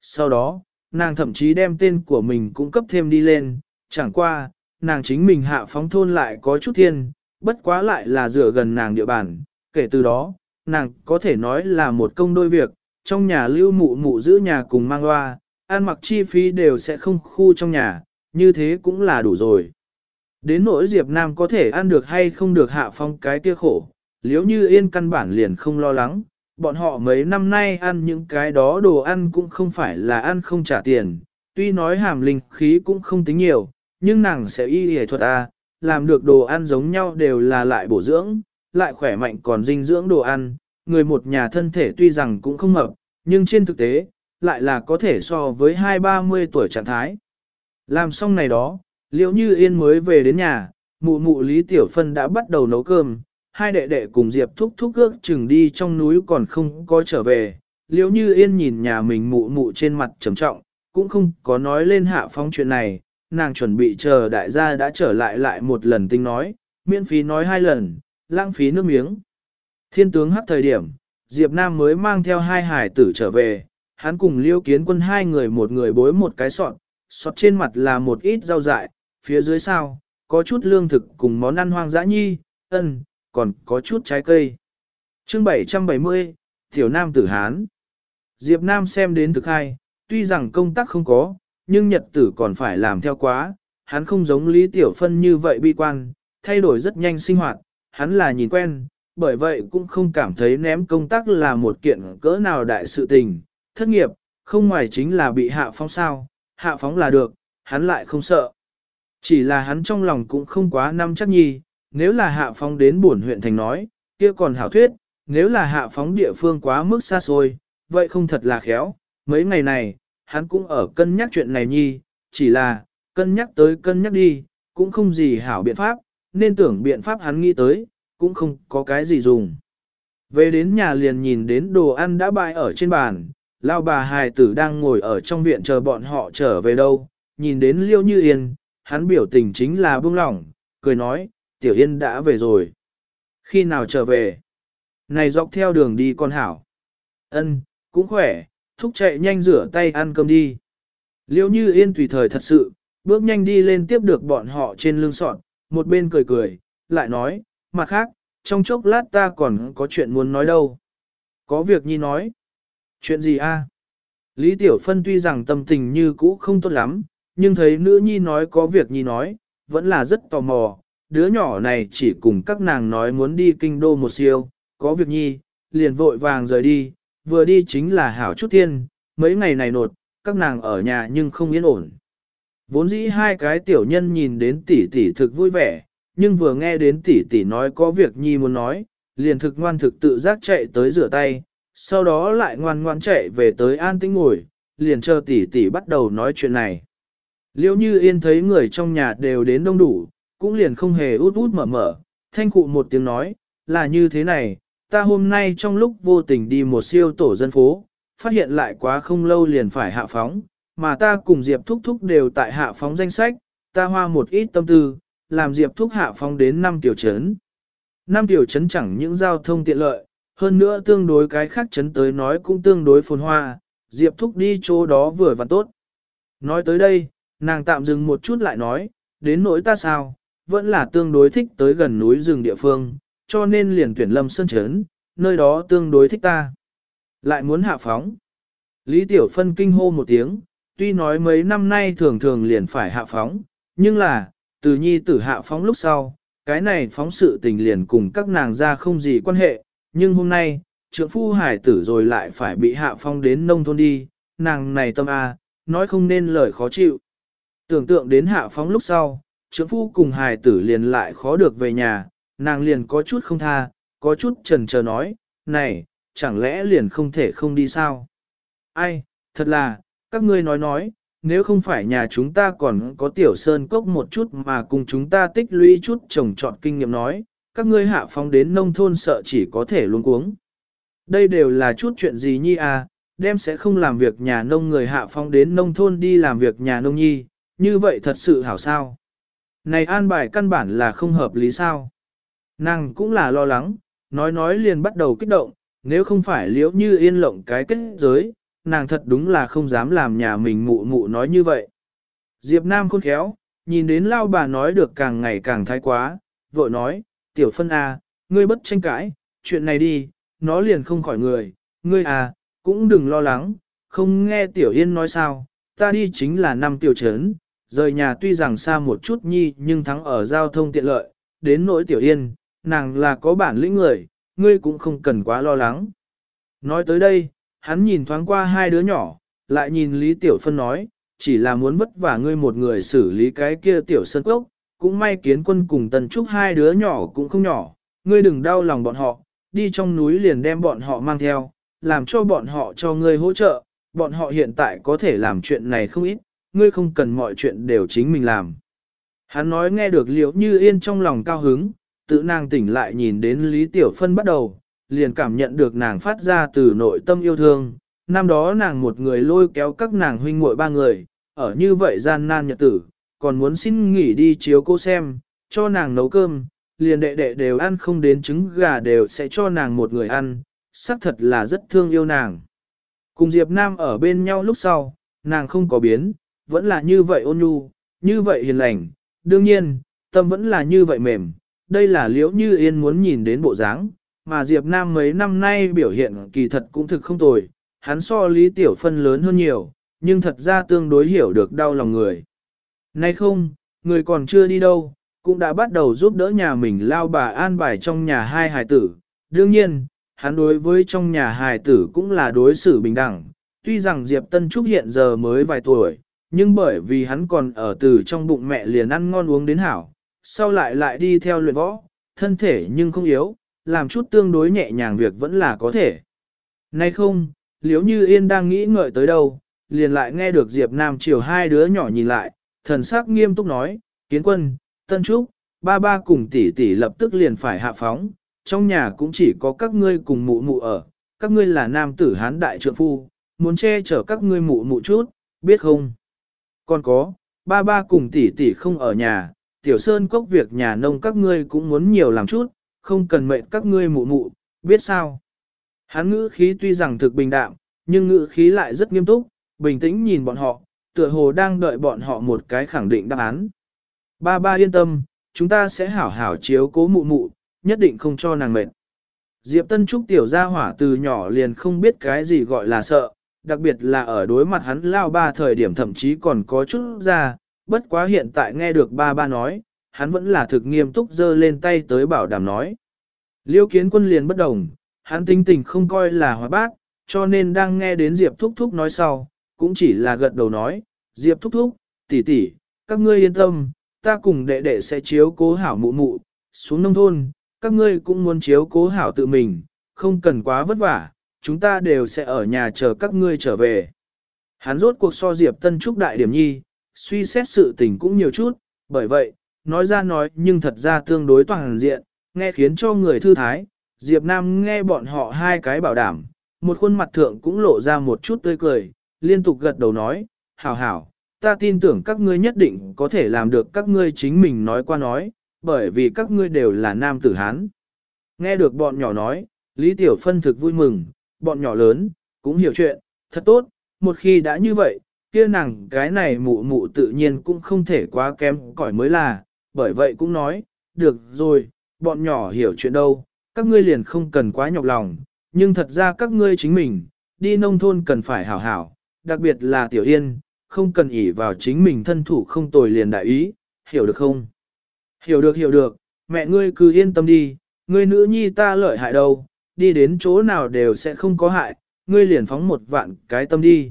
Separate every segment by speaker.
Speaker 1: Sau đó, nàng thậm chí đem tên của mình cũng cấp thêm đi lên, chẳng qua, nàng chính mình hạ phóng thôn lại có chút thiên, bất quá lại là dựa gần nàng địa bàn, kể từ đó, nàng có thể nói là một công đôi việc, trong nhà lưu mụ mụ giữ nhà cùng mang loa, ăn mặc chi phí đều sẽ không khu trong nhà, như thế cũng là đủ rồi. Đến nỗi Diệp Nam có thể ăn được hay không được hạ phong cái kia khổ, liếu như yên căn bản liền không lo lắng, bọn họ mấy năm nay ăn những cái đó đồ ăn cũng không phải là ăn không trả tiền, tuy nói hàm linh khí cũng không tính nhiều, nhưng nàng sẽ y y thuật A, à, làm được đồ ăn giống nhau đều là lại bổ dưỡng, lại khỏe mạnh còn dinh dưỡng đồ ăn, người một nhà thân thể tuy rằng cũng không mập, nhưng trên thực tế, lại là có thể so với hai ba mươi tuổi trạng thái. Làm xong này đó, liệu như yên mới về đến nhà, mụ mụ Lý Tiểu Phân đã bắt đầu nấu cơm, hai đệ đệ cùng Diệp thúc thúc ước chừng đi trong núi còn không có trở về. Liễu như yên nhìn nhà mình mụ mụ trên mặt trầm trọng, cũng không có nói lên hạ phong chuyện này, nàng chuẩn bị chờ đại gia đã trở lại lại một lần tinh nói, miễn phí nói hai lần, lãng phí nước miếng. Thiên tướng hắc thời điểm, Diệp Nam mới mang theo hai hải tử trở về, hắn cùng liêu kiến quân hai người một người bối một cái sọt, sọt trên mặt là một ít rau dại, phía dưới sao, có chút lương thực cùng món ăn hoang dã nhi, ân, còn có chút trái cây. Chương 770, Tiểu Nam Tử Hán Diệp Nam xem đến thực hai, tuy rằng công tác không có, nhưng nhật tử còn phải làm theo quá, hắn không giống Lý Tiểu Phân như vậy bi quan, thay đổi rất nhanh sinh hoạt, hắn là nhìn quen, bởi vậy cũng không cảm thấy ném công tác là một kiện cỡ nào đại sự tình, thất nghiệp, không ngoài chính là bị hạ phóng sao, hạ phóng là được, hắn lại không sợ. Chỉ là hắn trong lòng cũng không quá năm chắc nhi, nếu là hạ phóng đến buồn huyện thành nói, kia còn hảo thuyết, nếu là hạ phóng địa phương quá mức xa xôi, vậy không thật là khéo, mấy ngày này, hắn cũng ở cân nhắc chuyện này nhi, chỉ là, cân nhắc tới cân nhắc đi, cũng không gì hảo biện pháp, nên tưởng biện pháp hắn nghĩ tới, cũng không có cái gì dùng. Về đến nhà liền nhìn đến đồ ăn đã bày ở trên bàn, lao bà hài tử đang ngồi ở trong viện chờ bọn họ trở về đâu, nhìn đến liêu như yên, hắn biểu tình chính là buông lỏng, cười nói, tiểu yên đã về rồi. Khi nào trở về? Này dọc theo đường đi con hảo. Ân, cũng khỏe, thúc chạy nhanh rửa tay ăn cơm đi. Liêu như yên tùy thời thật sự, bước nhanh đi lên tiếp được bọn họ trên lưng sọn, một bên cười cười, lại nói, mặt khác, trong chốc lát ta còn có chuyện muốn nói đâu. Có việc nhi nói. Chuyện gì a? Lý Tiểu Phân tuy rằng tâm tình như cũ không tốt lắm, nhưng thấy nữ nhi nói có việc nhi nói, vẫn là rất tò mò. Đứa nhỏ này chỉ cùng các nàng nói muốn đi kinh đô một siêu, có việc nhi, liền vội vàng rời đi, vừa đi chính là hảo chút thiên, mấy ngày này nột, các nàng ở nhà nhưng không yên ổn. Vốn dĩ hai cái tiểu nhân nhìn đến tỷ tỷ thực vui vẻ, nhưng vừa nghe đến tỷ tỷ nói có việc nhi muốn nói, liền thực ngoan thực tự giác chạy tới rửa tay, sau đó lại ngoan ngoan chạy về tới an tĩnh ngồi, liền chờ tỷ tỷ bắt đầu nói chuyện này. Liêu như yên thấy người trong nhà đều đến đông đủ, cũng liền không hề út út mở mở, thanh cụ một tiếng nói, là như thế này, ta hôm nay trong lúc vô tình đi một siêu tổ dân phố, phát hiện lại quá không lâu liền phải hạ phóng, mà ta cùng Diệp Thúc Thúc đều tại hạ phóng danh sách, ta hoa một ít tâm tư, làm Diệp Thúc hạ phóng đến 5 tiểu trấn. 5 tiểu trấn chẳng những giao thông tiện lợi, hơn nữa tương đối cái khác trấn tới nói cũng tương đối phồn hoa, Diệp Thúc đi chỗ đó vừa và tốt. Nói tới đây, nàng tạm dừng một chút lại nói, đến nỗi ta sao, vẫn là tương đối thích tới gần núi rừng địa phương, cho nên liền tuyển lâm sơn trấn, nơi đó tương đối thích ta. Lại muốn hạ phóng. Lý Tiểu Phân kinh hô một tiếng, tuy nói mấy năm nay thường thường liền phải hạ phóng, nhưng là, từ nhi tử hạ phóng lúc sau, cái này phóng sự tình liền cùng các nàng ra không gì quan hệ, nhưng hôm nay, trượng phu hải tử rồi lại phải bị hạ phong đến nông thôn đi, nàng này tâm A, nói không nên lời khó chịu. Tưởng tượng đến hạ phóng lúc sau, trưởng phu cùng hài tử liền lại khó được về nhà, nàng liền có chút không tha, có chút trần chờ nói, này, chẳng lẽ liền không thể không đi sao? Ai, thật là, các ngươi nói nói, nếu không phải nhà chúng ta còn có tiểu sơn cốc một chút mà cùng chúng ta tích lũy chút trồng trọt kinh nghiệm nói, các ngươi hạ phóng đến nông thôn sợ chỉ có thể luôn cuống. Đây đều là chút chuyện gì nhi à, đem sẽ không làm việc nhà nông người hạ phóng đến nông thôn đi làm việc nhà nông nhi, như vậy thật sự hảo sao. Này an bài căn bản là không hợp lý sao. Nàng cũng là lo lắng, nói nói liền bắt đầu kích động, nếu không phải liễu như yên lộng cái kết giới, nàng thật đúng là không dám làm nhà mình mụ mụ nói như vậy. Diệp Nam khôn khéo, nhìn đến lao bà nói được càng ngày càng thái quá, vội nói, tiểu phân à, ngươi bất tranh cãi, chuyện này đi, nó liền không khỏi người, ngươi à, cũng đừng lo lắng, không nghe tiểu yên nói sao, ta đi chính là năm tiểu trấn, rời nhà tuy rằng xa một chút nhi nhưng thắng ở giao thông tiện lợi, đến nỗi tiểu yên, nàng là có bản lĩnh người, ngươi cũng không cần quá lo lắng. Nói tới đây, hắn nhìn thoáng qua hai đứa nhỏ, lại nhìn Lý Tiểu Phân nói, chỉ là muốn vất vả ngươi một người xử lý cái kia Tiểu Sơn Cốc, cũng may kiến quân cùng tần trúc hai đứa nhỏ cũng không nhỏ, ngươi đừng đau lòng bọn họ, đi trong núi liền đem bọn họ mang theo, làm cho bọn họ cho ngươi hỗ trợ, bọn họ hiện tại có thể làm chuyện này không ít, ngươi không cần mọi chuyện đều chính mình làm. Hắn nói nghe được liễu như yên trong lòng cao hứng, tự nàng tỉnh lại nhìn đến Lý Tiểu Phân bắt đầu, liền cảm nhận được nàng phát ra từ nội tâm yêu thương. Năm đó nàng một người lôi kéo các nàng huynh muội ba người, ở như vậy gian nan nhật tử, còn muốn xin nghỉ đi chiếu cô xem, cho nàng nấu cơm, liền đệ đệ đều ăn không đến trứng gà đều sẽ cho nàng một người ăn, xác thật là rất thương yêu nàng. Cùng Diệp Nam ở bên nhau lúc sau, nàng không có biến, vẫn là như vậy ôn nhu, như vậy hiền lành, đương nhiên, tâm vẫn là như vậy mềm, đây là liễu như yên muốn nhìn đến bộ dáng, mà Diệp Nam mấy năm nay biểu hiện kỳ thật cũng thực không tồi, hắn so Lý Tiểu Phân lớn hơn nhiều, nhưng thật ra tương đối hiểu được đau lòng người. Nay không, người còn chưa đi đâu, cũng đã bắt đầu giúp đỡ nhà mình lao bà an bài trong nhà hai hài tử. Đương nhiên, hắn đối với trong nhà hài tử cũng là đối xử bình đẳng. Tuy rằng Diệp Tân Trúc hiện giờ mới vài tuổi, nhưng bởi vì hắn còn ở từ trong bụng mẹ liền ăn ngon uống đến hảo, sau lại lại đi theo luyện võ, thân thể nhưng không yếu, làm chút tương đối nhẹ nhàng việc vẫn là có thể. Nay không, liếu như yên đang nghĩ ngợi tới đâu, liền lại nghe được Diệp Nam chiều hai đứa nhỏ nhìn lại, thần sắc nghiêm túc nói, kiến quân, tân trúc, ba ba cùng tỷ tỷ lập tức liền phải hạ phóng, trong nhà cũng chỉ có các ngươi cùng mụ mụ ở, các ngươi là nam tử hán đại trượng phu, muốn che chở các ngươi mụ mụ chút, biết không? Còn có, ba ba cùng tỷ tỷ không ở nhà, tiểu sơn cốc việc nhà nông các ngươi cũng muốn nhiều làm chút, không cần mệnh các ngươi mụ mụ, biết sao? Hắn ngữ khí tuy rằng thực bình đạm, nhưng ngữ khí lại rất nghiêm túc, bình tĩnh nhìn bọn họ, tựa hồ đang đợi bọn họ một cái khẳng định đáp án. Ba ba yên tâm, chúng ta sẽ hảo hảo chiếu cố mụ mụ, nhất định không cho nàng mệt. Diệp Tân Trúc tiểu gia hỏa từ nhỏ liền không biết cái gì gọi là sợ, đặc biệt là ở đối mặt hắn lao ba thời điểm thậm chí còn có chút ra, bất quá hiện tại nghe được ba ba nói, hắn vẫn là thực nghiêm túc giơ lên tay tới bảo đảm nói. Liêu kiến quân liền bất đồng, hắn tinh tình không coi là hóa bác, cho nên đang nghe đến Diệp Thúc Thúc nói sau, cũng chỉ là gật đầu nói, Diệp Thúc Thúc, tỷ tỷ, các ngươi yên tâm, ta cùng đệ đệ sẽ chiếu cố hảo mụ mụ, xuống nông thôn, các ngươi cũng muốn chiếu cố hảo tự mình, không cần quá vất vả, chúng ta đều sẽ ở nhà chờ các ngươi trở về. Hắn rốt cuộc so Diệp Tân Trúc đại điểm nhi, suy xét sự tình cũng nhiều chút, bởi vậy, nói ra nói nhưng thật ra tương đối toàn diện, nghe khiến cho người thư thái, Diệp Nam nghe bọn họ hai cái bảo đảm, một khuôn mặt thượng cũng lộ ra một chút tươi cười, liên tục gật đầu nói, hảo hảo, ta tin tưởng các ngươi nhất định có thể làm được các ngươi chính mình nói qua nói, bởi vì các ngươi đều là nam tử Hán. Nghe được bọn nhỏ nói, Lý Tiểu Phân thực vui mừng, bọn nhỏ lớn, cũng hiểu chuyện, thật tốt, một khi đã như vậy, kia nàng cái này mụ mụ tự nhiên cũng không thể quá kém cỏi mới là, bởi vậy cũng nói, được rồi, bọn nhỏ hiểu chuyện đâu, các ngươi liền không cần quá nhọc lòng, nhưng thật ra các ngươi chính mình, đi nông thôn cần phải hảo hảo, đặc biệt là Tiểu Yên, không cần ỷ vào chính mình thân thủ không tồi liền đại ý, hiểu được không? Hiểu được hiểu được, mẹ ngươi cứ yên tâm đi, ngươi nữ nhi ta lợi hại đâu, đi đến chỗ nào đều sẽ không có hại, ngươi liền phóng một vạn cái tâm đi.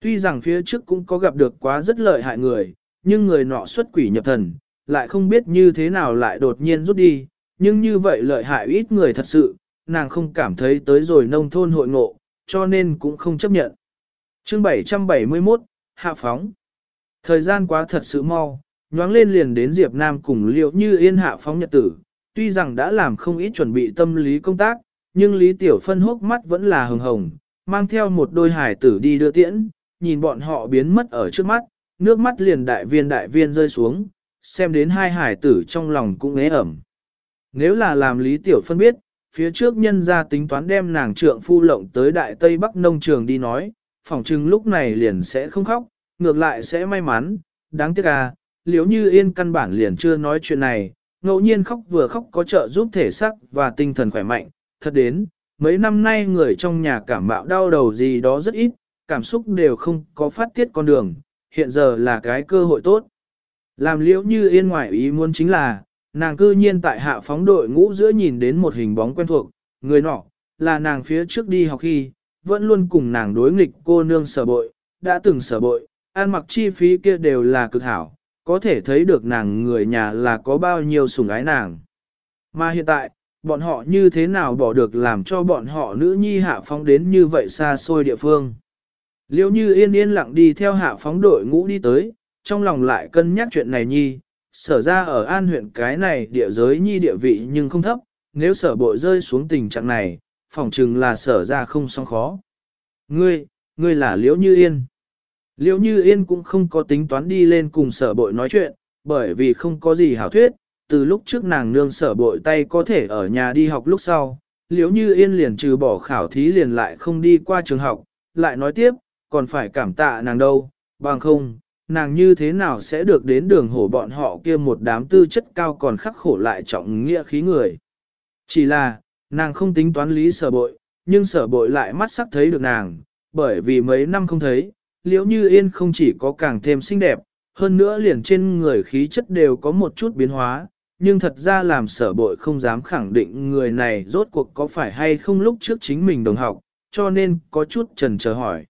Speaker 1: Tuy rằng phía trước cũng có gặp được quá rất lợi hại người, nhưng người nọ xuất quỷ nhập thần, lại không biết như thế nào lại đột nhiên rút đi, nhưng như vậy lợi hại ít người thật sự, nàng không cảm thấy tới rồi nông thôn hội ngộ, cho nên cũng không chấp nhận. Chương 771, Hạ phóng. Thời gian quá thật sự mau, nhoáng lên liền đến Diệp Nam cùng liệu như yên hạ phóng nhật tử, tuy rằng đã làm không ít chuẩn bị tâm lý công tác, nhưng Lý Tiểu Phân hốc mắt vẫn là hồng hồng, mang theo một đôi hải tử đi đưa tiễn, nhìn bọn họ biến mất ở trước mắt, nước mắt liền đại viên đại viên rơi xuống, xem đến hai hải tử trong lòng cũng ế ẩm. Nếu là làm Lý Tiểu Phân biết, phía trước nhân ra tính toán đem nàng trượng phu lộng tới Đại Tây Bắc nông trường đi nói, phỏng chừng lúc này liền sẽ không khóc, ngược lại sẽ may mắn, đáng tiếc à, liếu như yên căn bản liền chưa nói chuyện này, ngẫu nhiên khóc vừa khóc có trợ giúp thể xác và tinh thần khỏe mạnh, thật đến, mấy năm nay người trong nhà cảm mạo đau đầu gì đó rất ít, cảm xúc đều không có phát tiết con đường, hiện giờ là cái cơ hội tốt. Làm liễu như yên ngoại ý muốn chính là, nàng cư nhiên tại hạ phóng đội ngũ giữa nhìn đến một hình bóng quen thuộc, người nọ, là nàng phía trước đi học khi, vẫn luôn cùng nàng đối nghịch cô nương sở bội, đã từng sở bội, ăn mặc chi phí kia đều là cực hảo, có thể thấy được nàng người nhà là có bao nhiêu sủng ái nàng. Mà hiện tại, bọn họ như thế nào bỏ được làm cho bọn họ nữ nhi hạ phóng đến như vậy xa xôi địa phương. Liêu như yên yên lặng đi theo hạ phóng đội ngũ đi tới, trong lòng lại cân nhắc chuyện này nhi, sở ra ở an huyện cái này địa giới nhi địa vị nhưng không thấp, nếu sở bội rơi xuống tình trạng này, phỏng chừng là sở ra không song khó. Ngươi, ngươi là liễu như yên. Liễu như yên cũng không có tính toán đi lên cùng sở bội nói chuyện, bởi vì không có gì hảo thuyết, từ lúc trước nàng nương sở bội tay có thể ở nhà đi học lúc sau, liễu như yên liền trừ bỏ khảo thí liền lại không đi qua trường học, lại nói tiếp, còn phải cảm tạ nàng đâu, bằng không, nàng như thế nào sẽ được đến đường hổ bọn họ kia một đám tư chất cao còn khắc khổ lại trọng nghĩa khí người. Chỉ là, nàng không tính toán lý sở bội, nhưng sở bội lại mắt sắc thấy được nàng, bởi vì mấy năm không thấy, liễu như yên không chỉ có càng thêm xinh đẹp, hơn nữa liền trên người khí chất đều có một chút biến hóa, nhưng thật ra làm sở bội không dám khẳng định người này rốt cuộc có phải hay không lúc trước chính mình đồng học, cho nên có chút trần chờ hỏi.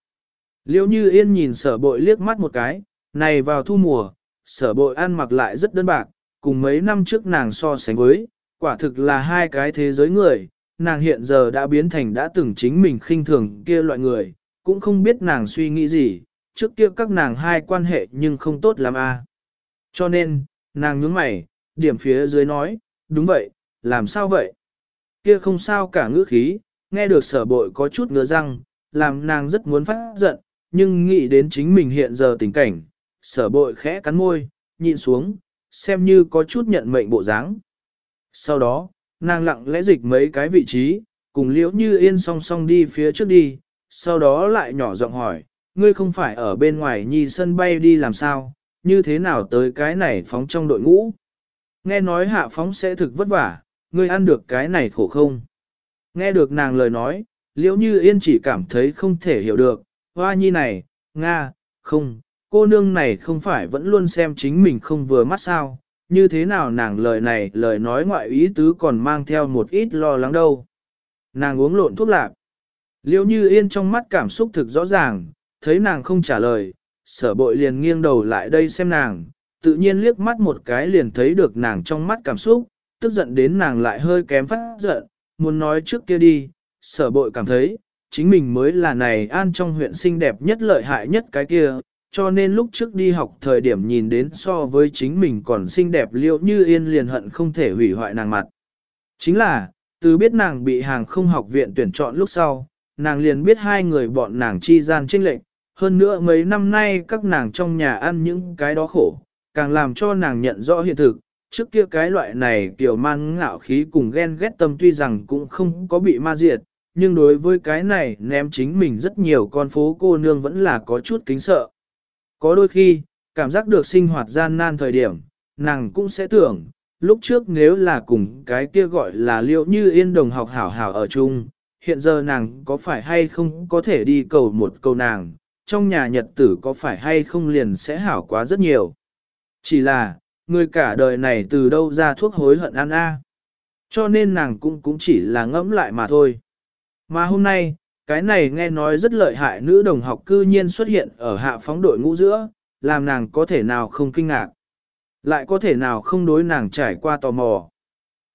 Speaker 1: Liễu như yên nhìn sở bội liếc mắt một cái, này vào thu mùa, sở bội ăn mặc lại rất đơn bạc, cùng mấy năm trước nàng so sánh với, quả thực là hai cái thế giới người, nàng hiện giờ đã biến thành đã từng chính mình khinh thường kia loại người, cũng không biết nàng suy nghĩ gì, trước kia các nàng hai quan hệ nhưng không tốt lắm a. À. Cho nên, nàng nhướng mày, điểm phía dưới nói, đúng vậy, làm sao vậy? Kia không sao cả ngữ khí, nghe được sở bội có chút ngứa răng, làm nàng rất muốn phát giận, nhưng nghĩ đến chính mình hiện giờ tình cảnh, sở bội khẽ cắn môi, nhịn xuống, xem như có chút nhận mệnh bộ dáng. Sau đó, nàng lặng lẽ dịch mấy cái vị trí, cùng liễu như yên song song đi phía trước đi, sau đó lại nhỏ giọng hỏi, ngươi không phải ở bên ngoài nhi sân bay đi làm sao, như thế nào tới cái này phóng trong đội ngũ. Nghe nói hạ phóng sẽ thực vất vả, ngươi ăn được cái này khổ không. Nghe được nàng lời nói, liễu như yên chỉ cảm thấy không thể hiểu được, hoa nhi này, Nga, không, cô nương này không phải vẫn luôn xem chính mình không vừa mắt sao, như thế nào nàng lời này lời nói ngoại ý tứ còn mang theo một ít lo lắng đâu. Nàng uống lộn thuốc lạc. liễu như yên trong mắt cảm xúc thực rõ ràng, thấy nàng không trả lời, sở bội liền nghiêng đầu lại đây xem nàng, tự nhiên liếc mắt một cái liền thấy được nàng trong mắt cảm xúc, tức giận đến nàng lại hơi kém phát giận, muốn nói trước kia đi, sở bội cảm thấy, chính mình mới là này an trong huyện xinh đẹp nhất lợi hại nhất cái kia, cho nên lúc trước đi học thời điểm nhìn đến so với chính mình còn xinh đẹp liệu như yên liền hận không thể hủy hoại nàng mặt. Chính là, từ biết nàng bị hàng không học viện tuyển chọn lúc sau, nàng liền biết hai người bọn nàng chi gian trinh lệnh, hơn nữa mấy năm nay các nàng trong nhà ăn những cái đó khổ, càng làm cho nàng nhận rõ hiện thực, trước kia cái loại này kiểu man ngạo khí cùng ghen ghét tâm tuy rằng cũng không có bị ma diệt, nhưng đối với cái này ném chính mình rất nhiều con phố cô nương vẫn là có chút kính sợ. Có đôi khi, cảm giác được sinh hoạt gian nan thời điểm, nàng cũng sẽ tưởng, lúc trước nếu là cùng cái kia gọi là liệu như yên đồng học hảo hảo ở chung, hiện giờ nàng có phải hay không có thể đi cầu một câu nàng, trong nhà nhật tử có phải hay không liền sẽ hảo quá rất nhiều. Chỉ là, người cả đời này từ đâu ra thuốc hối hận ăn a Cho nên nàng cũng cũng chỉ là ngẫm lại mà thôi. Mà hôm nay, cái này nghe nói rất lợi hại nữ đồng học cư nhiên xuất hiện ở hạ phóng đội ngũ giữa, làm nàng có thể nào không kinh ngạc. Lại có thể nào không đối nàng trải qua tò mò.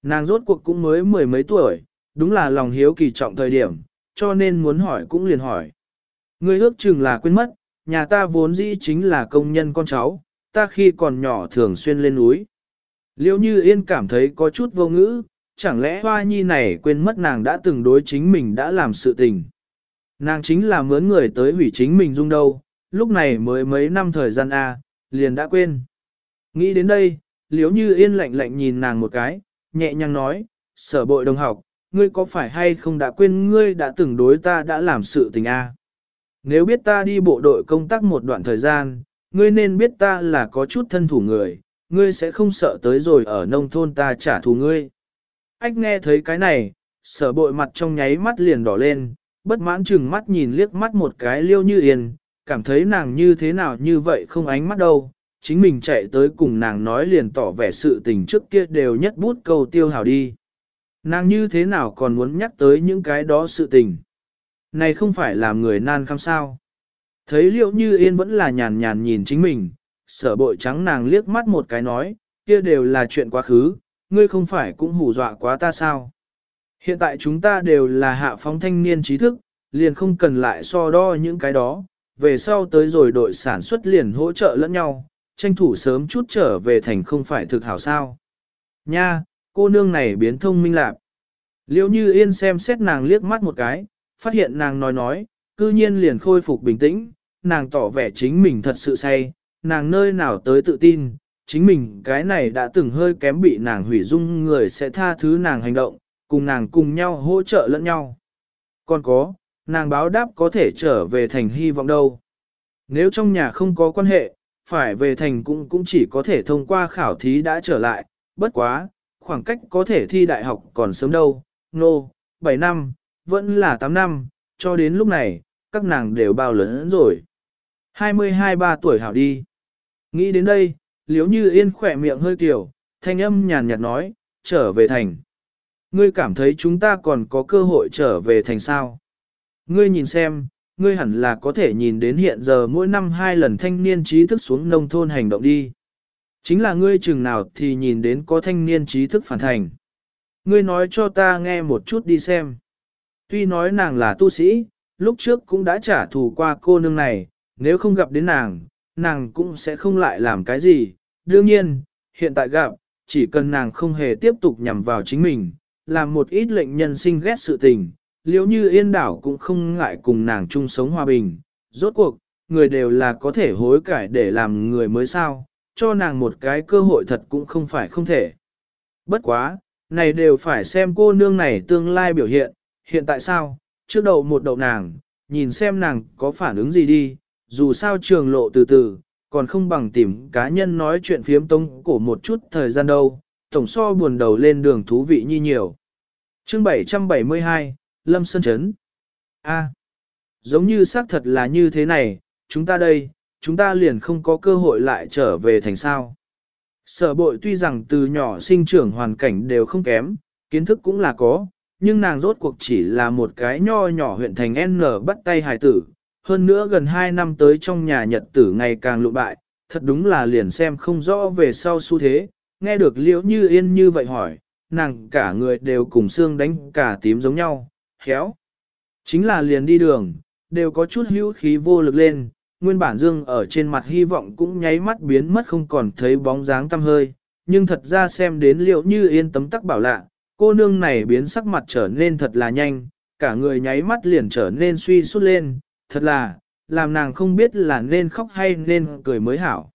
Speaker 1: Nàng rốt cuộc cũng mới mười mấy tuổi, đúng là lòng hiếu kỳ trọng thời điểm, cho nên muốn hỏi cũng liền hỏi. Ngươi ước chừng là quên mất, nhà ta vốn dĩ chính là công nhân con cháu, ta khi còn nhỏ thường xuyên lên núi. Liêu như yên cảm thấy có chút vô ngữ, chẳng lẽ hoa nhi này quên mất nàng đã từng đối chính mình đã làm sự tình. Nàng chính là mướn người tới hủy chính mình dung đâu, lúc này mới mấy năm thời gian A, liền đã quên. Nghĩ đến đây, liếu như yên lạnh lạnh nhìn nàng một cái, nhẹ nhàng nói, sở bội đồng học, ngươi có phải hay không đã quên ngươi đã từng đối ta đã làm sự tình A. Nếu biết ta đi bộ đội công tác một đoạn thời gian, ngươi nên biết ta là có chút thân thủ người, ngươi sẽ không sợ tới rồi ở nông thôn ta trả thù ngươi. Ách nghe thấy cái này, sở bội mặt trong nháy mắt liền đỏ lên, bất mãn chừng mắt nhìn liếc mắt một cái liêu như yên, cảm thấy nàng như thế nào như vậy không ánh mắt đâu, chính mình chạy tới cùng nàng nói liền tỏ vẻ sự tình trước kia đều nhất bút câu tiêu hào đi. Nàng như thế nào còn muốn nhắc tới những cái đó sự tình. Này không phải làm người nan khăm sao. Thấy liệu như yên vẫn là nhàn nhàn nhìn chính mình, sở bội trắng nàng liếc mắt một cái nói, kia đều là chuyện quá khứ, ngươi không phải cũng hù dọa quá ta sao. Hiện tại chúng ta đều là hạ phóng thanh niên trí thức, liền không cần lại so đo những cái đó, về sau tới rồi đội sản xuất liền hỗ trợ lẫn nhau, tranh thủ sớm chút trở về thành không phải thực hảo sao. Nha, cô nương này biến thông minh lạc. Liêu như yên xem xét nàng liếc mắt một cái, phát hiện nàng nói nói, cư nhiên liền khôi phục bình tĩnh, nàng tỏ vẻ chính mình thật sự say, nàng nơi nào tới tự tin, chính mình cái này đã từng hơi kém bị nàng hủy dung người sẽ tha thứ nàng hành động, cùng nàng cùng nhau hỗ trợ lẫn nhau. Còn có, nàng báo đáp có thể trở về thành hy vọng đâu. Nếu trong nhà không có quan hệ, phải về thành cũng cũng chỉ có thể thông qua khảo thí đã trở lại, bất quá, khoảng cách có thể thi đại học còn sớm đâu, nô, no, 7 năm, vẫn là 8 năm, cho đến lúc này, các nàng đều bao lớn rồi. 22-3 tuổi hảo đi. Nghĩ đến đây, liếu như yên khỏe miệng hơi tiểu, thanh âm nhàn nhạt nói, trở về thành. Ngươi cảm thấy chúng ta còn có cơ hội trở về thành sao? Ngươi nhìn xem, ngươi hẳn là có thể nhìn đến hiện giờ mỗi năm hai lần thanh niên trí thức xuống nông thôn hành động đi. Chính là ngươi chừng nào thì nhìn đến có thanh niên trí thức phản thành. Ngươi nói cho ta nghe một chút đi xem. Tuy nói nàng là tu sĩ, lúc trước cũng đã trả thù qua cô nương này, nếu không gặp đến nàng, nàng cũng sẽ không lại làm cái gì. Đương nhiên, hiện tại gặp, chỉ cần nàng không hề tiếp tục nhằm vào chính mình, làm một ít lệnh nhân sinh ghét sự tình, liếu như yên đảo cũng không ngại cùng nàng chung sống hòa bình. Rốt cuộc, người đều là có thể hối cải để làm người mới sao, cho nàng một cái cơ hội thật cũng không phải không thể. Bất quá, này đều phải xem cô nương này tương lai biểu hiện, hiện tại sao, trước đầu một đầu nàng, nhìn xem nàng có phản ứng gì đi, dù sao trường lộ từ từ, còn không bằng tìm cá nhân nói chuyện phiếm tông cổ một chút thời gian đâu, tổng so buồn đầu lên đường thú vị như nhiều. Chương 772, Lâm Sơn Trấn A. giống như xác thật là như thế này, chúng ta đây, chúng ta liền không có cơ hội lại trở về thành sao. Sở bội tuy rằng từ nhỏ sinh trưởng hoàn cảnh đều không kém, kiến thức cũng là có, nhưng nàng rốt cuộc chỉ là một cái nho nhỏ huyện thành N bắt tay hài tử, hơn nữa gần 2 năm tới trong nhà nhật tử ngày càng lụ bại, thật đúng là liền xem không rõ về sau xu thế, nghe được liễu như yên như vậy hỏi, nàng cả người đều cùng xương đánh cả tím giống nhau, khéo. Chính là liền đi đường, đều có chút hữu khí vô lực lên, nguyên bản dương ở trên mặt hy vọng cũng nháy mắt biến mất không còn thấy bóng dáng tăm hơi, nhưng thật ra xem đến liệu như yên tấm tắc bảo lạ, cô nương này biến sắc mặt trở nên thật là nhanh, cả người nháy mắt liền trở nên suy sút lên, thật là, làm nàng không biết là nên khóc hay nên cười mới hảo.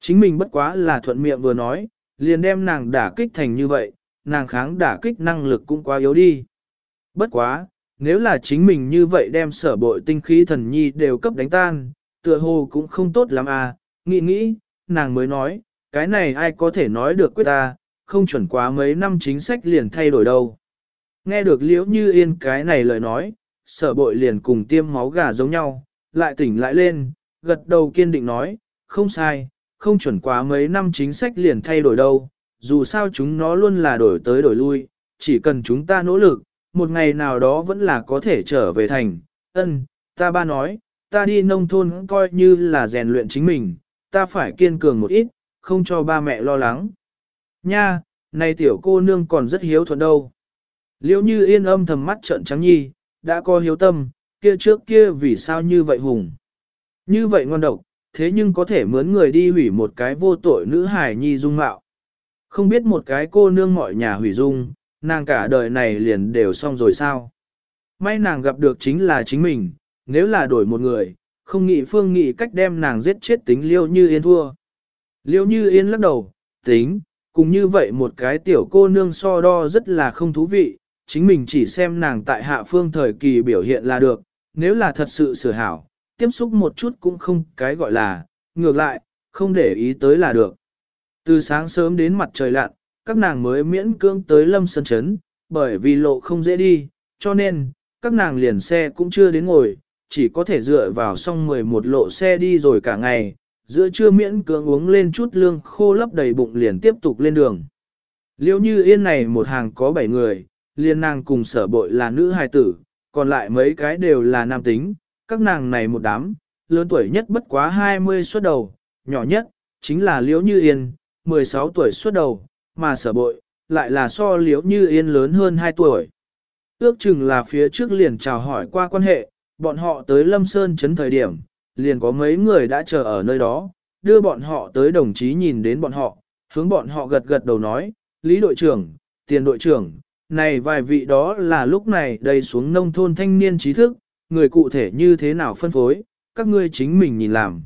Speaker 1: Chính mình bất quá là thuận miệng vừa nói, liền đem nàng đả kích thành như vậy, nàng kháng đả kích năng lực cũng quá yếu đi. Bất quá, nếu là chính mình như vậy đem sở bội tinh khí thần nhi đều cấp đánh tan, tựa hồ cũng không tốt lắm à, nghĩ nghĩ, nàng mới nói, cái này ai có thể nói được quyết ta, không chuẩn quá mấy năm chính sách liền thay đổi đâu. Nghe được liễu như yên cái này lời nói, sở bội liền cùng tiêm máu gà giống nhau, lại tỉnh lại lên, gật đầu kiên định nói, không sai, không chuẩn quá mấy năm chính sách liền thay đổi đâu, dù sao chúng nó luôn là đổi tới đổi lui, chỉ cần chúng ta nỗ lực, một ngày nào đó vẫn là có thể trở về thành. Ân, ta ba nói, ta đi nông thôn coi như là rèn luyện chính mình, ta phải kiên cường một ít, không cho ba mẹ lo lắng. Nha, này tiểu cô nương còn rất hiếu thuận đâu. Liễu như yên âm thầm mắt trợn trắng nhi, đã có hiếu tâm, kia trước kia vì sao như vậy hùng. Như vậy ngon độc, thế nhưng có thể mướn người đi hủy một cái vô tội nữ hài nhi dung mạo. Không biết một cái cô nương mọi nhà hủy dung, nàng cả đời này liền đều xong rồi sao. May nàng gặp được chính là chính mình, nếu là đổi một người, không nghĩ phương nghĩ cách đem nàng giết chết tính liêu như yên thua. Liêu như yên lắc đầu, tính, cùng như vậy một cái tiểu cô nương so đo rất là không thú vị, chính mình chỉ xem nàng tại hạ phương thời kỳ biểu hiện là được, nếu là thật sự sửa hảo, tiếp xúc một chút cũng không cái gọi là, ngược lại, không để ý tới là được. Từ sáng sớm đến mặt trời lặn, các nàng mới miễn cưỡng tới lâm sân chấn, bởi vì lộ không dễ đi, cho nên, các nàng liền xe cũng chưa đến ngồi, chỉ có thể dựa vào xong 11 lộ xe đi rồi cả ngày, giữa trưa miễn cưỡng uống lên chút lương khô lấp đầy bụng liền tiếp tục lên đường. Liêu như yên này một hàng có 7 người, liên nàng cùng sở bội là nữ hài tử, còn lại mấy cái đều là nam tính, các nàng này một đám, lớn tuổi nhất bất quá 20 xuất đầu, nhỏ nhất, chính là liễu như yên, 16 tuổi xuất đầu, mà sở bội, lại là so liễu như yên lớn hơn 2 tuổi. Ước chừng là phía trước liền chào hỏi qua quan hệ, bọn họ tới Lâm Sơn chấn thời điểm, liền có mấy người đã chờ ở nơi đó, đưa bọn họ tới đồng chí nhìn đến bọn họ, hướng bọn họ gật gật đầu nói, Lý đội trưởng, tiền đội trưởng, này vài vị đó là lúc này đầy xuống nông thôn thanh niên trí thức, người cụ thể như thế nào phân phối, các ngươi chính mình nhìn làm.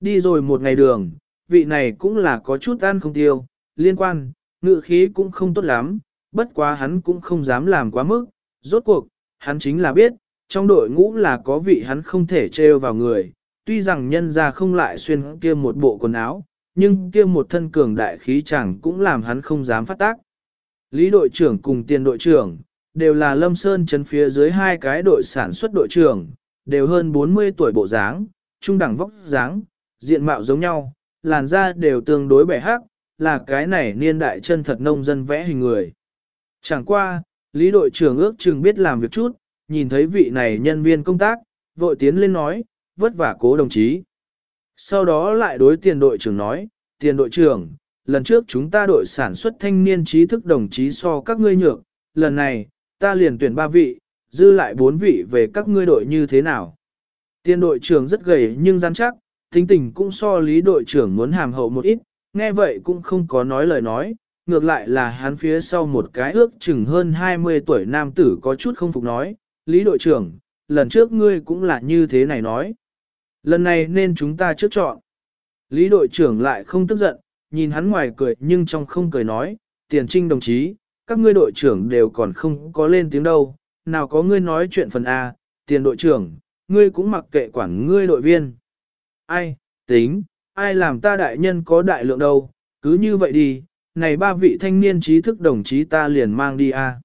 Speaker 1: Đi rồi một ngày đường, vị này cũng là có chút ăn không tiêu, liên quan, ngự khí cũng không tốt lắm, bất quá hắn cũng không dám làm quá mức, rốt cuộc, hắn chính là biết, trong đội ngũ là có vị hắn không thể trêu vào người, tuy rằng nhân ra không lại xuyên kia một bộ quần áo, nhưng kia một thân cường đại khí chẳng cũng làm hắn không dám phát tác. Lý đội trưởng cùng tiền đội trưởng, đều là Lâm Sơn chấn phía dưới hai cái đội sản xuất đội trưởng, đều hơn 40 tuổi bộ dáng, trung đẳng vóc dáng, diện mạo giống nhau, làn da đều tương đối bẻ hắc, là cái này niên đại chân thật nông dân vẽ hình người. Chẳng qua, Lý đội trưởng ước chừng biết làm việc chút, nhìn thấy vị này nhân viên công tác, vội tiến lên nói, vất vả cố đồng chí. Sau đó lại đối tiền đội trưởng nói, tiền đội trưởng, lần trước chúng ta đội sản xuất thanh niên trí thức đồng chí so các ngươi nhược, lần này, ta liền tuyển ba vị, dư lại bốn vị về các ngươi đội như thế nào. Tiền đội trưởng rất gầy nhưng rắn chắc, tính tình cũng so lý đội trưởng muốn hàm hậu một ít, nghe vậy cũng không có nói lời nói, ngược lại là hắn phía sau một cái ước chừng hơn 20 tuổi nam tử có chút không phục nói, lý đội trưởng, lần trước ngươi cũng là như thế này nói. Lần này nên chúng ta trước chọn. Lý đội trưởng lại không tức giận, nhìn hắn ngoài cười nhưng trong không cười nói, tiền trinh đồng chí, các ngươi đội trưởng đều còn không có lên tiếng đâu, nào có ngươi nói chuyện phần A, tiền đội trưởng, ngươi cũng mặc kệ quản ngươi đội viên. Ai, tính, ai làm ta đại nhân có đại lượng đâu, cứ như vậy đi, này ba vị thanh niên trí thức đồng chí ta liền mang đi A.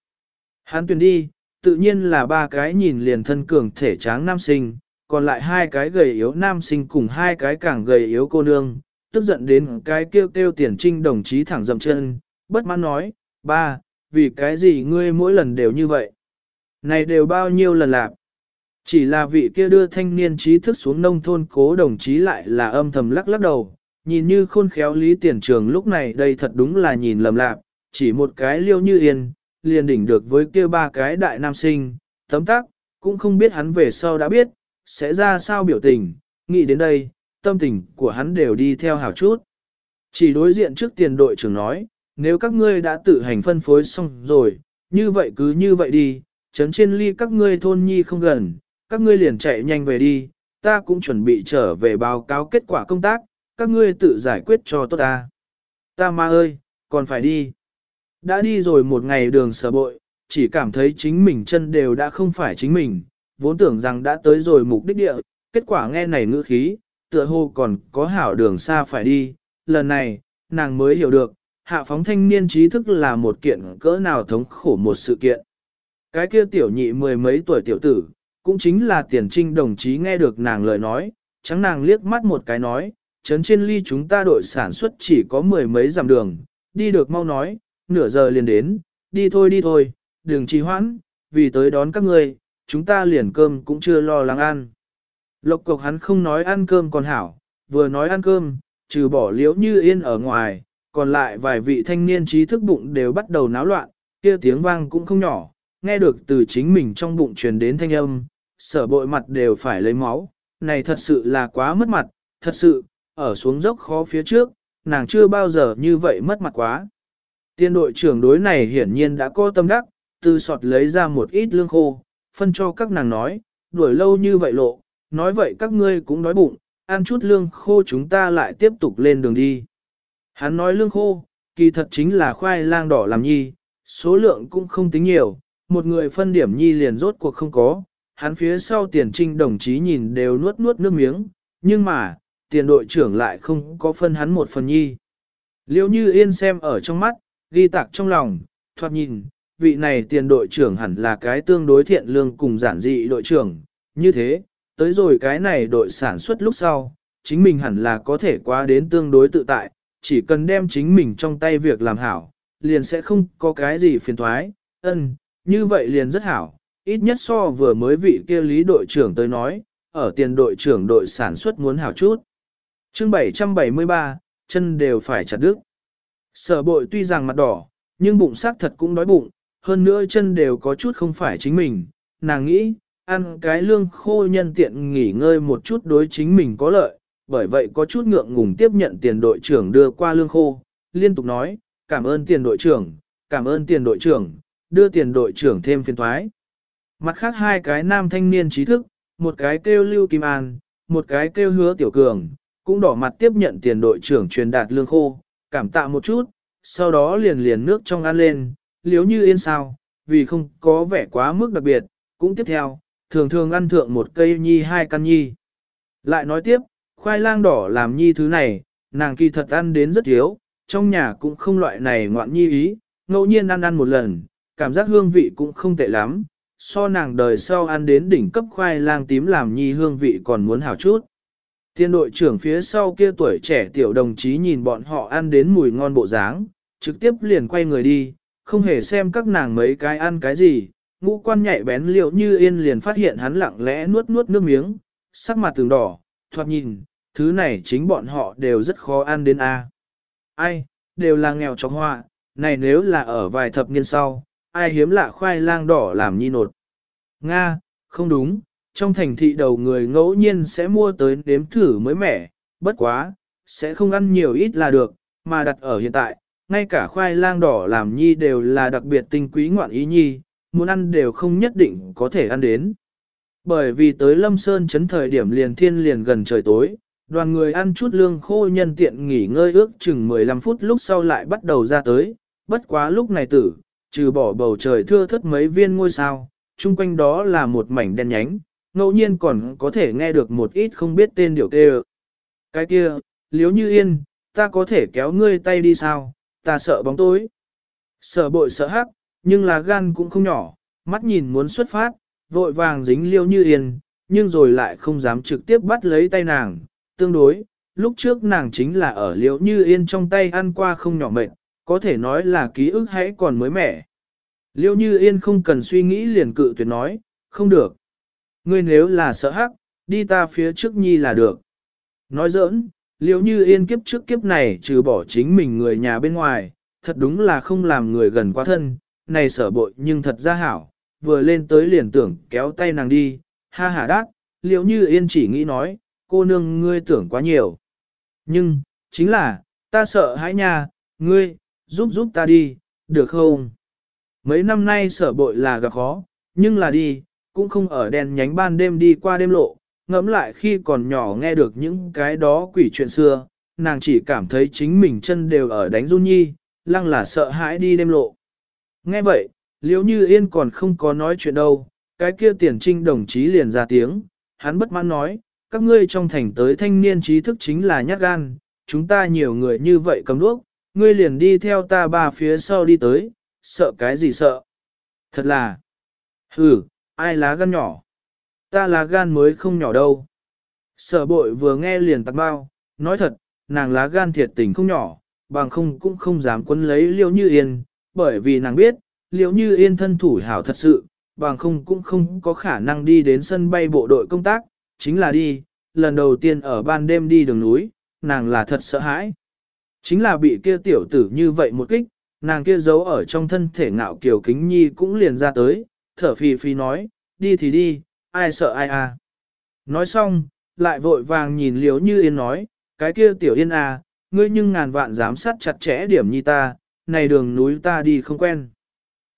Speaker 1: Hắn tuyển đi, tự nhiên là ba cái nhìn liền thân cường thể tráng nam sinh, còn lại hai cái gầy yếu nam sinh cùng hai cái càng gầy yếu cô nương, tức giận đến cái kêu kêu tiền trinh đồng chí thẳng dậm chân, bất mãn nói, ba, vì cái gì ngươi mỗi lần đều như vậy? Này đều bao nhiêu lần lạc? Chỉ là vị kia đưa thanh niên trí thức xuống nông thôn cố đồng chí lại là âm thầm lắc lắc đầu, nhìn như khôn khéo lý tiền trường lúc này đây thật đúng là nhìn lầm lạc, chỉ một cái liêu như yên, liền đỉnh được với kia ba cái đại nam sinh, tấm tắc, cũng không biết hắn về sau đã biết, sẽ ra sao biểu tình, nghĩ đến đây, tâm tình của hắn đều đi theo hảo chút. Chỉ đối diện trước tiền đội trưởng nói, nếu các ngươi đã tự hành phân phối xong rồi, như vậy cứ như vậy đi, chấn trên ly các ngươi thôn nhi không gần, các ngươi liền chạy nhanh về đi, ta cũng chuẩn bị trở về báo cáo kết quả công tác, các ngươi tự giải quyết cho tốt ta. Ta ma ơi, còn phải đi. Đã đi rồi một ngày đường sở bội, chỉ cảm thấy chính mình chân đều đã không phải chính mình, vốn tưởng rằng đã tới rồi mục đích địa, kết quả nghe này ngữ khí, tựa hồ còn có hảo đường xa phải đi, lần này, nàng mới hiểu được, hạ phóng thanh niên trí thức là một kiện cỡ nào thống khổ một sự kiện. Cái kia tiểu nhị mười mấy tuổi tiểu tử, cũng chính là tiền trinh đồng chí nghe được nàng lời nói, trắng nàng liếc mắt một cái nói, chấn trên ly chúng ta đội sản xuất chỉ có mười mấy dặm đường, đi được mau nói, nửa giờ liền đến, đi thôi đi thôi, đừng trì hoãn, vì tới đón các ngươi, chúng ta liền cơm cũng chưa lo lắng ăn. Lộc cộc hắn không nói ăn cơm còn hảo, vừa nói ăn cơm, trừ bỏ liễu như yên ở ngoài, còn lại vài vị thanh niên trí thức bụng đều bắt đầu náo loạn, kia tiếng vang cũng không nhỏ, nghe được từ chính mình trong bụng truyền đến thanh âm, sở bội mặt đều phải lấy máu, này thật sự là quá mất mặt, thật sự, ở xuống dốc khó phía trước, nàng chưa bao giờ như vậy mất mặt quá. Tiên đội trưởng đối này hiển nhiên đã có tâm đắc, từ sọt lấy ra một ít lương khô, phân cho các nàng nói, đuổi lâu như vậy lộ, nói vậy các ngươi cũng đói bụng, ăn chút lương khô chúng ta lại tiếp tục lên đường đi. Hắn nói lương khô, kỳ thật chính là khoai lang đỏ làm nhi, số lượng cũng không tính nhiều, một người phân điểm nhi liền rốt cuộc không có, hắn phía sau tiền trinh đồng chí nhìn đều nuốt nuốt nước miếng, nhưng mà, tiền đội trưởng lại không có phân hắn một phần nhi. Liêu như yên xem ở trong mắt, ghi tạc trong lòng, thoát nhìn, vị này tiền đội trưởng hẳn là cái tương đối thiện lương cùng giản dị đội trưởng, như thế, tới rồi cái này đội sản xuất lúc sau, chính mình hẳn là có thể qua đến tương đối tự tại, chỉ cần đem chính mình trong tay việc làm hảo, liền sẽ không có cái gì phiền thoái, ân, như vậy liền rất hảo, ít nhất so vừa mới vị kia lý đội trưởng tới nói, ở tiền đội trưởng đội sản xuất muốn hảo chút. chương 773, chân đều phải chặt đứt. Sở bội tuy rằng mặt đỏ, nhưng bụng xác thật cũng đói bụng, hơn nữa chân đều có chút không phải chính mình, nàng nghĩ, ăn cái lương khô nhân tiện nghỉ ngơi một chút đối chính mình có lợi, bởi vậy có chút ngượng ngùng tiếp nhận tiền đội trưởng đưa qua lương khô, liên tục nói, cảm ơn tiền đội trưởng, cảm ơn tiền đội trưởng, đưa tiền đội trưởng thêm phiền thoái. Mặt khác hai cái nam thanh niên trí thức, một cái kêu Lưu Kim An, một cái kêu Hứa Tiểu Cường, cũng đỏ mặt tiếp nhận tiền đội trưởng truyền đạt lương khô, cảm tạ một chút, sau đó liền liền nước trong ăn lên, liếu như yên sao, vì không có vẻ quá mức đặc biệt, cũng tiếp theo, thường thường ăn thượng một cây nhi hai căn nhi. Lại nói tiếp, khoai lang đỏ làm nhi thứ này, nàng kỳ thật ăn đến rất thiếu, trong nhà cũng không loại này ngoạn nhi ý, ngẫu nhiên ăn ăn một lần, cảm giác hương vị cũng không tệ lắm, so nàng đời sau ăn đến đỉnh cấp khoai lang tím làm nhi hương vị còn muốn hảo chút. Tiên đội trưởng phía sau kia tuổi trẻ tiểu đồng chí nhìn bọn họ ăn đến mùi ngon bộ dáng, trực tiếp liền quay người đi, không hề xem các nàng mấy cái ăn cái gì, ngũ quan nhạy bén liệu như yên liền phát hiện hắn lặng lẽ nuốt nuốt nước miếng, sắc mặt từng đỏ, thoạt nhìn, thứ này chính bọn họ đều rất khó ăn đến a. Ai, đều là nghèo chóng họa, này nếu là ở vài thập niên sau, ai hiếm lạ khoai lang đỏ làm nhi nột. Nga, không đúng, trong thành thị đầu người ngẫu nhiên sẽ mua tới nếm thử mới mẻ, bất quá, sẽ không ăn nhiều ít là được, mà đặt ở hiện tại, ngay cả khoai lang đỏ làm nhi đều là đặc biệt tinh quý ngoạn ý nhi, muốn ăn đều không nhất định có thể ăn đến. Bởi vì tới Lâm Sơn chấn thời điểm liền thiên liền gần trời tối, đoàn người ăn chút lương khô nhân tiện nghỉ ngơi ước chừng 15 phút lúc sau lại bắt đầu ra tới, bất quá lúc này tử, trừ bỏ bầu trời thưa thất mấy viên ngôi sao, chung quanh đó là một mảnh đen nhánh, ngẫu nhiên còn có thể nghe được một ít không biết tên điều kêu. Cái kia, liếu như yên, ta có thể kéo ngươi tay đi sao, ta sợ bóng tối. Sợ bội sợ hắc, nhưng là gan cũng không nhỏ, mắt nhìn muốn xuất phát, vội vàng dính liêu như yên, nhưng rồi lại không dám trực tiếp bắt lấy tay nàng. Tương đối, lúc trước nàng chính là ở liễu như yên trong tay ăn qua không nhỏ mệt, có thể nói là ký ức hãy còn mới mẻ. Liêu như yên không cần suy nghĩ liền cự tuyệt nói, không được. Ngươi nếu là sợ hắc, đi ta phía trước nhi là được. Nói giỡn, liệu như yên kiếp trước kiếp này trừ bỏ chính mình người nhà bên ngoài, thật đúng là không làm người gần quá thân, này sở bội nhưng thật ra hảo, vừa lên tới liền tưởng kéo tay nàng đi, ha ha đát, liệu như yên chỉ nghĩ nói, cô nương ngươi tưởng quá nhiều. Nhưng, chính là, ta sợ hãi nha, ngươi, giúp giúp ta đi, được không? Mấy năm nay sở bội là gặp khó, nhưng là đi, cũng không ở đèn nhánh ban đêm đi qua đêm lộ, ngẫm lại khi còn nhỏ nghe được những cái đó quỷ chuyện xưa, nàng chỉ cảm thấy chính mình chân đều ở đánh run nhi, lăng là sợ hãi đi đêm lộ. Nghe vậy, liếu như yên còn không có nói chuyện đâu, cái kia tiền trinh đồng chí liền ra tiếng, hắn bất mãn nói, các ngươi trong thành tới thanh niên trí thức chính là nhát gan, chúng ta nhiều người như vậy cầm đuốc, ngươi liền đi theo ta ba phía sau đi tới, sợ cái gì sợ? Thật là, hừ, ai lá gan nhỏ? Ta lá gan mới không nhỏ đâu. Sở bội vừa nghe liền tặc bao, nói thật, nàng lá gan thiệt tình không nhỏ, bằng không cũng không dám quấn lấy liêu như yên, bởi vì nàng biết, liêu như yên thân thủ hảo thật sự, bằng không cũng không có khả năng đi đến sân bay bộ đội công tác, chính là đi, lần đầu tiên ở ban đêm đi đường núi, nàng là thật sợ hãi. Chính là bị kia tiểu tử như vậy một kích, nàng kia giấu ở trong thân thể ngạo kiều kính nhi cũng liền ra tới, thở phì phì nói, đi thì đi, ai sợ ai à. Nói xong, lại vội vàng nhìn liếu như yên nói, cái kia tiểu yên à, ngươi nhưng ngàn vạn giám sát chặt chẽ điểm như ta, này đường núi ta đi không quen.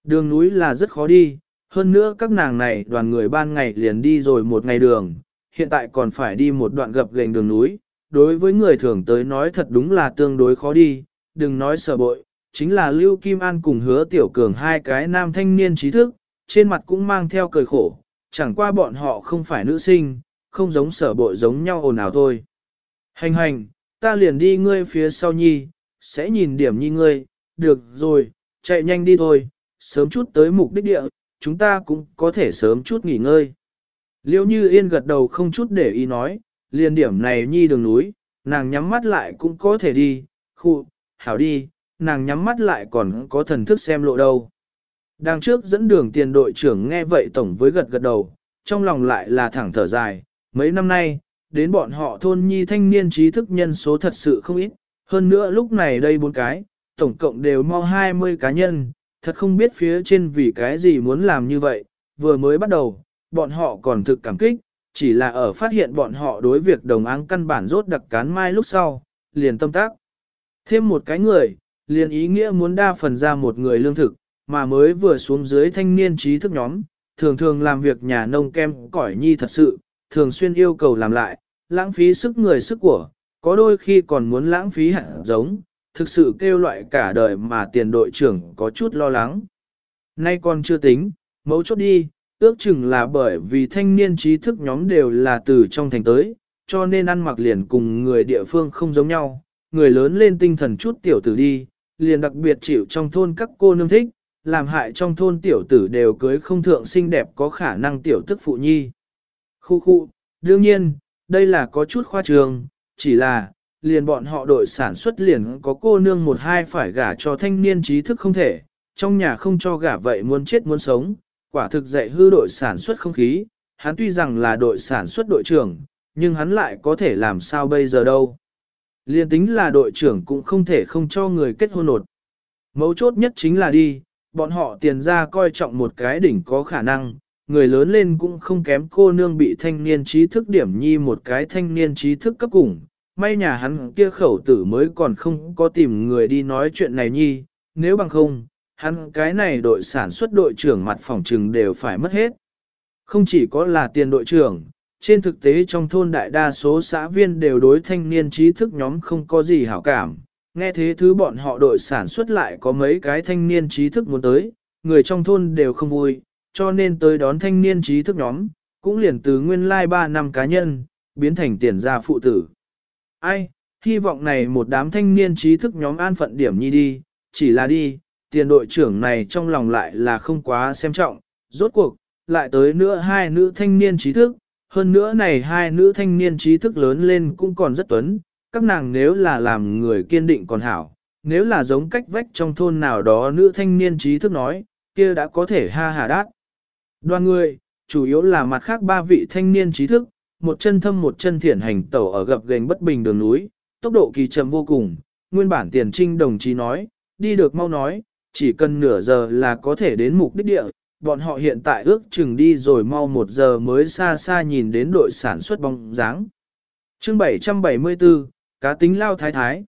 Speaker 1: Đường núi là rất khó đi, hơn nữa các nàng này đoàn người ban ngày liền đi rồi một ngày đường, hiện tại còn phải đi một đoạn gập gành đường núi, đối với người thường tới nói thật đúng là tương đối khó đi, đừng nói sợ bội, chính là Lưu Kim An cùng hứa tiểu cường hai cái nam thanh niên trí thức, trên mặt cũng mang theo cười khổ, chẳng qua bọn họ không phải nữ sinh, không giống sở bội giống nhau ồn ào thôi. Hành hành, ta liền đi ngươi phía sau nhi, sẽ nhìn điểm nhi ngươi, được rồi, chạy nhanh đi thôi, sớm chút tới mục đích địa, chúng ta cũng có thể sớm chút nghỉ ngơi. Liêu như yên gật đầu không chút để ý nói, liền điểm này nhi đường núi, nàng nhắm mắt lại cũng có thể đi, khu, hảo đi, nàng nhắm mắt lại còn có thần thức xem lộ đâu. Đằng trước dẫn đường tiền đội trưởng nghe vậy tổng với gật gật đầu, trong lòng lại là thẳng thở dài, mấy năm nay, đến bọn họ thôn nhi thanh niên trí thức nhân số thật sự không ít, hơn nữa lúc này đây bốn cái, tổng cộng đều mau 20 cá nhân, thật không biết phía trên vì cái gì muốn làm như vậy, vừa mới bắt đầu, bọn họ còn thực cảm kích, chỉ là ở phát hiện bọn họ đối việc đồng áng căn bản rốt đặc cán mai lúc sau, liền tâm tác. Thêm một cái người, liền ý nghĩa muốn đa phần ra một người lương thực, mà mới vừa xuống dưới thanh niên trí thức nhóm, thường thường làm việc nhà nông kem cỏi nhi thật sự, thường xuyên yêu cầu làm lại, lãng phí sức người sức của, có đôi khi còn muốn lãng phí hạt giống, thực sự kêu loại cả đời mà tiền đội trưởng có chút lo lắng. Nay còn chưa tính, mấu chốt đi, ước chừng là bởi vì thanh niên trí thức nhóm đều là từ trong thành tới, cho nên ăn mặc liền cùng người địa phương không giống nhau, người lớn lên tinh thần chút tiểu tử đi, liền đặc biệt chịu trong thôn các cô nương thích, làm hại trong thôn tiểu tử đều cưới không thượng xinh đẹp có khả năng tiểu tức phụ nhi. Khu khu, đương nhiên, đây là có chút khoa trường, chỉ là, liền bọn họ đội sản xuất liền có cô nương một hai phải gả cho thanh niên trí thức không thể, trong nhà không cho gả vậy muốn chết muốn sống, quả thực dạy hư đội sản xuất không khí, hắn tuy rằng là đội sản xuất đội trưởng, nhưng hắn lại có thể làm sao bây giờ đâu. Liên tính là đội trưởng cũng không thể không cho người kết hôn nột. Mấu chốt nhất chính là đi, bọn họ tiền ra coi trọng một cái đỉnh có khả năng, người lớn lên cũng không kém cô nương bị thanh niên trí thức điểm nhi một cái thanh niên trí thức cấp cùng. May nhà hắn kia khẩu tử mới còn không có tìm người đi nói chuyện này nhi, nếu bằng không, hắn cái này đội sản xuất đội trưởng mặt phòng trừng đều phải mất hết. Không chỉ có là tiền đội trưởng, trên thực tế trong thôn đại đa số xã viên đều đối thanh niên trí thức nhóm không có gì hảo cảm. Nghe thế thứ bọn họ đội sản xuất lại có mấy cái thanh niên trí thức muốn tới, người trong thôn đều không vui, cho nên tới đón thanh niên trí thức nhóm, cũng liền từ nguyên lai like 3 năm cá nhân, biến thành tiền gia phụ tử. Ai, hy vọng này một đám thanh niên trí thức nhóm an phận điểm nhi đi, chỉ là đi, tiền đội trưởng này trong lòng lại là không quá xem trọng, rốt cuộc, lại tới nữa hai nữ thanh niên trí thức, hơn nữa này hai nữ thanh niên trí thức lớn lên cũng còn rất tuấn, các nàng nếu là làm người kiên định còn hảo, nếu là giống cách vách trong thôn nào đó nữ thanh niên trí thức nói, kia đã có thể ha hà đát. Đoàn người, chủ yếu là mặt khác ba vị thanh niên trí thức, một chân thâm một chân thiển hành tẩu ở gập gành bất bình đường núi, tốc độ kỳ chậm vô cùng, nguyên bản tiền trinh đồng chí nói, đi được mau nói, chỉ cần nửa giờ là có thể đến mục đích địa, bọn họ hiện tại ước chừng đi rồi mau một giờ mới xa xa nhìn đến đội sản xuất bóng dáng. chương 774, cá tính lao thái thái.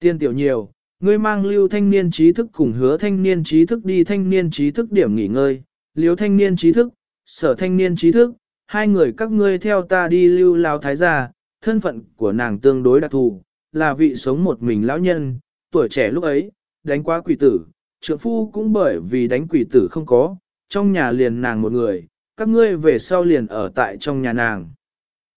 Speaker 1: Tiên tiểu nhiều, ngươi mang lưu thanh niên trí thức cùng hứa thanh niên trí thức đi thanh niên trí thức điểm nghỉ ngơi, liếu thanh niên trí thức, sở thanh niên trí thức, hai người các ngươi theo ta đi lưu lao thái gia, thân phận của nàng tương đối đặc thù, là vị sống một mình lão nhân, tuổi trẻ lúc ấy, đánh quá quỷ tử, trượng phu cũng bởi vì đánh quỷ tử không có, trong nhà liền nàng một người, các ngươi về sau liền ở tại trong nhà nàng.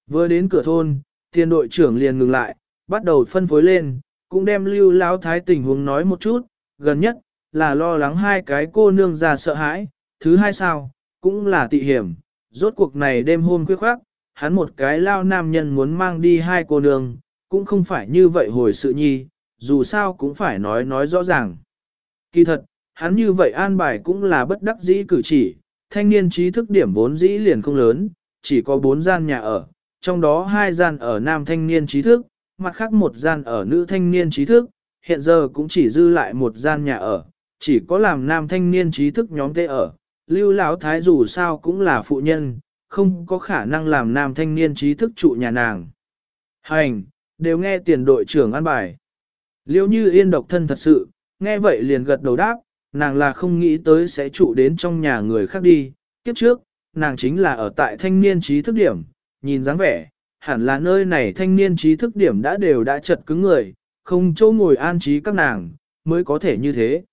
Speaker 1: Vừa đến cửa thôn, tiền đội trưởng liền ngừng lại, bắt đầu phân phối lên, cũng đem lưu lão thái tình huống nói một chút, gần nhất, là lo lắng hai cái cô nương già sợ hãi, thứ hai sao, cũng là tị hiểm, rốt cuộc này đêm hôm khuya khoác, hắn một cái lao nam nhân muốn mang đi hai cô nương, cũng không phải như vậy hồi sự nhi, dù sao cũng phải nói nói rõ ràng. Kỳ thật, hắn như vậy an bài cũng là bất đắc dĩ cử chỉ, thanh niên trí thức điểm vốn dĩ liền không lớn, chỉ có bốn gian nhà ở, trong đó hai gian ở nam thanh niên trí thức, mặt khác một gian ở nữ thanh niên trí thức, hiện giờ cũng chỉ dư lại một gian nhà ở, chỉ có làm nam thanh niên trí thức nhóm tê ở. Lưu Lão Thái dù sao cũng là phụ nhân, không có khả năng làm nam thanh niên trí thức trụ nhà nàng. Hành, đều nghe tiền đội trưởng an bài. Liêu như yên độc thân thật sự, nghe vậy liền gật đầu đáp, nàng là không nghĩ tới sẽ trụ đến trong nhà người khác đi. Kiếp trước, nàng chính là ở tại thanh niên trí thức điểm, nhìn dáng vẻ, hẳn là nơi này thanh niên trí thức điểm đã đều đã chật cứng người, không chỗ ngồi an trí các nàng, mới có thể như thế.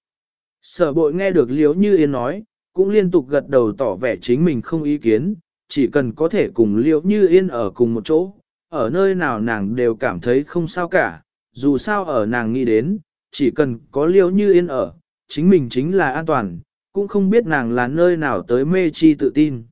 Speaker 1: Sở bội nghe được liễu như yên nói, cũng liên tục gật đầu tỏ vẻ chính mình không ý kiến, chỉ cần có thể cùng liễu như yên ở cùng một chỗ, ở nơi nào nàng đều cảm thấy không sao cả, dù sao ở nàng nghĩ đến, chỉ cần có liễu như yên ở, chính mình chính là an toàn, cũng không biết nàng là nơi nào tới mê chi tự tin.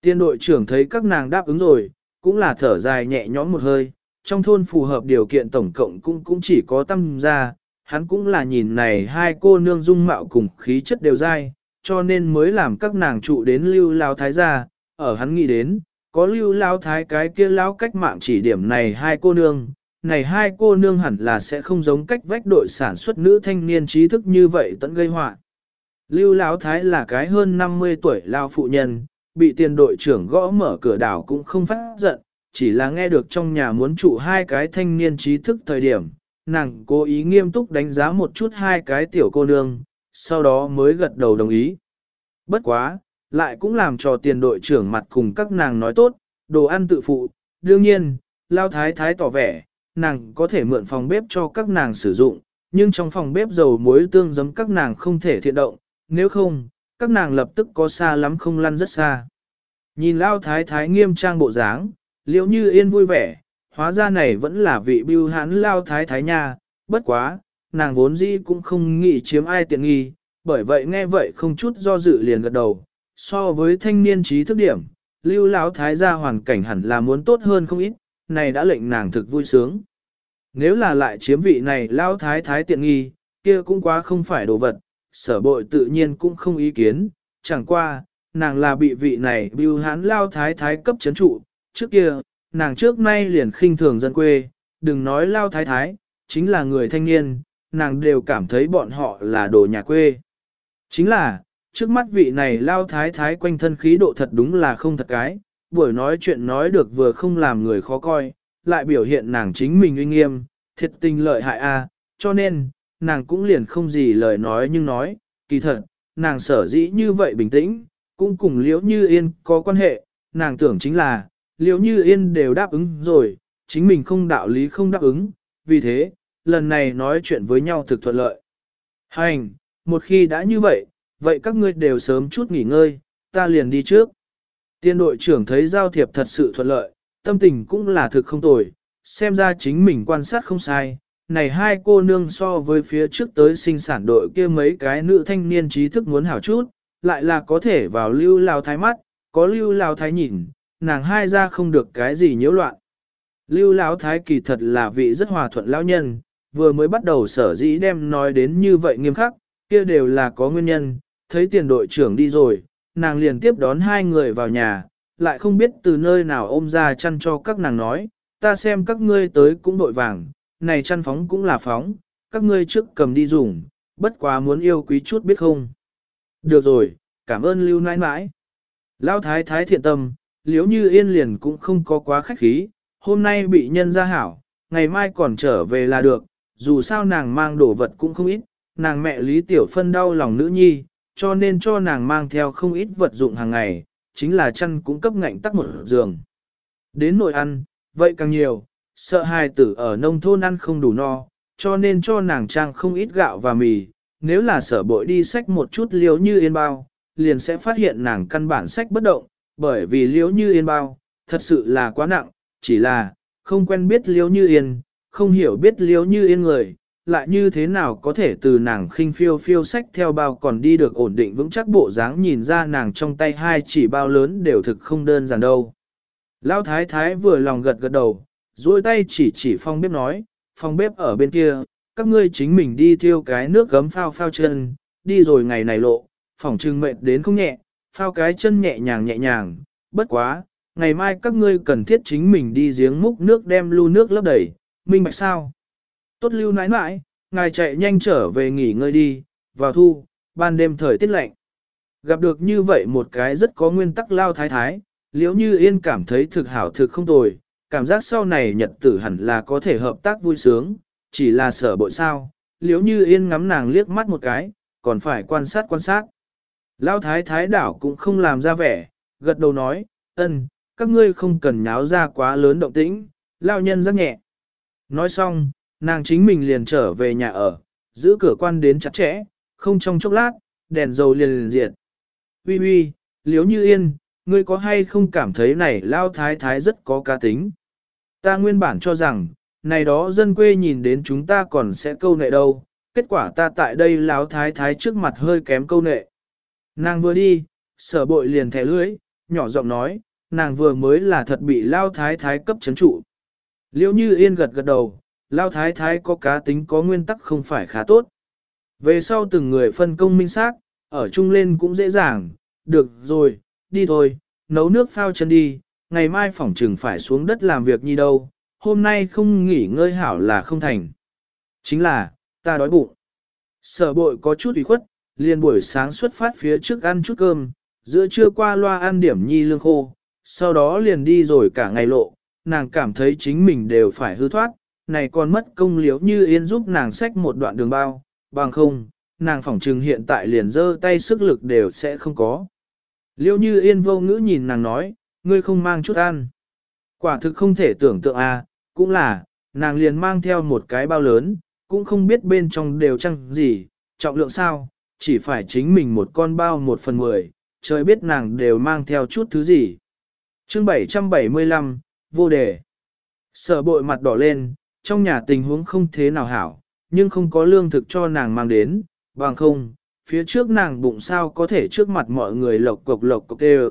Speaker 1: Tiên đội trưởng thấy các nàng đáp ứng rồi, cũng là thở dài nhẹ nhõm một hơi, trong thôn phù hợp điều kiện tổng cộng cũng cũng chỉ có tâm gia hắn cũng là nhìn này hai cô nương dung mạo cùng khí chất đều dai, cho nên mới làm các nàng trụ đến lưu lao thái gia, ở hắn nghĩ đến, có lưu lao thái cái kia lao cách mạng chỉ điểm này hai cô nương, này hai cô nương hẳn là sẽ không giống cách vách đội sản xuất nữ thanh niên trí thức như vậy tận gây họa. Lưu Lão Thái là cái hơn 50 tuổi lao phụ nhân, bị tiền đội trưởng gõ mở cửa đảo cũng không phát giận, chỉ là nghe được trong nhà muốn trụ hai cái thanh niên trí thức thời điểm, nàng cố ý nghiêm túc đánh giá một chút hai cái tiểu cô nương, sau đó mới gật đầu đồng ý. Bất quá, lại cũng làm cho tiền đội trưởng mặt cùng các nàng nói tốt, đồ ăn tự phụ, đương nhiên, lao thái thái tỏ vẻ, nàng có thể mượn phòng bếp cho các nàng sử dụng, nhưng trong phòng bếp dầu muối tương giấm các nàng không thể thiện động, nếu không, các nàng lập tức có xa lắm không lăn rất xa. Nhìn lao thái thái nghiêm trang bộ dáng, liễu như yên vui vẻ, hóa ra này vẫn là vị bưu hán lao thái thái nha, bất quá, nàng vốn dĩ cũng không nghĩ chiếm ai tiện nghi, bởi vậy nghe vậy không chút do dự liền gật đầu, so với thanh niên trí thức điểm, lưu lão thái gia hoàn cảnh hẳn là muốn tốt hơn không ít, này đã lệnh nàng thực vui sướng. Nếu là lại chiếm vị này lao thái thái tiện nghi, kia cũng quá không phải đồ vật, sở bội tự nhiên cũng không ý kiến, chẳng qua, nàng là bị vị này bưu hán lao thái thái cấp chấn trụ, trước kia, nàng trước nay liền khinh thường dân quê, đừng nói lao thái thái, chính là người thanh niên, nàng đều cảm thấy bọn họ là đồ nhà quê. Chính là, trước mắt vị này lao thái thái quanh thân khí độ thật đúng là không thật cái, buổi nói chuyện nói được vừa không làm người khó coi, lại biểu hiện nàng chính mình uy nghiêm, thiệt tình lợi hại a, cho nên, nàng cũng liền không gì lời nói nhưng nói, kỳ thật, nàng sở dĩ như vậy bình tĩnh, cũng cùng liễu như yên có quan hệ, nàng tưởng chính là, liễu như yên đều đáp ứng rồi, chính mình không đạo lý không đáp ứng, vì thế, lần này nói chuyện với nhau thực thuận lợi. Hành, một khi đã như vậy, vậy các ngươi đều sớm chút nghỉ ngơi, ta liền đi trước. Tiên đội trưởng thấy giao thiệp thật sự thuận lợi, tâm tình cũng là thực không tồi, xem ra chính mình quan sát không sai. Này hai cô nương so với phía trước tới sinh sản đội kia mấy cái nữ thanh niên trí thức muốn hảo chút, lại là có thể vào lưu lao thái mắt, có lưu lao thái nhìn, nàng hai ra không được cái gì nhiễu loạn. Lưu lão thái kỳ thật là vị rất hòa thuận lão nhân, vừa mới bắt đầu sở dĩ đem nói đến như vậy nghiêm khắc, kia đều là có nguyên nhân, thấy tiền đội trưởng đi rồi, nàng liền tiếp đón hai người vào nhà, lại không biết từ nơi nào ôm ra chăn cho các nàng nói, ta xem các ngươi tới cũng đội vàng, này chăn phóng cũng là phóng, các ngươi trước cầm đi dùng, bất quá muốn yêu quý chút biết không. Được rồi, cảm ơn lưu nãi nãi. Lão thái thái thiện tâm, liếu như yên liền cũng không có quá khách khí, hôm nay bị nhân ra hảo, ngày mai còn trở về là được, dù sao nàng mang đồ vật cũng không ít, nàng mẹ Lý Tiểu Phân đau lòng nữ nhi, cho nên cho nàng mang theo không ít vật dụng hàng ngày, chính là chăn cũng cấp ngạnh tắc một giường. Đến nội ăn, vậy càng nhiều, sợ hai tử ở nông thôn ăn không đủ no, cho nên cho nàng trang không ít gạo và mì, nếu là sở bội đi sách một chút liếu như yên bao, liền sẽ phát hiện nàng căn bản sách bất động, bởi vì liếu như yên bao, thật sự là quá nặng, chỉ là, không quen biết liếu như yên, không hiểu biết liếu như yên người, lại như thế nào có thể từ nàng khinh phiêu phiêu sách theo bao còn đi được ổn định vững chắc bộ dáng nhìn ra nàng trong tay hai chỉ bao lớn đều thực không đơn giản đâu. Lão thái thái vừa lòng gật gật đầu, duỗi tay chỉ chỉ phòng bếp nói, phòng bếp ở bên kia, các ngươi chính mình đi thiêu cái nước gấm phao phao chân, đi rồi ngày này lộ, phòng trưng mệt đến không nhẹ, phao cái chân nhẹ nhàng nhẹ nhàng, bất quá, ngày mai các ngươi cần thiết chính mình đi giếng múc nước đem lưu nước lấp đầy, minh bạch sao? Tốt lưu nãi nãi, ngài chạy nhanh trở về nghỉ ngơi đi, vào thu, ban đêm thời tiết lạnh. Gặp được như vậy một cái rất có nguyên tắc lao thái thái, liễu như yên cảm thấy thực hảo thực không tồi, cảm giác sau này nhật tử hẳn là có thể hợp tác vui sướng, chỉ là sở bội sao, liếu như yên ngắm nàng liếc mắt một cái, còn phải quan sát quan sát. Lao thái thái đảo cũng không làm ra vẻ, gật đầu nói, ân, các ngươi không cần nháo ra quá lớn động tĩnh, lao nhân rất nhẹ. Nói xong, nàng chính mình liền trở về nhà ở, giữ cửa quan đến chặt chẽ, không trong chốc lát, đèn dầu liền liền diệt. Ui ui, liếu như yên, ngươi có hay không cảm thấy này lao thái thái rất có cá tính. Ta nguyên bản cho rằng, này đó dân quê nhìn đến chúng ta còn sẽ câu nệ đâu, kết quả ta tại đây lão thái thái trước mặt hơi kém câu nệ. Nàng vừa đi, sở bội liền thẻ lưới, nhỏ giọng nói, nàng vừa mới là thật bị lao thái thái cấp chấn trụ. Liễu như yên gật gật đầu, lao thái thái có cá tính có nguyên tắc không phải khá tốt. Về sau từng người phân công minh xác, ở chung lên cũng dễ dàng, được rồi, đi thôi, nấu nước phao chân đi, ngày mai phỏng trừng phải xuống đất làm việc như đâu, hôm nay không nghỉ ngơi hảo là không thành. Chính là, ta đói bụng. Sở bội có chút ủy khuất, liền buổi sáng xuất phát phía trước ăn chút cơm, giữa trưa qua loa ăn điểm nhi lương khô, sau đó liền đi rồi cả ngày lộ, nàng cảm thấy chính mình đều phải hư thoát, này còn mất công liếu như yên giúp nàng xách một đoạn đường bao, bằng không, nàng phỏng trừng hiện tại liền dơ tay sức lực đều sẽ không có. Liêu như yên vô ngữ nhìn nàng nói, ngươi không mang chút ăn. Quả thực không thể tưởng tượng à, cũng là, nàng liền mang theo một cái bao lớn, cũng không biết bên trong đều chăng gì, trọng lượng sao, chỉ phải chính mình một con bao một phần mười, trời biết nàng đều mang theo chút thứ gì. chương 775, vô đề. Sở bội mặt đỏ lên, trong nhà tình huống không thế nào hảo, nhưng không có lương thực cho nàng mang đến, bằng không, phía trước nàng bụng sao có thể trước mặt mọi người lộc cộc lộc cộc đều.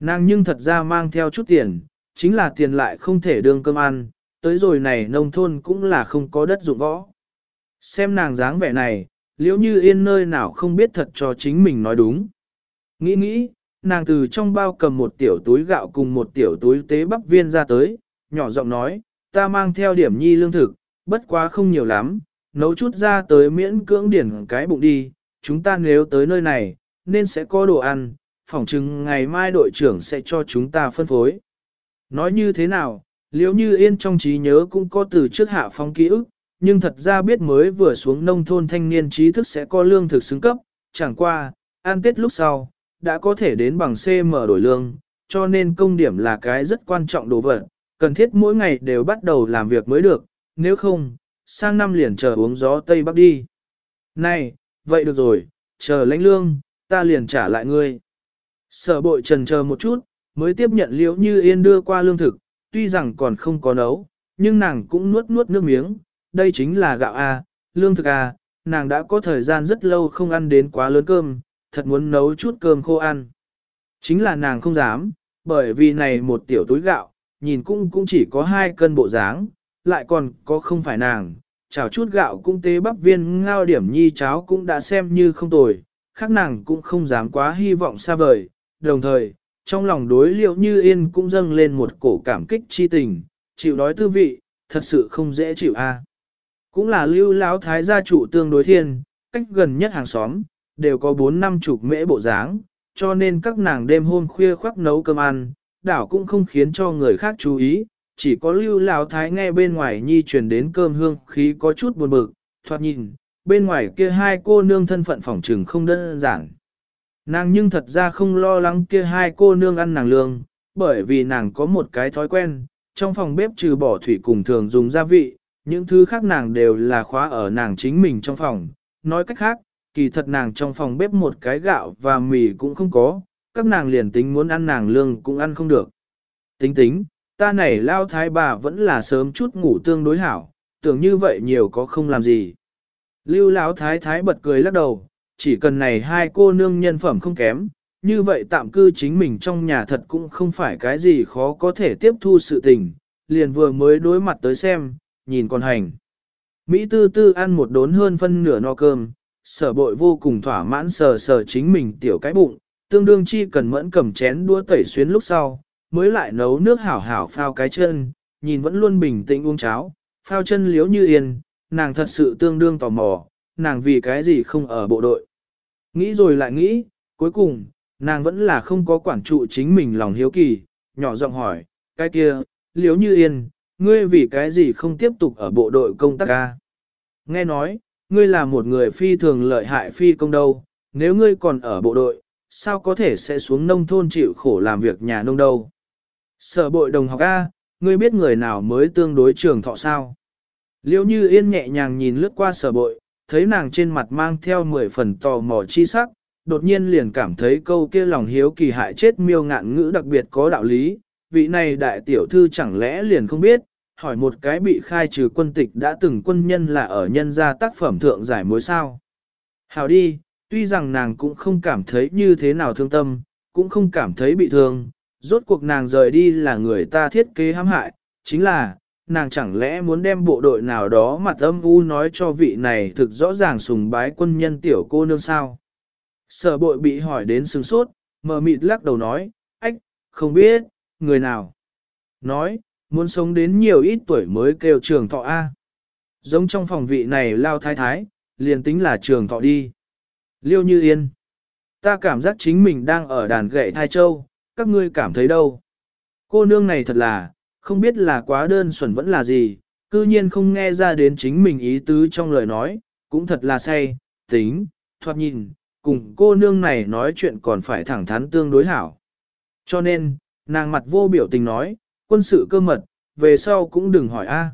Speaker 1: Nàng nhưng thật ra mang theo chút tiền, chính là tiền lại không thể đương cơm ăn, tới rồi này nông thôn cũng là không có đất dụng võ. Xem nàng dáng vẻ này, liễu như yên nơi nào không biết thật cho chính mình nói đúng. Nghĩ nghĩ, nàng từ trong bao cầm một tiểu túi gạo cùng một tiểu túi tế bắp viên ra tới, nhỏ giọng nói, ta mang theo điểm nhi lương thực, bất quá không nhiều lắm, nấu chút ra tới miễn cưỡng điển cái bụng đi, chúng ta nếu tới nơi này, nên sẽ có đồ ăn, phỏng chừng ngày mai đội trưởng sẽ cho chúng ta phân phối. Nói như thế nào, liếu như yên trong trí nhớ cũng có từ trước hạ phong ký ức, nhưng thật ra biết mới vừa xuống nông thôn thanh niên trí thức sẽ có lương thực xứng cấp, chẳng qua, an tết lúc sau, đã có thể đến bằng CM đổi lương, cho nên công điểm là cái rất quan trọng đồ vật, cần thiết mỗi ngày đều bắt đầu làm việc mới được, nếu không, sang năm liền chờ uống gió Tây Bắc đi. Này, vậy được rồi, chờ lãnh lương, ta liền trả lại ngươi. Sở bội trần chờ một chút, mới tiếp nhận liễu như yên đưa qua lương thực, tuy rằng còn không có nấu, nhưng nàng cũng nuốt nuốt nước miếng, đây chính là gạo A, lương thực A, nàng đã có thời gian rất lâu không ăn đến quá lớn cơm, thật muốn nấu chút cơm khô ăn. Chính là nàng không dám, bởi vì này một tiểu túi gạo, nhìn cũng cũng chỉ có hai cân bộ dáng, lại còn có không phải nàng, chảo chút gạo cũng tế bắp viên ngao điểm nhi cháo cũng đã xem như không tồi, khác nàng cũng không dám quá hy vọng xa vời, đồng thời, trong lòng đối liệu như yên cũng dâng lên một cổ cảm kích chi tình, chịu đói tư vị, thật sự không dễ chịu a. Cũng là lưu lão thái gia chủ tương đối thiên, cách gần nhất hàng xóm, đều có bốn năm chục mễ bộ dáng, cho nên các nàng đêm hôm khuya khoác nấu cơm ăn, đảo cũng không khiến cho người khác chú ý, chỉ có lưu lão thái nghe bên ngoài nhi truyền đến cơm hương khí có chút buồn bực, thoạt nhìn, bên ngoài kia hai cô nương thân phận phỏng trừng không đơn giản. Nàng nhưng thật ra không lo lắng kia hai cô nương ăn nàng lương, bởi vì nàng có một cái thói quen, trong phòng bếp trừ bỏ thủy cùng thường dùng gia vị, những thứ khác nàng đều là khóa ở nàng chính mình trong phòng. Nói cách khác, kỳ thật nàng trong phòng bếp một cái gạo và mì cũng không có, các nàng liền tính muốn ăn nàng lương cũng ăn không được. Tính tính, ta này lao thái bà vẫn là sớm chút ngủ tương đối hảo, tưởng như vậy nhiều có không làm gì. Lưu lão thái thái bật cười lắc đầu, chỉ cần này hai cô nương nhân phẩm không kém, như vậy tạm cư chính mình trong nhà thật cũng không phải cái gì khó có thể tiếp thu sự tình, liền vừa mới đối mặt tới xem, nhìn con hành. Mỹ tư tư ăn một đốn hơn phân nửa no cơm, sở bội vô cùng thỏa mãn sờ sờ chính mình tiểu cái bụng, tương đương chi cần mẫn cầm chén đua tẩy xuyến lúc sau, mới lại nấu nước hảo hảo phao cái chân, nhìn vẫn luôn bình tĩnh uống cháo, phao chân liếu như yên, nàng thật sự tương đương tò mò, nàng vì cái gì không ở bộ đội. Nghĩ rồi lại nghĩ, cuối cùng, nàng vẫn là không có quản trụ chính mình lòng hiếu kỳ, nhỏ giọng hỏi, cái kia, liếu như yên, ngươi vì cái gì không tiếp tục ở bộ đội công tác ca? Nghe nói, ngươi là một người phi thường lợi hại phi công đâu, nếu ngươi còn ở bộ đội, sao có thể sẽ xuống nông thôn chịu khổ làm việc nhà nông đâu? Sở bội đồng học A, ngươi biết người nào mới tương đối trường thọ sao? Liêu như yên nhẹ nhàng nhìn lướt qua sở bội, thấy nàng trên mặt mang theo mười phần tò mò chi sắc, đột nhiên liền cảm thấy câu kia lòng hiếu kỳ hại chết miêu ngạn ngữ đặc biệt có đạo lý, vị này đại tiểu thư chẳng lẽ liền không biết, hỏi một cái bị khai trừ quân tịch đã từng quân nhân là ở nhân gia tác phẩm thượng giải mối sao. Hào đi, tuy rằng nàng cũng không cảm thấy như thế nào thương tâm, cũng không cảm thấy bị thương, rốt cuộc nàng rời đi là người ta thiết kế hãm hại, chính là, nàng chẳng lẽ muốn đem bộ đội nào đó mặt âm u nói cho vị này thực rõ ràng sùng bái quân nhân tiểu cô nương sao. Sở bội bị hỏi đến sừng sốt, mờ mịt lắc đầu nói, ách, không biết, người nào. Nói, muốn sống đến nhiều ít tuổi mới kêu trường thọ A. Giống trong phòng vị này lao thái thái, liền tính là trường thọ đi. Liêu như yên. Ta cảm giác chính mình đang ở đàn gậy thai châu, các ngươi cảm thấy đâu. Cô nương này thật là, không biết là quá đơn xuẩn vẫn là gì, cư nhiên không nghe ra đến chính mình ý tứ trong lời nói, cũng thật là say, tính, thoạt nhìn, cùng cô nương này nói chuyện còn phải thẳng thắn tương đối hảo. Cho nên, nàng mặt vô biểu tình nói, quân sự cơ mật, về sau cũng đừng hỏi a.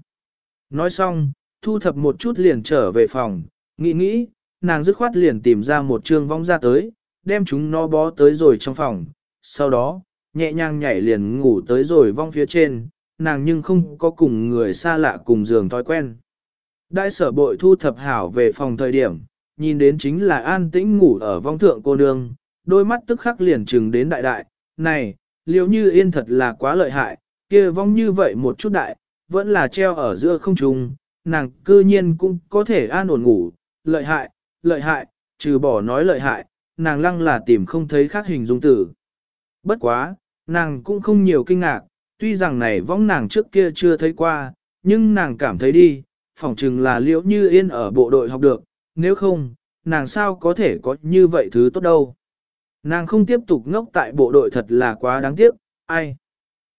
Speaker 1: Nói xong, thu thập một chút liền trở về phòng, nghĩ nghĩ, nàng dứt khoát liền tìm ra một trương vong ra tới, đem chúng nó bó tới rồi trong phòng, sau đó, nhẹ nhàng nhảy liền ngủ tới rồi vong phía trên, nàng nhưng không có cùng người xa lạ cùng giường thói quen. Đại sở bội thu thập hảo về phòng thời điểm, nhìn đến chính là an tĩnh ngủ ở vong thượng cô nương, đôi mắt tức khắc liền trừng đến đại đại, này, liếu như yên thật là quá lợi hại, kia vong như vậy một chút đại, vẫn là treo ở giữa không trung, nàng cư nhiên cũng có thể an ổn ngủ, lợi hại, lợi hại, trừ bỏ nói lợi hại, nàng lăng là tìm không thấy khác hình dung tử. Bất quá, nàng cũng không nhiều kinh ngạc, tuy rằng này vong nàng trước kia chưa thấy qua, nhưng nàng cảm thấy đi, phỏng chừng là liễu như yên ở bộ đội học được, nếu không, nàng sao có thể có như vậy thứ tốt đâu. Nàng không tiếp tục ngốc tại bộ đội thật là quá đáng tiếc, ai.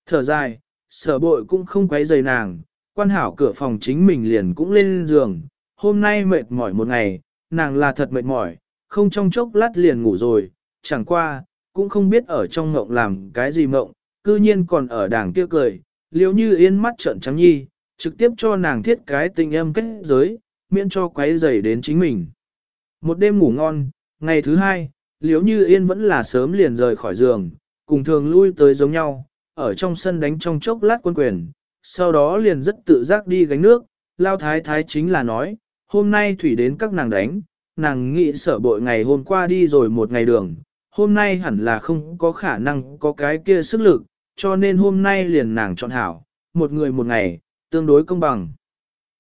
Speaker 1: Thở dài, sở bội cũng không quấy rầy nàng, quan hảo cửa phòng chính mình liền cũng lên giường, hôm nay mệt mỏi một ngày, nàng là thật mệt mỏi, không trong chốc lát liền ngủ rồi, chẳng qua, cũng không biết ở trong ngộng làm cái gì mộng, cư nhiên còn ở đảng kia cười, liếu như yên mắt trợn trắng nhi, trực tiếp cho nàng thiết cái tình âm kết giới, miễn cho quấy rầy đến chính mình. Một đêm ngủ ngon, ngày thứ hai, liếu như yên vẫn là sớm liền rời khỏi giường, cùng thường lui tới giống nhau, ở trong sân đánh trong chốc lát quân quyền, sau đó liền rất tự giác đi gánh nước, lao thái thái chính là nói, hôm nay thủy đến các nàng đánh, nàng nghĩ sợ bội ngày hôm qua đi rồi một ngày đường, hôm nay hẳn là không có khả năng có cái kia sức lực, cho nên hôm nay liền nàng chọn hảo, một người một ngày, tương đối công bằng.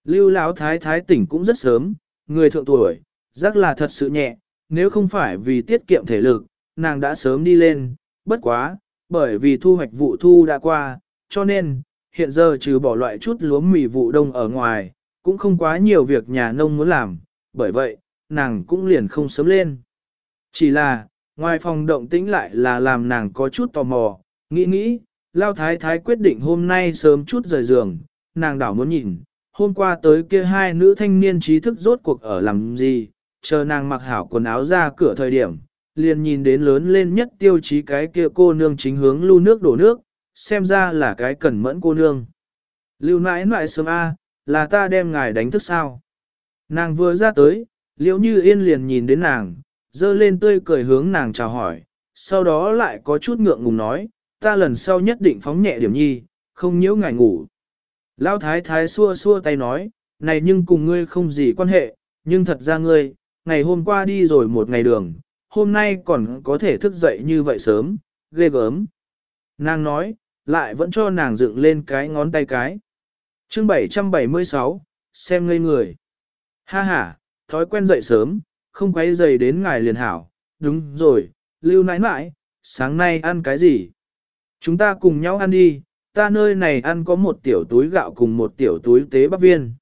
Speaker 1: Lưu Lão thái thái tỉnh cũng rất sớm, người thượng tuổi, giác là thật sự nhẹ, nếu không phải vì tiết kiệm thể lực, nàng đã sớm đi lên, bất quá, bởi vì thu hoạch vụ thu đã qua, cho nên, hiện giờ trừ bỏ loại chút lúa mì vụ đông ở ngoài, cũng không quá nhiều việc nhà nông muốn làm, bởi vậy, nàng cũng liền không sớm lên. Chỉ là, ngoài phòng động tĩnh lại là làm nàng có chút tò mò, nghĩ nghĩ, Lao Thái Thái quyết định hôm nay sớm chút rời giường, nàng đảo muốn nhìn, hôm qua tới kia hai nữ thanh niên trí thức rốt cuộc ở làm gì, chờ nàng mặc hảo quần áo ra cửa thời điểm, liền nhìn đến lớn lên nhất tiêu chí cái kia cô nương chính hướng lưu nước đổ nước, xem ra là cái cẩn mẫn cô nương. Lưu nãi nãi sớm A, là ta đem ngài đánh thức sao. Nàng vừa ra tới, liễu như yên liền nhìn đến nàng, dơ lên tươi cười hướng nàng chào hỏi, sau đó lại có chút ngượng ngùng nói, ta lần sau nhất định phóng nhẹ điểm nhi, không nhiễu ngài ngủ. Lão thái thái xua xua tay nói, này nhưng cùng ngươi không gì quan hệ, nhưng thật ra ngươi, ngày hôm qua đi rồi một ngày đường, hôm nay còn có thể thức dậy như vậy sớm, ghê gớm. Nàng nói, lại vẫn cho nàng dựng lên cái ngón tay cái. chương 776, xem ngây người. Ha ha, thói quen dậy sớm, không quấy dậy đến ngài liền hảo, đúng rồi, lưu nãi nãi, sáng nay ăn cái gì? Chúng ta cùng nhau ăn đi, ta nơi này ăn có một tiểu túi gạo cùng một tiểu túi tế bắp viên.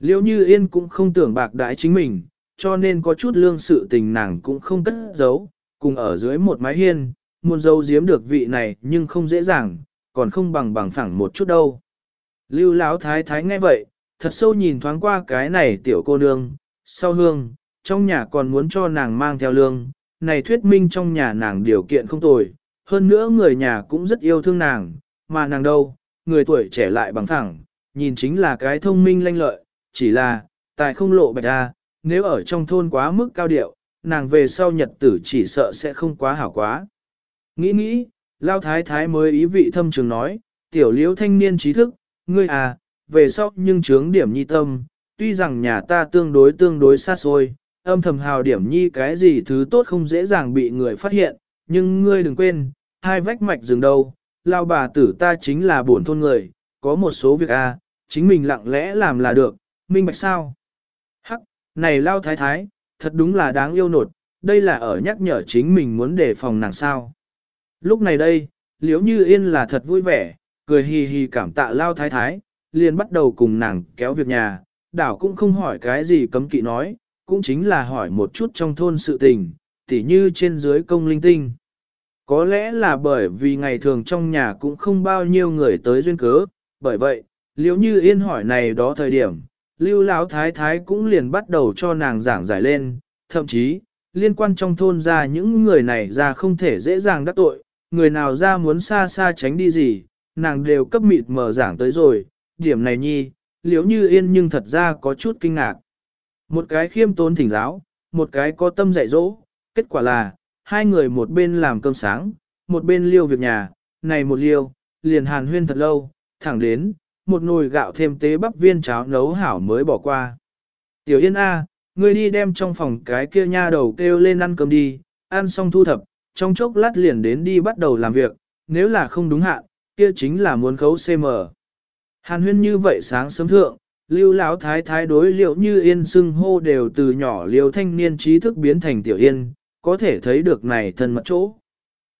Speaker 1: Liêu như yên cũng không tưởng bạc đãi chính mình, cho nên có chút lương sự tình nàng cũng không cất giấu, cùng ở dưới một mái hiên, muốn giấu giếm được vị này nhưng không dễ dàng, còn không bằng bằng phẳng một chút đâu. Lưu Lão thái thái nghe vậy, thật sâu nhìn thoáng qua cái này tiểu cô nương, sau hương, trong nhà còn muốn cho nàng mang theo lương, này thuyết minh trong nhà nàng điều kiện không tồi, hơn nữa người nhà cũng rất yêu thương nàng, mà nàng đâu, người tuổi trẻ lại bằng phẳng, nhìn chính là cái thông minh lanh lợi, chỉ là, tài không lộ bạch ra, nếu ở trong thôn quá mức cao điệu, nàng về sau nhật tử chỉ sợ sẽ không quá hảo quá. Nghĩ nghĩ, lao thái thái mới ý vị thâm trường nói, tiểu liễu thanh niên trí thức, ngươi à, về sau nhưng trướng điểm nhi tâm, tuy rằng nhà ta tương đối tương đối xa xôi, âm thầm hào điểm nhi cái gì thứ tốt không dễ dàng bị người phát hiện, nhưng ngươi đừng quên, hai vách mạch rừng đâu, lao bà tử ta chính là bổn thôn người, có một số việc a, à, chính mình lặng lẽ làm là được, minh bạch sao? Hắc, này lao thái thái, thật đúng là đáng yêu nột, đây là ở nhắc nhở chính mình muốn đề phòng nàng sao. Lúc này đây, liếu như yên là thật vui vẻ, cười hì hì cảm tạ lao thái thái, liền bắt đầu cùng nàng kéo việc nhà, đảo cũng không hỏi cái gì cấm kỵ nói, cũng chính là hỏi một chút trong thôn sự tình, tỉ như trên dưới công linh tinh. Có lẽ là bởi vì ngày thường trong nhà cũng không bao nhiêu người tới duyên cớ, bởi vậy, liếu như yên hỏi này đó thời điểm, lưu lão thái thái cũng liền bắt đầu cho nàng giảng giải lên, thậm chí, liên quan trong thôn ra những người này ra không thể dễ dàng đắc tội, người nào ra muốn xa xa tránh đi gì, nàng đều cấp mịt mở giảng tới rồi, điểm này nhi, liếu như yên nhưng thật ra có chút kinh ngạc. Một cái khiêm tốn thỉnh giáo, một cái có tâm dạy dỗ, kết quả là, hai người một bên làm cơm sáng, một bên liêu việc nhà, này một liêu, liền hàn huyên thật lâu, thẳng đến, một nồi gạo thêm tế bắp viên cháo nấu hảo mới bỏ qua. Tiểu Yên A, ngươi đi đem trong phòng cái kia nha đầu kêu lên ăn cơm đi, ăn xong thu thập, trong chốc lát liền đến đi bắt đầu làm việc, nếu là không đúng hạn, kia chính là muốn khấu CM. Hàn huyên như vậy sáng sớm thượng, lưu lão thái thái đối liệu như yên sưng hô đều từ nhỏ liều thanh niên trí thức biến thành tiểu yên, có thể thấy được này thân mật chỗ.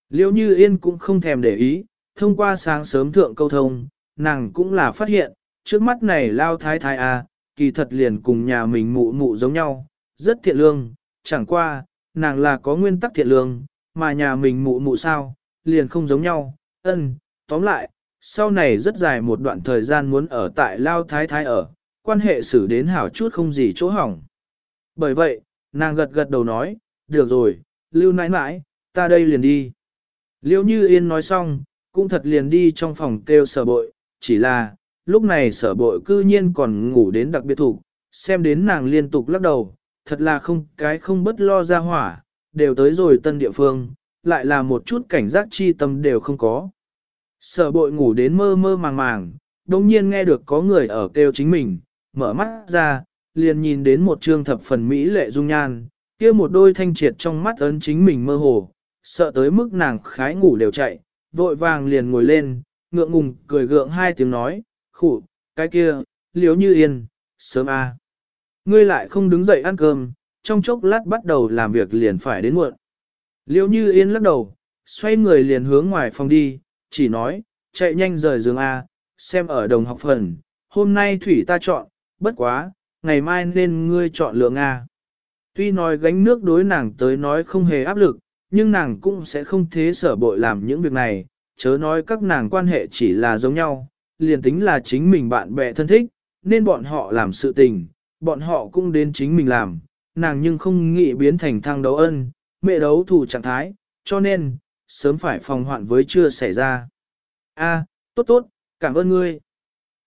Speaker 1: Liêu như yên cũng không thèm để ý, thông qua sáng sớm thượng câu thông, nàng cũng là phát hiện, trước mắt này lao thái thái à, kỳ thật liền cùng nhà mình mụ mụ giống nhau, rất thiện lương, chẳng qua, nàng là có nguyên tắc thiện lương, mà nhà mình mụ mụ sao, liền không giống nhau, ân, tóm lại, sau này rất dài một đoạn thời gian muốn ở tại lao thái thái ở, quan hệ xử đến hảo chút không gì chỗ hỏng. Bởi vậy, nàng gật gật đầu nói, được rồi, lưu nãi nãi, ta đây liền đi. Liêu như yên nói xong, cũng thật liền đi trong phòng kêu sở bội, chỉ là, lúc này sở bội cư nhiên còn ngủ đến đặc biệt thủ, xem đến nàng liên tục lắc đầu, thật là không cái không bất lo ra hỏa, đều tới rồi tân địa phương, lại là một chút cảnh giác chi tâm đều không có. Sở bội ngủ đến mơ mơ màng màng, đồng nhiên nghe được có người ở kêu chính mình, mở mắt ra, liền nhìn đến một trương thập phần mỹ lệ dung nhan, kia một đôi thanh triệt trong mắt ấn chính mình mơ hồ, sợ tới mức nàng khái ngủ đều chạy, vội vàng liền ngồi lên, ngượng ngùng cười gượng hai tiếng nói, khủ, cái kia, liếu như yên, sớm a Ngươi lại không đứng dậy ăn cơm, trong chốc lát bắt đầu làm việc liền phải đến muộn. Liếu như yên lắc đầu, xoay người liền hướng ngoài phòng đi, chỉ nói, chạy nhanh rời giường A, xem ở đồng học phần, hôm nay thủy ta chọn, bất quá, ngày mai nên ngươi chọn lượng A. Tuy nói gánh nước đối nàng tới nói không hề áp lực, nhưng nàng cũng sẽ không thế sở bội làm những việc này, chớ nói các nàng quan hệ chỉ là giống nhau, liền tính là chính mình bạn bè thân thích, nên bọn họ làm sự tình, bọn họ cũng đến chính mình làm, nàng nhưng không nghĩ biến thành thang đấu ân, mẹ đấu thủ trạng thái, cho nên, sớm phải phòng hoạn với chưa xảy ra. A, tốt tốt, cảm ơn ngươi.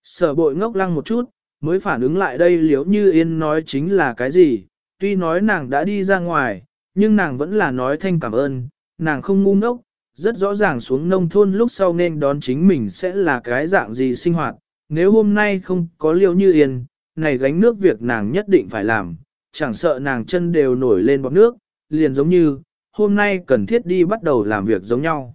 Speaker 1: Sở bội ngốc lăng một chút, mới phản ứng lại đây liếu như yên nói chính là cái gì, tuy nói nàng đã đi ra ngoài, nhưng nàng vẫn là nói thanh cảm ơn, nàng không ngu ngốc, rất rõ ràng xuống nông thôn lúc sau nên đón chính mình sẽ là cái dạng gì sinh hoạt, nếu hôm nay không có liêu như yên, này gánh nước việc nàng nhất định phải làm, chẳng sợ nàng chân đều nổi lên bọt nước, liền giống như, hôm nay cần thiết đi bắt đầu làm việc giống nhau.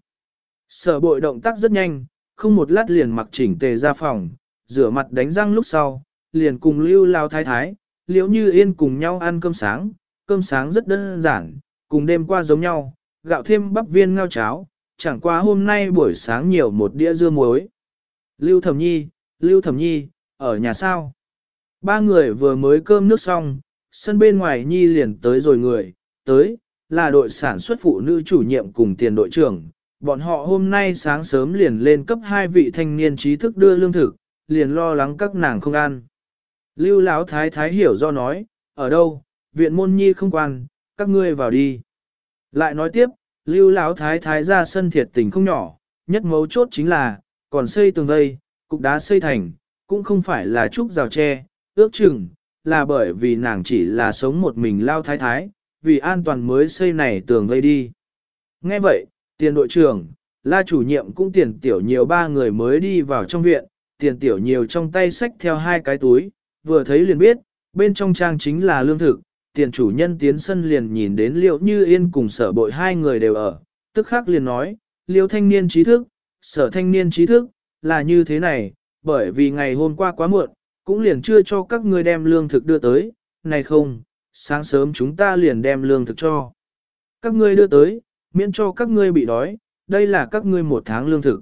Speaker 1: Sở bội động tác rất nhanh, không một lát liền mặc chỉnh tề ra phòng, rửa mặt đánh răng lúc sau, liền cùng lưu lao thái thái, liễu như yên cùng nhau ăn cơm sáng, cơm sáng rất đơn giản, cùng đêm qua giống nhau, gạo thêm bắp viên ngao cháo, chẳng qua hôm nay buổi sáng nhiều một đĩa dưa muối. Lưu Thẩm Nhi, Lưu Thẩm Nhi, ở nhà sao? Ba người vừa mới cơm nước xong, sân bên ngoài Nhi liền tới rồi người, tới, là đội sản xuất phụ nữ chủ nhiệm cùng tiền đội trưởng. Bọn họ hôm nay sáng sớm liền lên cấp hai vị thanh niên trí thức đưa lương thực, liền lo lắng các nàng không ăn. Lưu Lão Thái Thái hiểu do nói, ở đâu, viện môn nhi không quan, các ngươi vào đi. Lại nói tiếp, Lưu Lão Thái Thái ra sân thiệt tình không nhỏ, nhất mấu chốt chính là, còn xây tường vây, cục đá xây thành, cũng không phải là trúc rào tre, ước chừng, là bởi vì nàng chỉ là sống một mình Lao Thái Thái, vì an toàn mới xây này tường vây đi. Nghe vậy, tiền đội trưởng, la chủ nhiệm cũng tiền tiểu nhiều ba người mới đi vào trong viện, tiền tiểu nhiều trong tay xách theo hai cái túi, vừa thấy liền biết, bên trong trang chính là lương thực, tiền chủ nhân tiến sân liền nhìn đến liệu như yên cùng sở bội hai người đều ở, tức khắc liền nói, liệu thanh niên trí thức, sở thanh niên trí thức, là như thế này, bởi vì ngày hôm qua quá muộn, cũng liền chưa cho các ngươi đem lương thực đưa tới, này không, sáng sớm chúng ta liền đem lương thực cho. Các ngươi đưa tới, miễn cho các ngươi bị đói, đây là các ngươi một tháng lương thực.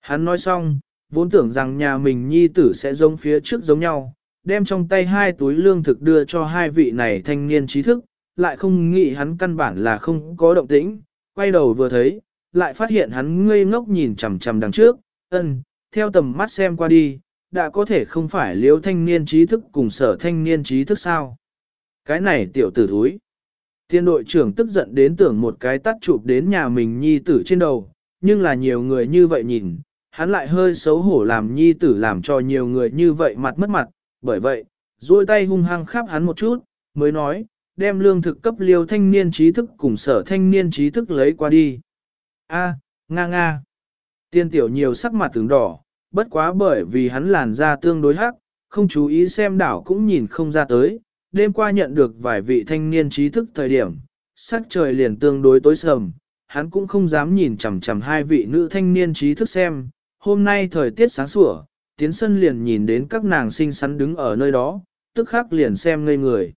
Speaker 1: Hắn nói xong, vốn tưởng rằng nhà mình nhi tử sẽ giống phía trước giống nhau, đem trong tay hai túi lương thực đưa cho hai vị này thanh niên trí thức, lại không nghĩ hắn căn bản là không có động tĩnh, quay đầu vừa thấy, lại phát hiện hắn ngây ngốc nhìn chằm chằm đằng trước, ân, theo tầm mắt xem qua đi, đã có thể không phải liếu thanh niên trí thức cùng sở thanh niên trí thức sao. Cái này tiểu tử thúi. Tiên đội trưởng tức giận đến tưởng một cái tắt chụp đến nhà mình nhi tử trên đầu, nhưng là nhiều người như vậy nhìn, hắn lại hơi xấu hổ làm nhi tử làm cho nhiều người như vậy mặt mất mặt, bởi vậy, duỗi tay hung hăng khắp hắn một chút, mới nói, đem lương thực cấp liêu thanh niên trí thức cùng sở thanh niên trí thức lấy qua đi. A, nga nga. Tiên tiểu nhiều sắc mặt tướng đỏ, bất quá bởi vì hắn làn da tương đối hắc, không chú ý xem đảo cũng nhìn không ra tới. Đêm qua nhận được vài vị thanh niên trí thức thời điểm, sắc trời liền tương đối tối sầm, hắn cũng không dám nhìn chằm chằm hai vị nữ thanh niên trí thức xem. Hôm nay thời tiết sáng sủa, tiến sân liền nhìn đến các nàng xinh xắn đứng ở nơi đó, tức khắc liền xem ngây người.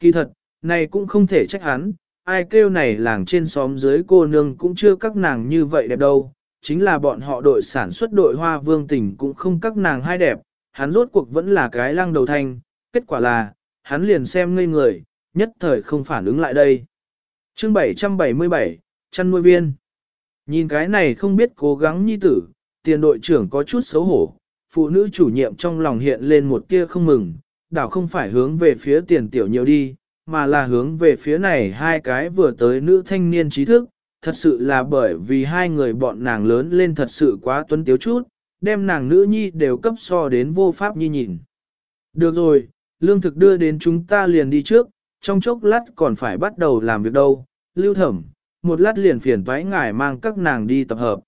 Speaker 1: Kỳ thật, này cũng không thể trách hắn, ai kêu này làng trên xóm dưới cô nương cũng chưa các nàng như vậy đẹp đâu, chính là bọn họ đội sản xuất đội hoa vương tình cũng không các nàng hai đẹp, hắn rốt cuộc vẫn là cái lăng đầu thanh, kết quả là, hắn liền xem ngây người, nhất thời không phản ứng lại đây. chương 777, chăn nuôi viên. Nhìn cái này không biết cố gắng nhi tử, tiền đội trưởng có chút xấu hổ, phụ nữ chủ nhiệm trong lòng hiện lên một tia không mừng, đảo không phải hướng về phía tiền tiểu nhiều đi, mà là hướng về phía này hai cái vừa tới nữ thanh niên trí thức, thật sự là bởi vì hai người bọn nàng lớn lên thật sự quá tuấn tiếu chút, đem nàng nữ nhi đều cấp so đến vô pháp nhi nhìn. Được rồi, lương thực đưa đến chúng ta liền đi trước, trong chốc lát còn phải bắt đầu làm việc đâu, lưu thẩm, một lát liền phiền toái ngài mang các nàng đi tập hợp.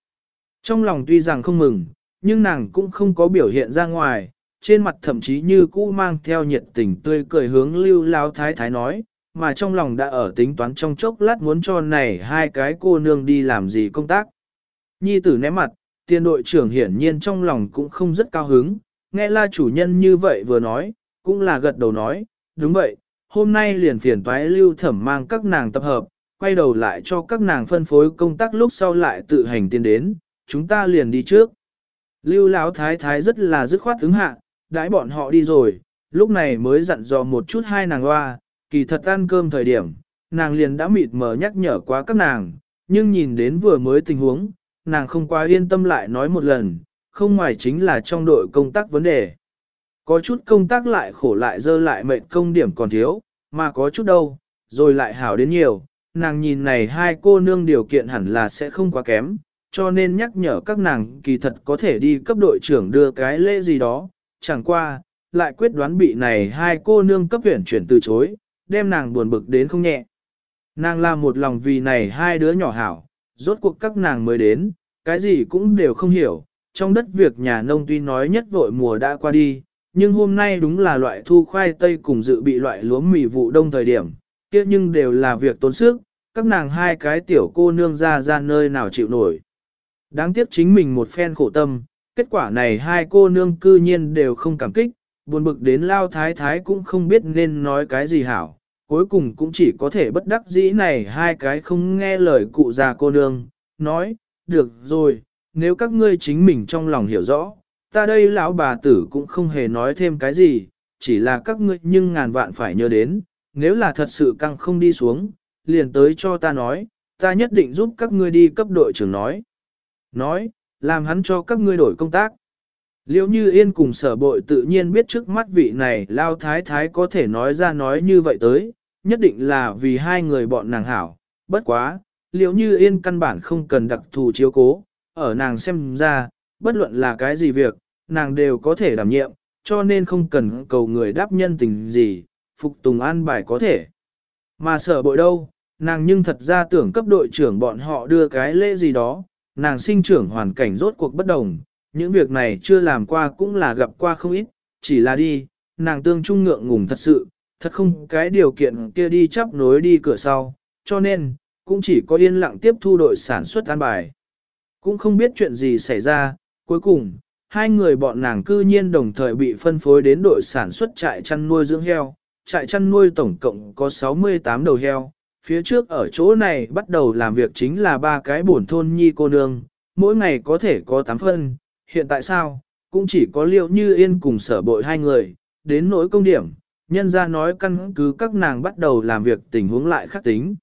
Speaker 1: Trong lòng tuy rằng không mừng, nhưng nàng cũng không có biểu hiện ra ngoài, trên mặt thậm chí như cũ mang theo nhiệt tình tươi cười hướng lưu lao thái thái nói, mà trong lòng đã ở tính toán trong chốc lát muốn cho này hai cái cô nương đi làm gì công tác. Nhi tử ném mặt, Tiền đội trưởng hiển nhiên trong lòng cũng không rất cao hứng, nghe la chủ nhân như vậy vừa nói, cũng là gật đầu nói, đúng vậy, hôm nay liền phiền toái lưu thẩm mang các nàng tập hợp, quay đầu lại cho các nàng phân phối công tác lúc sau lại tự hành tiến đến, chúng ta liền đi trước. Lưu Lão thái thái rất là dứt khoát ứng hạ, đãi bọn họ đi rồi, lúc này mới dặn dò một chút hai nàng loa, kỳ thật ăn cơm thời điểm, nàng liền đã mịt mờ nhắc nhở quá các nàng, nhưng nhìn đến vừa mới tình huống, nàng không quá yên tâm lại nói một lần, không ngoài chính là trong đội công tác vấn đề. Có chút công tác lại khổ lại dơ lại mệnh công điểm còn thiếu, mà có chút đâu, rồi lại hảo đến nhiều, nàng nhìn này hai cô nương điều kiện hẳn là sẽ không quá kém, cho nên nhắc nhở các nàng kỳ thật có thể đi cấp đội trưởng đưa cái lễ gì đó, chẳng qua, lại quyết đoán bị này hai cô nương cấp huyển chuyển từ chối, đem nàng buồn bực đến không nhẹ. Nàng làm một lòng vì này hai đứa nhỏ hảo, rốt cuộc các nàng mới đến, cái gì cũng đều không hiểu, trong đất việc nhà nông tuy nói nhất vội mùa đã qua đi, nhưng hôm nay đúng là loại thu khoai tây cùng dự bị loại lúa mì vụ đông thời điểm, kia nhưng đều là việc tốn sức, các nàng hai cái tiểu cô nương ra ra nơi nào chịu nổi. Đáng tiếc chính mình một phen khổ tâm, kết quả này hai cô nương cư nhiên đều không cảm kích, buồn bực đến lao thái thái cũng không biết nên nói cái gì hảo, cuối cùng cũng chỉ có thể bất đắc dĩ này hai cái không nghe lời cụ già cô nương, nói, được rồi, nếu các ngươi chính mình trong lòng hiểu rõ, ta đây lão bà tử cũng không hề nói thêm cái gì, chỉ là các ngươi nhưng ngàn vạn phải nhớ đến, nếu là thật sự căng không đi xuống, liền tới cho ta nói, ta nhất định giúp các ngươi đi cấp đội trưởng nói. Nói, làm hắn cho các ngươi đổi công tác. liệu như yên cùng sở bội tự nhiên biết trước mắt vị này lao thái thái có thể nói ra nói như vậy tới, nhất định là vì hai người bọn nàng hảo, bất quá, liệu như yên căn bản không cần đặc thù chiếu cố, ở nàng xem ra, bất luận là cái gì việc, nàng đều có thể đảm nhiệm, cho nên không cần cầu người đáp nhân tình gì, phục tùng an bài có thể. Mà sở bội đâu, nàng nhưng thật ra tưởng cấp đội trưởng bọn họ đưa cái lễ gì đó, nàng sinh trưởng hoàn cảnh rốt cuộc bất đồng, những việc này chưa làm qua cũng là gặp qua không ít, chỉ là đi, nàng tương trung ngượng ngùng thật sự, thật không cái điều kiện kia đi chấp nối đi cửa sau, cho nên, cũng chỉ có yên lặng tiếp thu đội sản xuất an bài. Cũng không biết chuyện gì xảy ra, cuối cùng, hai người bọn nàng cư nhiên đồng thời bị phân phối đến đội sản xuất trại chăn nuôi dưỡng heo. Trại chăn nuôi tổng cộng có 68 đầu heo, phía trước ở chỗ này bắt đầu làm việc chính là ba cái buồn thôn nhi cô nương, mỗi ngày có thể có 8 phân, hiện tại sao, cũng chỉ có liệu như yên cùng sở bội hai người, đến nỗi công điểm, nhân ra nói căn cứ các nàng bắt đầu làm việc tình huống lại khắc tính.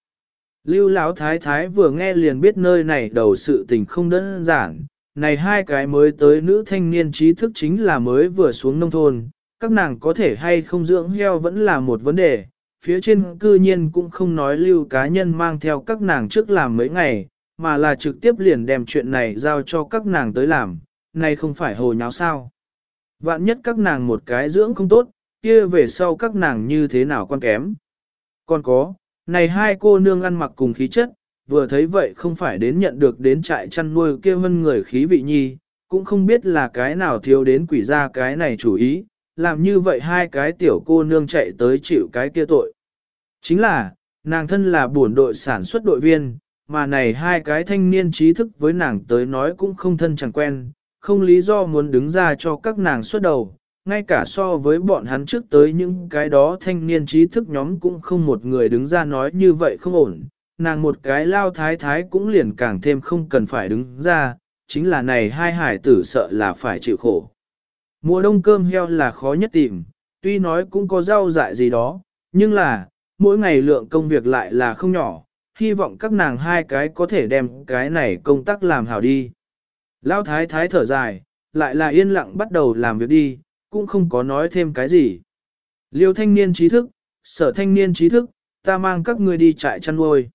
Speaker 1: Lưu Lão Thái Thái vừa nghe liền biết nơi này đầu sự tình không đơn giản, này hai cái mới tới nữ thanh niên trí thức chính là mới vừa xuống nông thôn, các nàng có thể hay không dưỡng heo vẫn là một vấn đề, phía trên cư nhiên cũng không nói lưu cá nhân mang theo các nàng trước làm mấy ngày, mà là trực tiếp liền đem chuyện này giao cho các nàng tới làm, này không phải hồ nháo sao. Vạn nhất các nàng một cái dưỡng không tốt, kia về sau các nàng như thế nào quan kém. Còn có, này hai cô nương ăn mặc cùng khí chất, vừa thấy vậy không phải đến nhận được đến trại chăn nuôi kia hơn người khí vị nhi, cũng không biết là cái nào thiếu đến quỷ ra cái này chủ ý, làm như vậy hai cái tiểu cô nương chạy tới chịu cái kia tội. Chính là, nàng thân là buồn đội sản xuất đội viên, mà này hai cái thanh niên trí thức với nàng tới nói cũng không thân chẳng quen, không lý do muốn đứng ra cho các nàng xuất đầu, ngay cả so với bọn hắn trước tới những cái đó thanh niên trí thức nhóm cũng không một người đứng ra nói như vậy không ổn, nàng một cái lao thái thái cũng liền càng thêm không cần phải đứng ra, chính là này hai hải tử sợ là phải chịu khổ. Mùa đông cơm heo là khó nhất tìm, tuy nói cũng có rau dại gì đó, nhưng là, mỗi ngày lượng công việc lại là không nhỏ, hy vọng các nàng hai cái có thể đem cái này công tác làm hảo đi. Lao thái thái thở dài, lại là yên lặng bắt đầu làm việc đi, cũng không có nói thêm cái gì. Liêu thanh niên trí thức, sở thanh niên trí thức, ta mang các ngươi đi trại chăn nuôi.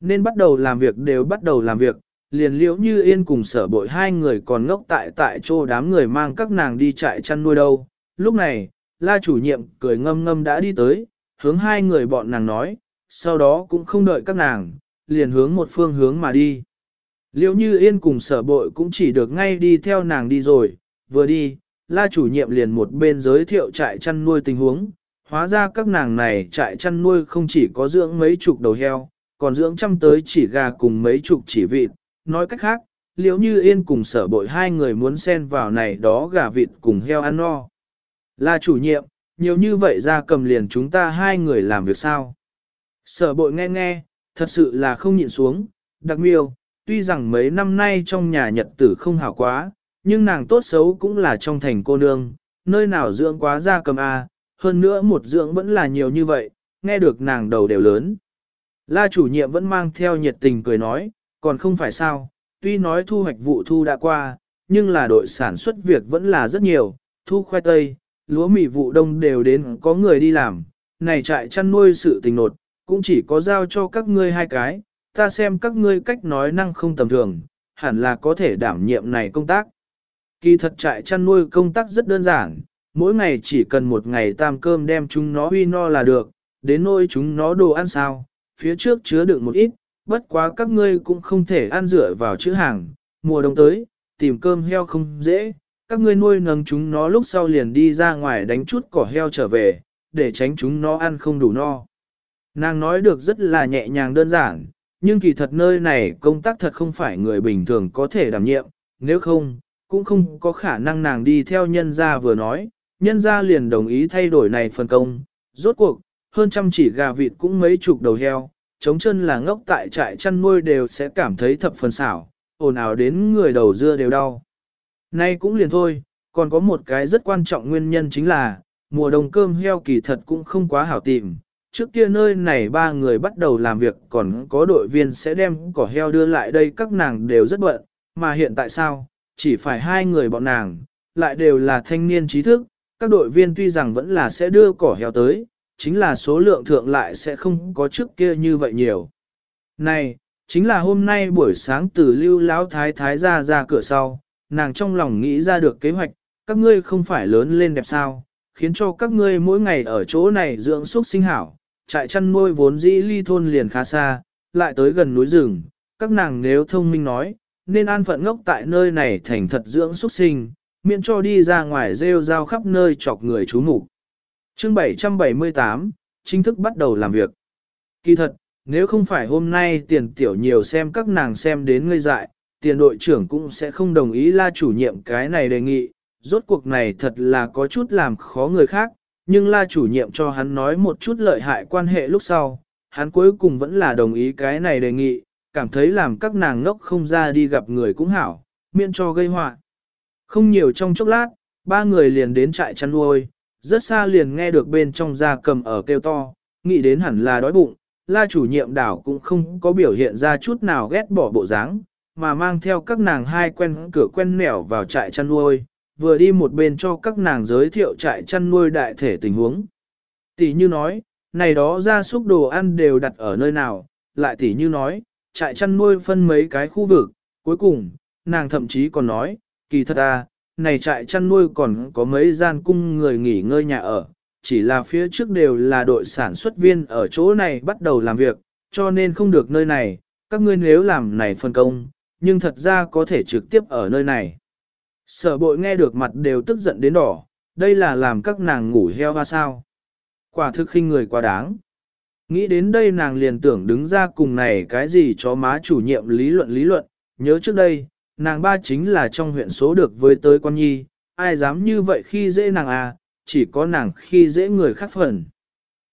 Speaker 1: Nên bắt đầu làm việc đều bắt đầu làm việc, liền liễu như yên cùng sở bội hai người còn ngốc tại tại chỗ đám người mang các nàng đi trại chăn nuôi đâu. Lúc này, la chủ nhiệm cười ngâm ngâm đã đi tới, hướng hai người bọn nàng nói, sau đó cũng không đợi các nàng, liền hướng một phương hướng mà đi. Liễu như yên cùng sở bội cũng chỉ được ngay đi theo nàng đi rồi, vừa đi, la chủ nhiệm liền một bên giới thiệu trại chăn nuôi tình huống, hóa ra các nàng này trại chăn nuôi không chỉ có dưỡng mấy chục đầu heo, còn dưỡng trăm tới chỉ gà cùng mấy chục chỉ vịt, nói cách khác, liễu như yên cùng sở bội hai người muốn xen vào này đó gà vịt cùng heo ăn no. là chủ nhiệm, nhiều như vậy ra cầm liền chúng ta hai người làm việc sao? Sở bội nghe nghe, thật sự là không nhịn xuống, đặc miêu, tuy rằng mấy năm nay trong nhà nhật tử không hảo quá, nhưng nàng tốt xấu cũng là trong thành cô nương, nơi nào dưỡng quá ra cầm A, hơn nữa một dưỡng vẫn là nhiều như vậy, nghe được nàng đầu đều lớn. La chủ nhiệm vẫn mang theo nhiệt tình cười nói, còn không phải sao, tuy nói thu hoạch vụ thu đã qua, nhưng là đội sản xuất việc vẫn là rất nhiều, thu khoai tây, lúa mì vụ đông đều đến có người đi làm, này trại chăn nuôi sự tình nột, cũng chỉ có giao cho các ngươi hai cái, ta xem các ngươi cách nói năng không tầm thường, hẳn là có thể đảm nhiệm này công tác. Kỳ thật trại chăn nuôi công tác rất đơn giản, mỗi ngày chỉ cần một ngày tam cơm đem chúng nó huy no là được, đến nôi chúng nó đồ ăn sao, phía trước chứa đựng một ít, bất quá các ngươi cũng không thể ăn rửa vào chữ hàng, mùa đông tới, tìm cơm heo không dễ, các ngươi nuôi nấng chúng nó lúc sau liền đi ra ngoài đánh chút cỏ heo trở về, để tránh chúng nó ăn không đủ no. Nàng nói được rất là nhẹ nhàng đơn giản, nhưng kỳ thật nơi này công tác thật không phải người bình thường có thể đảm nhiệm, nếu không, cũng không có khả năng nàng đi theo nhân gia vừa nói, nhân gia liền đồng ý thay đổi này phần công, rốt cuộc, hơn trăm chỉ gà vịt cũng mấy chục đầu heo, chống chân là ngốc tại trại chăn nuôi đều sẽ cảm thấy thập phần xảo, ồn ào đến người đầu dưa đều đau. Nay cũng liền thôi, còn có một cái rất quan trọng nguyên nhân chính là, mùa đông cơm heo kỳ thật cũng không quá hảo tìm. Trước kia nơi này ba người bắt đầu làm việc còn có đội viên sẽ đem cỏ heo đưa lại đây các nàng đều rất bận, mà hiện tại sao, chỉ phải hai người bọn nàng, lại đều là thanh niên trí thức, các đội viên tuy rằng vẫn là sẽ đưa cỏ heo tới, chính là số lượng thượng lại sẽ không có trước kia như vậy nhiều. Này, chính là hôm nay buổi sáng từ lưu lão thái thái ra ra cửa sau, nàng trong lòng nghĩ ra được kế hoạch, các ngươi không phải lớn lên đẹp sao, khiến cho các ngươi mỗi ngày ở chỗ này dưỡng súc sinh hảo, trại chăn nuôi vốn dĩ ly thôn liền khá xa, lại tới gần núi rừng, các nàng nếu thông minh nói, nên an phận ngốc tại nơi này thành thật dưỡng xuất sinh, miễn cho đi ra ngoài rêu rao khắp nơi chọc người chú mục Chương 778, chính thức bắt đầu làm việc. Kỳ thật, nếu không phải hôm nay tiền tiểu nhiều xem các nàng xem đến ngây dại, tiền đội trưởng cũng sẽ không đồng ý la chủ nhiệm cái này đề nghị, rốt cuộc này thật là có chút làm khó người khác, nhưng la chủ nhiệm cho hắn nói một chút lợi hại quan hệ lúc sau, hắn cuối cùng vẫn là đồng ý cái này đề nghị, cảm thấy làm các nàng ngốc không ra đi gặp người cũng hảo, miễn cho gây họa. Không nhiều trong chốc lát, ba người liền đến trại chăn nuôi, rất xa liền nghe được bên trong da cầm ở kêu to, nghĩ đến hẳn là đói bụng, la chủ nhiệm đảo cũng không có biểu hiện ra chút nào ghét bỏ bộ dáng, mà mang theo các nàng hai quen cửa quen nẻo vào trại chăn nuôi, vừa đi một bên cho các nàng giới thiệu trại chăn nuôi đại thể tình huống. Tỷ như nói, này đó ra súc đồ ăn đều đặt ở nơi nào, lại tỷ như nói, trại chăn nuôi phân mấy cái khu vực, cuối cùng, nàng thậm chí còn nói, kỳ thật à, này trại chăn nuôi còn có mấy gian cung người nghỉ ngơi nhà ở, chỉ là phía trước đều là đội sản xuất viên ở chỗ này bắt đầu làm việc, cho nên không được nơi này, các ngươi nếu làm này phân công, nhưng thật ra có thể trực tiếp ở nơi này. Sở bội nghe được mặt đều tức giận đến đỏ, đây là làm các nàng ngủ heo hoa sao. Quả thực khinh người quá đáng. Nghĩ đến đây nàng liền tưởng đứng ra cùng này cái gì cho má chủ nhiệm lý luận lý luận, nhớ trước đây, nàng ba chính là trong huyện số được với tới quan nhi, ai dám như vậy khi dễ nàng à, chỉ có nàng khi dễ người khác phần.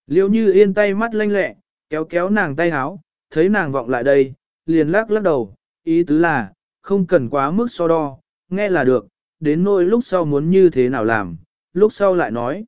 Speaker 1: Liêu như yên tay mắt lanh lẹ, kéo kéo nàng tay háo, thấy nàng vọng lại đây, liền lắc lắc đầu, ý tứ là, không cần quá mức so đo, nghe là được, đến nỗi lúc sau muốn như thế nào làm, lúc sau lại nói.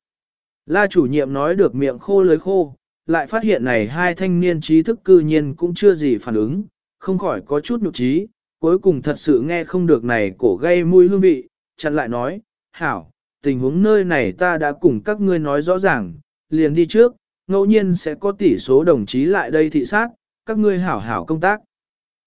Speaker 1: La chủ nhiệm nói được miệng khô lưới khô, lại phát hiện này hai thanh niên trí thức cư nhiên cũng chưa gì phản ứng, không khỏi có chút nhục trí, cuối cùng thật sự nghe không được này cổ gây mùi hương vị, chặn lại nói, hảo, tình huống nơi này ta đã cùng các ngươi nói rõ ràng, liền đi trước, ngẫu nhiên sẽ có tỷ số đồng chí lại đây thị sát, các ngươi hảo hảo công tác.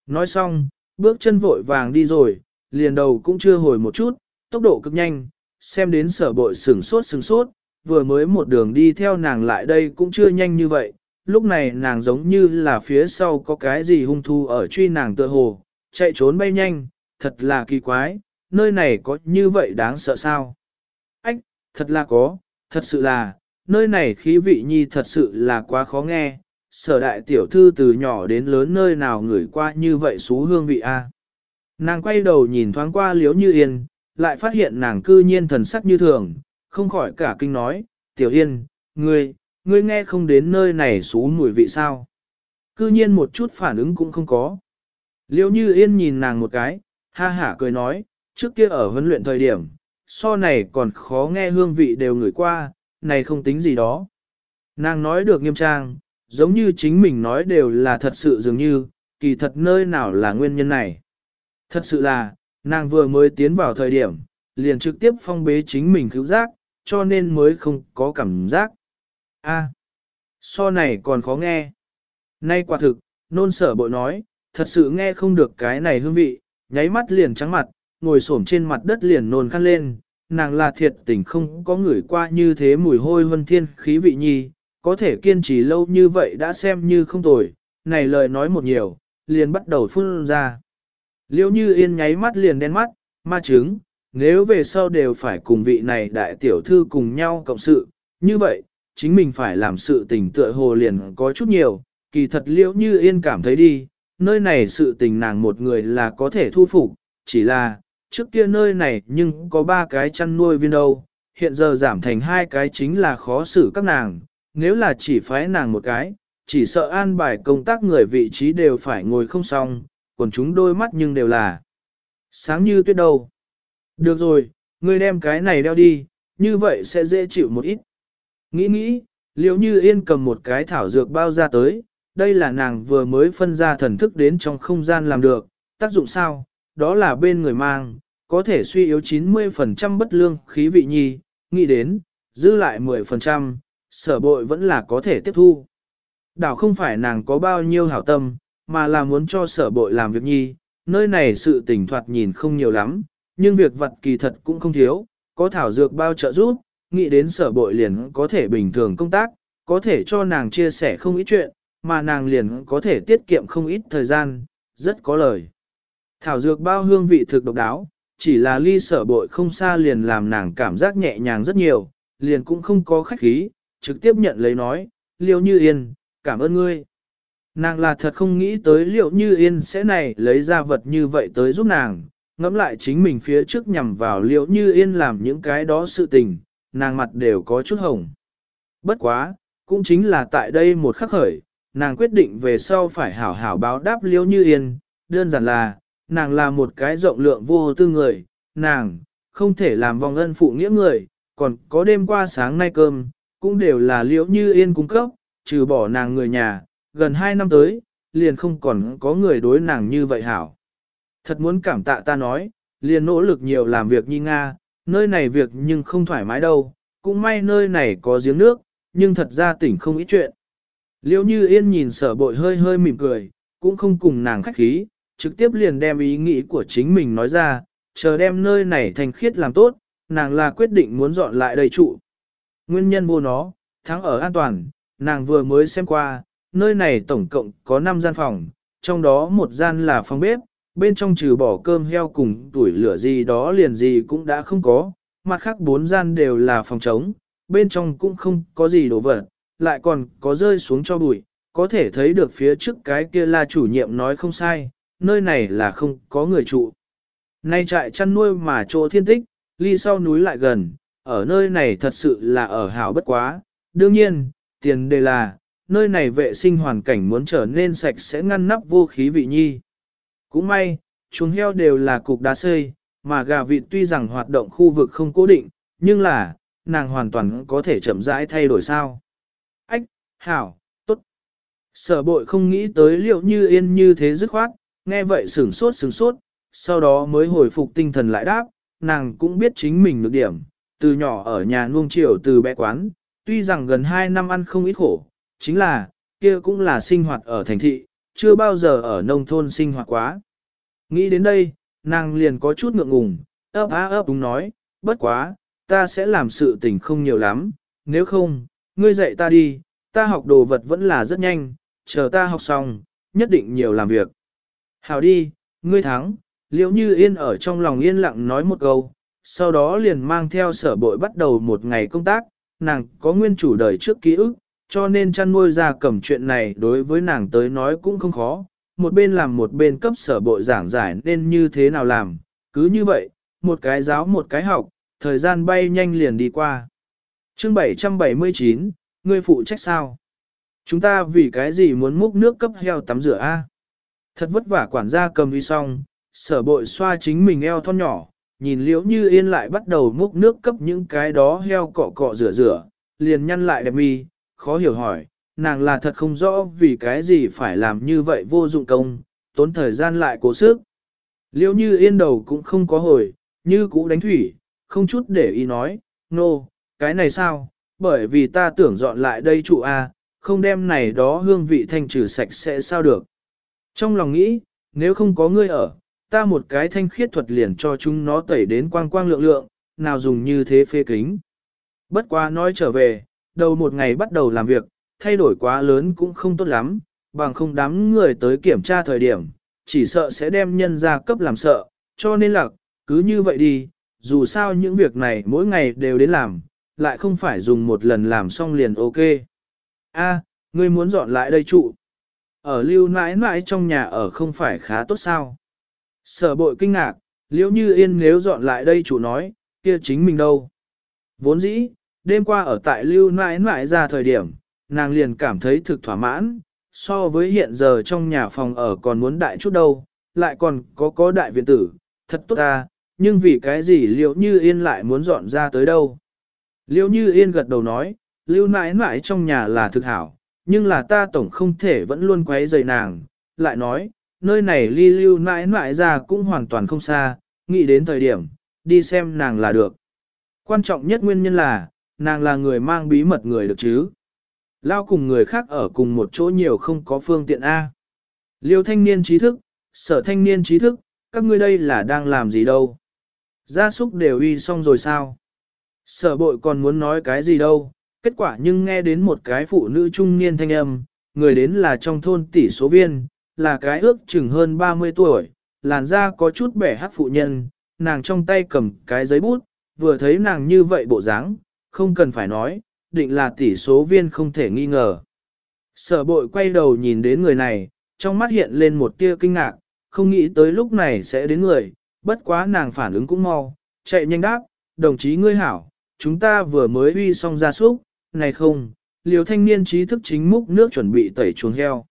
Speaker 1: Nói xong, bước chân vội vàng đi rồi, liền đầu cũng chưa hồi một chút, tốc độ cực nhanh, xem đến sở bội sừng sốt sừng sốt, vừa mới một đường đi theo nàng lại đây cũng chưa nhanh như vậy, lúc này nàng giống như là phía sau có cái gì hung thu ở truy nàng tựa hồ, chạy trốn bay nhanh, thật là kỳ quái, nơi này có như vậy đáng sợ sao? Ách, thật là có, thật sự là, nơi này khí vị nhi thật sự là quá khó nghe, sở đại tiểu thư từ nhỏ đến lớn nơi nào ngửi qua như vậy xú hương vị a. Nàng quay đầu nhìn thoáng qua liếu như yên, lại phát hiện nàng cư nhiên thần sắc như thường, không khỏi cả kinh nói, tiểu yên, ngươi, ngươi nghe không đến nơi này xú mùi vị sao. Cư nhiên một chút phản ứng cũng không có. Liêu như yên nhìn nàng một cái, ha hả cười nói, trước kia ở huấn luyện thời điểm, so này còn khó nghe hương vị đều ngửi qua, này không tính gì đó. Nàng nói được nghiêm trang, giống như chính mình nói đều là thật sự dường như, kỳ thật nơi nào là nguyên nhân này. Thật sự là, nàng vừa mới tiến vào thời điểm, liền trực tiếp phong bế chính mình cứu giác, cho nên mới không có cảm giác. A, so này còn khó nghe. Nay quả thực, nôn sở bội nói, thật sự nghe không được cái này hương vị, nháy mắt liền trắng mặt, ngồi xổm trên mặt đất liền nôn khăn lên, nàng là thiệt tình không có người qua như thế mùi hôi huân thiên khí vị nhi, có thể kiên trì lâu như vậy đã xem như không tồi, này lời nói một nhiều, liền bắt đầu phun ra. Liêu như yên nháy mắt liền đen mắt, ma chứng, nếu về sau đều phải cùng vị này đại tiểu thư cùng nhau cộng sự, như vậy, chính mình phải làm sự tình tựa hồ liền có chút nhiều, kỳ thật liễu như yên cảm thấy đi, nơi này sự tình nàng một người là có thể thu phục, chỉ là, trước kia nơi này nhưng có ba cái chăn nuôi viên đâu, hiện giờ giảm thành hai cái chính là khó xử các nàng, nếu là chỉ phái nàng một cái, chỉ sợ an bài công tác người vị trí đều phải ngồi không xong, còn chúng đôi mắt nhưng đều là sáng như tuyết đầu. Được rồi, ngươi đem cái này đeo đi, như vậy sẽ dễ chịu một ít. Nghĩ nghĩ, liếu như yên cầm một cái thảo dược bao ra tới, đây là nàng vừa mới phân ra thần thức đến trong không gian làm được, tác dụng sao, đó là bên người mang, có thể suy yếu 90% bất lương khí vị nhi, nghĩ đến, giữ lại 10%, sở bội vẫn là có thể tiếp thu. Đảo không phải nàng có bao nhiêu hảo tâm, mà là muốn cho sở bội làm việc nhi, nơi này sự tỉnh thoạt nhìn không nhiều lắm, nhưng việc vật kỳ thật cũng không thiếu, có thảo dược bao trợ giúp, nghĩ đến sở bội liền có thể bình thường công tác, có thể cho nàng chia sẻ không ít chuyện, mà nàng liền có thể tiết kiệm không ít thời gian, rất có lời. Thảo dược bao hương vị thực độc đáo, chỉ là ly sở bội không xa liền làm nàng cảm giác nhẹ nhàng rất nhiều, liền cũng không có khách khí, trực tiếp nhận lấy nói, liêu như yên, cảm ơn ngươi. Nàng là thật không nghĩ tới liệu như yên sẽ này lấy ra vật như vậy tới giúp nàng, ngẫm lại chính mình phía trước nhằm vào liệu như yên làm những cái đó sự tình, nàng mặt đều có chút hồng. Bất quá, cũng chính là tại đây một khắc khởi, nàng quyết định về sau phải hảo hảo báo đáp liễu như yên, đơn giản là, nàng là một cái rộng lượng vô tư người, nàng, không thể làm vòng ân phụ nghĩa người, còn có đêm qua sáng nay cơm, cũng đều là liễu như yên cung cấp, trừ bỏ nàng người nhà, gần hai năm tới, liền không còn có người đối nàng như vậy hảo. Thật muốn cảm tạ ta nói, liền nỗ lực nhiều làm việc như Nga, nơi này việc nhưng không thoải mái đâu, cũng may nơi này có giếng nước, nhưng thật ra tỉnh không ít chuyện. Liêu như yên nhìn sở bội hơi hơi mỉm cười, cũng không cùng nàng khách khí, trực tiếp liền đem ý nghĩ của chính mình nói ra, chờ đem nơi này thành khiết làm tốt, nàng là quyết định muốn dọn lại đầy trụ. Nguyên nhân vô nó, thắng ở an toàn, nàng vừa mới xem qua, nơi này tổng cộng có 5 gian phòng, trong đó một gian là phòng bếp, bên trong trừ bỏ cơm heo cùng tuổi lửa gì đó liền gì cũng đã không có, mặt khác bốn gian đều là phòng trống, bên trong cũng không có gì đồ vật, lại còn có rơi xuống cho bụi, có thể thấy được phía trước cái kia là chủ nhiệm nói không sai, nơi này là không có người trụ. Nay trại chăn nuôi mà chỗ thiên tích, ly sau núi lại gần, ở nơi này thật sự là ở hảo bất quá, đương nhiên, tiền đề là, nơi này vệ sinh hoàn cảnh muốn trở nên sạch sẽ ngăn nắp vô khí vị nhi. Cũng may, chuồng heo đều là cục đá xây, mà gà vịt tuy rằng hoạt động khu vực không cố định, nhưng là, nàng hoàn toàn có thể chậm rãi thay đổi sao. Ách, hảo, tốt. Sở bội không nghĩ tới liệu như yên như thế dứt khoát, nghe vậy sửng sốt sửng sốt, sau đó mới hồi phục tinh thần lại đáp, nàng cũng biết chính mình được điểm, từ nhỏ ở nhà nuông chiều từ bé quán, tuy rằng gần 2 năm ăn không ít khổ, chính là, kia cũng là sinh hoạt ở thành thị, chưa bao giờ ở nông thôn sinh hoạt quá. Nghĩ đến đây, nàng liền có chút ngượng ngùng, ấp á ấp đúng nói, bất quá, ta sẽ làm sự tình không nhiều lắm, nếu không, ngươi dạy ta đi, ta học đồ vật vẫn là rất nhanh, chờ ta học xong, nhất định nhiều làm việc. Hảo đi, ngươi thắng, liễu như yên ở trong lòng yên lặng nói một câu, sau đó liền mang theo sở bội bắt đầu một ngày công tác, nàng có nguyên chủ đời trước ký ức, cho nên chăn nuôi ra cầm chuyện này đối với nàng tới nói cũng không khó, một bên làm một bên cấp sở bội giảng giải nên như thế nào làm, cứ như vậy, một cái giáo một cái học, thời gian bay nhanh liền đi qua chương 779, ngươi phụ trách sao? Chúng ta vì cái gì muốn múc nước cấp heo tắm rửa a? Thật vất vả quản gia cầm đi xong, sở bội xoa chính mình eo thon nhỏ, nhìn liễu như yên lại bắt đầu múc nước cấp những cái đó heo cọ cọ rửa rửa, liền nhăn lại đẹp mi, khó hiểu hỏi, nàng là thật không rõ vì cái gì phải làm như vậy vô dụng công, tốn thời gian lại cố sức. Liễu như yên đầu cũng không có hồi, như cũ đánh thủy, không chút để ý nói, nô, no, cái này sao, bởi vì ta tưởng dọn lại đây trụ A, không đem này đó hương vị thanh trừ sạch sẽ sao được. Trong lòng nghĩ, nếu không có ngươi ở, ta một cái thanh khiết thuật liền cho chúng nó tẩy đến quang quang lượng lượng, nào dùng như thế phê kính. Bất quá nói trở về, đầu một ngày bắt đầu làm việc, thay đổi quá lớn cũng không tốt lắm, bằng không đám người tới kiểm tra thời điểm, chỉ sợ sẽ đem nhân ra cấp làm sợ, cho nên là, cứ như vậy đi, dù sao những việc này mỗi ngày đều đến làm, lại không phải dùng một lần làm xong liền ok. A, ngươi muốn dọn lại đây trụ. Ở lưu nãi nãi trong nhà ở không phải khá tốt sao. Sở bội kinh ngạc, liễu như yên nếu dọn lại đây chủ nói, kia chính mình đâu. Vốn dĩ, đêm qua ở tại lưu nãi nãi ra thời điểm, nàng liền cảm thấy thực thỏa mãn, so với hiện giờ trong nhà phòng ở còn muốn đại chút đâu, lại còn có có đại viện tử, thật tốt ta, nhưng vì cái gì liễu như yên lại muốn dọn ra tới đâu. Liêu như yên gật đầu nói, lưu nãi nãi trong nhà là thực hảo, nhưng là ta tổng không thể vẫn luôn quấy rầy nàng, lại nói, nơi này ly lưu nãi nãi ra cũng hoàn toàn không xa, nghĩ đến thời điểm, đi xem nàng là được. Quan trọng nhất nguyên nhân là, nàng là người mang bí mật người được chứ. Lao cùng người khác ở cùng một chỗ nhiều không có phương tiện A. Liêu thanh niên trí thức, sở thanh niên trí thức, các ngươi đây là đang làm gì đâu. Gia súc đều uy xong rồi sao? Sở bội còn muốn nói cái gì đâu, Kết quả nhưng nghe đến một cái phụ nữ trung niên thanh âm, người đến là trong thôn tỷ số viên, là cái ước chừng hơn 30 tuổi, làn da có chút bẻ hát phụ nhân, nàng trong tay cầm cái giấy bút, vừa thấy nàng như vậy bộ dáng, không cần phải nói, định là tỷ số viên không thể nghi ngờ. Sở bội quay đầu nhìn đến người này, trong mắt hiện lên một tia kinh ngạc, không nghĩ tới lúc này sẽ đến người, bất quá nàng phản ứng cũng mau, chạy nhanh đáp, đồng chí ngươi hảo, chúng ta vừa mới uy xong gia súc, này không, liều thanh niên trí thức chính múc nước chuẩn bị tẩy chuồng heo.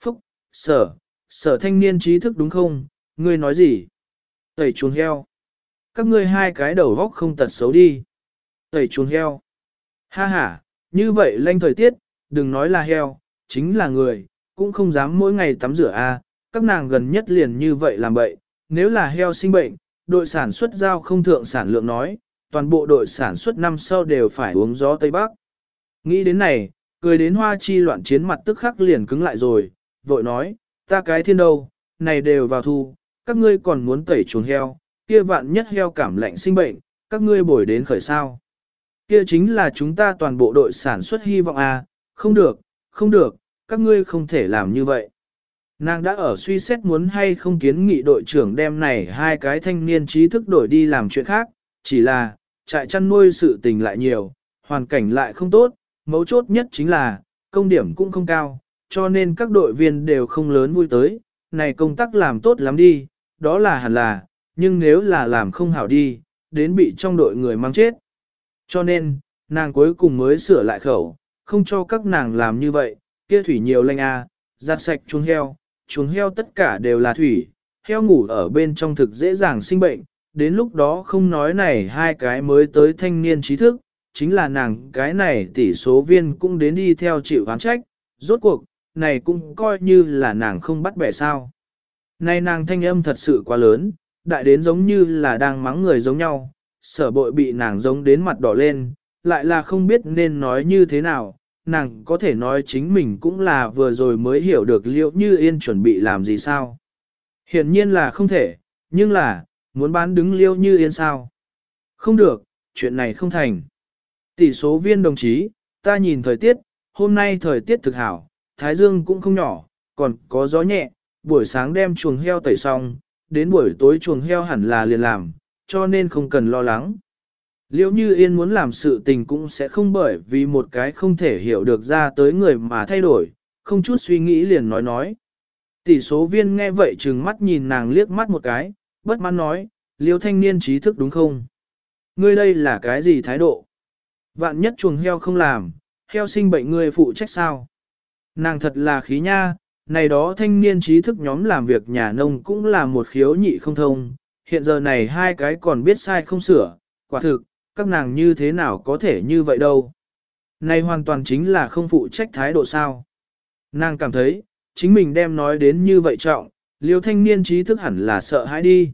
Speaker 1: Phúc, sở, sở thanh niên trí thức đúng không, ngươi nói gì? Tẩy chuồng heo. Các ngươi hai cái đầu góc không tật xấu đi. Tẩy chuồng heo. Ha ha, như vậy lanh thời tiết, đừng nói là heo, chính là người, cũng không dám mỗi ngày tắm rửa a. các nàng gần nhất liền như vậy làm bậy, nếu là heo sinh bệnh, đội sản xuất giao không thượng sản lượng nói, toàn bộ đội sản xuất năm sau đều phải uống gió Tây Bắc. Nghĩ đến này, cười đến hoa chi loạn chiến mặt tức khắc liền cứng lại rồi, vội nói, ta cái thiên đâu, này đều vào thu, các ngươi còn muốn tẩy chuồng heo, kia vạn nhất heo cảm lạnh sinh bệnh, các ngươi bồi đến khởi sao. Kia chính là chúng ta toàn bộ đội sản xuất hy vọng à, không được, không được, các ngươi không thể làm như vậy. Nàng đã ở suy xét muốn hay không kiến nghị đội trưởng đem này hai cái thanh niên trí thức đổi đi làm chuyện khác, chỉ là, trại chăn nuôi sự tình lại nhiều, hoàn cảnh lại không tốt, mấu chốt nhất chính là, công điểm cũng không cao, cho nên các đội viên đều không lớn vui tới, này công tác làm tốt lắm đi, đó là hẳn là, nhưng nếu là làm không hảo đi, đến bị trong đội người mang chết. Cho nên, nàng cuối cùng mới sửa lại khẩu, không cho các nàng làm như vậy, kia thủy nhiều lanh a, à, giặt sạch chuồng heo, chuồng heo tất cả đều là thủy, heo ngủ ở bên trong thực dễ dàng sinh bệnh, đến lúc đó không nói này hai cái mới tới thanh niên trí thức, chính là nàng cái này tỷ số viên cũng đến đi theo chịu hoán trách, rốt cuộc, này cũng coi như là nàng không bắt bẻ sao. Này nàng thanh âm thật sự quá lớn, đại đến giống như là đang mắng người giống nhau, sở bội bị nàng giống đến mặt đỏ lên, lại là không biết nên nói như thế nào, nàng có thể nói chính mình cũng là vừa rồi mới hiểu được liệu như yên chuẩn bị làm gì sao. Hiển nhiên là không thể, nhưng là, muốn bán đứng liêu như yên sao. Không được, chuyện này không thành. Tỷ số viên đồng chí, ta nhìn thời tiết, hôm nay thời tiết thực hảo, thái dương cũng không nhỏ, còn có gió nhẹ, buổi sáng đem chuồng heo tẩy xong, đến buổi tối chuồng heo hẳn là liền làm, cho nên không cần lo lắng. Liễu như yên muốn làm sự tình cũng sẽ không bởi vì một cái không thể hiểu được ra tới người mà thay đổi, không chút suy nghĩ liền nói nói. Tỷ số viên nghe vậy trừng mắt nhìn nàng liếc mắt một cái, bất mãn nói, liêu thanh niên trí thức đúng không? Ngươi đây là cái gì thái độ? Vạn nhất chuồng heo không làm, heo sinh bệnh ngươi phụ trách sao? Nàng thật là khí nha, này đó thanh niên trí thức nhóm làm việc nhà nông cũng là một khiếu nhị không thông, hiện giờ này hai cái còn biết sai không sửa, quả thực, các nàng như thế nào có thể như vậy đâu. Này hoàn toàn chính là không phụ trách thái độ sao. Nàng cảm thấy, chính mình đem nói đến như vậy trọng, liêu thanh niên trí thức hẳn là sợ hãi đi.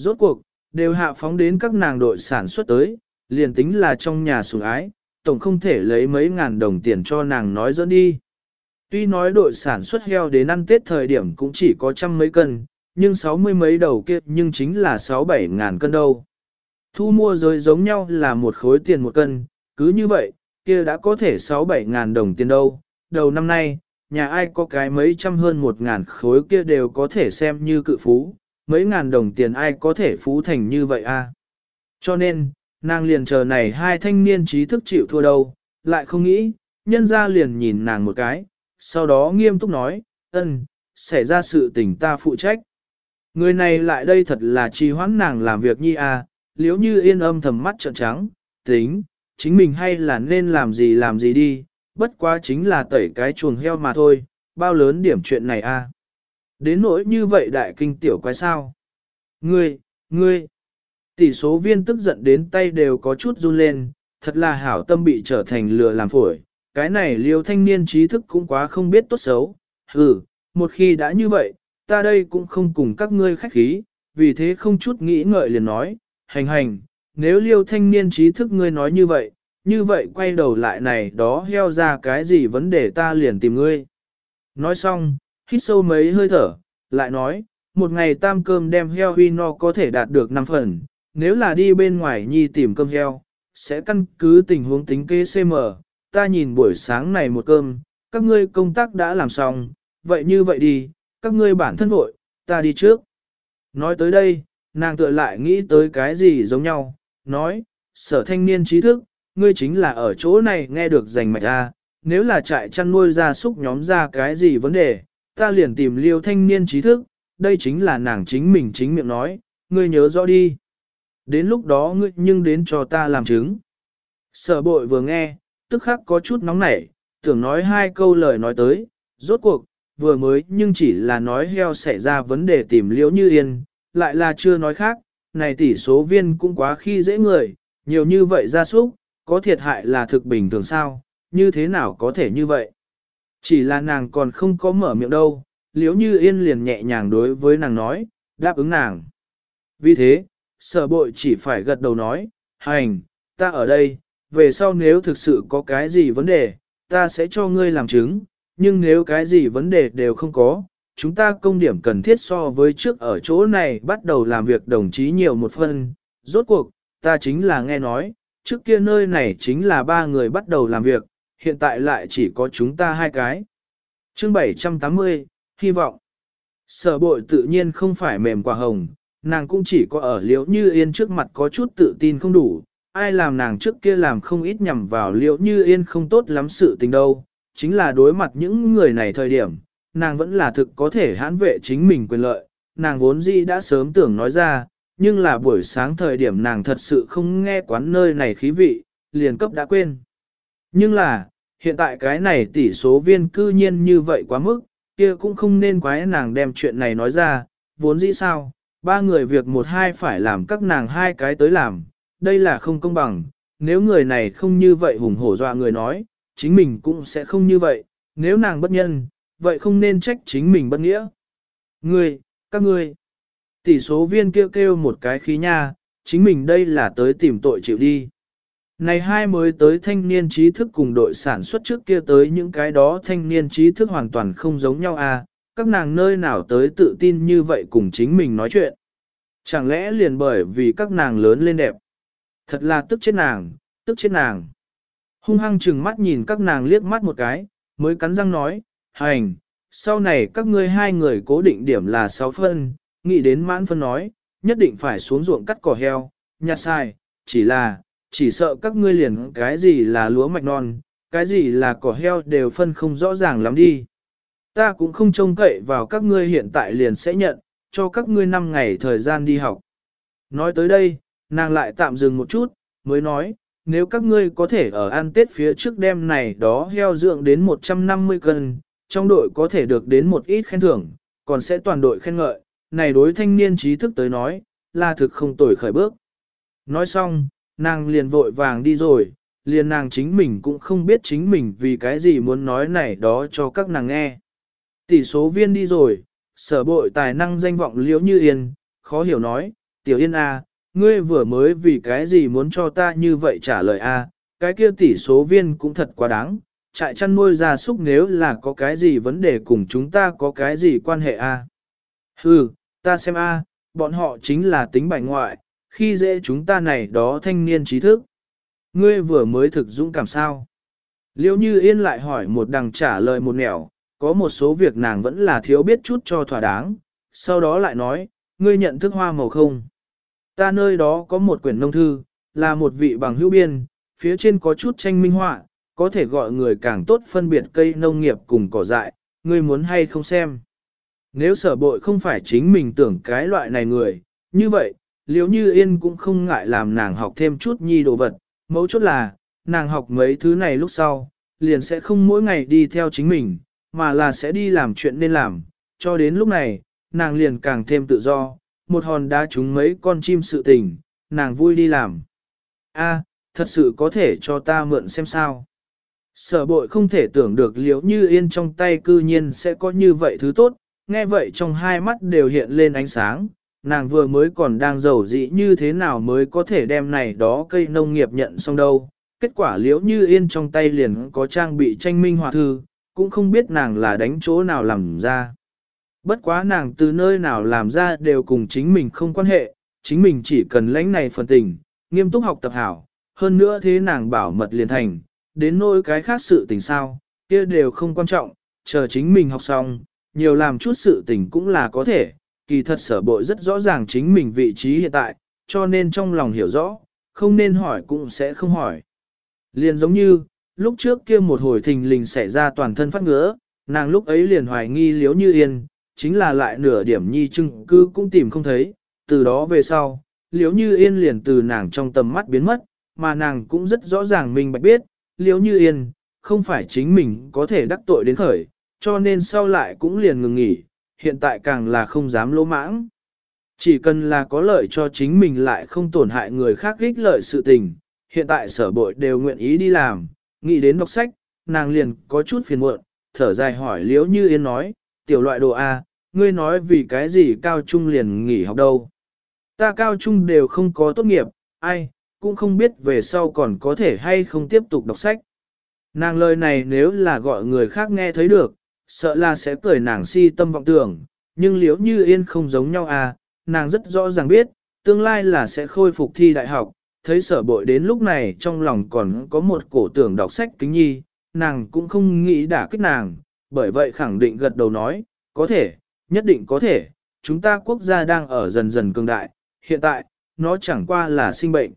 Speaker 1: Rốt cuộc, đều hạ phóng đến các nàng đội sản xuất tới, liền tính là trong nhà sủng ái, tổng không thể lấy mấy ngàn đồng tiền cho nàng nói dẫn đi. Tuy nói đội sản xuất heo đến ăn Tết thời điểm cũng chỉ có trăm mấy cân, nhưng sáu mươi mấy đầu kia nhưng chính là sáu bảy ngàn cân đâu. Thu mua rồi giống nhau là một khối tiền một cân, cứ như vậy, kia đã có thể sáu bảy ngàn đồng tiền đâu. Đầu năm nay, nhà ai có cái mấy trăm hơn một ngàn khối kia đều có thể xem như cự phú, mấy ngàn đồng tiền ai có thể phú thành như vậy a? Cho nên, nàng liền chờ này hai thanh niên trí thức chịu thua đâu, lại không nghĩ, nhân ra liền nhìn nàng một cái, sau đó nghiêm túc nói, ân, xảy ra sự tình ta phụ trách. Người này lại đây thật là trì hoãn nàng làm việc nhi à, liếu như yên âm thầm mắt trợn trắng, tính, chính mình hay là nên làm gì làm gì đi, bất quá chính là tẩy cái chuồng heo mà thôi, bao lớn điểm chuyện này à. Đến nỗi như vậy đại kinh tiểu quái sao? Ngươi, ngươi, tỷ số viên tức giận đến tay đều có chút run lên, thật là hảo tâm bị trở thành lừa làm phổi, cái này liêu thanh niên trí thức cũng quá không biết tốt xấu, hừ, một khi đã như vậy, ta đây cũng không cùng các ngươi khách khí, vì thế không chút nghĩ ngợi liền nói, hành hành, nếu liêu thanh niên trí thức ngươi nói như vậy, như vậy quay đầu lại này đó heo ra cái gì vấn đề ta liền tìm ngươi. Nói xong, hít sâu mấy hơi thở, lại nói, một ngày tam cơm đem heo huy no có thể đạt được 5 phần, nếu là đi bên ngoài nhi tìm cơm heo, sẽ căn cứ tình huống tính kế CM, ta nhìn buổi sáng này một cơm, các ngươi công tác đã làm xong, vậy như vậy đi, các ngươi bản thân vội, ta đi trước. Nói tới đây, nàng tựa lại nghĩ tới cái gì giống nhau, nói, sở thanh niên trí thức, ngươi chính là ở chỗ này nghe được giành mạch ra, nếu là trại chăn nuôi gia súc nhóm ra cái gì vấn đề, ta liền tìm liêu thanh niên trí thức, đây chính là nàng chính mình chính miệng nói, ngươi nhớ rõ đi. Đến lúc đó ngươi nhưng đến cho ta làm chứng. Sở bội vừa nghe, tức khắc có chút nóng nảy, tưởng nói hai câu lời nói tới, rốt cuộc, vừa mới nhưng chỉ là nói heo xảy ra vấn đề tìm liễu như yên, lại là chưa nói khác, này tỷ số viên cũng quá khi dễ người, nhiều như vậy ra súc, có thiệt hại là thực bình thường sao, như thế nào có thể như vậy. Chỉ là nàng còn không có mở miệng đâu, liếu như yên liền nhẹ nhàng đối với nàng nói, đáp ứng nàng. Vì thế, sở bội chỉ phải gật đầu nói, hành, ta ở đây, về sau nếu thực sự có cái gì vấn đề, ta sẽ cho ngươi làm chứng, nhưng nếu cái gì vấn đề đều không có, chúng ta công điểm cần thiết so với trước ở chỗ này bắt đầu làm việc đồng chí nhiều một phần. Rốt cuộc, ta chính là nghe nói, trước kia nơi này chính là ba người bắt đầu làm việc, hiện tại lại chỉ có chúng ta hai cái. Chương 780, hy vọng. Sở bội tự nhiên không phải mềm quả hồng, nàng cũng chỉ có ở liễu như yên trước mặt có chút tự tin không đủ, ai làm nàng trước kia làm không ít nhằm vào liễu như yên không tốt lắm sự tình đâu, chính là đối mặt những người này thời điểm, nàng vẫn là thực có thể hãn vệ chính mình quyền lợi, nàng vốn dĩ đã sớm tưởng nói ra, nhưng là buổi sáng thời điểm nàng thật sự không nghe quán nơi này khí vị, liền cấp đã quên. Nhưng là, hiện tại cái này tỷ số viên cư nhiên như vậy quá mức, kia cũng không nên quái nàng đem chuyện này nói ra, vốn dĩ sao, ba người việc một hai phải làm các nàng hai cái tới làm, đây là không công bằng, nếu người này không như vậy hùng hổ dọa người nói, chính mình cũng sẽ không như vậy, nếu nàng bất nhân, vậy không nên trách chính mình bất nghĩa. Ngươi, các ngươi, tỷ số viên kêu kêu một cái khí nha, chính mình đây là tới tìm tội chịu đi. Này hai mới tới thanh niên trí thức cùng đội sản xuất trước kia tới những cái đó thanh niên trí thức hoàn toàn không giống nhau à, các nàng nơi nào tới tự tin như vậy cùng chính mình nói chuyện. Chẳng lẽ liền bởi vì các nàng lớn lên đẹp. Thật là tức chết nàng, tức chết nàng. Hung hăng chừng mắt nhìn các nàng liếc mắt một cái, mới cắn răng nói, hành, sau này các ngươi hai người cố định điểm là 6 phân, nghĩ đến mãn phân nói, nhất định phải xuống ruộng cắt cỏ heo, nhặt sai, chỉ là, chỉ sợ các ngươi liền cái gì là lúa mạch non, cái gì là cỏ heo đều phân không rõ ràng lắm đi. Ta cũng không trông cậy vào các ngươi hiện tại liền sẽ nhận, cho các ngươi 5 ngày thời gian đi học. Nói tới đây, nàng lại tạm dừng một chút, mới nói, nếu các ngươi có thể ở ăn tết phía trước đêm này đó heo dưỡng đến 150 cân, trong đội có thể được đến một ít khen thưởng, còn sẽ toàn đội khen ngợi, này đối thanh niên trí thức tới nói, là thực không tồi khởi bước. Nói xong, nàng liền vội vàng đi rồi, liền nàng chính mình cũng không biết chính mình vì cái gì muốn nói này đó cho các nàng nghe. Tỷ số viên đi rồi, sở bội tài năng danh vọng liễu như yên, khó hiểu nói, tiểu yên a, à, ngươi vừa mới vì cái gì muốn cho ta như vậy trả lời a, cái kia tỷ số viên cũng thật quá đáng, trại chăn nuôi gia súc nếu là có cái gì vấn đề cùng chúng ta có cái gì quan hệ a? Hừ, ta xem a, bọn họ chính là tính bài ngoại, khi dễ chúng ta này đó thanh niên trí thức. Ngươi vừa mới thực dũng cảm sao? Liêu như yên lại hỏi một đằng trả lời một nẻo, có một số việc nàng vẫn là thiếu biết chút cho thỏa đáng, sau đó lại nói, ngươi nhận thức hoa màu không? Ta nơi đó có một quyển nông thư, là một vị bằng hữu biên, phía trên có chút tranh minh họa, có thể gọi người càng tốt phân biệt cây nông nghiệp cùng cỏ dại, ngươi muốn hay không xem. Nếu sở bội không phải chính mình tưởng cái loại này người, như vậy, liếu như yên cũng không ngại làm nàng học thêm chút nhi đồ vật, mấu chốt là, nàng học mấy thứ này lúc sau, liền sẽ không mỗi ngày đi theo chính mình, mà là sẽ đi làm chuyện nên làm, cho đến lúc này, nàng liền càng thêm tự do, một hòn đá trúng mấy con chim sự tình, nàng vui đi làm. A, thật sự có thể cho ta mượn xem sao. Sở bội không thể tưởng được liễu như yên trong tay cư nhiên sẽ có như vậy thứ tốt, nghe vậy trong hai mắt đều hiện lên ánh sáng, nàng vừa mới còn đang giàu dĩ như thế nào mới có thể đem này đó cây nông nghiệp nhận xong đâu. Kết quả liễu như yên trong tay liền có trang bị tranh minh họa thư, cũng không biết nàng là đánh chỗ nào làm ra. Bất quá nàng từ nơi nào làm ra đều cùng chính mình không quan hệ, chính mình chỉ cần lãnh này phần tình, nghiêm túc học tập hảo, hơn nữa thế nàng bảo mật liền thành, đến nỗi cái khác sự tình sao, kia đều không quan trọng, chờ chính mình học xong, nhiều làm chút sự tình cũng là có thể, kỳ thật sở bội rất rõ ràng chính mình vị trí hiện tại, cho nên trong lòng hiểu rõ, không nên hỏi cũng sẽ không hỏi. Liền giống như, lúc trước kia một hồi thình lình xảy ra toàn thân phát ngứa, nàng lúc ấy liền hoài nghi liếu như yên, chính là lại nửa điểm nhi chứng cứ cũng tìm không thấy, từ đó về sau, liếu như yên liền từ nàng trong tầm mắt biến mất, mà nàng cũng rất rõ ràng mình bạch biết, liếu như yên, không phải chính mình có thể đắc tội đến khởi, cho nên sau lại cũng liền ngừng nghỉ, hiện tại càng là không dám lỗ mãng. Chỉ cần là có lợi cho chính mình lại không tổn hại người khác ích lợi sự tình, hiện tại sở bội đều nguyện ý đi làm, nghĩ đến đọc sách, nàng liền có chút phiền muộn, thở dài hỏi liếu như yên nói, tiểu loại đồ A, ngươi nói vì cái gì cao trung liền nghỉ học đâu. Ta cao trung đều không có tốt nghiệp, ai, cũng không biết về sau còn có thể hay không tiếp tục đọc sách. Nàng lời này nếu là gọi người khác nghe thấy được, sợ là sẽ cười nàng si tâm vọng tưởng, nhưng liếu như yên không giống nhau à, nàng rất rõ ràng biết, tương lai là sẽ khôi phục thi đại học, thấy sở bội đến lúc này trong lòng còn có một cổ tưởng đọc sách kính nhi, nàng cũng không nghĩ đả kích nàng, bởi vậy khẳng định gật đầu nói, có thể, nhất định có thể, chúng ta quốc gia đang ở dần dần cường đại, hiện tại, nó chẳng qua là sinh bệnh.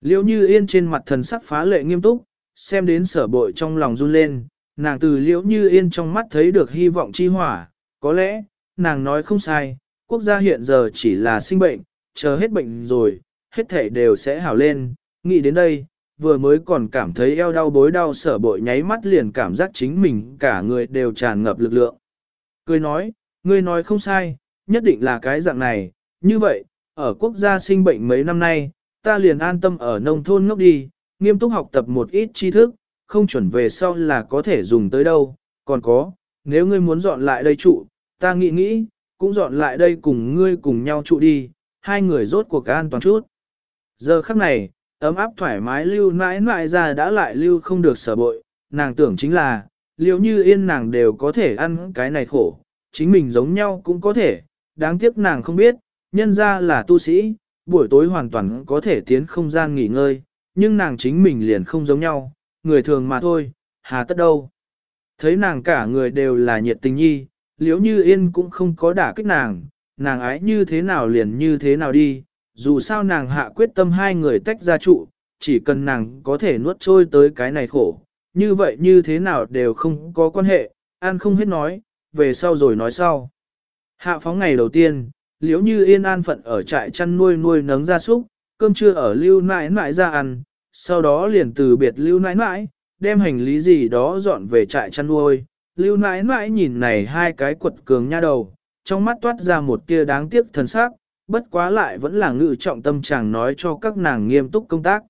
Speaker 1: Liêu như yên trên mặt thần sắc phá lệ nghiêm túc, xem đến sở bội trong lòng run lên, nàng từ liễu như yên trong mắt thấy được hy vọng chi hỏa, có lẽ, nàng nói không sai, quốc gia hiện giờ chỉ là sinh bệnh, chờ hết bệnh rồi, hết thể đều sẽ hảo lên, nghĩ đến đây, vừa mới còn cảm thấy eo đau bối đau sở bội nháy mắt liền cảm giác chính mình cả người đều tràn ngập lực lượng. Cười nói, ngươi nói không sai, nhất định là cái dạng này, như vậy, ở quốc gia sinh bệnh mấy năm nay, ta liền an tâm ở nông thôn ngốc đi, nghiêm túc học tập một ít tri thức, không chuẩn về sau là có thể dùng tới đâu, còn có, nếu ngươi muốn dọn lại đây trụ, ta nghĩ nghĩ, cũng dọn lại đây cùng ngươi cùng nhau trụ đi, hai người rốt cuộc an toàn chút. Giờ khắc này, ấm áp thoải mái lưu mãi mãi ra đã lại lưu không được sở bội, nàng tưởng chính là, liếu như yên nàng đều có thể ăn cái này khổ, chính mình giống nhau cũng có thể, đáng tiếc nàng không biết, nhân ra là tu sĩ, buổi tối hoàn toàn có thể tiến không gian nghỉ ngơi, nhưng nàng chính mình liền không giống nhau, người thường mà thôi, hà tất đâu. Thấy nàng cả người đều là nhiệt tình nhi, liếu như yên cũng không có đả kích nàng, nàng ái như thế nào liền như thế nào đi, dù sao nàng hạ quyết tâm hai người tách ra trụ, chỉ cần nàng có thể nuốt trôi tới cái này khổ, như vậy như thế nào đều không có quan hệ, an không hết nói, về sau rồi nói sau. Hạ phóng ngày đầu tiên, liếu như yên an phận ở trại chăn nuôi nuôi nấng gia súc, cơm trưa ở lưu nãi nãi ra ăn, sau đó liền từ biệt lưu nãi nãi, đem hành lý gì đó dọn về trại chăn nuôi. Lưu nãi nãi nhìn này hai cái quật cường nha đầu, trong mắt toát ra một tia đáng tiếc thần sắc, bất quá lại vẫn là ngự trọng tâm chàng nói cho các nàng nghiêm túc công tác.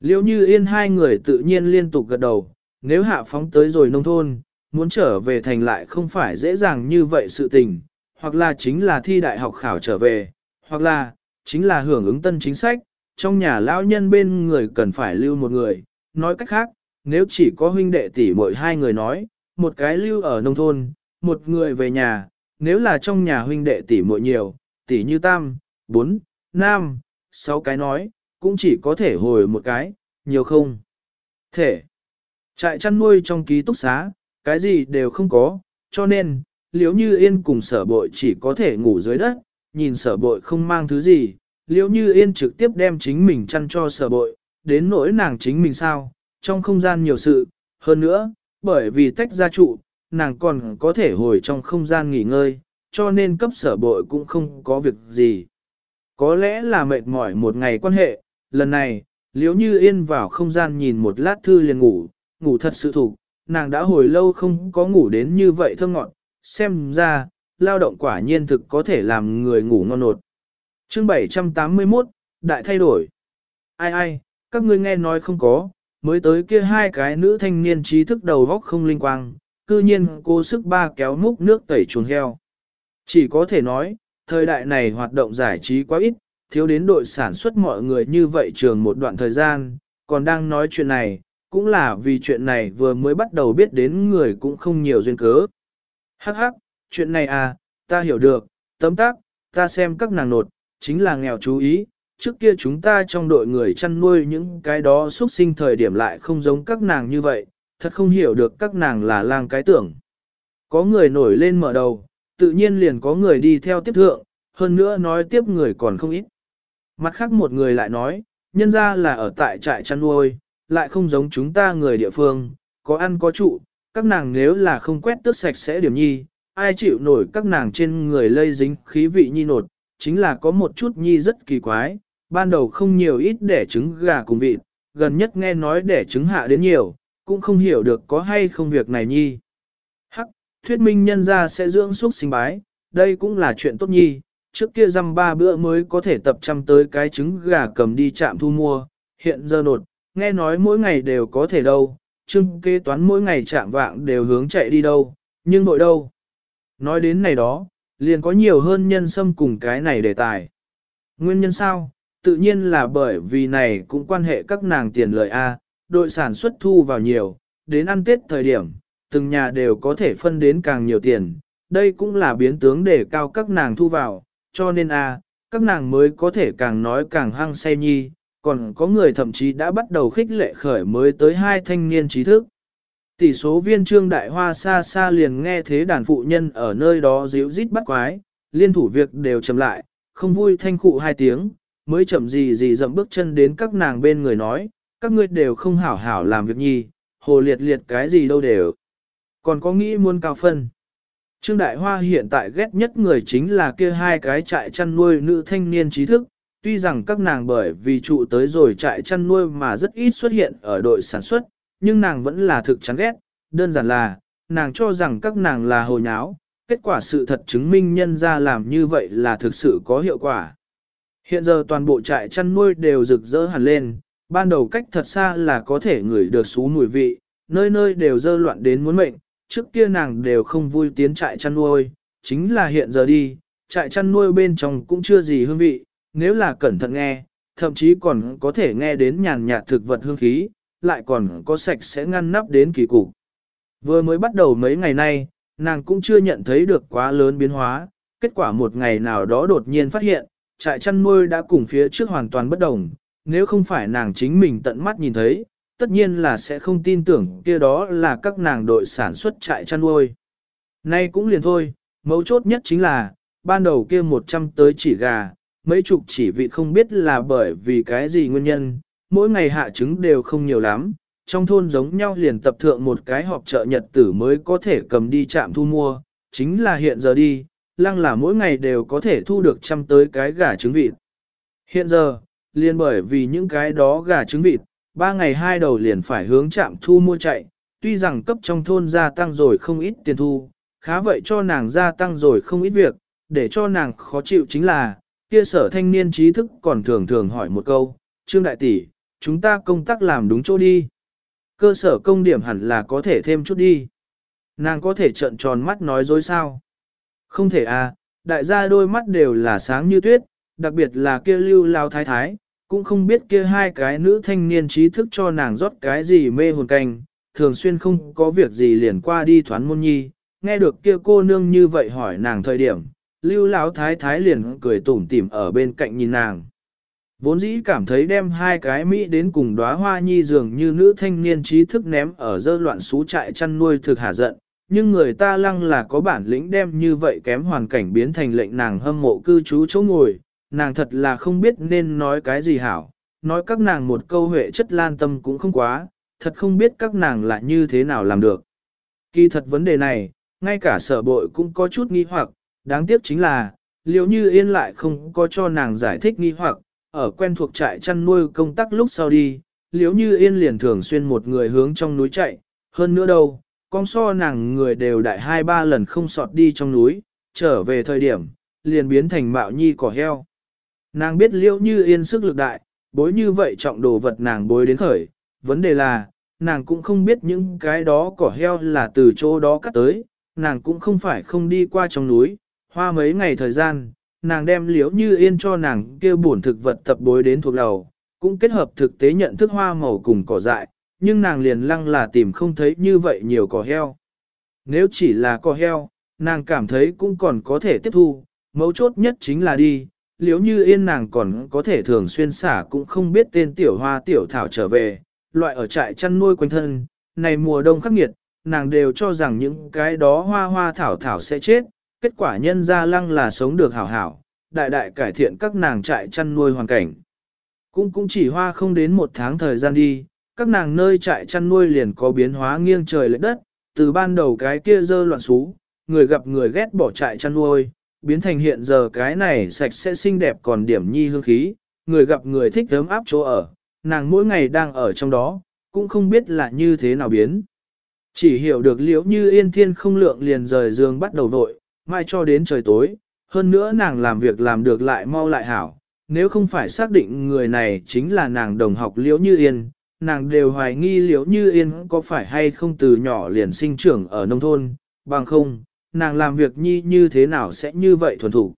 Speaker 1: Liêu như yên hai người tự nhiên liên tục gật đầu, nếu hạ phóng tới rồi nông thôn, muốn trở về thành lại không phải dễ dàng như vậy sự tình, hoặc là chính là thi đại học khảo trở về, hoặc là, chính là hưởng ứng tân chính sách, trong nhà lão nhân bên người cần phải lưu một người, nói cách khác, nếu chỉ có huynh đệ tỷ muội hai người nói, một cái lưu ở nông thôn, một người về nhà, nếu là trong nhà huynh đệ tỷ muội nhiều, tỷ như tam, bốn, nam, sáu cái nói, cũng chỉ có thể hồi một cái, nhiều không. Thể. Trại chăn nuôi trong ký túc xá, cái gì đều không có, cho nên, liếu như yên cùng sở bội chỉ có thể ngủ dưới đất, nhìn sở bội không mang thứ gì, liễu như yên trực tiếp đem chính mình chăn cho sở bội, đến nỗi nàng chính mình sao, trong không gian nhiều sự, hơn nữa, bởi vì tách ra trụ, nàng còn có thể hồi trong không gian nghỉ ngơi, cho nên cấp sở bội cũng không có việc gì. Có lẽ là mệt mỏi một ngày quan hệ, lần này, liễu như yên vào không gian nhìn một lát thư liền ngủ, ngủ thật sự thủ, nàng đã hồi lâu không có ngủ đến như vậy thơ ngọn, xem ra, lao động quả nhiên thực có thể làm người ngủ ngon nột. Chương 781, Đại thay đổi. Ai ai, các ngươi nghe nói không có, mới tới kia hai cái nữ thanh niên trí thức đầu góc không linh quang, cư nhiên cô sức ba kéo múc nước tẩy chuồng heo. Chỉ có thể nói, thời đại này hoạt động giải trí quá ít, thiếu đến đội sản xuất mọi người như vậy trường một đoạn thời gian, còn đang nói chuyện này, cũng là vì chuyện này vừa mới bắt đầu biết đến người cũng không nhiều duyên cớ. Hắc hắc, chuyện này à, ta hiểu được, tấm tác, ta xem các nàng nột, chính là nghèo chú ý, trước kia chúng ta trong đội người chăn nuôi những cái đó xuất sinh thời điểm lại không giống các nàng như vậy, thật không hiểu được các nàng là lang cái tưởng. Có người nổi lên mở đầu, tự nhiên liền có người đi theo tiếp thượng, hơn nữa nói tiếp người còn không ít. Mặt khác một người lại nói, nhân ra là ở tại trại chăn nuôi, lại không giống chúng ta người địa phương, có ăn có trụ, các nàng nếu là không quét tước sạch sẽ điểm nhi, ai chịu nổi các nàng trên người lây dính khí vị nhi nột, chính là có một chút nhi rất kỳ quái, ban đầu không nhiều ít để trứng gà cùng vịt, gần nhất nghe nói để trứng hạ đến nhiều, cũng không hiểu được có hay không việc này nhi. Hắc, thuyết minh nhân ra sẽ dưỡng suốt sinh bái, đây cũng là chuyện tốt nhi, trước kia dăm ba bữa mới có thể tập trăm tới cái trứng gà cầm đi chạm thu mua, hiện giờ nột, nghe nói mỗi ngày đều có thể đâu, trưng kế toán mỗi ngày chạm vạng đều hướng chạy đi đâu, nhưng nội đâu. Nói đến này đó, liền có nhiều hơn nhân sâm cùng cái này đề tài. Nguyên nhân sao? Tự nhiên là bởi vì này cũng quan hệ các nàng tiền lợi A, đội sản xuất thu vào nhiều, đến ăn Tết thời điểm, từng nhà đều có thể phân đến càng nhiều tiền, đây cũng là biến tướng để cao các nàng thu vào, cho nên A, các nàng mới có thể càng nói càng hăng say nhi, còn có người thậm chí đã bắt đầu khích lệ khởi mới tới hai thanh niên trí thức. Tỷ số viên trương đại hoa xa xa liền nghe thế đàn phụ nhân ở nơi đó díu rít bắt quái, liên thủ việc đều chậm lại, không vui thanh khụ hai tiếng, mới chậm gì gì dậm bước chân đến các nàng bên người nói, các ngươi đều không hảo hảo làm việc nhi, hồ liệt liệt cái gì đâu đều. Còn có nghĩ muốn cao phân. Trương Đại Hoa hiện tại ghét nhất người chính là kia hai cái trại chăn nuôi nữ thanh niên trí thức, tuy rằng các nàng bởi vì trụ tới rồi trại chăn nuôi mà rất ít xuất hiện ở đội sản xuất, nhưng nàng vẫn là thực chán ghét, đơn giản là, nàng cho rằng các nàng là hồ nháo, kết quả sự thật chứng minh nhân ra làm như vậy là thực sự có hiệu quả. Hiện giờ toàn bộ trại chăn nuôi đều rực rỡ hẳn lên, ban đầu cách thật xa là có thể ngửi được xú mùi vị, nơi nơi đều dơ loạn đến muốn mệnh, trước kia nàng đều không vui tiến trại chăn nuôi, chính là hiện giờ đi, trại chăn nuôi bên trong cũng chưa gì hương vị, nếu là cẩn thận nghe, thậm chí còn có thể nghe đến nhàn nhạt thực vật hương khí, lại còn có sạch sẽ ngăn nắp đến kỳ cục. Vừa mới bắt đầu mấy ngày nay, nàng cũng chưa nhận thấy được quá lớn biến hóa, kết quả một ngày nào đó đột nhiên phát hiện, trại chăn nuôi đã cùng phía trước hoàn toàn bất đồng, nếu không phải nàng chính mình tận mắt nhìn thấy, tất nhiên là sẽ không tin tưởng kia đó là các nàng đội sản xuất trại chăn nuôi. Nay cũng liền thôi, mấu chốt nhất chính là, ban đầu kia 100 tới chỉ gà, mấy chục chỉ vị không biết là bởi vì cái gì nguyên nhân, mỗi ngày hạ trứng đều không nhiều lắm, trong thôn giống nhau liền tập thượng một cái họp chợ nhật tử mới có thể cầm đi chạm thu mua, chính là hiện giờ đi, lăng là mỗi ngày đều có thể thu được trăm tới cái gà trứng vịt. Hiện giờ, liền bởi vì những cái đó gà trứng vịt, ba ngày hai đầu liền phải hướng chạm thu mua chạy, tuy rằng cấp trong thôn gia tăng rồi không ít tiền thu, khá vậy cho nàng gia tăng rồi không ít việc, để cho nàng khó chịu chính là, kia sở thanh niên trí thức còn thường thường hỏi một câu, Trương Đại Tỷ, chúng ta công tác làm đúng chỗ đi. Cơ sở công điểm hẳn là có thể thêm chút đi. Nàng có thể trợn tròn mắt nói dối sao? Không thể à, đại gia đôi mắt đều là sáng như tuyết, đặc biệt là kia lưu lao thái thái, cũng không biết kia hai cái nữ thanh niên trí thức cho nàng rót cái gì mê hồn canh, thường xuyên không có việc gì liền qua đi thoán môn nhi, nghe được kia cô nương như vậy hỏi nàng thời điểm, lưu lão thái thái liền cười tủm tỉm ở bên cạnh nhìn nàng. Vốn dĩ cảm thấy đem hai cái Mỹ đến cùng đóa hoa nhi dường như nữ thanh niên trí thức ném ở dơ loạn xú trại chăn nuôi thực hà giận, nhưng người ta lăng là có bản lĩnh đem như vậy kém hoàn cảnh biến thành lệnh nàng hâm mộ cư trú chỗ ngồi, nàng thật là không biết nên nói cái gì hảo, nói các nàng một câu huệ chất lan tâm cũng không quá, thật không biết các nàng là như thế nào làm được. Kỳ thật vấn đề này, ngay cả sở bội cũng có chút nghi hoặc, đáng tiếc chính là, liệu như yên lại không có cho nàng giải thích nghi hoặc, ở quen thuộc trại chăn nuôi công tác lúc sau đi, liếu như yên liền thường xuyên một người hướng trong núi chạy, hơn nữa đâu, con so nàng người đều đại hai ba lần không sọt đi trong núi, trở về thời điểm, liền biến thành mạo nhi cỏ heo. Nàng biết liễu như yên sức lực đại, bối như vậy trọng đồ vật nàng bối đến khởi, vấn đề là, nàng cũng không biết những cái đó cỏ heo là từ chỗ đó cắt tới, nàng cũng không phải không đi qua trong núi, hoa mấy ngày thời gian, nàng đem liễu như yên cho nàng kêu bổn thực vật tập bối đến thuộc đầu, cũng kết hợp thực tế nhận thức hoa màu cùng cỏ dại, nhưng nàng liền lăng là tìm không thấy như vậy nhiều cỏ heo. Nếu chỉ là cỏ heo, nàng cảm thấy cũng còn có thể tiếp thu, mấu chốt nhất chính là đi, liếu như yên nàng còn có thể thường xuyên xả cũng không biết tên tiểu hoa tiểu thảo trở về, loại ở trại chăn nuôi quanh thân, này mùa đông khắc nghiệt, nàng đều cho rằng những cái đó hoa hoa thảo thảo sẽ chết, kết quả nhân gia lăng là sống được hảo hảo, đại đại cải thiện các nàng trại chăn nuôi hoàn cảnh. Cũng cũng chỉ hoa không đến một tháng thời gian đi, các nàng nơi trại chăn nuôi liền có biến hóa nghiêng trời lệch đất, từ ban đầu cái kia dơ loạn xú, người gặp người ghét bỏ trại chăn nuôi, biến thành hiện giờ cái này sạch sẽ xinh đẹp còn điểm nhi hương khí, người gặp người thích ấm áp chỗ ở, nàng mỗi ngày đang ở trong đó, cũng không biết là như thế nào biến. Chỉ hiểu được liễu như yên thiên không lượng liền rời giường bắt đầu vội, mai cho đến trời tối, hơn nữa nàng làm việc làm được lại mau lại hảo, nếu không phải xác định người này chính là nàng đồng học liễu như yên, nàng đều hoài nghi liễu như yên có phải hay không từ nhỏ liền sinh trưởng ở nông thôn, bằng không, nàng làm việc nhi như thế nào sẽ như vậy thuần thủ.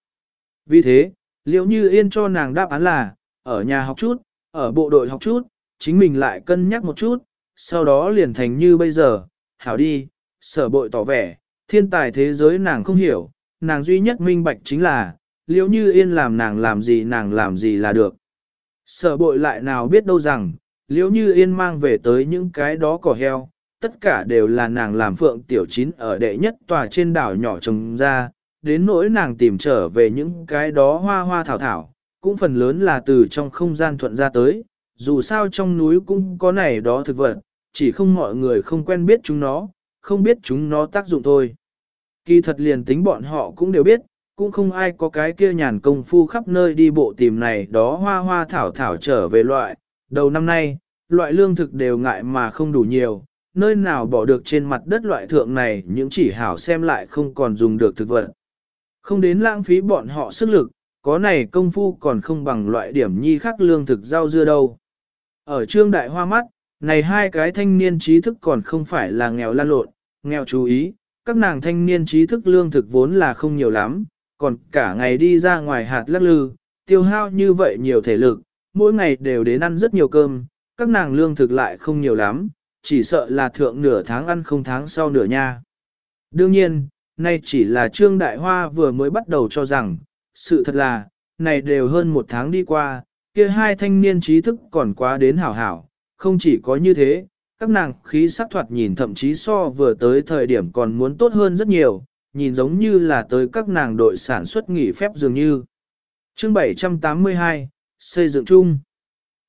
Speaker 1: Vì thế, liễu như yên cho nàng đáp án là, ở nhà học chút, ở bộ đội học chút, chính mình lại cân nhắc một chút, sau đó liền thành như bây giờ, hảo đi, sở bội tỏ vẻ, thiên tài thế giới nàng không hiểu, nàng duy nhất minh bạch chính là, liễu như yên làm nàng làm gì nàng làm gì là được. Sở bội lại nào biết đâu rằng, liễu như yên mang về tới những cái đó cỏ heo, tất cả đều là nàng làm phượng tiểu chín ở đệ nhất tòa trên đảo nhỏ trồng ra, đến nỗi nàng tìm trở về những cái đó hoa hoa thảo thảo, cũng phần lớn là từ trong không gian thuận ra tới, dù sao trong núi cũng có này đó thực vật, chỉ không mọi người không quen biết chúng nó, không biết chúng nó tác dụng thôi. Kỳ thật liền tính bọn họ cũng đều biết, cũng không ai có cái kia nhàn công phu khắp nơi đi bộ tìm này đó hoa hoa thảo thảo trở về loại. Đầu năm nay, loại lương thực đều ngại mà không đủ nhiều, nơi nào bỏ được trên mặt đất loại thượng này những chỉ hảo xem lại không còn dùng được thực vật. Không đến lãng phí bọn họ sức lực, có này công phu còn không bằng loại điểm nhi khác lương thực rau dưa đâu. Ở trương đại hoa mắt, này hai cái thanh niên trí thức còn không phải là nghèo lan lộn, nghèo chú ý, các nàng thanh niên trí thức lương thực vốn là không nhiều lắm, còn cả ngày đi ra ngoài hạt lắc lư, tiêu hao như vậy nhiều thể lực, mỗi ngày đều đến ăn rất nhiều cơm, các nàng lương thực lại không nhiều lắm, chỉ sợ là thượng nửa tháng ăn không tháng sau nửa nha. Đương nhiên, nay chỉ là Trương Đại Hoa vừa mới bắt đầu cho rằng, sự thật là, này đều hơn một tháng đi qua, kia hai thanh niên trí thức còn quá đến hảo hảo, không chỉ có như thế, các nàng khí sắc thoạt nhìn thậm chí so vừa tới thời điểm còn muốn tốt hơn rất nhiều, nhìn giống như là tới các nàng đội sản xuất nghỉ phép dường như. Chương 782, xây dựng chung.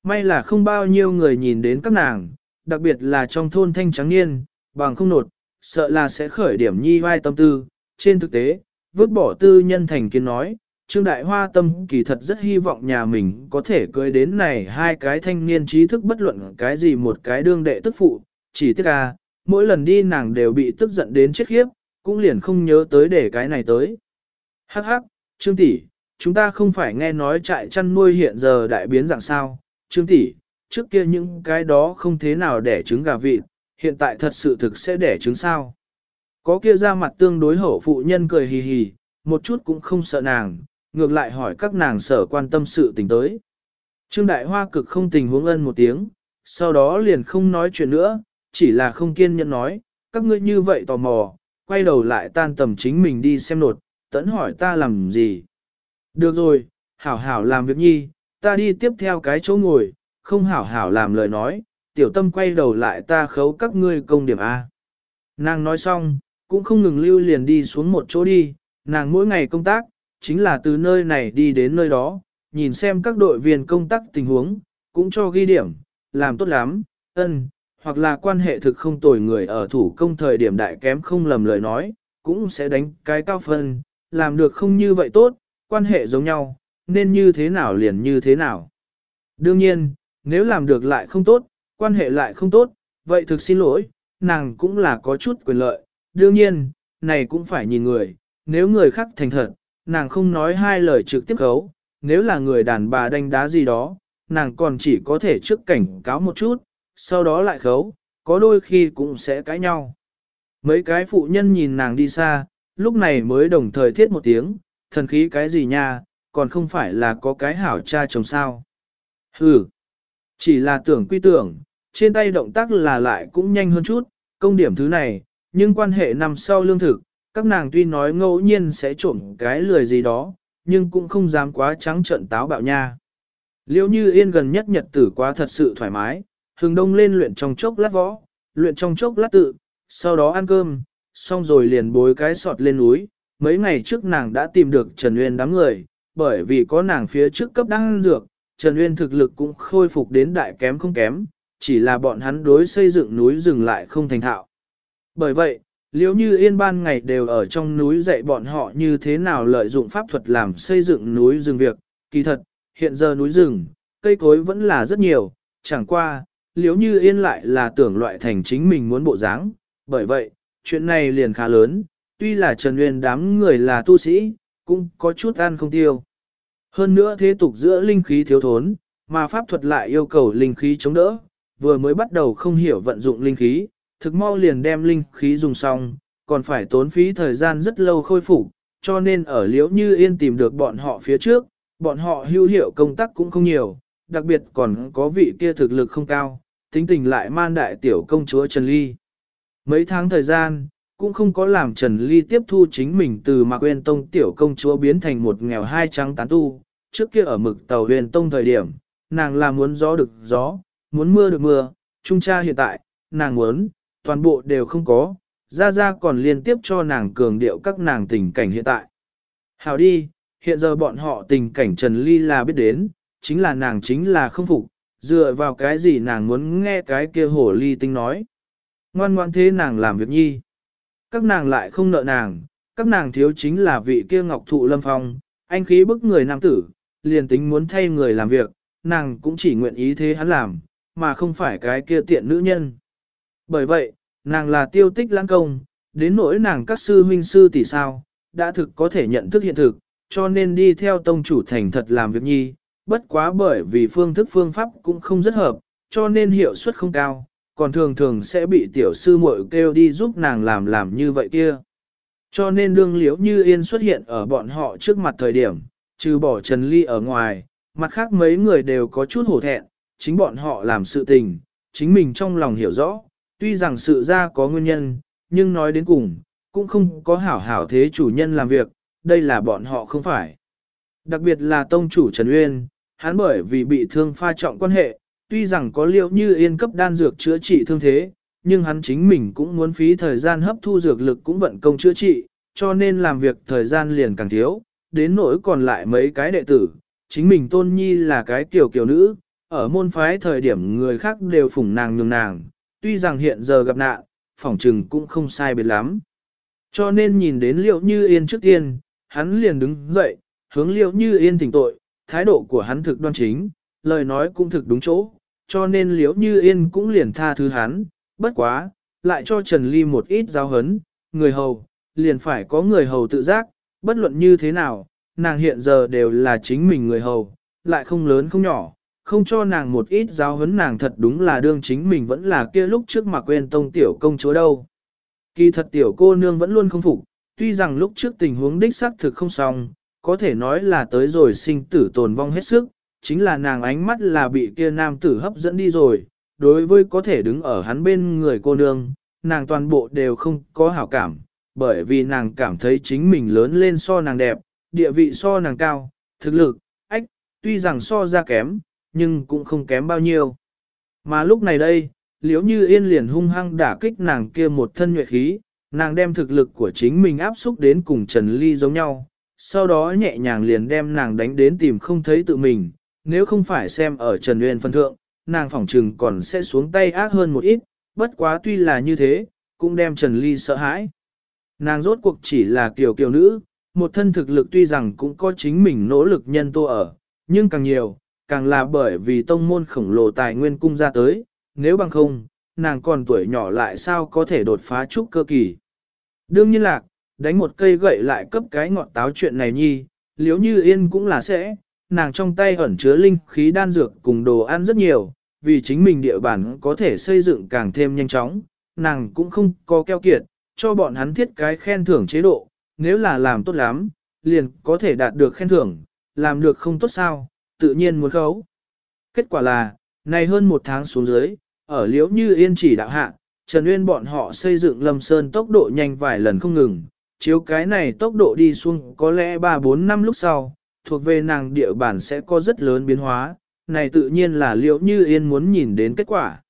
Speaker 1: May là không bao nhiêu người nhìn đến các nàng, đặc biệt là trong thôn thanh trắng niên, bằng không nột, sợ là sẽ khởi điểm nhi vai tâm tư. Trên thực tế, vứt bỏ tư nhân thành kiến nói, Trương Đại Hoa tâm kỳ thật rất hy vọng nhà mình có thể cưới đến này hai cái thanh niên trí thức bất luận cái gì một cái đương đệ tức phụ, chỉ tiếc à, mỗi lần đi nàng đều bị tức giận đến chết khiếp, cũng liền không nhớ tới để cái này tới. Hắc hắc, Trương tỷ, chúng ta không phải nghe nói trại chăn nuôi hiện giờ đại biến dạng sao, Trương tỷ, trước kia những cái đó không thế nào đẻ trứng gà vịt, hiện tại thật sự thực sẽ đẻ trứng sao. Có kia ra mặt tương đối hổ phụ nhân cười hì hì, một chút cũng không sợ nàng, ngược lại hỏi các nàng sở quan tâm sự tình tới. Trương Đại Hoa cực không tình huống ân một tiếng, sau đó liền không nói chuyện nữa, chỉ là không kiên nhẫn nói, các ngươi như vậy tò mò, quay đầu lại tan tầm chính mình đi xem nột, tẫn hỏi ta làm gì. Được rồi, hảo hảo làm việc nhi, ta đi tiếp theo cái chỗ ngồi, không hảo hảo làm lời nói, tiểu tâm quay đầu lại ta khấu các ngươi công điểm A. Nàng nói xong, cũng không ngừng lưu liền đi xuống một chỗ đi, nàng mỗi ngày công tác, chính là từ nơi này đi đến nơi đó, nhìn xem các đội viên công tác tình huống, cũng cho ghi điểm, làm tốt lắm, ân, hoặc là quan hệ thực không tồi người ở thủ công thời điểm đại kém không lầm lời nói, cũng sẽ đánh cái cao phân, làm được không như vậy tốt, quan hệ giống nhau, nên như thế nào liền như thế nào. Đương nhiên, nếu làm được lại không tốt, quan hệ lại không tốt, vậy thực xin lỗi, nàng cũng là có chút quyền lợi. Đương nhiên, này cũng phải nhìn người, nếu người khác thành thật, nàng không nói hai lời trực tiếp khấu, nếu là người đàn bà đánh đá gì đó, nàng còn chỉ có thể trước cảnh cáo một chút, sau đó lại khấu, có đôi khi cũng sẽ cãi nhau. Mấy cái phụ nhân nhìn nàng đi xa, lúc này mới đồng thời thiết một tiếng, thần khí cái gì nha, còn không phải là có cái hảo cha chồng sao. Hừ, chỉ là tưởng quy tưởng, trên tay động tác là lại cũng nhanh hơn chút, công điểm thứ này, nhưng quan hệ nằm sau lương thực, các nàng tuy nói ngẫu nhiên sẽ trộm cái lười gì đó, nhưng cũng không dám quá trắng trợn táo bạo nha. Liêu như yên gần nhất nhật tử quá thật sự thoải mái, hừng đông lên luyện trong chốc lát võ, luyện trong chốc lát tự, sau đó ăn cơm, xong rồi liền bối cái sọt lên núi. Mấy ngày trước nàng đã tìm được Trần Nguyên đám người, bởi vì có nàng phía trước cấp đang dược, Trần Nguyên thực lực cũng khôi phục đến đại kém không kém, chỉ là bọn hắn đối xây dựng núi rừng lại không thành thạo. Bởi vậy, liếu như yên ban ngày đều ở trong núi dạy bọn họ như thế nào lợi dụng pháp thuật làm xây dựng núi rừng việc, kỳ thật, hiện giờ núi rừng, cây cối vẫn là rất nhiều, chẳng qua, liếu như yên lại là tưởng loại thành chính mình muốn bộ dáng. bởi vậy, chuyện này liền khá lớn, tuy là Trần Nguyên đám người là tu sĩ, cũng có chút ăn không tiêu. Hơn nữa thế tục giữa linh khí thiếu thốn, mà pháp thuật lại yêu cầu linh khí chống đỡ, vừa mới bắt đầu không hiểu vận dụng linh khí, thực mau liền đem linh khí dùng xong, còn phải tốn phí thời gian rất lâu khôi phục, cho nên ở liễu như yên tìm được bọn họ phía trước, bọn họ hữu hiệu công tác cũng không nhiều, đặc biệt còn có vị kia thực lực không cao, tính tình lại man đại tiểu công chúa Trần Ly. Mấy tháng thời gian, cũng không có làm Trần Ly tiếp thu chính mình từ Mạc Nguyên Tông tiểu công chúa biến thành một nghèo hai trắng tán tu, trước kia ở mực tàu huyền tông thời điểm, nàng là muốn gió được gió, muốn mưa được mưa, trung tra hiện tại, nàng muốn, toàn bộ đều không có, ra ra còn liên tiếp cho nàng cường điệu các nàng tình cảnh hiện tại. Hào đi, hiện giờ bọn họ tình cảnh Trần Ly là biết đến, chính là nàng chính là không phục, dựa vào cái gì nàng muốn nghe cái kia hổ ly tinh nói. Ngoan ngoan thế nàng làm việc nhi. Các nàng lại không nợ nàng, các nàng thiếu chính là vị kia ngọc thụ lâm phong, anh khí bức người nam tử, liền tính muốn thay người làm việc, nàng cũng chỉ nguyện ý thế hắn làm, mà không phải cái kia tiện nữ nhân. Bởi vậy, nàng là tiêu tích lãng công, đến nỗi nàng các sư huynh sư tỷ sao, đã thực có thể nhận thức hiện thực, cho nên đi theo tông chủ thành thật làm việc nhi, bất quá bởi vì phương thức phương pháp cũng không rất hợp, cho nên hiệu suất không cao, còn thường thường sẽ bị tiểu sư muội kêu đi giúp nàng làm làm như vậy kia. Cho nên đương liễu như yên xuất hiện ở bọn họ trước mặt thời điểm, trừ bỏ Trần Ly ở ngoài, mặt khác mấy người đều có chút hổ thẹn, chính bọn họ làm sự tình, chính mình trong lòng hiểu rõ, tuy rằng sự ra có nguyên nhân, nhưng nói đến cùng, cũng không có hảo hảo thế chủ nhân làm việc, đây là bọn họ không phải. Đặc biệt là tông chủ Trần Uyên, hắn bởi vì bị thương pha trọng quan hệ, tuy rằng có liệu như yên cấp đan dược chữa trị thương thế, nhưng hắn chính mình cũng muốn phí thời gian hấp thu dược lực cũng vận công chữa trị, cho nên làm việc thời gian liền càng thiếu, đến nỗi còn lại mấy cái đệ tử, chính mình tôn nhi là cái kiểu kiểu nữ, ở môn phái thời điểm người khác đều phủng nàng nhường nàng, tuy rằng hiện giờ gặp nạn, phỏng trừng cũng không sai biệt lắm. Cho nên nhìn đến Liễu như yên trước tiên, hắn liền đứng dậy, hướng Liễu như yên thỉnh tội, thái độ của hắn thực đoan chính, lời nói cũng thực đúng chỗ, cho nên liễu như yên cũng liền tha thứ hắn, bất quá, lại cho Trần Ly một ít giáo hấn, người hầu, liền phải có người hầu tự giác, bất luận như thế nào, nàng hiện giờ đều là chính mình người hầu, lại không lớn không nhỏ, không cho nàng một ít giáo huấn nàng thật đúng là đương chính mình vẫn là kia lúc trước mà quên tông tiểu công chúa đâu. Kỳ thật tiểu cô nương vẫn luôn không phục, tuy rằng lúc trước tình huống đích xác thực không xong, có thể nói là tới rồi sinh tử tồn vong hết sức, chính là nàng ánh mắt là bị kia nam tử hấp dẫn đi rồi, đối với có thể đứng ở hắn bên người cô nương, nàng toàn bộ đều không có hảo cảm, bởi vì nàng cảm thấy chính mình lớn lên so nàng đẹp, địa vị so nàng cao, thực lực, ách, tuy rằng so ra kém, nhưng cũng không kém bao nhiêu. Mà lúc này đây, liếu như yên liền hung hăng đả kích nàng kia một thân nhuệ khí, nàng đem thực lực của chính mình áp xúc đến cùng Trần Ly giống nhau, sau đó nhẹ nhàng liền đem nàng đánh đến tìm không thấy tự mình, nếu không phải xem ở Trần uyên phân thượng, nàng phỏng trừng còn sẽ xuống tay ác hơn một ít, bất quá tuy là như thế, cũng đem Trần Ly sợ hãi. Nàng rốt cuộc chỉ là kiểu kiểu nữ, một thân thực lực tuy rằng cũng có chính mình nỗ lực nhân tô ở, nhưng càng nhiều, càng là bởi vì tông môn khổng lồ tài nguyên cung ra tới, nếu bằng không, nàng còn tuổi nhỏ lại sao có thể đột phá trúc cơ kỳ. Đương nhiên lạc, đánh một cây gậy lại cấp cái ngọn táo chuyện này nhi, liếu như yên cũng là sẽ, nàng trong tay ẩn chứa linh khí đan dược cùng đồ ăn rất nhiều, vì chính mình địa bản có thể xây dựng càng thêm nhanh chóng, nàng cũng không có keo kiệt, cho bọn hắn thiết cái khen thưởng chế độ, nếu là làm tốt lắm, liền có thể đạt được khen thưởng, làm được không tốt sao, tự nhiên muốn khấu. Kết quả là, này hơn một tháng xuống dưới, ở liễu như yên chỉ đạo hạ, Trần uyên bọn họ xây dựng Lâm Sơn tốc độ nhanh vài lần không ngừng, chiếu cái này tốc độ đi xuống có lẽ 3-4 năm lúc sau, thuộc về nàng địa bản sẽ có rất lớn biến hóa, này tự nhiên là liễu như yên muốn nhìn đến kết quả.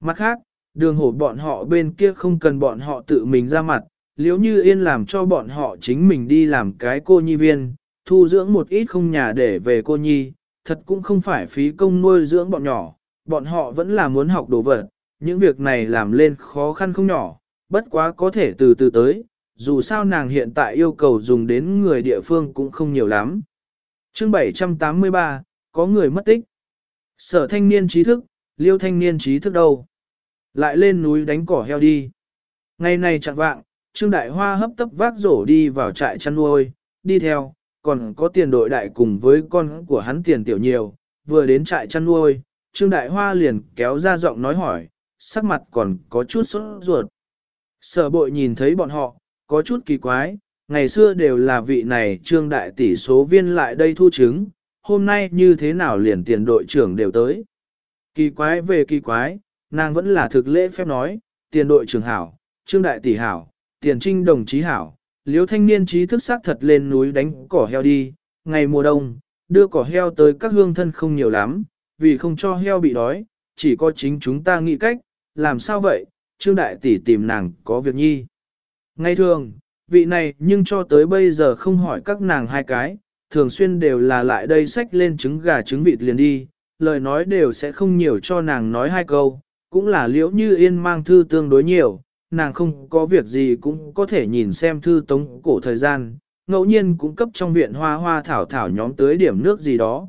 Speaker 1: Mặt khác, đường hổ bọn họ bên kia không cần bọn họ tự mình ra mặt, liễu như yên làm cho bọn họ chính mình đi làm cái cô nhi viên, thu dưỡng một ít không nhà để về cô nhi, thật cũng không phải phí công nuôi dưỡng bọn nhỏ, bọn họ vẫn là muốn học đồ vật, những việc này làm lên khó khăn không nhỏ, bất quá có thể từ từ tới, dù sao nàng hiện tại yêu cầu dùng đến người địa phương cũng không nhiều lắm. Chương 783, có người mất tích. Sở thanh niên trí thức, liêu thanh niên trí thức đâu? Lại lên núi đánh cỏ heo đi. Ngày này chẳng vạng, Trương Đại Hoa hấp tấp vác rổ đi vào trại chăn nuôi, đi theo, còn có tiền đội đại cùng với con của hắn tiền tiểu nhiều, vừa đến trại chăn nuôi, Trương Đại Hoa liền kéo ra giọng nói hỏi, sắc mặt còn có chút sốt ruột. Sở bội nhìn thấy bọn họ, có chút kỳ quái, ngày xưa đều là vị này Trương Đại tỷ số viên lại đây thu chứng, hôm nay như thế nào liền tiền đội trưởng đều tới. Kỳ quái về kỳ quái, nàng vẫn là thực lễ phép nói, tiền đội trưởng hảo, Trương Đại tỷ hảo, tiền trinh đồng chí hảo, liếu thanh niên trí thức xác thật lên núi đánh cỏ heo đi, ngày mùa đông, đưa cỏ heo tới các hương thân không nhiều lắm, vì không cho heo bị đói, chỉ có chính chúng ta nghĩ cách, làm sao vậy, Trương Đại Tỷ tìm nàng có việc nhi. Ngay thường, vị này nhưng cho tới bây giờ không hỏi các nàng hai cái, thường xuyên đều là lại đây sách lên trứng gà trứng vịt liền đi, lời nói đều sẽ không nhiều cho nàng nói hai câu, cũng là liễu như yên mang thư tương đối nhiều, nàng không có việc gì cũng có thể nhìn xem thư tống cổ thời gian, ngẫu nhiên cũng cấp trong viện hoa hoa thảo thảo nhóm tới điểm nước gì đó.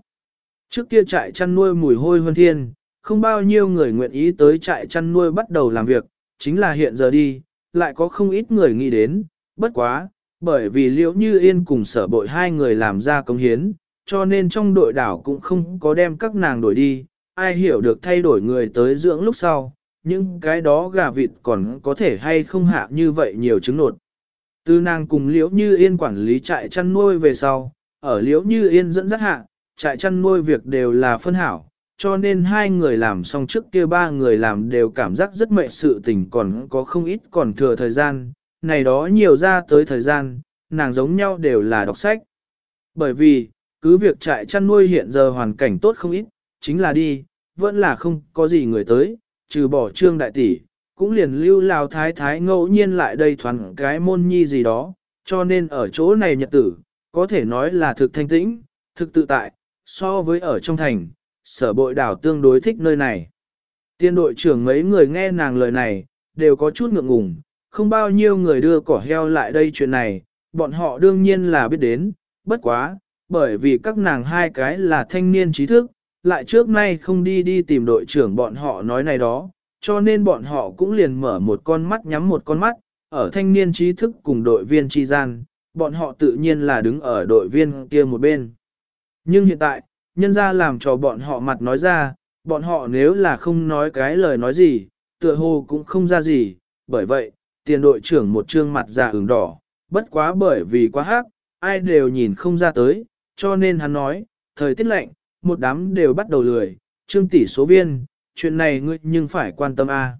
Speaker 1: Trước kia trại chăn nuôi mùi hôi hơn thiên, không bao nhiêu người nguyện ý tới trại chăn nuôi bắt đầu làm việc, chính là hiện giờ đi, lại có không ít người nghĩ đến, bất quá, bởi vì liễu như yên cùng sở bội hai người làm ra công hiến, cho nên trong đội đảo cũng không có đem các nàng đổi đi, ai hiểu được thay đổi người tới dưỡng lúc sau, những cái đó gà vịt còn có thể hay không hạ như vậy nhiều trứng nột. Từ nàng cùng liễu như yên quản lý trại chăn nuôi về sau, ở liễu như yên dẫn dắt hạ, trại chăn nuôi việc đều là phân hảo, cho nên hai người làm xong trước kia ba người làm đều cảm giác rất mệt sự tình còn có không ít còn thừa thời gian, này đó nhiều ra tới thời gian, nàng giống nhau đều là đọc sách. Bởi vì, cứ việc trại chăn nuôi hiện giờ hoàn cảnh tốt không ít, chính là đi, vẫn là không có gì người tới, trừ bỏ trương đại tỷ, cũng liền lưu lao thái thái ngẫu nhiên lại đây thoáng cái môn nhi gì đó, cho nên ở chỗ này nhật tử, có thể nói là thực thanh tĩnh, thực tự tại, so với ở trong thành, sở bội đảo tương đối thích nơi này. Tiên đội trưởng mấy người nghe nàng lời này, đều có chút ngượng ngùng, không bao nhiêu người đưa cỏ heo lại đây chuyện này, bọn họ đương nhiên là biết đến, bất quá, bởi vì các nàng hai cái là thanh niên trí thức, lại trước nay không đi đi tìm đội trưởng bọn họ nói này đó, cho nên bọn họ cũng liền mở một con mắt nhắm một con mắt, ở thanh niên trí thức cùng đội viên tri gian, bọn họ tự nhiên là đứng ở đội viên kia một bên. Nhưng hiện tại, nhân ra làm cho bọn họ mặt nói ra, bọn họ nếu là không nói cái lời nói gì, tựa hồ cũng không ra gì, bởi vậy, tiền đội trưởng một trương mặt già ửng đỏ, bất quá bởi vì quá hát, ai đều nhìn không ra tới, cho nên hắn nói, thời tiết lạnh, một đám đều bắt đầu lười, trương tỷ số viên, chuyện này ngươi nhưng phải quan tâm a.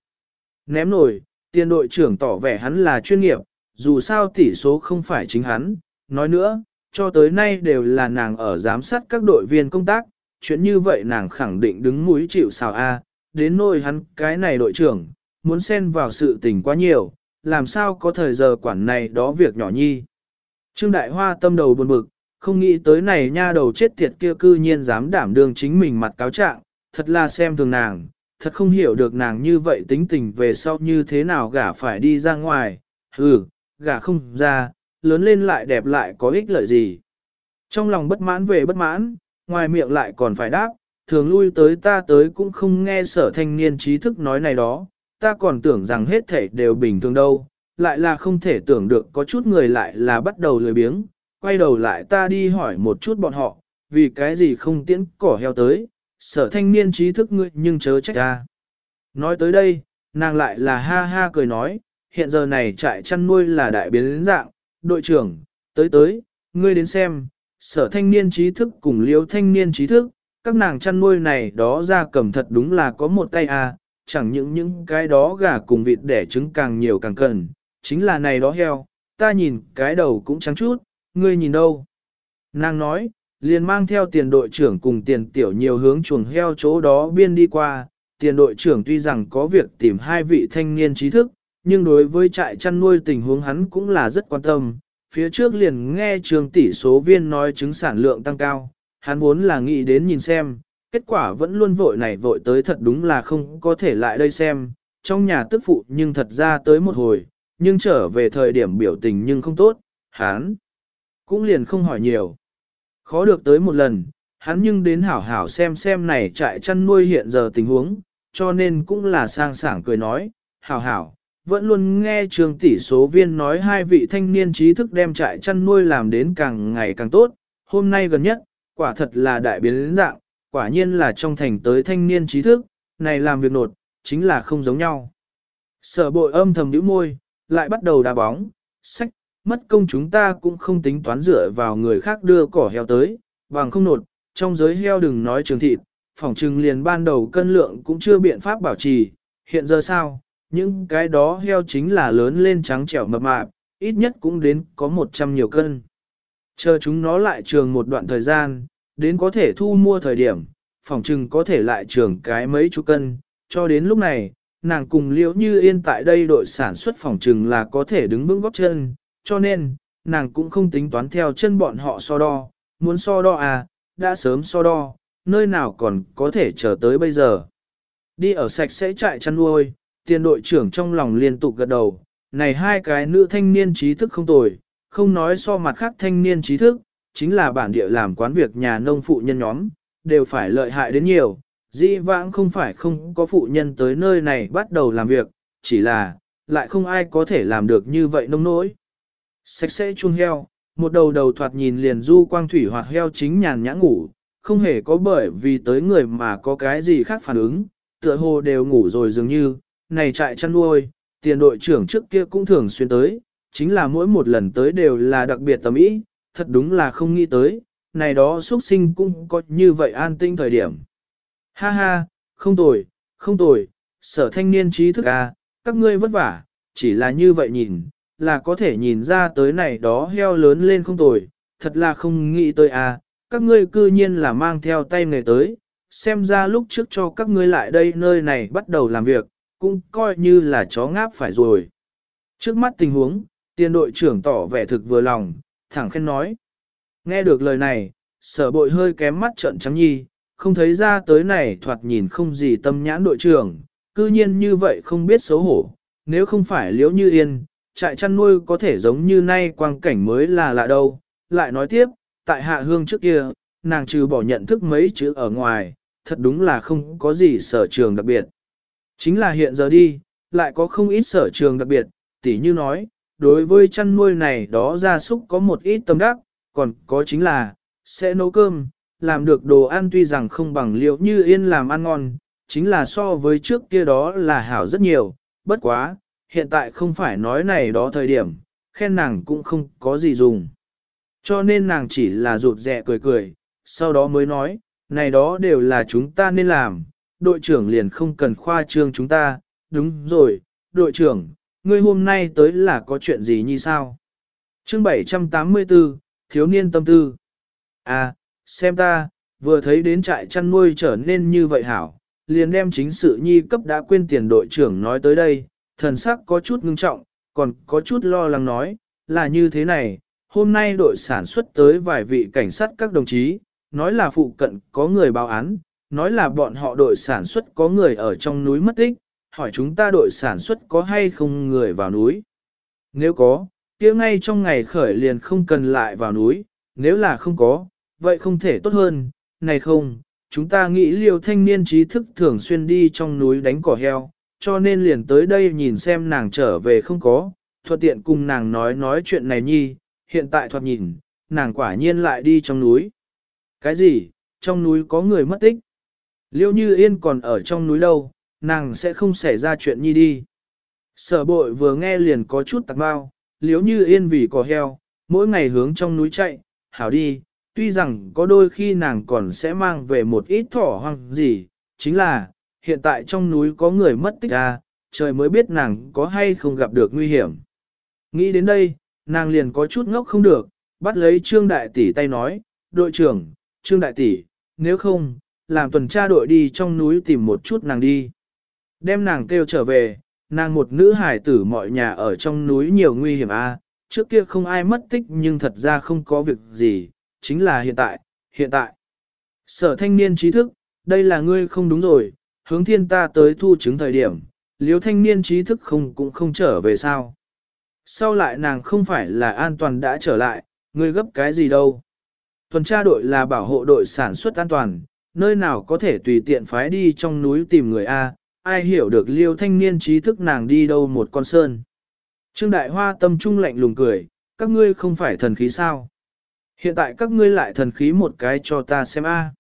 Speaker 1: Ném nổi, tiền đội trưởng tỏ vẻ hắn là chuyên nghiệp, dù sao tỷ số không phải chính hắn, nói nữa, cho tới nay đều là nàng ở giám sát các đội viên công tác, chuyện như vậy nàng khẳng định đứng mũi chịu xào a, đến nỗi hắn cái này đội trưởng, muốn xen vào sự tình quá nhiều, làm sao có thời giờ quản này đó việc nhỏ nhi. Trương Đại Hoa tâm đầu buồn bực, không nghĩ tới này nha đầu chết tiệt kia cư nhiên dám đảm đương chính mình mặt cáo trạng, thật là xem thường nàng, thật không hiểu được nàng như vậy tính tình về sau như thế nào gả phải đi ra ngoài, ừ, gả không ra, lớn lên lại đẹp lại có ích lợi gì. Trong lòng bất mãn về bất mãn, ngoài miệng lại còn phải đáp, thường lui tới ta tới cũng không nghe sở thanh niên trí thức nói này đó, ta còn tưởng rằng hết thể đều bình thường đâu, lại là không thể tưởng được có chút người lại là bắt đầu lười biếng, quay đầu lại ta đi hỏi một chút bọn họ, vì cái gì không tiễn cỏ heo tới, sở thanh niên trí thức ngươi nhưng chớ trách ta. Nói tới đây, nàng lại là ha ha cười nói, hiện giờ này trại chăn nuôi là đại biến dạng, đội trưởng, tới tới, ngươi đến xem, sở thanh niên trí thức cùng liếu thanh niên trí thức, các nàng chăn nuôi này đó ra cầm thật đúng là có một tay à, chẳng những những cái đó gà cùng vịt đẻ trứng càng nhiều càng cần, chính là này đó heo, ta nhìn cái đầu cũng trắng chút, ngươi nhìn đâu? Nàng nói, liền mang theo tiền đội trưởng cùng tiền tiểu nhiều hướng chuồng heo chỗ đó biên đi qua, tiền đội trưởng tuy rằng có việc tìm hai vị thanh niên trí thức, nhưng đối với trại chăn nuôi tình huống hắn cũng là rất quan tâm. Phía trước liền nghe trường tỷ số viên nói chứng sản lượng tăng cao, hắn vốn là nghĩ đến nhìn xem, kết quả vẫn luôn vội này vội tới thật đúng là không có thể lại đây xem, trong nhà tức phụ nhưng thật ra tới một hồi, nhưng trở về thời điểm biểu tình nhưng không tốt, hắn cũng liền không hỏi nhiều. Khó được tới một lần, hắn nhưng đến hảo hảo xem xem này trại chăn nuôi hiện giờ tình huống, cho nên cũng là sang sảng cười nói, hảo hảo, vẫn luôn nghe trường tỷ số viên nói hai vị thanh niên trí thức đem trại chăn nuôi làm đến càng ngày càng tốt, hôm nay gần nhất, quả thật là đại biến dạng, quả nhiên là trong thành tới thanh niên trí thức, này làm việc nột, chính là không giống nhau. Sở bội âm thầm nhíu môi, lại bắt đầu đá bóng, sách, mất công chúng ta cũng không tính toán dựa vào người khác đưa cỏ heo tới, bằng không nột, trong giới heo đừng nói trường thịt, phòng trừng liền ban đầu cân lượng cũng chưa biện pháp bảo trì, hiện giờ sao, những cái đó heo chính là lớn lên trắng trẻo mập mạp, ít nhất cũng đến có 100 nhiều cân. Chờ chúng nó lại trường một đoạn thời gian, đến có thể thu mua thời điểm, phòng trừng có thể lại trường cái mấy chục cân, cho đến lúc này, nàng cùng liễu như yên tại đây đội sản xuất phòng trừng là có thể đứng vững góp chân, cho nên, nàng cũng không tính toán theo chân bọn họ so đo, muốn so đo à, đã sớm so đo, nơi nào còn có thể chờ tới bây giờ. Đi ở sạch sẽ chạy chăn nuôi, tiền đội trưởng trong lòng liên tục gật đầu, này hai cái nữ thanh niên trí thức không tồi, không nói so mặt khác thanh niên trí thức, chính là bản địa làm quán việc nhà nông phụ nhân nhóm, đều phải lợi hại đến nhiều. Dĩ vãng không phải không có phụ nhân tới nơi này bắt đầu làm việc, chỉ là, lại không ai có thể làm được như vậy nông nỗi. Sạch sẽ chuông heo, một đầu đầu thoạt nhìn liền du quang thủy hoạt heo chính nhàn nhã ngủ, không hề có bởi vì tới người mà có cái gì khác phản ứng, tựa hồ đều ngủ rồi dường như, này trại chăn nuôi, tiền đội trưởng trước kia cũng thường xuyên tới, chính là mỗi một lần tới đều là đặc biệt tầm ý, thật đúng là không nghĩ tới, này đó xuất sinh cũng có như vậy an tinh thời điểm. Ha ha, không tồi, không tồi, sở thanh niên trí thức à, các ngươi vất vả, chỉ là như vậy nhìn, là có thể nhìn ra tới này đó heo lớn lên không tồi, thật là không nghĩ tới à, các ngươi cư nhiên là mang theo tay nghề tới, xem ra lúc trước cho các ngươi lại đây nơi này bắt đầu làm việc, cũng coi như là chó ngáp phải rồi. Trước mắt tình huống, tiền đội trưởng tỏ vẻ thực vừa lòng, thẳng khen nói. Nghe được lời này, sở bội hơi kém mắt trận trắng nhi, không thấy ra tới này thoạt nhìn không gì tâm nhãn đội trưởng, cư nhiên như vậy không biết xấu hổ, nếu không phải liễu như yên, trại chăn nuôi có thể giống như nay quang cảnh mới là lạ đâu. Lại nói tiếp, tại hạ hương trước kia, nàng trừ bỏ nhận thức mấy chữ ở ngoài, thật đúng là không có gì sở trường đặc biệt. Chính là hiện giờ đi, lại có không ít sở trường đặc biệt, tỉ như nói, đối với chăn nuôi này đó gia súc có một ít tâm đắc, còn có chính là, sẽ nấu cơm, làm được đồ ăn tuy rằng không bằng liệu như yên làm ăn ngon, chính là so với trước kia đó là hảo rất nhiều, bất quá, hiện tại không phải nói này đó thời điểm, khen nàng cũng không có gì dùng. Cho nên nàng chỉ là rụt rẹ cười cười, sau đó mới nói, này đó đều là chúng ta nên làm, đội trưởng liền không cần khoa trương chúng ta, đúng rồi, đội trưởng, ngươi hôm nay tới là có chuyện gì như sao? Chương 784, Thiếu niên tâm tư. À, xem ta, vừa thấy đến trại chăn nuôi trở nên như vậy hảo, liền đem chính sự nhi cấp đã quên tiền đội trưởng nói tới đây, thần sắc có chút ngưng trọng, còn có chút lo lắng nói, là như thế này, hôm nay đội sản xuất tới vài vị cảnh sát các đồng chí, nói là phụ cận có người báo án, nói là bọn họ đội sản xuất có người ở trong núi mất tích, hỏi chúng ta đội sản xuất có hay không người vào núi. Nếu có, kia ngay trong ngày khởi liền không cần lại vào núi, nếu là không có, vậy không thể tốt hơn, này không, chúng ta nghĩ liều thanh niên trí thức thường xuyên đi trong núi đánh cỏ heo, cho nên liền tới đây nhìn xem nàng trở về không có, thuận tiện cùng nàng nói nói chuyện này nhi, hiện tại thoạt nhìn, nàng quả nhiên lại đi trong núi. Cái gì, trong núi có người mất tích? Liêu như yên còn ở trong núi đâu, nàng sẽ không xảy ra chuyện nhi đi. Sở bội vừa nghe liền có chút tạc bao, liếu như yên vì cò heo, mỗi ngày hướng trong núi chạy, hảo đi, tuy rằng có đôi khi nàng còn sẽ mang về một ít thỏ hoang gì, chính là, hiện tại trong núi có người mất tích à, trời mới biết nàng có hay không gặp được nguy hiểm. Nghĩ đến đây, nàng liền có chút ngốc không được, bắt lấy Trương Đại Tỷ tay nói, đội trưởng, Trương Đại Tỷ, nếu không, làm tuần tra đội đi trong núi tìm một chút nàng đi. Đem nàng kêu trở về, nàng một nữ hải tử mọi nhà ở trong núi nhiều nguy hiểm a trước kia không ai mất tích nhưng thật ra không có việc gì, chính là hiện tại, hiện tại. Sở thanh niên trí thức, đây là ngươi không đúng rồi, hướng thiên ta tới thu chứng thời điểm, liếu thanh niên trí thức không cũng không trở về sao. Sau lại nàng không phải là an toàn đã trở lại, ngươi gấp cái gì đâu. Tuần tra đội là bảo hộ đội sản xuất an toàn, nơi nào có thể tùy tiện phái đi trong núi tìm người A, ai hiểu được liêu thanh niên trí thức nàng đi đâu một con sơn. Trương Đại Hoa tâm trung lạnh lùng cười, các ngươi không phải thần khí sao? Hiện tại các ngươi lại thần khí một cái cho ta xem A.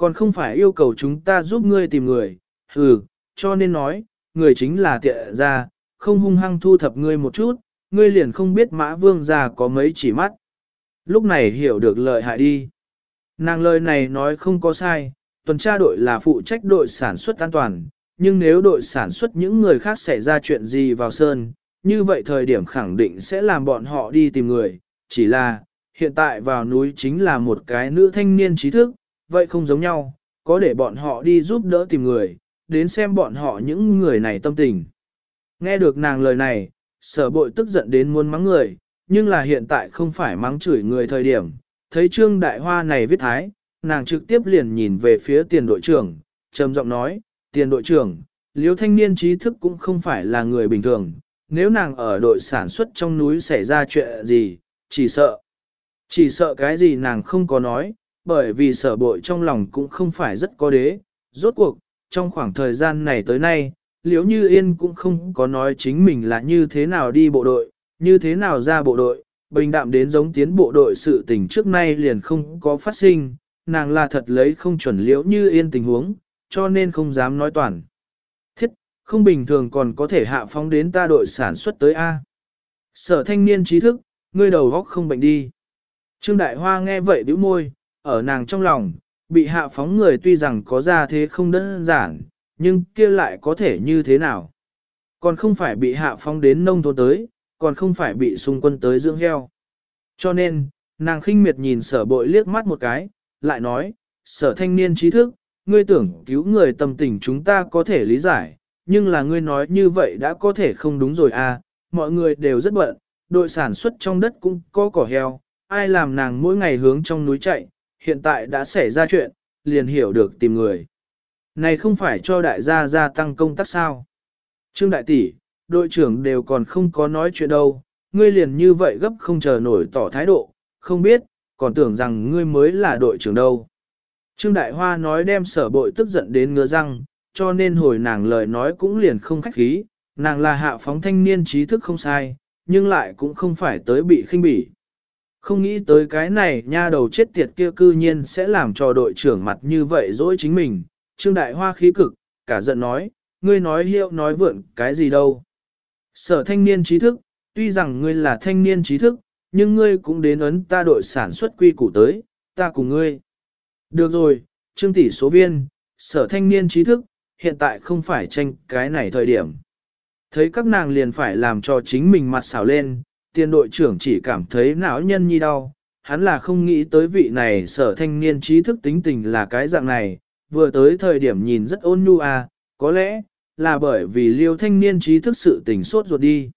Speaker 1: Còn không phải yêu cầu chúng ta giúp ngươi tìm người, hừ, cho nên nói, người chính là tiện ra, không hung hăng thu thập ngươi một chút, ngươi liền không biết mã vương già có mấy chỉ mắt. Lúc này hiểu được lợi hại đi. Nàng lời này nói không có sai, tuần tra đội là phụ trách đội sản xuất an toàn, nhưng nếu đội sản xuất những người khác xảy ra chuyện gì vào sơn, như vậy thời điểm khẳng định sẽ làm bọn họ đi tìm người, chỉ là, hiện tại vào núi chính là một cái nữ thanh niên trí thức, vậy không giống nhau, có để bọn họ đi giúp đỡ tìm người, đến xem bọn họ những người này tâm tình. Nghe được nàng lời này, sở bội tức giận đến muốn mắng người, nhưng là hiện tại không phải mắng chửi người thời điểm, thấy trương đại hoa này viết thái, nàng trực tiếp liền nhìn về phía tiền đội trưởng, trầm giọng nói, tiền đội trưởng, liếu thanh niên trí thức cũng không phải là người bình thường, nếu nàng ở đội sản xuất trong núi xảy ra chuyện gì, chỉ sợ. Chỉ sợ cái gì nàng không có nói, bởi vì sở bội trong lòng cũng không phải rất có đế. Rốt cuộc, trong khoảng thời gian này tới nay, liếu như yên cũng không có nói chính mình là như thế nào đi bộ đội, như thế nào ra bộ đội, bình đạm đến giống tiến bộ đội sự tình trước nay liền không có phát sinh, nàng là thật lấy không chuẩn liễu như yên tình huống, cho nên không dám nói toàn. Thiết, không bình thường còn có thể hạ phóng đến ta đội sản xuất tới A. Sở thanh niên trí thức, ngươi đầu góc không bệnh đi. Trương Đại Hoa nghe vậy bĩu môi, ở nàng trong lòng, bị hạ phóng người tuy rằng có ra thế không đơn giản, nhưng kia lại có thể như thế nào. Còn không phải bị hạ phóng đến nông thôn tới, còn không phải bị xung quân tới dưỡng heo. Cho nên, nàng khinh miệt nhìn sở bội liếc mắt một cái, lại nói, sở thanh niên trí thức, ngươi tưởng cứu người tâm tình chúng ta có thể lý giải, nhưng là ngươi nói như vậy đã có thể không đúng rồi à, mọi người đều rất bận, đội sản xuất trong đất cũng có cỏ heo, ai làm nàng mỗi ngày hướng trong núi chạy, hiện tại đã xảy ra chuyện, liền hiểu được tìm người. Này không phải cho đại gia gia tăng công tác sao? Trương đại tỷ, đội trưởng đều còn không có nói chuyện đâu, ngươi liền như vậy gấp không chờ nổi tỏ thái độ, không biết, còn tưởng rằng ngươi mới là đội trưởng đâu. Trương Đại Hoa nói đem sở bội tức giận đến ngứa răng, cho nên hồi nàng lời nói cũng liền không khách khí, nàng là hạ phóng thanh niên trí thức không sai, nhưng lại cũng không phải tới bị khinh bỉ. Không nghĩ tới cái này nha đầu chết tiệt kia cư nhiên sẽ làm cho đội trưởng mặt như vậy dỗi chính mình. Trương Đại Hoa khí cực, cả giận nói, ngươi nói hiệu nói vượn cái gì đâu. Sở thanh niên trí thức, tuy rằng ngươi là thanh niên trí thức, nhưng ngươi cũng đến ấn ta đội sản xuất quy củ tới, ta cùng ngươi. Được rồi, trương tỷ số viên, sở thanh niên trí thức, hiện tại không phải tranh cái này thời điểm. Thấy các nàng liền phải làm cho chính mình mặt xảo lên, tiền đội trưởng chỉ cảm thấy não nhân nhi đau, hắn là không nghĩ tới vị này sở thanh niên trí thức tính tình là cái dạng này, vừa tới thời điểm nhìn rất ôn nhu à, có lẽ, là bởi vì liêu thanh niên trí thức sự tình sốt ruột đi.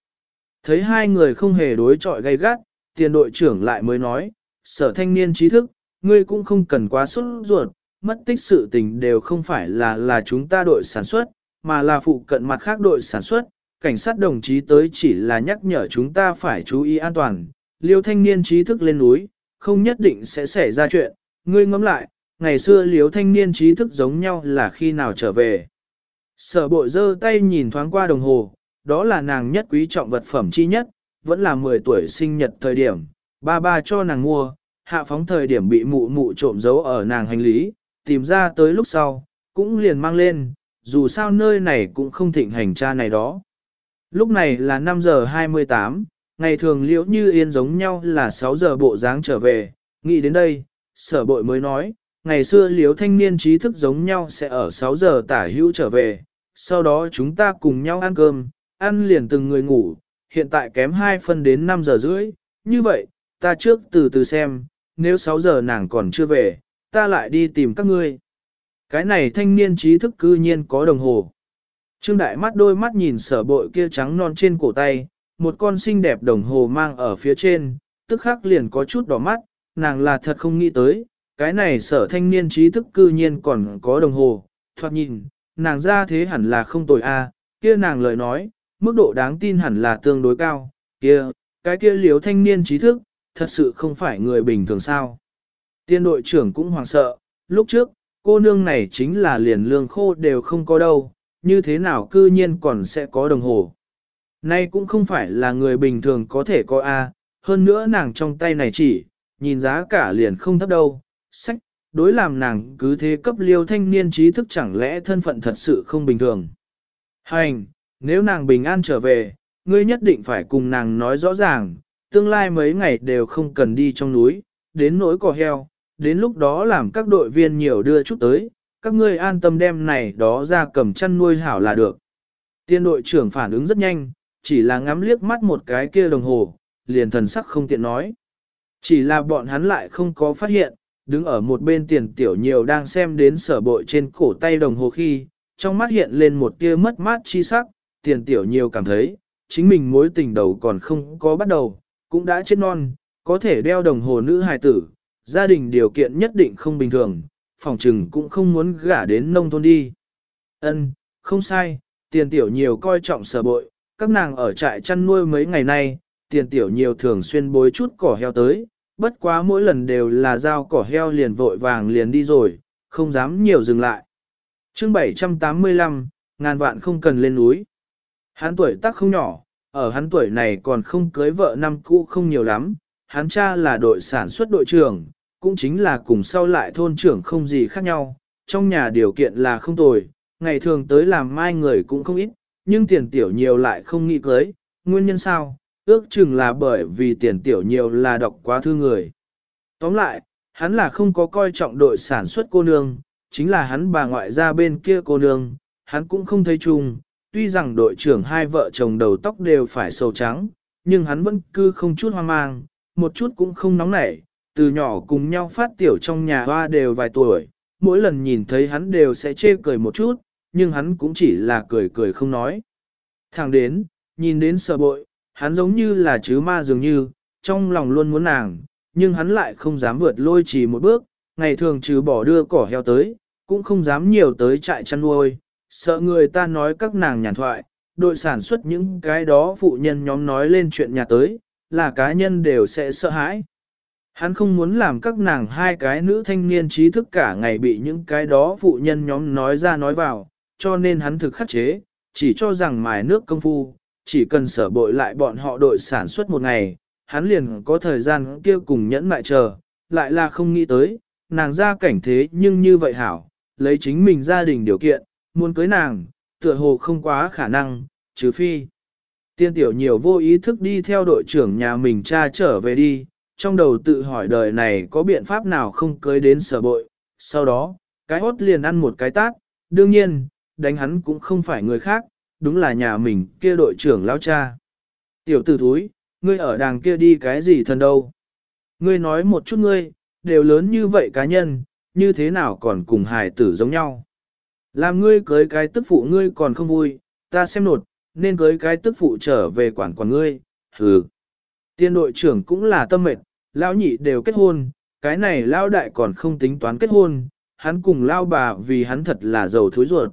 Speaker 1: Thấy hai người không hề đối chọi gay gắt, tiền đội trưởng lại mới nói, sở thanh niên trí thức, ngươi cũng không cần quá sốt ruột, mất tích sự tình đều không phải là là chúng ta đội sản xuất, mà là phụ cận mặt khác đội sản xuất, cảnh sát đồng chí tới chỉ là nhắc nhở chúng ta phải chú ý an toàn, liêu thanh niên trí thức lên núi, không nhất định sẽ xảy ra chuyện, ngươi ngẫm lại, ngày xưa liêu thanh niên trí thức giống nhau là khi nào trở về. Sở bộ giơ tay nhìn thoáng qua đồng hồ, đó là nàng nhất quý trọng vật phẩm chi nhất, vẫn là 10 tuổi sinh nhật thời điểm, ba ba cho nàng mua, hạ phóng thời điểm bị mụ mụ trộm giấu ở nàng hành lý, tìm ra tới lúc sau, cũng liền mang lên, dù sao nơi này cũng không thịnh hành cha này đó. Lúc này là 5 giờ 28, ngày thường liễu như yên giống nhau là 6 giờ bộ dáng trở về, nghĩ đến đây, sở bội mới nói, ngày xưa liễu thanh niên trí thức giống nhau sẽ ở 6 giờ tả hữu trở về, sau đó chúng ta cùng nhau ăn cơm, ăn liền từng người ngủ, hiện tại kém 2 phân đến 5 giờ rưỡi, như vậy, ta trước từ từ xem, nếu 6 giờ nàng còn chưa về, ta lại đi tìm các ngươi. Cái này thanh niên trí thức cư nhiên có đồng hồ. Trương Đại mắt đôi mắt nhìn sở bội kia trắng non trên cổ tay, một con xinh đẹp đồng hồ mang ở phía trên, tức khắc liền có chút đỏ mắt, nàng là thật không nghĩ tới, cái này sở thanh niên trí thức cư nhiên còn có đồng hồ, thoạt nhìn, nàng ra thế hẳn là không tồi a, à, kia nàng lời nói, mức độ đáng tin hẳn là tương đối cao, kia, cái kia liếu thanh niên trí thức, thật sự không phải người bình thường sao. Tiên đội trưởng cũng hoàng sợ, lúc trước, cô nương này chính là liền lương khô đều không có đâu, như thế nào cư nhiên còn sẽ có đồng hồ. Nay cũng không phải là người bình thường có thể có A, hơn nữa nàng trong tay này chỉ, nhìn giá cả liền không thấp đâu, sách, đối làm nàng cứ thế cấp liêu thanh niên trí thức chẳng lẽ thân phận thật sự không bình thường. Hành, nếu nàng bình an trở về, ngươi nhất định phải cùng nàng nói rõ ràng, tương lai mấy ngày đều không cần đi trong núi, đến nỗi cỏ heo, đến lúc đó làm các đội viên nhiều đưa chút tới, các ngươi an tâm đem này đó ra cầm chăn nuôi hảo là được. Tiên đội trưởng phản ứng rất nhanh, chỉ là ngắm liếc mắt một cái kia đồng hồ, liền thần sắc không tiện nói. Chỉ là bọn hắn lại không có phát hiện, đứng ở một bên tiền tiểu nhiều đang xem đến sở bội trên cổ tay đồng hồ khi, trong mắt hiện lên một tia mất mát chi sắc, tiền tiểu nhiều cảm thấy, chính mình mối tình đầu còn không có bắt đầu, cũng đã chết non, có thể đeo đồng hồ nữ hài tử, gia đình điều kiện nhất định không bình thường, phòng trừng cũng không muốn gả đến nông thôn đi. Ân, không sai, tiền tiểu nhiều coi trọng sở bội, các nàng ở trại chăn nuôi mấy ngày nay, tiền tiểu nhiều thường xuyên bối chút cỏ heo tới, bất quá mỗi lần đều là giao cỏ heo liền vội vàng liền đi rồi, không dám nhiều dừng lại. chương 785, ngàn vạn không cần lên núi. Hắn tuổi tác không nhỏ, ở hắn tuổi này còn không cưới vợ năm cũ không nhiều lắm, hắn cha là đội sản xuất đội trưởng, cũng chính là cùng sau lại thôn trưởng không gì khác nhau, trong nhà điều kiện là không tồi, ngày thường tới làm mai người cũng không ít, nhưng tiền tiểu nhiều lại không nghĩ cưới, nguyên nhân sao, ước chừng là bởi vì tiền tiểu nhiều là đọc quá thư người. Tóm lại, hắn là không có coi trọng đội sản xuất cô nương, chính là hắn bà ngoại ra bên kia cô nương, hắn cũng không thấy chung, tuy rằng đội trưởng hai vợ chồng đầu tóc đều phải sầu trắng, nhưng hắn vẫn cứ không chút hoang mang, một chút cũng không nóng nảy, từ nhỏ cùng nhau phát tiểu trong nhà hoa đều vài tuổi, mỗi lần nhìn thấy hắn đều sẽ chê cười một chút, nhưng hắn cũng chỉ là cười cười không nói. Thẳng đến, nhìn đến sợ bội, hắn giống như là chứ ma dường như, trong lòng luôn muốn nàng, nhưng hắn lại không dám vượt lôi chỉ một bước, ngày thường trừ bỏ đưa cỏ heo tới, cũng không dám nhiều tới trại chăn nuôi, sợ người ta nói các nàng nhàn thoại, đội sản xuất những cái đó phụ nhân nhóm nói lên chuyện nhà tới, là cá nhân đều sẽ sợ hãi. Hắn không muốn làm các nàng hai cái nữ thanh niên trí thức cả ngày bị những cái đó phụ nhân nhóm nói ra nói vào, cho nên hắn thực khắc chế, chỉ cho rằng mài nước công phu, chỉ cần sở bội lại bọn họ đội sản xuất một ngày, hắn liền có thời gian kia cùng nhẫn mại chờ, lại là không nghĩ tới, nàng ra cảnh thế nhưng như vậy hảo, lấy chính mình gia đình điều kiện, muốn cưới nàng, tựa hồ không quá khả năng, trừ phi. Tiên tiểu nhiều vô ý thức đi theo đội trưởng nhà mình cha trở về đi, trong đầu tự hỏi đời này có biện pháp nào không cưới đến sở bội, sau đó, cái hốt liền ăn một cái tát, đương nhiên, đánh hắn cũng không phải người khác, đúng là nhà mình kia đội trưởng lão cha. Tiểu tử thúi, ngươi ở đàng kia đi cái gì thần đâu? Ngươi nói một chút ngươi, đều lớn như vậy cá nhân, như thế nào còn cùng hài tử giống nhau? Làm ngươi cưới cái tức phụ ngươi còn không vui, ta xem nột, nên cưới cái tức phụ trở về quản quản ngươi, hừ. Tiên đội trưởng cũng là tâm mệt, lão nhị đều kết hôn, cái này lão đại còn không tính toán kết hôn, hắn cùng lão bà vì hắn thật là giàu thối ruột.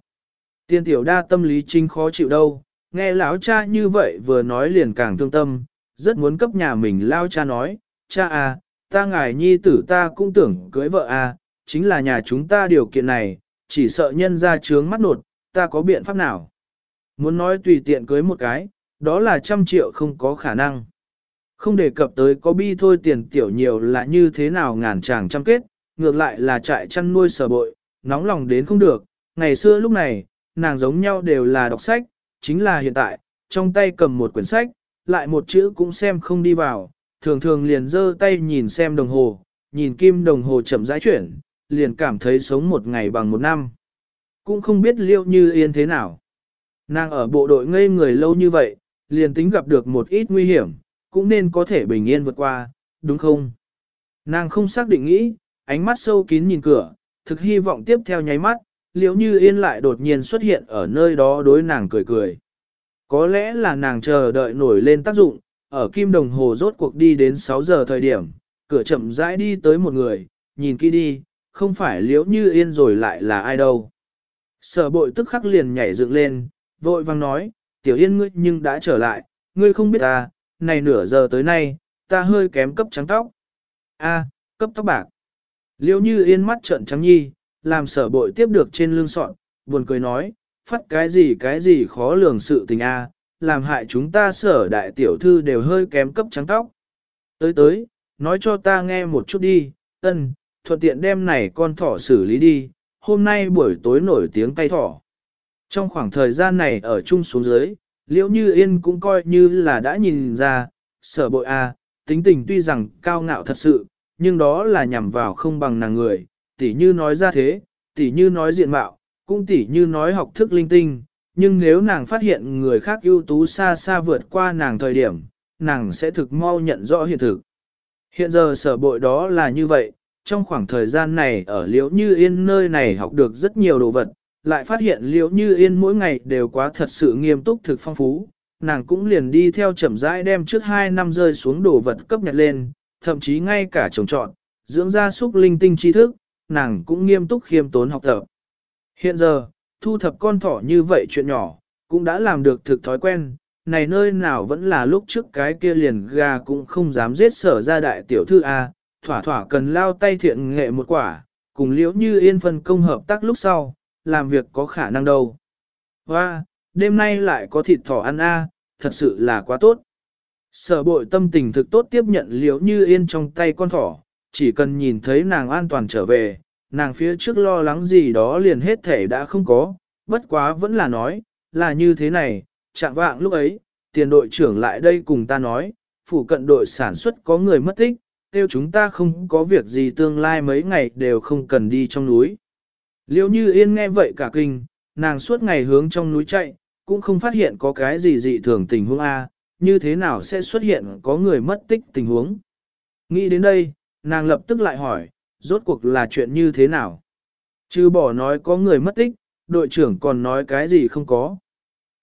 Speaker 1: Tiên tiểu đa tâm lý chính khó chịu đâu, nghe lão cha như vậy vừa nói liền càng thương tâm, rất muốn cấp nhà mình lão cha nói, cha à, ta ngài nhi tử ta cũng tưởng cưới vợ à, chính là nhà chúng ta điều kiện này, chỉ sợ nhân ra trướng mắt nột, ta có biện pháp nào. Muốn nói tùy tiện cưới một cái, đó là trăm triệu không có khả năng. Không đề cập tới có bi thôi tiền tiểu nhiều là như thế nào ngàn chàng trăm kết, ngược lại là trại chăn nuôi sở bội, nóng lòng đến không được. Ngày xưa lúc này, nàng giống nhau đều là đọc sách, chính là hiện tại, trong tay cầm một quyển sách, lại một chữ cũng xem không đi vào, thường thường liền giơ tay nhìn xem đồng hồ, nhìn kim đồng hồ chậm rãi chuyển, liền cảm thấy sống một ngày bằng một năm. Cũng không biết liệu như yên thế nào. Nàng ở bộ đội ngây người lâu như vậy, liền tính gặp được một ít nguy hiểm, cũng nên có thể bình yên vượt qua, đúng không? Nàng không xác định nghĩ, ánh mắt sâu kín nhìn cửa, thực hy vọng tiếp theo nháy mắt, liễu như yên lại đột nhiên xuất hiện ở nơi đó đối nàng cười cười. Có lẽ là nàng chờ đợi nổi lên tác dụng, ở kim đồng hồ rốt cuộc đi đến 6 giờ thời điểm, cửa chậm rãi đi tới một người, nhìn kỹ đi, không phải liễu như yên rồi lại là ai đâu. Sở bội tức khắc liền nhảy dựng lên, vội vang nói, tiểu yên ngươi nhưng đã trở lại, ngươi không biết ta, này nửa giờ tới nay, ta hơi kém cấp trắng tóc. A, cấp tóc bạc. liêu như yên mắt trợn trắng nhi, làm sở bội tiếp được trên lưng sọn, buồn cười nói, phát cái gì cái gì khó lường sự tình a, làm hại chúng ta sở đại tiểu thư đều hơi kém cấp trắng tóc. Tới tới, nói cho ta nghe một chút đi, ân, thuận tiện đem này con thỏ xử lý đi, hôm nay buổi tối nổi tiếng tay thỏ. Trong khoảng thời gian này ở chung xuống dưới, liễu như yên cũng coi như là đã nhìn ra, sở bội a, tính tình tuy rằng cao ngạo thật sự, nhưng đó là nhằm vào không bằng nàng người, tỉ như nói ra thế, tỉ như nói diện mạo, cũng tỉ như nói học thức linh tinh, nhưng nếu nàng phát hiện người khác ưu tú xa xa vượt qua nàng thời điểm, nàng sẽ thực mau nhận rõ hiện thực. Hiện giờ sở bội đó là như vậy, trong khoảng thời gian này ở liễu như yên nơi này học được rất nhiều đồ vật, lại phát hiện liễu như yên mỗi ngày đều quá thật sự nghiêm túc thực phong phú, nàng cũng liền đi theo chậm rãi đem trước hai năm rơi xuống đồ vật cấp nhặt lên, thậm chí ngay cả trồng trọt, dưỡng ra súc linh tinh tri thức, nàng cũng nghiêm túc khiêm tốn học tập. Hiện giờ, thu thập con thỏ như vậy chuyện nhỏ, cũng đã làm được thực thói quen, này nơi nào vẫn là lúc trước cái kia liền gà cũng không dám giết sở ra đại tiểu thư A, thỏa thỏa cần lao tay thiện nghệ một quả, cùng liễu như yên phân công hợp tác lúc sau, làm việc có khả năng đâu. Và, đêm nay lại có thịt thỏ ăn A, thật sự là quá tốt. Sở bội tâm tình thực tốt tiếp nhận liễu như yên trong tay con thỏ, chỉ cần nhìn thấy nàng an toàn trở về, nàng phía trước lo lắng gì đó liền hết thể đã không có, bất quá vẫn là nói, là như thế này, chạm vạng lúc ấy, tiền đội trưởng lại đây cùng ta nói, phủ cận đội sản xuất có người mất tích, tiêu chúng ta không có việc gì tương lai mấy ngày đều không cần đi trong núi. Liêu như yên nghe vậy cả kinh, nàng suốt ngày hướng trong núi chạy, cũng không phát hiện có cái gì dị thường tình huống A, như thế nào sẽ xuất hiện có người mất tích tình huống. Nghĩ đến đây, nàng lập tức lại hỏi, rốt cuộc là chuyện như thế nào? Chứ bỏ nói có người mất tích, đội trưởng còn nói cái gì không có.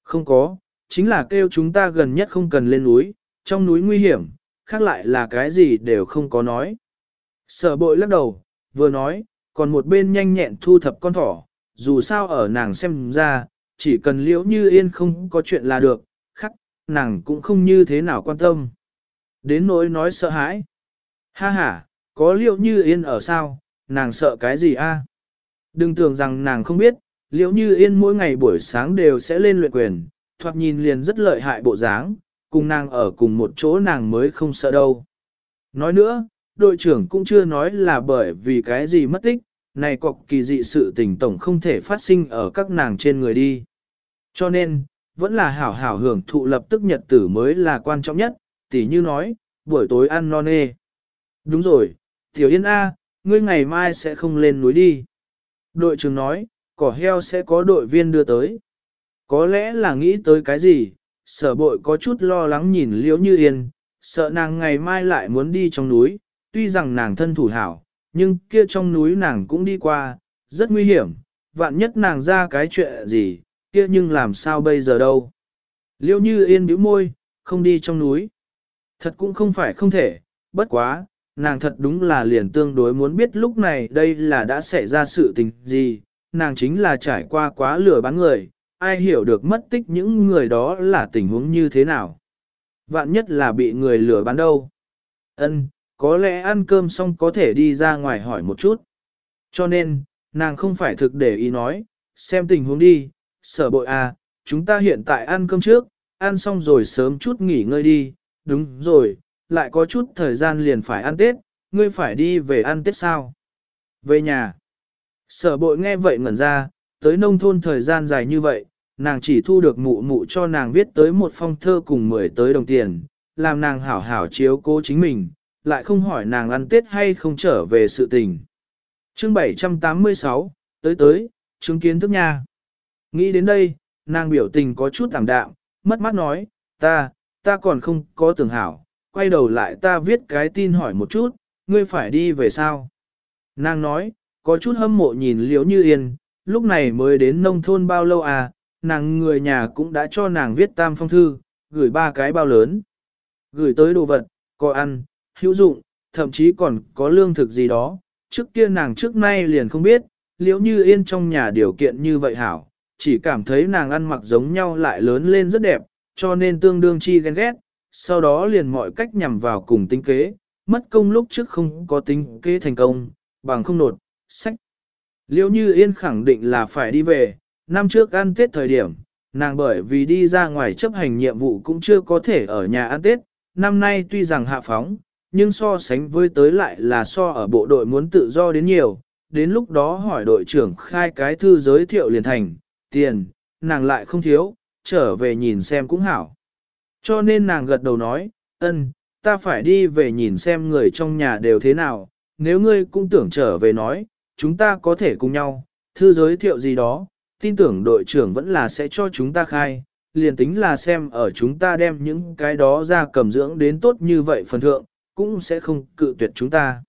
Speaker 1: Không có, chính là kêu chúng ta gần nhất không cần lên núi, trong núi nguy hiểm, khác lại là cái gì đều không có nói. Sở bội lắc đầu, vừa nói, còn một bên nhanh nhẹn thu thập con thỏ, dù sao ở nàng xem ra, chỉ cần liễu như yên không có chuyện là được, khắc, nàng cũng không như thế nào quan tâm. Đến nỗi nói sợ hãi. Ha ha, có liễu như yên ở sao, nàng sợ cái gì a? Đừng tưởng rằng nàng không biết, liễu như yên mỗi ngày buổi sáng đều sẽ lên luyện quyền, thoạt nhìn liền rất lợi hại bộ dáng, cùng nàng ở cùng một chỗ nàng mới không sợ đâu. Nói nữa, đội trưởng cũng chưa nói là bởi vì cái gì mất tích, này cọc kỳ dị sự tình tổng không thể phát sinh ở các nàng trên người đi. Cho nên, vẫn là hảo hảo hưởng thụ lập tức nhật tử mới là quan trọng nhất, tỉ như nói, buổi tối ăn non nê. Đúng rồi, Tiểu Yên A, ngươi ngày mai sẽ không lên núi đi. Đội trưởng nói, cỏ heo sẽ có đội viên đưa tới. Có lẽ là nghĩ tới cái gì, sở bội có chút lo lắng nhìn liễu như yên, sợ nàng ngày mai lại muốn đi trong núi, tuy rằng nàng thân thủ hảo, nhưng kia trong núi nàng cũng đi qua, rất nguy hiểm, vạn nhất nàng ra cái chuyện gì, kia nhưng làm sao bây giờ đâu. liêu như yên bĩu môi, không đi trong núi. Thật cũng không phải không thể, bất quá, nàng thật đúng là liền tương đối muốn biết lúc này đây là đã xảy ra sự tình gì, nàng chính là trải qua quá lửa bán người, ai hiểu được mất tích những người đó là tình huống như thế nào. Vạn nhất là bị người lừa bán đâu. Ân, có lẽ ăn cơm xong có thể đi ra ngoài hỏi một chút. Cho nên, nàng không phải thực để ý nói, xem tình huống đi, sở bội à, chúng ta hiện tại ăn cơm trước, ăn xong rồi sớm chút nghỉ ngơi đi, đúng rồi, lại có chút thời gian liền phải ăn Tết, ngươi phải đi về ăn Tết sao? Về nhà. Sở bội nghe vậy ngẩn ra, tới nông thôn thời gian dài như vậy, nàng chỉ thu được mụ mụ cho nàng viết tới một phong thơ cùng mười tới đồng tiền, làm nàng hảo hảo chiếu cố chính mình, lại không hỏi nàng ăn Tết hay không trở về sự tình. chương 786, tới tới, chứng kiến thức nha. Nghĩ đến đây, nàng biểu tình có chút tạm đạm, mất mắt nói, ta, ta còn không có tưởng hảo, quay đầu lại ta viết cái tin hỏi một chút, ngươi phải đi về sao? Nàng nói, có chút hâm mộ nhìn liễu như yên, lúc này mới đến nông thôn bao lâu à, nàng người nhà cũng đã cho nàng viết tam phong thư, gửi ba cái bao lớn. Gửi tới đồ vật, có ăn, hữu dụng, thậm chí còn có lương thực gì đó, trước kia nàng trước nay liền không biết, liễu như yên trong nhà điều kiện như vậy hảo, chỉ cảm thấy nàng ăn mặc giống nhau lại lớn lên rất đẹp, cho nên tương đương chi ghen ghét, sau đó liền mọi cách nhằm vào cùng tính kế, mất công lúc trước không có tính kế thành công, bằng không nột, sách. Liễu như yên khẳng định là phải đi về, năm trước ăn Tết thời điểm, nàng bởi vì đi ra ngoài chấp hành nhiệm vụ cũng chưa có thể ở nhà ăn Tết, năm nay tuy rằng hạ phóng, nhưng so sánh với tới lại là so ở bộ đội muốn tự do đến nhiều, đến lúc đó hỏi đội trưởng khai cái thư giới thiệu liền thành, tiền, nàng lại không thiếu, trở về nhìn xem cũng hảo. Cho nên nàng gật đầu nói, ân, ta phải đi về nhìn xem người trong nhà đều thế nào, nếu ngươi cũng tưởng trở về nói, chúng ta có thể cùng nhau, thư giới thiệu gì đó, tin tưởng đội trưởng vẫn là sẽ cho chúng ta khai, liền tính là xem ở chúng ta đem những cái đó ra cầm dưỡng đến tốt như vậy phần thượng, cũng sẽ không cự tuyệt chúng ta.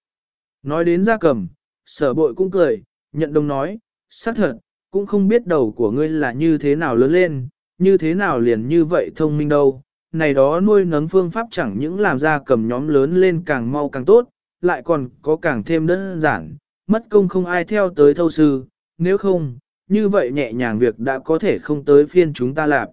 Speaker 1: Nói đến gia cầm, sở bội cũng cười, nhận đồng nói, xác thật, cũng không biết đầu của ngươi là như thế nào lớn lên, như thế nào liền như vậy thông minh đâu. Này đó nuôi nấng phương pháp chẳng những làm ra cầm nhóm lớn lên càng mau càng tốt, lại còn có càng thêm đơn giản, mất công không ai theo tới thâu sư, nếu không, như vậy nhẹ nhàng việc đã có thể không tới phiên chúng ta làm.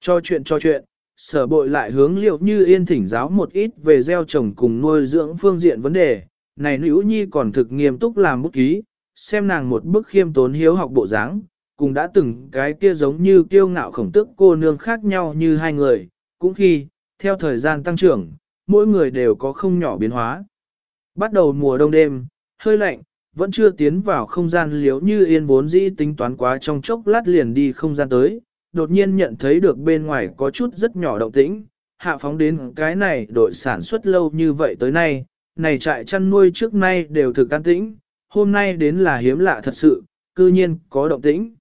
Speaker 1: Cho chuyện cho chuyện, sở bội lại hướng liệu như yên thỉnh giáo một ít về gieo trồng cùng nuôi dưỡng phương diện vấn đề, này nữ nhi còn thực nghiêm túc làm bút ký, xem nàng một bức khiêm tốn hiếu học bộ dáng, cùng đã từng cái kia giống như kiêu ngạo khổng tức cô nương khác nhau như hai người, cũng khi, theo thời gian tăng trưởng, mỗi người đều có không nhỏ biến hóa. Bắt đầu mùa đông đêm, hơi lạnh, vẫn chưa tiến vào không gian liếu như yên vốn dĩ tính toán quá trong chốc lát liền đi không gian tới, đột nhiên nhận thấy được bên ngoài có chút rất nhỏ động tĩnh, hạ phóng đến cái này đội sản xuất lâu như vậy tới nay, này trại chăn nuôi trước nay đều thực an tĩnh, hôm nay đến là hiếm lạ thật sự, cư nhiên có động tĩnh.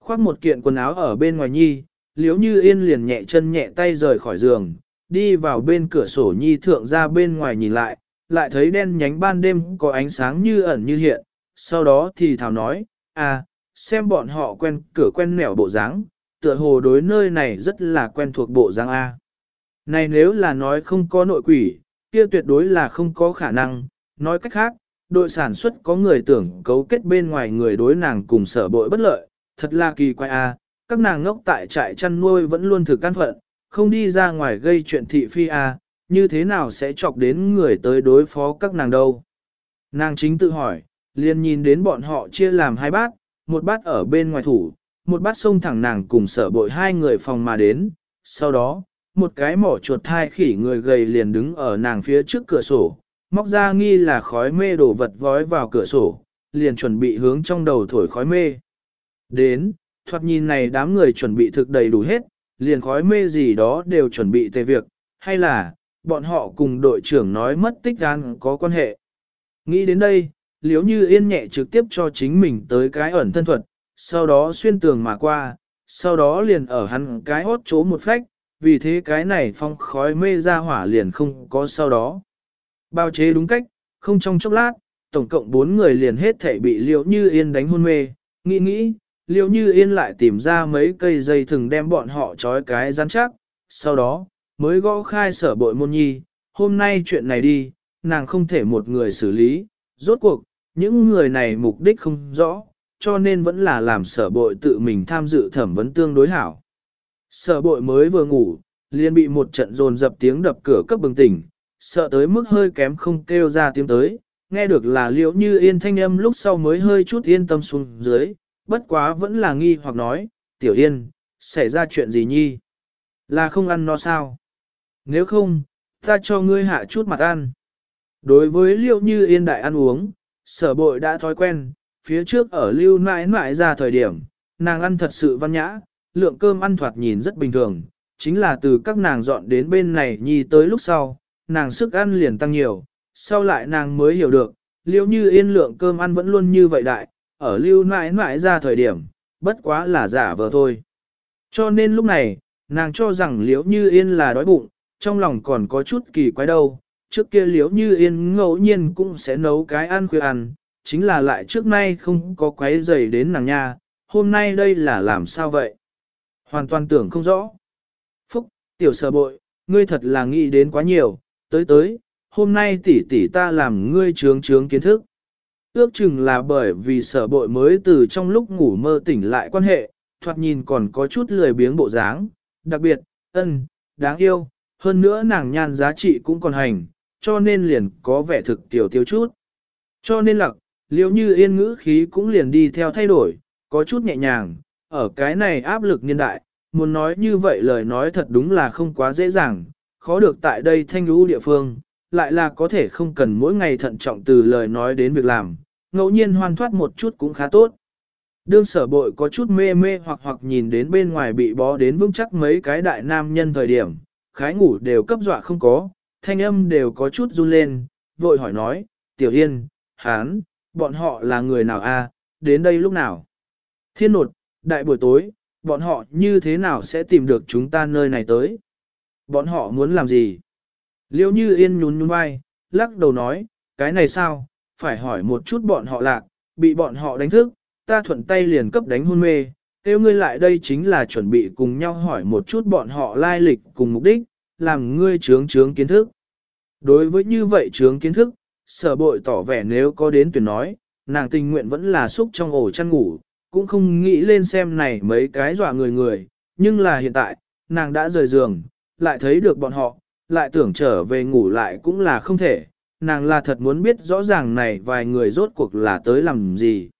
Speaker 1: Khoác một kiện quần áo ở bên ngoài nhi, liếu như yên liền nhẹ chân nhẹ tay rời khỏi giường, đi vào bên cửa sổ nhi thượng ra bên ngoài nhìn lại, lại thấy đen nhánh ban đêm có ánh sáng như ẩn như hiện, sau đó thì thảo nói, à, xem bọn họ quen cửa quen nẻo bộ dáng, tựa hồ đối nơi này rất là quen thuộc bộ giang A. Này nếu là nói không có nội quỷ, kia tuyệt đối là không có khả năng, nói cách khác, đội sản xuất có người tưởng cấu kết bên ngoài người đối nàng cùng sở bội bất lợi, thật là kỳ quái A, các nàng ngốc tại trại chăn nuôi vẫn luôn thực căn phận, không đi ra ngoài gây chuyện thị phi A, như thế nào sẽ chọc đến người tới đối phó các nàng đâu. Nàng chính tự hỏi, liền nhìn đến bọn họ chia làm hai bát, một bát ở bên ngoài thủ, một bát sông thẳng nàng cùng sở bội hai người phòng mà đến, sau đó, một cái mỏ chuột thai khỉ người gầy liền đứng ở nàng phía trước cửa sổ, móc ra nghi là khói mê đổ vật vói vào cửa sổ, liền chuẩn bị hướng trong đầu thổi khói mê. Đến, thoạt nhìn này đám người chuẩn bị thực đầy đủ hết, liền khói mê gì đó đều chuẩn bị tề việc, hay là, bọn họ cùng đội trưởng nói mất tích gan có quan hệ. Nghĩ đến đây, liếu như yên nhẹ trực tiếp cho chính mình tới cái ẩn thân thuật, sau đó xuyên tường mà qua, sau đó liền ở hắn cái hốt chỗ một phách, vì thế cái này phong khói mê ra hỏa liền không có sau đó. Bao chế đúng cách, không trong chốc lát, tổng cộng bốn người liền hết thể bị liễu như yên đánh hôn mê, nghĩ nghĩ, liễu như yên lại tìm ra mấy cây dây thừng đem bọn họ trói cái rắn chắc, sau đó, mới gõ khai sở bội môn nhi, hôm nay chuyện này đi, nàng không thể một người xử lý, rốt cuộc, những người này mục đích không rõ, cho nên vẫn là làm sở bội tự mình tham dự thẩm vấn tương đối hảo. Sở bội mới vừa ngủ, liền bị một trận dồn dập tiếng đập cửa cấp bừng tỉnh, sợ tới mức hơi kém không kêu ra tiếng tới, nghe được là liệu như yên thanh âm lúc sau mới hơi chút yên tâm xuống dưới, bất quá vẫn là nghi hoặc nói, tiểu yên, xảy ra chuyện gì nhi? Là không ăn no sao? Nếu không, ta cho ngươi hạ chút mặt ăn. Đối với liệu như yên đại ăn uống, sở bội đã thói quen, phía trước ở lưu nãi nãi ra thời điểm, nàng ăn thật sự văn nhã, lượng cơm ăn thoạt nhìn rất bình thường, chính là từ các nàng dọn đến bên này nhi tới lúc sau, nàng sức ăn liền tăng nhiều, sau lại nàng mới hiểu được, liêu như yên lượng cơm ăn vẫn luôn như vậy đại, ở lưu nãi nãi ra thời điểm, bất quá là giả vờ thôi. Cho nên lúc này, nàng cho rằng liễu như yên là đói bụng, trong lòng còn có chút kỳ quái đâu, trước kia liễu như yên ngẫu nhiên cũng sẽ nấu cái ăn khuya ăn, chính là lại trước nay không có quấy giày đến nàng nha, hôm nay đây là làm sao vậy? Hoàn toàn tưởng không rõ. Phúc, tiểu sở bội, ngươi thật là nghĩ đến quá nhiều, tới tới, hôm nay tỷ tỷ ta làm ngươi trướng trướng kiến thức. Ước chừng là bởi vì sở bội mới từ trong lúc ngủ mơ tỉnh lại quan hệ, thoạt nhìn còn có chút lười biếng bộ dáng, đặc biệt, ân, đáng yêu, hơn nữa nàng nhan giá trị cũng còn hành, cho nên liền có vẻ thực tiểu tiêu chút. Cho nên lặc, Liêu như yên ngữ khí cũng liền đi theo thay đổi, có chút nhẹ nhàng, ở cái này áp lực niên đại, muốn nói như vậy lời nói thật đúng là không quá dễ dàng, khó được tại đây thanh lũ địa phương, lại là có thể không cần mỗi ngày thận trọng từ lời nói đến việc làm, ngẫu nhiên hoan thoát một chút cũng khá tốt. Đương sở bội có chút mê mê hoặc hoặc nhìn đến bên ngoài bị bó đến vững chắc mấy cái đại nam nhân thời điểm, khái ngủ đều cấp dọa không có, thanh âm đều có chút run lên, vội hỏi nói, tiểu yên, hán, bọn họ là người nào a? đến đây lúc nào? Thiên nột, đại buổi tối, bọn họ như thế nào sẽ tìm được chúng ta nơi này tới? Bọn họ muốn làm gì? Liêu như yên nhún nhún vai, lắc đầu nói, cái này sao, phải hỏi một chút bọn họ lạc, bị bọn họ đánh thức, ta thuận tay liền cấp đánh hôn mê, tiêu ngươi lại đây chính là chuẩn bị cùng nhau hỏi một chút bọn họ lai lịch cùng mục đích, làm ngươi trướng trướng kiến thức. Đối với như vậy trướng kiến thức, sở bội tỏ vẻ nếu có đến tuyển nói, nàng tình nguyện vẫn là xúc trong ổ chăn ngủ, cũng không nghĩ lên xem này mấy cái dọa người người, nhưng là hiện tại, nàng đã rời giường, lại thấy được bọn họ, lại tưởng trở về ngủ lại cũng là không thể, nàng là thật muốn biết rõ ràng này vài người rốt cuộc là tới làm gì.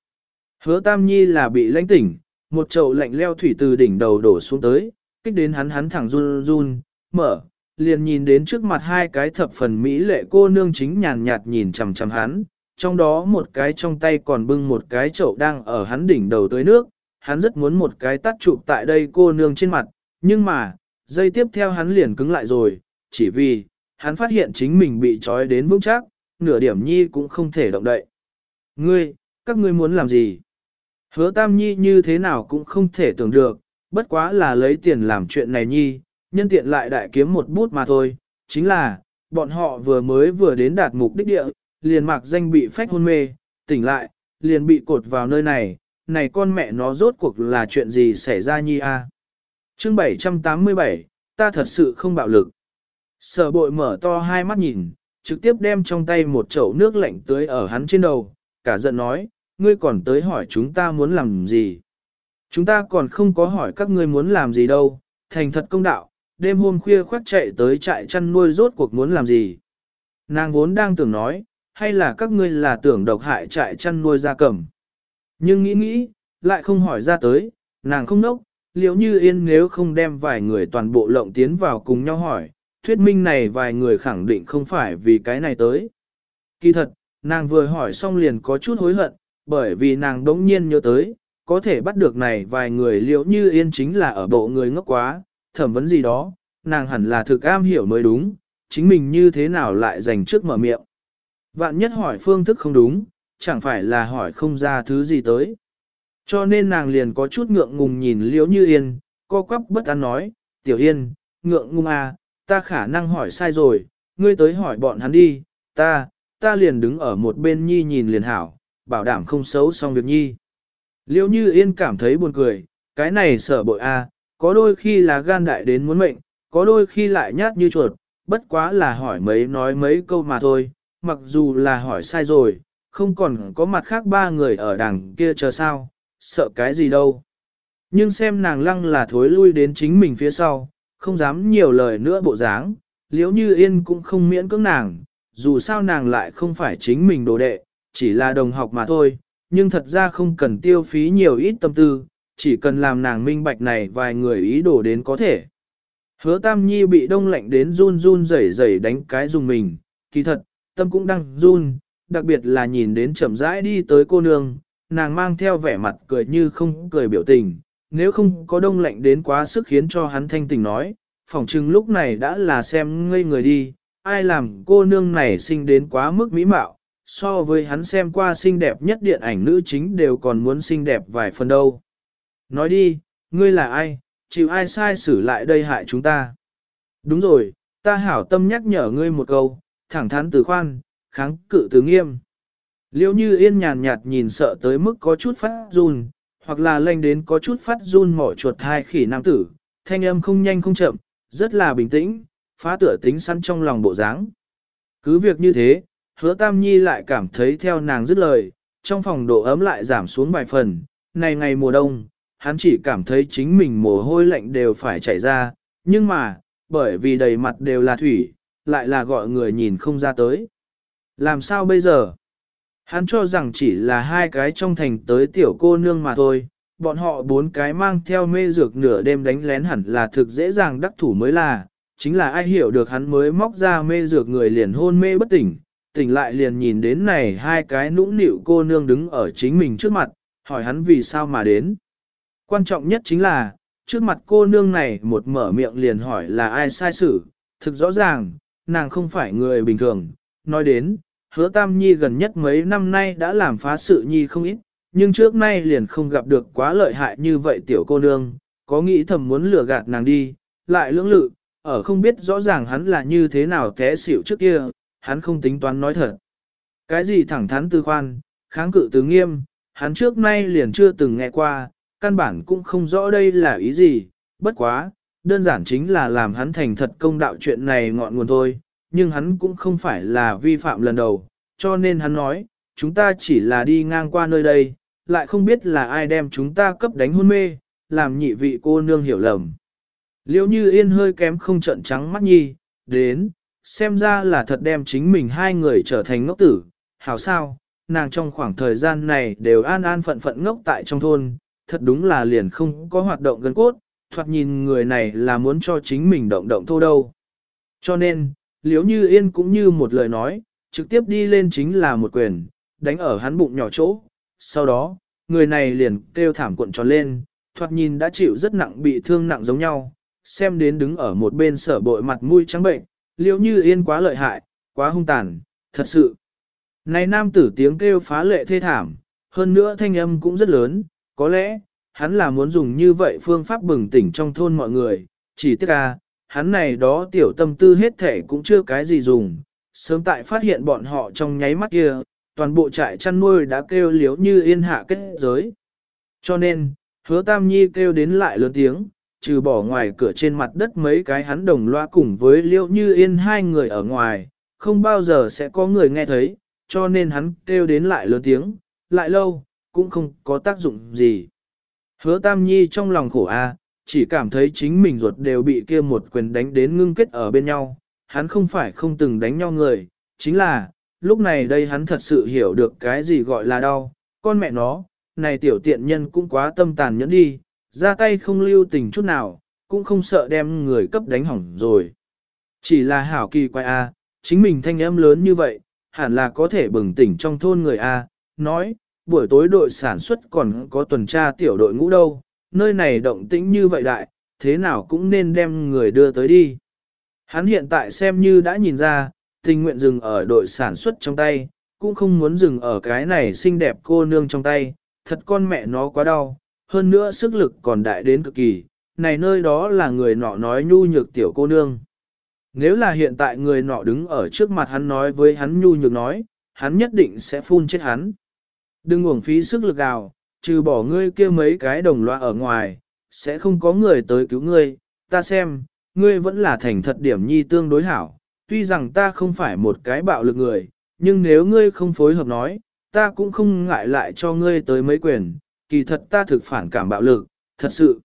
Speaker 1: Hứa Tam Nhi là bị lãnh tỉnh, một chậu lạnh leo thủy từ đỉnh đầu đổ xuống tới, kích đến hắn hắn thẳng run run, mở, liền nhìn đến trước mặt hai cái thập phần mỹ lệ cô nương chính nhàn nhạt nhìn chằm chằm hắn, trong đó một cái trong tay còn bưng một cái chậu đang ở hắn đỉnh đầu tới nước, hắn rất muốn một cái tắt chụp tại đây cô nương trên mặt, nhưng mà, dây tiếp theo hắn liền cứng lại rồi, chỉ vì, hắn phát hiện chính mình bị trói đến vững chắc, nửa điểm nhi cũng không thể động đậy. Ngươi, các ngươi muốn làm gì? Hứa Tam Nhi như thế nào cũng không thể tưởng được, bất quá là lấy tiền làm chuyện này Nhi, nhân tiện lại đại kiếm một bút mà thôi, chính là, bọn họ vừa mới vừa đến đạt mục đích địa, liền mặc danh bị phách hôn mê, tỉnh lại, liền bị cột vào nơi này, này con mẹ nó rốt cuộc là chuyện gì xảy ra Nhi a? À? Chương 787, ta thật sự không bạo lực. Sở bội mở to hai mắt nhìn, trực tiếp đem trong tay một chậu nước lạnh tưới ở hắn trên đầu, cả giận nói, ngươi còn tới hỏi chúng ta muốn làm gì. Chúng ta còn không có hỏi các ngươi muốn làm gì đâu, thành thật công đạo, đêm hôm khuya khoác chạy tới trại chăn nuôi rốt cuộc muốn làm gì. Nàng vốn đang tưởng nói, hay là các ngươi là tưởng độc hại trại chăn nuôi gia cầm. Nhưng nghĩ nghĩ, lại không hỏi ra tới, nàng không nốc, liệu như yên nếu không đem vài người toàn bộ lộng tiến vào cùng nhau hỏi, thuyết minh này vài người khẳng định không phải vì cái này tới. Kỳ thật, nàng vừa hỏi xong liền có chút hối hận, bởi vì nàng đống nhiên nhớ tới, có thể bắt được này vài người liệu như yên chính là ở bộ người ngốc quá, thẩm vấn gì đó, nàng hẳn là thực am hiểu mới đúng, chính mình như thế nào lại dành trước mở miệng. Vạn nhất hỏi phương thức không đúng, chẳng phải là hỏi không ra thứ gì tới. Cho nên nàng liền có chút ngượng ngùng nhìn liễu như yên, co quắp bất an nói, tiểu yên, ngượng ngùng à, ta khả năng hỏi sai rồi, ngươi tới hỏi bọn hắn đi, ta, ta liền đứng ở một bên nhi nhìn liền hảo, bảo đảm không xấu xong việc nhi. liễu như yên cảm thấy buồn cười, cái này sợ bội a, có đôi khi là gan đại đến muốn mệnh, có đôi khi lại nhát như chuột, bất quá là hỏi mấy nói mấy câu mà thôi, mặc dù là hỏi sai rồi, không còn có mặt khác ba người ở đằng kia chờ sao, sợ cái gì đâu. Nhưng xem nàng lăng là thối lui đến chính mình phía sau, không dám nhiều lời nữa bộ dáng, liếu như yên cũng không miễn cưỡng nàng, dù sao nàng lại không phải chính mình đồ đệ, chỉ là đồng học mà thôi, nhưng thật ra không cần tiêu phí nhiều ít tâm tư, chỉ cần làm nàng minh bạch này vài người ý đồ đến có thể. Hứa Tam Nhi bị đông lạnh đến run run rẩy rẩy đánh cái dùng mình, kỳ thật, tâm cũng đang run, đặc biệt là nhìn đến chậm rãi đi tới cô nương, nàng mang theo vẻ mặt cười như không cười biểu tình, nếu không có đông lạnh đến quá sức khiến cho hắn thanh tình nói, phỏng chừng lúc này đã là xem ngây người đi, ai làm cô nương này sinh đến quá mức mỹ mạo, so với hắn xem qua xinh đẹp nhất điện ảnh nữ chính đều còn muốn xinh đẹp vài phần đâu. Nói đi, ngươi là ai, chịu ai sai xử lại đây hại chúng ta. Đúng rồi, ta hảo tâm nhắc nhở ngươi một câu, thẳng thắn từ khoan, kháng cự từ nghiêm. Liêu như yên nhàn nhạt nhìn sợ tới mức có chút phát run, hoặc là lanh đến có chút phát run mỏi chuột hai khỉ nam tử, thanh âm không nhanh không chậm, rất là bình tĩnh, phá tựa tính săn trong lòng bộ dáng. Cứ việc như thế, hứa tam nhi lại cảm thấy theo nàng dứt lời, trong phòng độ ấm lại giảm xuống vài phần, này ngày mùa đông, hắn chỉ cảm thấy chính mình mồ hôi lạnh đều phải chảy ra, nhưng mà, bởi vì đầy mặt đều là thủy, lại là gọi người nhìn không ra tới. Làm sao bây giờ? Hắn cho rằng chỉ là hai cái trong thành tới tiểu cô nương mà thôi, bọn họ bốn cái mang theo mê dược nửa đêm đánh lén hẳn là thực dễ dàng đắc thủ mới là, chính là ai hiểu được hắn mới móc ra mê dược người liền hôn mê bất tỉnh, tỉnh lại liền nhìn đến này hai cái nũng nịu cô nương đứng ở chính mình trước mặt, hỏi hắn vì sao mà đến. Quan trọng nhất chính là, trước mặt cô nương này một mở miệng liền hỏi là ai sai xử, thực rõ ràng, nàng không phải người bình thường, nói đến, hứa tam nhi gần nhất mấy năm nay đã làm phá sự nhi không ít, nhưng trước nay liền không gặp được quá lợi hại như vậy tiểu cô nương, có nghĩ thầm muốn lừa gạt nàng đi, lại lưỡng lự, ở không biết rõ ràng hắn là như thế nào té xỉu trước kia, hắn không tính toán nói thật. Cái gì thẳng thắn tư khoan, kháng cự từ nghiêm, hắn trước nay liền chưa từng nghe qua, căn bản cũng không rõ đây là ý gì, bất quá, đơn giản chính là làm hắn thành thật công đạo chuyện này ngọn nguồn thôi, nhưng hắn cũng không phải là vi phạm lần đầu, cho nên hắn nói, chúng ta chỉ là đi ngang qua nơi đây, lại không biết là ai đem chúng ta cấp đánh hôn mê, làm nhị vị cô nương hiểu lầm. Liêu như yên hơi kém không trận trắng mắt nhi, đến, xem ra là thật đem chính mình hai người trở thành ngốc tử, hảo sao, nàng trong khoảng thời gian này đều an an phận phận ngốc tại trong thôn, thật đúng là liền không có hoạt động gần cốt, thoạt nhìn người này là muốn cho chính mình động động thô đâu. Cho nên, liếu như yên cũng như một lời nói, trực tiếp đi lên chính là một quyền, đánh ở hắn bụng nhỏ chỗ. Sau đó, người này liền kêu thảm cuộn tròn lên, thoạt nhìn đã chịu rất nặng bị thương nặng giống nhau, xem đến đứng ở một bên sở bội mặt mũi trắng bệnh, liếu như yên quá lợi hại, quá hung tàn, thật sự. Này nam tử tiếng kêu phá lệ thê thảm, hơn nữa thanh âm cũng rất lớn, có lẽ, hắn là muốn dùng như vậy phương pháp bừng tỉnh trong thôn mọi người, chỉ tiếc à, hắn này đó tiểu tâm tư hết thể cũng chưa cái gì dùng, sớm tại phát hiện bọn họ trong nháy mắt kia, toàn bộ trại chăn nuôi đã kêu liếu như yên hạ kết giới. Cho nên, hứa tam nhi kêu đến lại lớn tiếng, trừ bỏ ngoài cửa trên mặt đất mấy cái hắn đồng loa cùng với liễu như yên hai người ở ngoài, không bao giờ sẽ có người nghe thấy, cho nên hắn kêu đến lại lớn tiếng, lại lâu, cũng không có tác dụng gì. Hứa Tam Nhi trong lòng khổ a, chỉ cảm thấy chính mình ruột đều bị kia một quyền đánh đến ngưng kết ở bên nhau, hắn không phải không từng đánh nhau người, chính là, lúc này đây hắn thật sự hiểu được cái gì gọi là đau, con mẹ nó, này tiểu tiện nhân cũng quá tâm tàn nhẫn đi, ra tay không lưu tình chút nào, cũng không sợ đem người cấp đánh hỏng rồi. Chỉ là hảo kỳ quay a, chính mình thanh âm lớn như vậy, hẳn là có thể bừng tỉnh trong thôn người a, nói, buổi tối đội sản xuất còn có tuần tra tiểu đội ngũ đâu, nơi này động tĩnh như vậy đại, thế nào cũng nên đem người đưa tới đi. Hắn hiện tại xem như đã nhìn ra, tình nguyện dừng ở đội sản xuất trong tay, cũng không muốn dừng ở cái này xinh đẹp cô nương trong tay, thật con mẹ nó quá đau, hơn nữa sức lực còn đại đến cực kỳ, này nơi đó là người nọ nói nhu nhược tiểu cô nương. Nếu là hiện tại người nọ đứng ở trước mặt hắn nói với hắn nhu nhược nói, hắn nhất định sẽ phun chết hắn. Đừng uổng phí sức lực gào, trừ bỏ ngươi kia mấy cái đồng loa ở ngoài, sẽ không có người tới cứu ngươi, ta xem, ngươi vẫn là thành thật điểm nhi tương đối hảo, tuy rằng ta không phải một cái bạo lực người, nhưng nếu ngươi không phối hợp nói, ta cũng không ngại lại cho ngươi tới mấy quyền, kỳ thật ta thực phản cảm bạo lực, thật sự.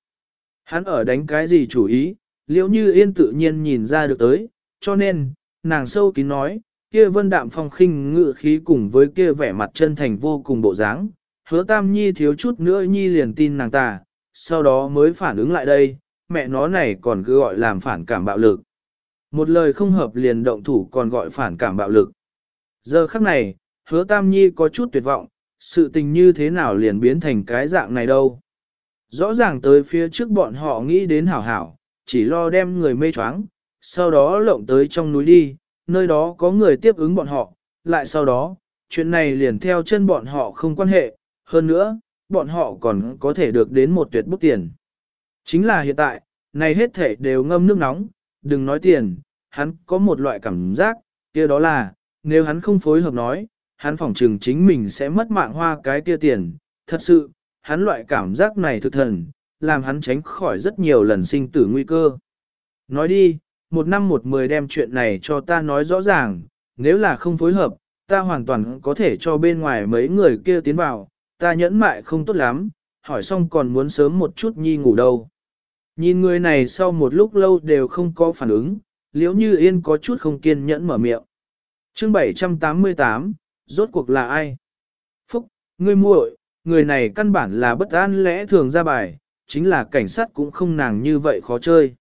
Speaker 1: Hắn ở đánh cái gì chủ ý, liễu như yên tự nhiên nhìn ra được tới, cho nên, nàng sâu kín nói, kia vân đạm phong khinh ngự khí cùng với kia vẻ mặt chân thành vô cùng bộ dáng, hứa tam nhi thiếu chút nữa nhi liền tin nàng ta, sau đó mới phản ứng lại đây, mẹ nó này còn cứ gọi làm phản cảm bạo lực. Một lời không hợp liền động thủ còn gọi phản cảm bạo lực. Giờ khắc này, hứa tam nhi có chút tuyệt vọng, sự tình như thế nào liền biến thành cái dạng này đâu. Rõ ràng tới phía trước bọn họ nghĩ đến hảo hảo, chỉ lo đem người mê choáng, sau đó lộng tới trong núi đi, nơi đó có người tiếp ứng bọn họ, lại sau đó, chuyện này liền theo chân bọn họ không quan hệ, hơn nữa, bọn họ còn có thể được đến một tuyệt bút tiền. Chính là hiện tại, này hết thể đều ngâm nước nóng, đừng nói tiền, hắn có một loại cảm giác, kia đó là, nếu hắn không phối hợp nói, hắn phỏng trừng chính mình sẽ mất mạng hoa cái kia tiền. Thật sự, hắn loại cảm giác này thực thần, làm hắn tránh khỏi rất nhiều lần sinh tử nguy cơ. Nói đi, một năm một mười đem chuyện này cho ta nói rõ ràng, nếu là không phối hợp, ta hoàn toàn có thể cho bên ngoài mấy người kia tiến vào, ta nhẫn mại không tốt lắm, hỏi xong còn muốn sớm một chút nhi ngủ đâu. Nhìn người này sau một lúc lâu đều không có phản ứng, liễu như yên có chút không kiên nhẫn mở miệng. chương 788, rốt cuộc là ai? Phúc, ngươi muội, người này căn bản là bất an lẽ thường ra bài, chính là cảnh sát cũng không nàng như vậy khó chơi.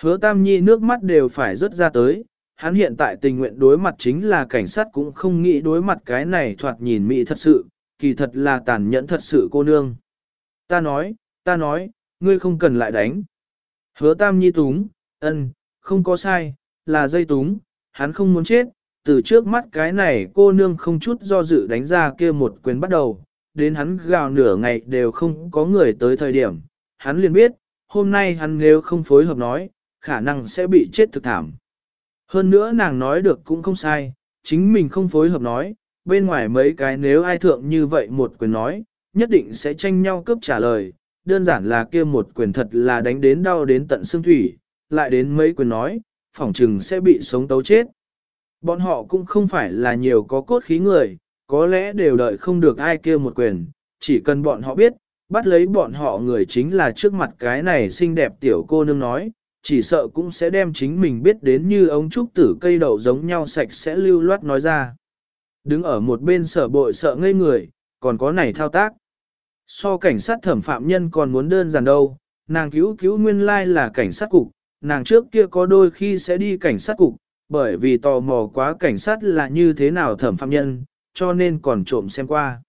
Speaker 1: Hứa Tam Nhi nước mắt đều phải rớt ra tới, hắn hiện tại tình nguyện đối mặt chính là cảnh sát cũng không nghĩ đối mặt cái này thoạt nhìn mỹ thật sự, kỳ thật là tàn nhẫn thật sự cô nương. Ta nói, ta nói, ngươi không cần lại đánh. Hứa Tam Nhi túng, ân, không có sai, là dây túng, hắn không muốn chết, từ trước mắt cái này cô nương không chút do dự đánh ra kia một quyền bắt đầu, đến hắn gào nửa ngày đều không có người tới thời điểm, hắn liền biết, hôm nay hắn nếu không phối hợp nói, khả năng sẽ bị chết thực thảm. Hơn nữa nàng nói được cũng không sai, chính mình không phối hợp nói, bên ngoài mấy cái nếu ai thượng như vậy một quyền nói, nhất định sẽ tranh nhau cướp trả lời, đơn giản là kia một quyền thật là đánh đến đau đến tận xương thủy, lại đến mấy quyền nói, phỏng trừng sẽ bị sống tấu chết. Bọn họ cũng không phải là nhiều có cốt khí người, có lẽ đều đợi không được ai kia một quyền, chỉ cần bọn họ biết, bắt lấy bọn họ người chính là trước mặt cái này xinh đẹp tiểu cô nương nói, chỉ sợ cũng sẽ đem chính mình biết đến như ống trúc tử cây đậu giống nhau sạch sẽ lưu loát nói ra. Đứng ở một bên sở bội sợ ngây người, còn có này thao tác. So cảnh sát thẩm phạm nhân còn muốn đơn giản đâu, nàng cứu cứu nguyên lai là cảnh sát cục, nàng trước kia có đôi khi sẽ đi cảnh sát cục, bởi vì tò mò quá cảnh sát là như thế nào thẩm phạm nhân, cho nên còn trộm xem qua.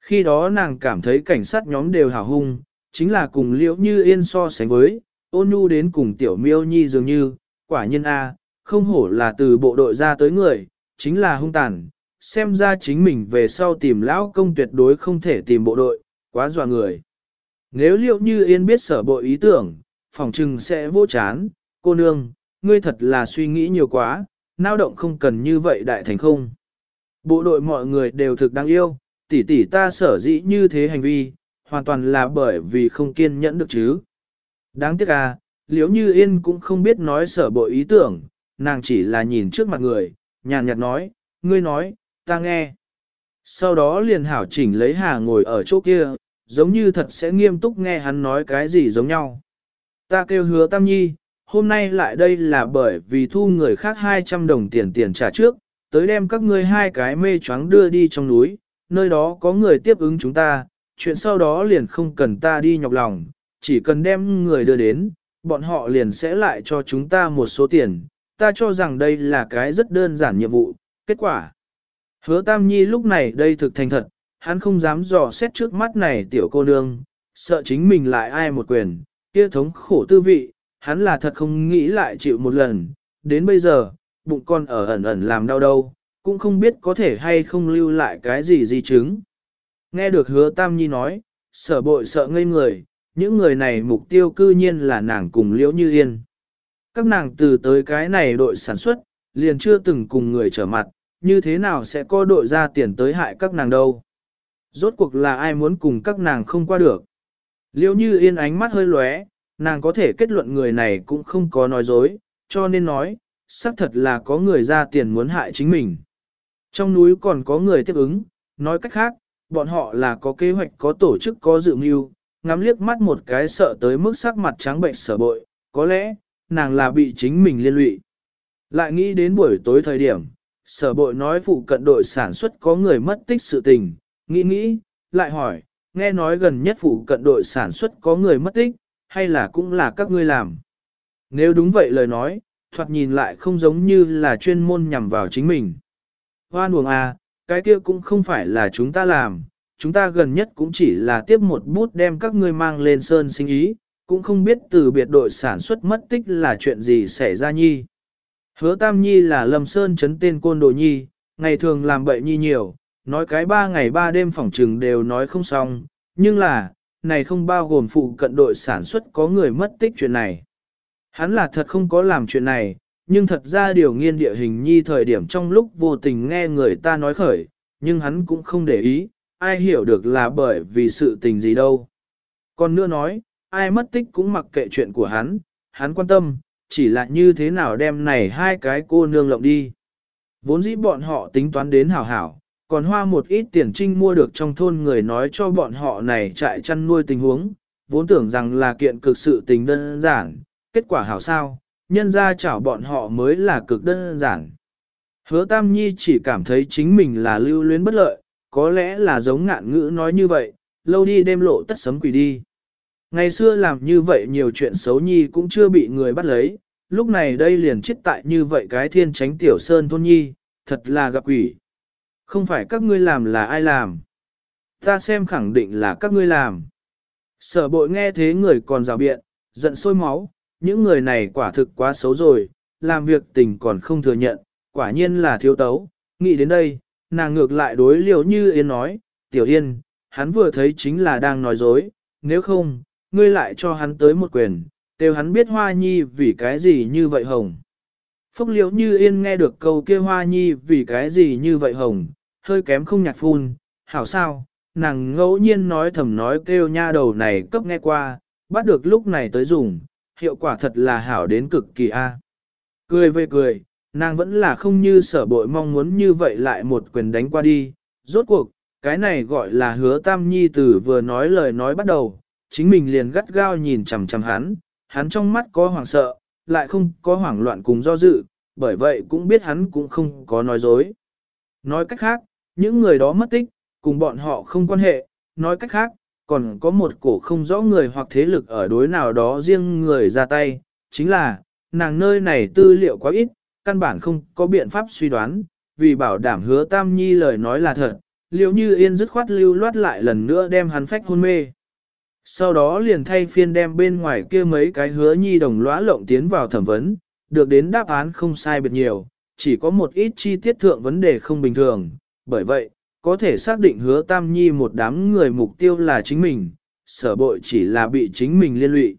Speaker 1: Khi đó nàng cảm thấy cảnh sát nhóm đều hào hung, chính là cùng liễu như yên so sánh với, ôn nhu đến cùng tiểu miêu nhi dường như, quả nhân A, không hổ là từ bộ đội ra tới người, chính là hung tàn, xem ra chính mình về sau tìm lão công tuyệt đối không thể tìm bộ đội, quá dọa người. Nếu liệu như yên biết sở bộ ý tưởng, phòng trừng sẽ vô chán, cô nương, ngươi thật là suy nghĩ nhiều quá, nao động không cần như vậy đại thành không. Bộ đội mọi người đều thực đáng yêu, tỷ tỷ ta sở dĩ như thế hành vi, hoàn toàn là bởi vì không kiên nhẫn được chứ. Đáng tiếc à, liếu như yên cũng không biết nói sở bộ ý tưởng, nàng chỉ là nhìn trước mặt người, nhàn nhạt nói, ngươi nói, ta nghe. Sau đó liền hảo chỉnh lấy hà ngồi ở chỗ kia, giống như thật sẽ nghiêm túc nghe hắn nói cái gì giống nhau. Ta kêu hứa Tam Nhi, hôm nay lại đây là bởi vì thu người khác 200 đồng tiền tiền trả trước, tới đem các ngươi hai cái mê choáng đưa đi trong núi, nơi đó có người tiếp ứng chúng ta, chuyện sau đó liền không cần ta đi nhọc lòng, chỉ cần đem người đưa đến, bọn họ liền sẽ lại cho chúng ta một số tiền, ta cho rằng đây là cái rất đơn giản nhiệm vụ, kết quả. Hứa Tam Nhi lúc này đây thực thành thật, hắn không dám dò xét trước mắt này tiểu cô nương, sợ chính mình lại ai một quyền, kia thống khổ tư vị, hắn là thật không nghĩ lại chịu một lần, đến bây giờ, bụng con ở ẩn ẩn làm đau đâu, cũng không biết có thể hay không lưu lại cái gì di chứng. Nghe được hứa Tam Nhi nói, sở bội sợ ngây người, những người này mục tiêu cư nhiên là nàng cùng liễu như yên. Các nàng từ tới cái này đội sản xuất, liền chưa từng cùng người trở mặt, như thế nào sẽ có đội ra tiền tới hại các nàng đâu. Rốt cuộc là ai muốn cùng các nàng không qua được. Liễu như yên ánh mắt hơi lóe, nàng có thể kết luận người này cũng không có nói dối, cho nên nói, xác thật là có người ra tiền muốn hại chính mình. Trong núi còn có người tiếp ứng, nói cách khác, bọn họ là có kế hoạch có tổ chức có dự mưu, ngắm liếc mắt một cái sợ tới mức sắc mặt trắng bệnh sở bội, có lẽ, nàng là bị chính mình liên lụy. Lại nghĩ đến buổi tối thời điểm, sở bội nói phụ cận đội sản xuất có người mất tích sự tình, nghĩ nghĩ, lại hỏi, nghe nói gần nhất phụ cận đội sản xuất có người mất tích, hay là cũng là các ngươi làm. Nếu đúng vậy lời nói, thoạt nhìn lại không giống như là chuyên môn nhằm vào chính mình. Hoan buồng à, cái kia cũng không phải là chúng ta làm, chúng ta gần nhất cũng chỉ là tiếp một bút đem các ngươi mang lên sơn sinh ý, cũng không biết từ biệt đội sản xuất mất tích là chuyện gì xảy ra nhi. Hứa Tam Nhi là Lâm Sơn chấn tên côn đồ nhi, ngày thường làm bậy nhi nhiều, nói cái ba ngày ba đêm phỏng trừng đều nói không xong, nhưng là, này không bao gồm phụ cận đội sản xuất có người mất tích chuyện này. Hắn là thật không có làm chuyện này, nhưng thật ra điều nghiên địa hình nhi thời điểm trong lúc vô tình nghe người ta nói khởi, nhưng hắn cũng không để ý, ai hiểu được là bởi vì sự tình gì đâu. Còn nữa nói, ai mất tích cũng mặc kệ chuyện của hắn, hắn quan tâm, chỉ là như thế nào đem này hai cái cô nương lộng đi. Vốn dĩ bọn họ tính toán đến hảo hảo, còn hoa một ít tiền trinh mua được trong thôn người nói cho bọn họ này trại chăn nuôi tình huống, vốn tưởng rằng là kiện cực sự tình đơn giản, kết quả hảo sao, nhân ra chảo bọn họ mới là cực đơn giản. Hứa Tam Nhi chỉ cảm thấy chính mình là lưu luyến bất lợi, có lẽ là giống ngạn ngữ nói như vậy, lâu đi đêm lộ tất sấm quỷ đi. Ngày xưa làm như vậy nhiều chuyện xấu nhi cũng chưa bị người bắt lấy, lúc này đây liền chết tại như vậy cái thiên tránh tiểu sơn thôn nhi, thật là gặp quỷ. Không phải các ngươi làm là ai làm. Ta xem khẳng định là các ngươi làm. Sở bội nghe thế người còn rào biện, giận sôi máu, những người này quả thực quá xấu rồi, làm việc tình còn không thừa nhận, quả nhiên là thiếu tấu. Nghĩ đến đây, nàng ngược lại đối liều như Yên nói, Tiểu Yên, hắn vừa thấy chính là đang nói dối, nếu không, ngươi lại cho hắn tới một quyền, đều hắn biết Hoa Nhi vì cái gì như vậy hồng. Phúc liễu như Yên nghe được câu kia Hoa Nhi vì cái gì như vậy hồng, hơi kém không nhạc phun, hảo sao, nàng ngẫu nhiên nói thầm nói kêu nha đầu này cấp nghe qua, bắt được lúc này tới dùng, hiệu quả thật là hảo đến cực kỳ a. Cười về cười, nàng vẫn là không như sở bội mong muốn như vậy lại một quyền đánh qua đi, rốt cuộc, cái này gọi là hứa tam nhi tử vừa nói lời nói bắt đầu, chính mình liền gắt gao nhìn chằm chằm hắn, hắn trong mắt có hoảng sợ, lại không có hoảng loạn cùng do dự, bởi vậy cũng biết hắn cũng không có nói dối. Nói cách khác, những người đó mất tích, cùng bọn họ không quan hệ, nói cách khác, còn có một cổ không rõ người hoặc thế lực ở đối nào đó riêng người ra tay, chính là, nàng nơi này tư liệu quá ít, căn bản không có biện pháp suy đoán, vì bảo đảm hứa Tam Nhi lời nói là thật, liếu như yên dứt khoát lưu loát lại lần nữa đem hắn phách hôn mê. Sau đó liền thay phiên đem bên ngoài kia mấy cái hứa nhi đồng lõa lộng tiến vào thẩm vấn, được đến đáp án không sai biệt nhiều, chỉ có một ít chi tiết thượng vấn đề không bình thường, bởi vậy, có thể xác định hứa tam nhi một đám người mục tiêu là chính mình, sở bội chỉ là bị chính mình liên lụy.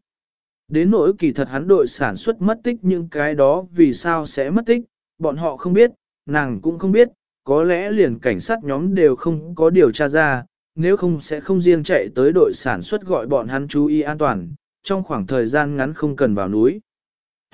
Speaker 1: Đến nỗi kỳ thật hắn đội sản xuất mất tích những cái đó vì sao sẽ mất tích, bọn họ không biết, nàng cũng không biết, có lẽ liền cảnh sát nhóm đều không có điều tra ra, nếu không sẽ không riêng chạy tới đội sản xuất gọi bọn hắn chú ý an toàn, trong khoảng thời gian ngắn không cần vào núi.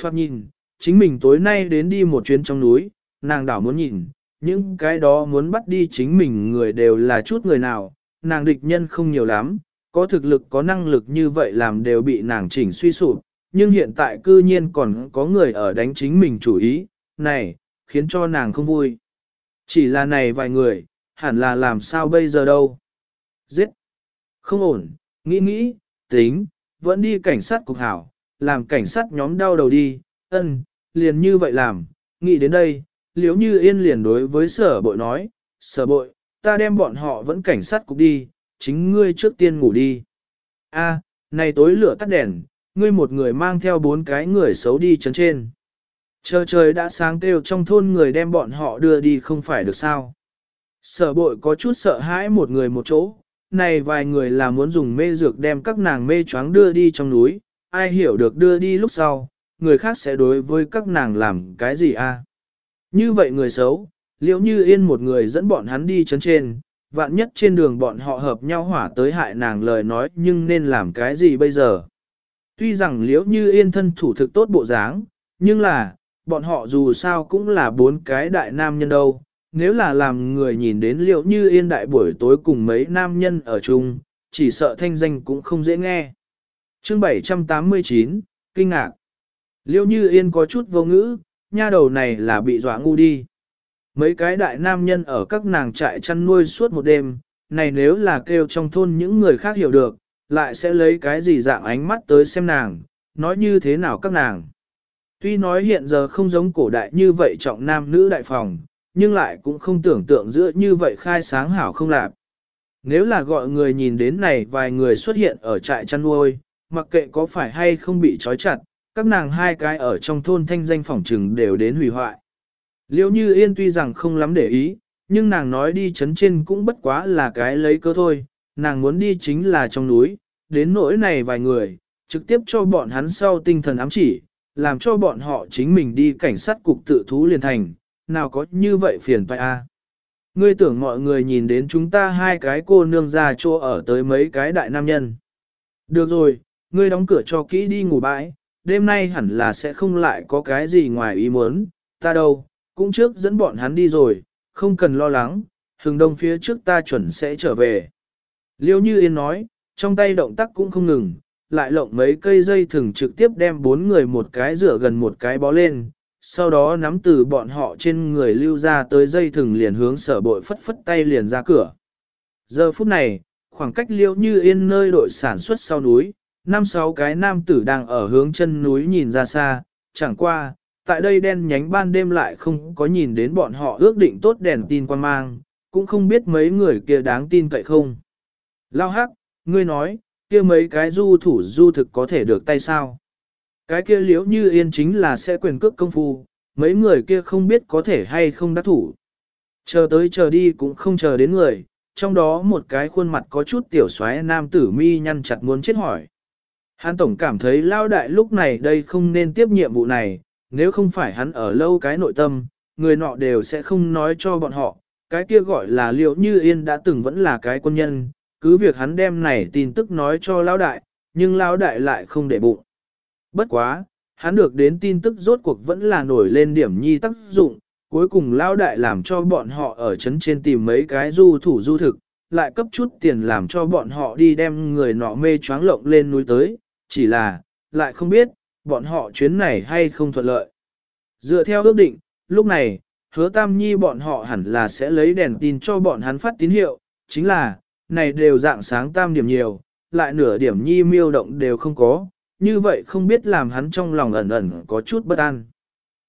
Speaker 1: Thoát nhìn, chính mình tối nay đến đi một chuyến trong núi, nàng đảo muốn nhìn, những cái đó muốn bắt đi chính mình người đều là chút người nào, nàng địch nhân không nhiều lắm, có thực lực có năng lực như vậy làm đều bị nàng chỉnh suy sụp, nhưng hiện tại cư nhiên còn có người ở đánh chính mình chủ ý, này, khiến cho nàng không vui. Chỉ là này vài người, hẳn là làm sao bây giờ đâu. Giết! Không ổn, nghĩ nghĩ, tính, vẫn đi cảnh sát cục hảo, làm cảnh sát nhóm đau đầu đi, ân, liền như vậy làm, nghĩ đến đây, liếu như yên liền đối với sở bội nói, sở bội, ta đem bọn họ vẫn cảnh sát cục đi, chính ngươi trước tiên ngủ đi. A, này tối lửa tắt đèn, ngươi một người mang theo bốn cái người xấu đi chấn trên. Chờ trời đã sáng kêu trong thôn người đem bọn họ đưa đi không phải được sao. Sở bội có chút sợ hãi một người một chỗ, này vài người là muốn dùng mê dược đem các nàng mê choáng đưa đi trong núi, ai hiểu được đưa đi lúc sau, người khác sẽ đối với các nàng làm cái gì a? Như vậy người xấu, liệu như yên một người dẫn bọn hắn đi chấn trên, vạn nhất trên đường bọn họ hợp nhau hỏa tới hại nàng lời nói nhưng nên làm cái gì bây giờ. Tuy rằng liễu như yên thân thủ thực tốt bộ dáng, nhưng là, bọn họ dù sao cũng là bốn cái đại nam nhân đâu. Nếu là làm người nhìn đến liệu như yên đại buổi tối cùng mấy nam nhân ở chung, chỉ sợ thanh danh cũng không dễ nghe. chương 789, Kinh ngạc. Liêu như yên có chút vô ngữ, nha đầu này là bị dọa ngu đi. Mấy cái đại nam nhân ở các nàng trại chăn nuôi suốt một đêm, này nếu là kêu trong thôn những người khác hiểu được, lại sẽ lấy cái gì dạng ánh mắt tới xem nàng, nói như thế nào các nàng. Tuy nói hiện giờ không giống cổ đại như vậy trọng nam nữ đại phòng, nhưng lại cũng không tưởng tượng giữa như vậy khai sáng hảo không lạc. Nếu là gọi người nhìn đến này vài người xuất hiện ở trại chăn nuôi, mặc kệ có phải hay không bị trói chặt, các nàng hai cái ở trong thôn thanh danh phỏng trừng đều đến hủy hoại. Liêu như yên tuy rằng không lắm để ý, nhưng nàng nói đi chấn trên cũng bất quá là cái lấy cơ thôi, nàng muốn đi chính là trong núi, đến nỗi này vài người, trực tiếp cho bọn hắn sau tinh thần ám chỉ, làm cho bọn họ chính mình đi cảnh sát cục tự thú liền thành, nào có như vậy phiền phải a. Ngươi tưởng mọi người nhìn đến chúng ta hai cái cô nương già chỗ ở tới mấy cái đại nam nhân. Được rồi, ngươi đóng cửa cho kỹ đi ngủ bãi, đêm nay hẳn là sẽ không lại có cái gì ngoài ý muốn, ta đâu, cũng trước dẫn bọn hắn đi rồi, không cần lo lắng, hừng đông phía trước ta chuẩn sẽ trở về. Liêu như yên nói, trong tay động tác cũng không ngừng, lại lộng mấy cây dây thừng trực tiếp đem bốn người một cái rửa gần một cái bó lên, sau đó nắm từ bọn họ trên người lưu ra tới dây thừng liền hướng sở bội phất phất tay liền ra cửa. Giờ phút này, khoảng cách liêu như yên nơi đội sản xuất sau núi, năm sáu cái nam tử đang ở hướng chân núi nhìn ra xa, chẳng qua, tại đây đen nhánh ban đêm lại không có nhìn đến bọn họ ước định tốt đèn tin quan mang, cũng không biết mấy người kia đáng tin cậy không. Lao hắc, ngươi nói, kia mấy cái du thủ du thực có thể được tay sao? Cái kia liếu như yên chính là sẽ quyền cước công phu, mấy người kia không biết có thể hay không đắc thủ. Chờ tới chờ đi cũng không chờ đến người, trong đó một cái khuôn mặt có chút tiểu xoáy nam tử mi nhăn chặt muốn chết hỏi. Hán Tổng cảm thấy lao đại lúc này đây không nên tiếp nhiệm vụ này, nếu không phải hắn ở lâu cái nội tâm, người nọ đều sẽ không nói cho bọn họ, cái kia gọi là liệu như yên đã từng vẫn là cái quân nhân, cứ việc hắn đem này tin tức nói cho lão đại, nhưng lão đại lại không để bụng. Bất quá, hắn được đến tin tức rốt cuộc vẫn là nổi lên điểm nhi tác dụng, cuối cùng lão đại làm cho bọn họ ở trấn trên tìm mấy cái du thủ du thực, lại cấp chút tiền làm cho bọn họ đi đem người nọ mê choáng lộng lên núi tới, chỉ là, lại không biết, bọn họ chuyến này hay không thuận lợi. Dựa theo ước định, lúc này, hứa tam nhi bọn họ hẳn là sẽ lấy đèn tin cho bọn hắn phát tín hiệu, chính là, này đều dạng sáng tam điểm nhiều, lại nửa điểm nhi miêu động đều không có, như vậy không biết làm hắn trong lòng ẩn ẩn có chút bất an.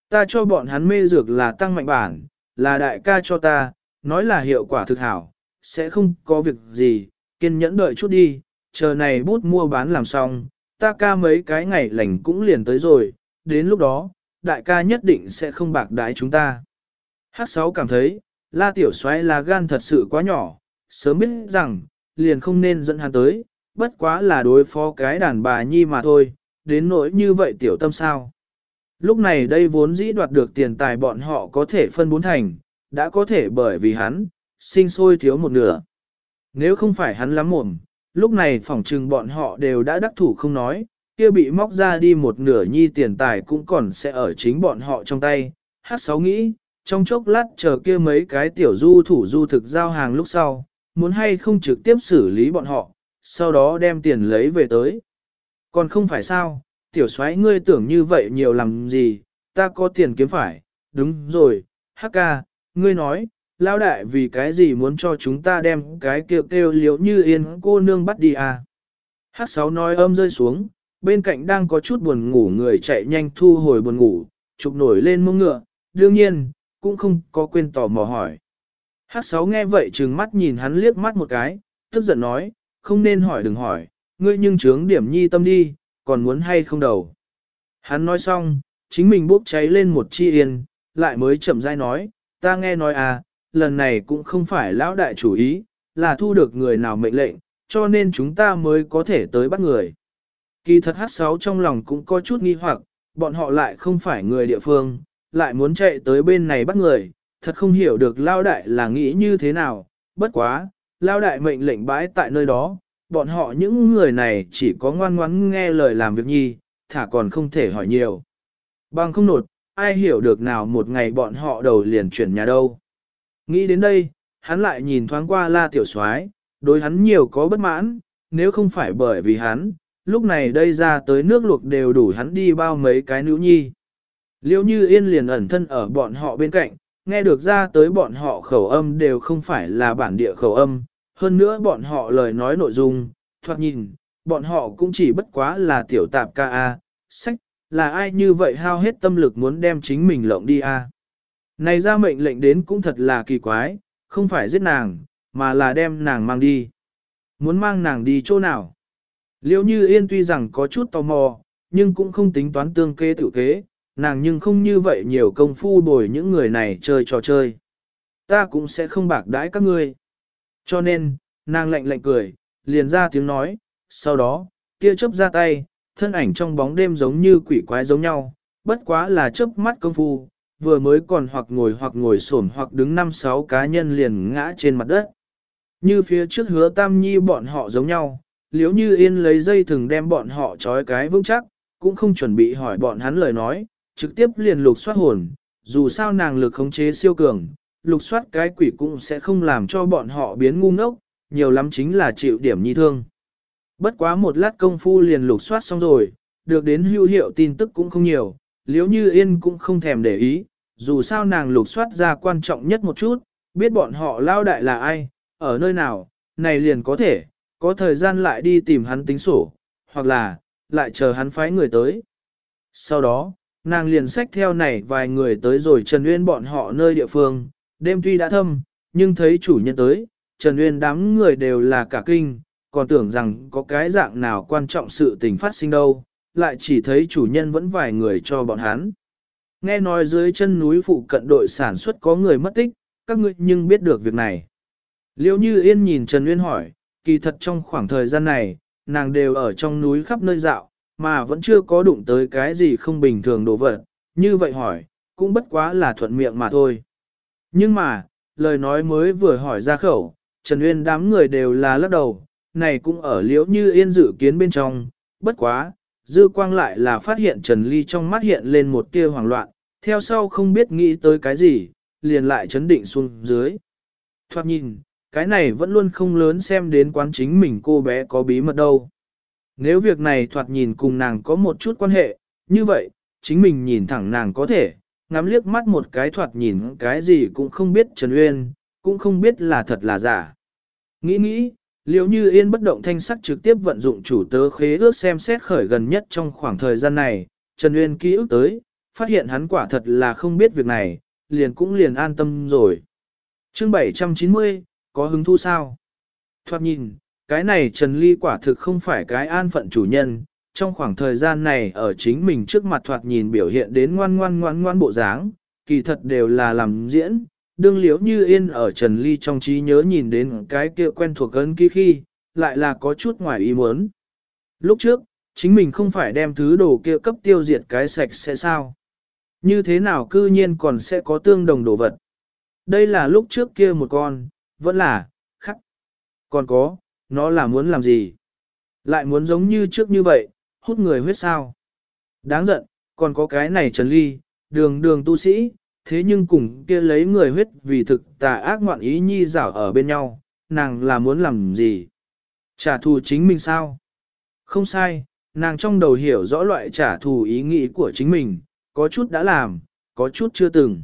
Speaker 1: Ta cho bọn hắn mê dược là tăng mạnh bản, là đại ca cho ta, nói là hiệu quả thực hảo, sẽ không có việc gì, kiên nhẫn đợi chút đi, chờ này bút mua bán làm xong, ta ca mấy cái ngày lành cũng liền tới rồi, đến lúc đó, đại ca nhất định sẽ không bạc đái chúng ta. Hát sáu cảm thấy, la tiểu xoáy là gan thật sự quá nhỏ, sớm biết rằng, liền không nên dẫn hắn tới, bất quá là đối phó cái đàn bà nhi mà thôi, đến nỗi như vậy tiểu tâm sao. Lúc này đây vốn dĩ đoạt được tiền tài bọn họ có thể phân bốn thành, đã có thể bởi vì hắn, sinh sôi thiếu một nửa. Nếu không phải hắn lắm mồm, lúc này phỏng trừng bọn họ đều đã đắc thủ không nói, kia bị móc ra đi một nửa nhi tiền tài cũng còn sẽ ở chính bọn họ trong tay. Hát sáu nghĩ, trong chốc lát chờ kia mấy cái tiểu du thủ du thực giao hàng lúc sau, muốn hay không trực tiếp xử lý bọn họ, sau đó đem tiền lấy về tới. Còn không phải sao, tiểu soái ngươi tưởng như vậy nhiều làm gì, ta có tiền kiếm phải, đúng rồi, hắc ca, ngươi nói, lao đại vì cái gì muốn cho chúng ta đem cái kêu kêu liễu như yên cô nương bắt đi à. Hát sáu nói âm rơi xuống, bên cạnh đang có chút buồn ngủ người chạy nhanh thu hồi buồn ngủ, chụp nổi lên mông ngựa, đương nhiên, cũng không có quên tò mò hỏi. Hát sáu nghe vậy trừng mắt nhìn hắn liếc mắt một cái, tức giận nói, không nên hỏi đừng hỏi, ngươi nhưng trướng điểm nhi tâm đi, còn muốn hay không đầu. Hắn nói xong, chính mình bốc cháy lên một chi yên, lại mới chậm rãi nói, ta nghe nói à, lần này cũng không phải lão đại chủ ý, là thu được người nào mệnh lệnh, cho nên chúng ta mới có thể tới bắt người. Kỳ thật hát sáu trong lòng cũng có chút nghi hoặc, bọn họ lại không phải người địa phương, lại muốn chạy tới bên này bắt người, thật không hiểu được lao đại là nghĩ như thế nào, bất quá, lao đại mệnh lệnh bãi tại nơi đó, bọn họ những người này chỉ có ngoan ngoãn nghe lời làm việc nhi, thả còn không thể hỏi nhiều. Bằng không nột, ai hiểu được nào một ngày bọn họ đầu liền chuyển nhà đâu. Nghĩ đến đây, hắn lại nhìn thoáng qua la tiểu soái, đối hắn nhiều có bất mãn, nếu không phải bởi vì hắn, lúc này đây ra tới nước luộc đều đủ hắn đi bao mấy cái nữ nhi. Liêu như yên liền ẩn thân ở bọn họ bên cạnh, nghe được ra tới bọn họ khẩu âm đều không phải là bản địa khẩu âm, hơn nữa bọn họ lời nói nội dung, thoạt nhìn, bọn họ cũng chỉ bất quá là tiểu tạp ca A, sách, là ai như vậy hao hết tâm lực muốn đem chính mình lộng đi A. Này ra mệnh lệnh đến cũng thật là kỳ quái, không phải giết nàng, mà là đem nàng mang đi. Muốn mang nàng đi chỗ nào? Liêu như yên tuy rằng có chút tò mò, nhưng cũng không tính toán tương kế tự kế, nàng nhưng không như vậy nhiều công phu bồi những người này chơi trò chơi. Ta cũng sẽ không bạc đãi các ngươi. Cho nên, nàng lạnh lạnh cười, liền ra tiếng nói, sau đó, kia chớp ra tay, thân ảnh trong bóng đêm giống như quỷ quái giống nhau, bất quá là chớp mắt công phu, vừa mới còn hoặc ngồi hoặc ngồi xổm hoặc đứng năm sáu cá nhân liền ngã trên mặt đất. Như phía trước hứa tam nhi bọn họ giống nhau, liếu như yên lấy dây thừng đem bọn họ trói cái vững chắc, cũng không chuẩn bị hỏi bọn hắn lời nói, trực tiếp liền lục soát hồn, dù sao nàng lực khống chế siêu cường, lục soát cái quỷ cũng sẽ không làm cho bọn họ biến ngu ngốc, nhiều lắm chính là chịu điểm nhi thương. Bất quá một lát công phu liền lục soát xong rồi, được đến hữu hiệu tin tức cũng không nhiều, liếu như yên cũng không thèm để ý, dù sao nàng lục soát ra quan trọng nhất một chút, biết bọn họ lao đại là ai, ở nơi nào, này liền có thể, có thời gian lại đi tìm hắn tính sổ, hoặc là, lại chờ hắn phái người tới. Sau đó, nàng liền xách theo này vài người tới rồi Trần uyên bọn họ nơi địa phương, đêm tuy đã thâm, nhưng thấy chủ nhân tới, Trần uyên đám người đều là cả kinh, còn tưởng rằng có cái dạng nào quan trọng sự tình phát sinh đâu, lại chỉ thấy chủ nhân vẫn vài người cho bọn hắn. Nghe nói dưới chân núi phụ cận đội sản xuất có người mất tích, các ngươi nhưng biết được việc này. Liêu như yên nhìn Trần Nguyên hỏi, kỳ thật trong khoảng thời gian này, nàng đều ở trong núi khắp nơi dạo, mà vẫn chưa có đụng tới cái gì không bình thường đồ vật, như vậy hỏi, cũng bất quá là thuận miệng mà thôi. Nhưng mà, lời nói mới vừa hỏi ra khẩu, Trần Uyên đám người đều là lắc đầu, này cũng ở liễu như yên dự kiến bên trong, bất quá, dư quang lại là phát hiện Trần Ly trong mắt hiện lên một tia hoảng loạn, theo sau không biết nghĩ tới cái gì, liền lại chấn định xuống dưới. Thoát nhìn, cái này vẫn luôn không lớn xem đến quán chính mình cô bé có bí mật đâu. Nếu việc này thoạt nhìn cùng nàng có một chút quan hệ, như vậy, chính mình nhìn thẳng nàng có thể, ngắm liếc mắt một cái thoạt nhìn cái gì cũng không biết Trần Uyên, cũng không biết là thật là giả. Nghĩ nghĩ, liệu như yên bất động thanh sắc trực tiếp vận dụng chủ tớ khế ước xem xét khởi gần nhất trong khoảng thời gian này, Trần Uyên ký ức tới, phát hiện hắn quả thật là không biết việc này, liền cũng liền an tâm rồi. chương 790, có hứng thu sao? Thoạt nhìn, cái này Trần Ly quả thực không phải cái an phận chủ nhân, trong khoảng thời gian này ở chính mình trước mặt thoạt nhìn biểu hiện đến ngoan ngoan ngoan ngoan bộ dáng, kỳ thật đều là làm diễn, đương liễu như yên ở Trần Ly trong trí nhớ nhìn đến cái kia quen thuộc ấn ký khi, lại là có chút ngoài ý muốn. Lúc trước, chính mình không phải đem thứ đồ kia cấp tiêu diệt cái sạch sẽ sao? Như thế nào cư nhiên còn sẽ có tương đồng đồ vật? Đây là lúc trước kia một con, vẫn là, khắc. Còn có, nó là muốn làm gì? Lại muốn giống như trước như vậy, hút người huyết sao? Đáng giận, còn có cái này Trần Ly, đường đường tu sĩ, thế nhưng cùng kia lấy người huyết vì thực tà ác ngoạn ý nhi rảo ở bên nhau, nàng là muốn làm gì? Trả thù chính mình sao? Không sai, nàng trong đầu hiểu rõ loại trả thù ý nghĩ của chính mình, có chút đã làm, có chút chưa từng.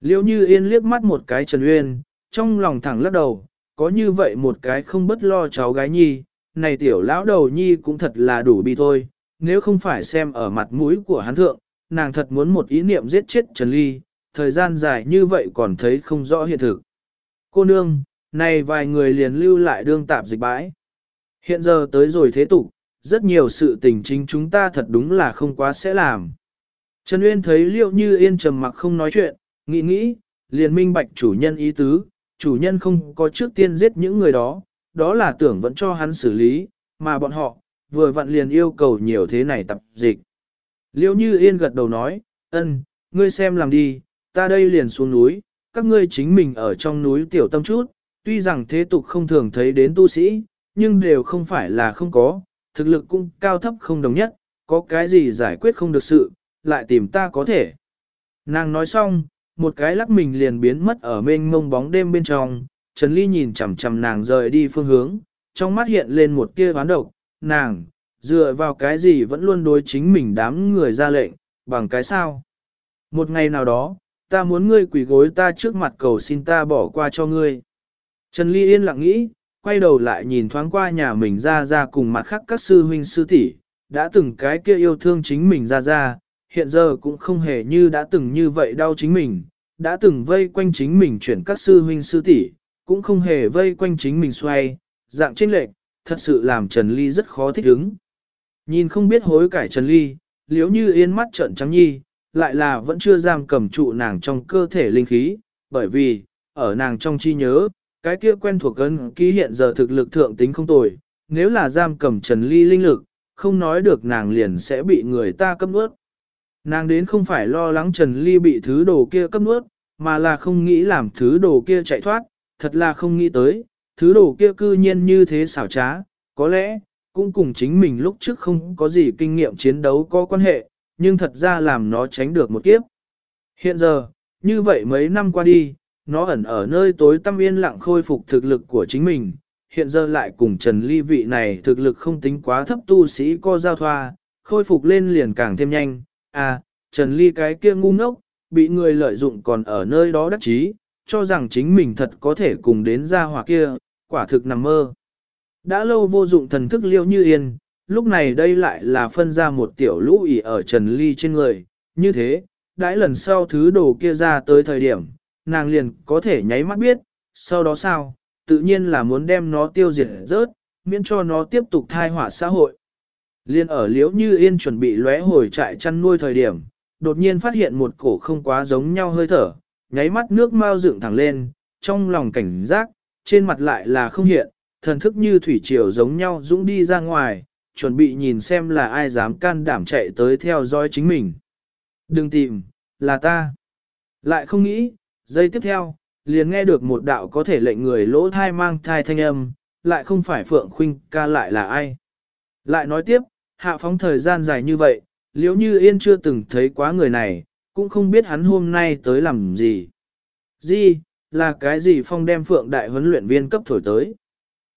Speaker 1: Liêu như yên liếc mắt một cái Trần Uyên, trong lòng thẳng lắc đầu, có như vậy một cái không bất lo cháu gái nhi, này tiểu lão đầu nhi cũng thật là đủ bi thôi, nếu không phải xem ở mặt mũi của hắn thượng, nàng thật muốn một ý niệm giết chết Trần Ly, thời gian dài như vậy còn thấy không rõ hiện thực. Cô nương, này vài người liền lưu lại đương tạp dịch bãi. Hiện giờ tới rồi thế tục, rất nhiều sự tình chính chúng ta thật đúng là không quá sẽ làm. Trần Uyên thấy liệu như yên trầm mặc không nói chuyện, nghĩ nghĩ, liền minh bạch chủ nhân ý tứ, chủ nhân không có trước tiên giết những người đó, đó là tưởng vẫn cho hắn xử lý, mà bọn họ, vừa vặn liền yêu cầu nhiều thế này tập dịch. Liêu như yên gật đầu nói, ân, ngươi xem làm đi, ta đây liền xuống núi, các ngươi chính mình ở trong núi tiểu tâm chút, tuy rằng thế tục không thường thấy đến tu sĩ, nhưng đều không phải là không có, thực lực cũng cao thấp không đồng nhất, có cái gì giải quyết không được sự, lại tìm ta có thể. Nàng nói xong, một cái lắc mình liền biến mất ở mênh mông bóng đêm bên trong, Trần Ly nhìn chằm chằm nàng rời đi phương hướng, trong mắt hiện lên một tia ván độc, nàng, dựa vào cái gì vẫn luôn đối chính mình đám người ra lệnh, bằng cái sao. Một ngày nào đó, ta muốn ngươi quỳ gối ta trước mặt cầu xin ta bỏ qua cho ngươi. Trần Ly yên lặng nghĩ, quay đầu lại nhìn thoáng qua nhà mình ra ra cùng mặt khác các sư huynh sư tỷ, đã từng cái kia yêu thương chính mình ra ra, hiện giờ cũng không hề như đã từng như vậy đau chính mình, đã từng vây quanh chính mình chuyển các sư huynh sư tỷ, cũng không hề vây quanh chính mình xoay, dạng chênh lệch, thật sự làm Trần Ly rất khó thích ứng. Nhìn không biết hối cải Trần Ly, liếu như yên mắt trợn trắng nhi, lại là vẫn chưa giam cầm trụ nàng trong cơ thể linh khí, bởi vì, ở nàng trong chi nhớ, cái kia quen thuộc ấn ký hiện giờ thực lực thượng tính không tồi, nếu là giam cầm Trần Ly linh lực, không nói được nàng liền sẽ bị người ta cấp nuốt. Nàng đến không phải lo lắng Trần Ly bị thứ đồ kia cấp nuốt, mà là không nghĩ làm thứ đồ kia chạy thoát, thật là không nghĩ tới, thứ đồ kia cư nhiên như thế xảo trá, có lẽ, cũng cùng chính mình lúc trước không có gì kinh nghiệm chiến đấu có quan hệ, nhưng thật ra làm nó tránh được một kiếp. Hiện giờ, như vậy mấy năm qua đi, nó ẩn ở nơi tối tăm yên lặng khôi phục thực lực của chính mình, hiện giờ lại cùng Trần Ly vị này thực lực không tính quá thấp tu sĩ co giao thoa, khôi phục lên liền càng thêm nhanh, à, Trần Ly cái kia ngu ngốc, bị người lợi dụng còn ở nơi đó đắc chí, cho rằng chính mình thật có thể cùng đến ra hỏa kia, quả thực nằm mơ. Đã lâu vô dụng thần thức liêu như yên, lúc này đây lại là phân ra một tiểu lũ ỉ ở Trần Ly trên người, như thế, đãi lần sau thứ đồ kia ra tới thời điểm, nàng liền có thể nháy mắt biết, sau đó sao, tự nhiên là muốn đem nó tiêu diệt rớt, miễn cho nó tiếp tục thai hỏa xã hội. Liên ở liễu như yên chuẩn bị lóe hồi trại chăn nuôi thời điểm, đột nhiên phát hiện một cổ không quá giống nhau hơi thở, nháy mắt nước mau dựng thẳng lên, trong lòng cảnh giác, trên mặt lại là không hiện, thần thức như thủy triều giống nhau dũng đi ra ngoài, chuẩn bị nhìn xem là ai dám can đảm chạy tới theo dõi chính mình. Đừng tìm, là ta. Lại không nghĩ, giây tiếp theo, liền nghe được một đạo có thể lệnh người lỗ thai mang thai thanh âm, lại không phải Phượng Khuynh ca lại là ai. Lại nói tiếp, hạ phóng thời gian dài như vậy, liếu như yên chưa từng thấy quá người này, cũng không biết hắn hôm nay tới làm gì. Gì, là cái gì phong đem Phượng đại huấn luyện viên cấp thổi tới.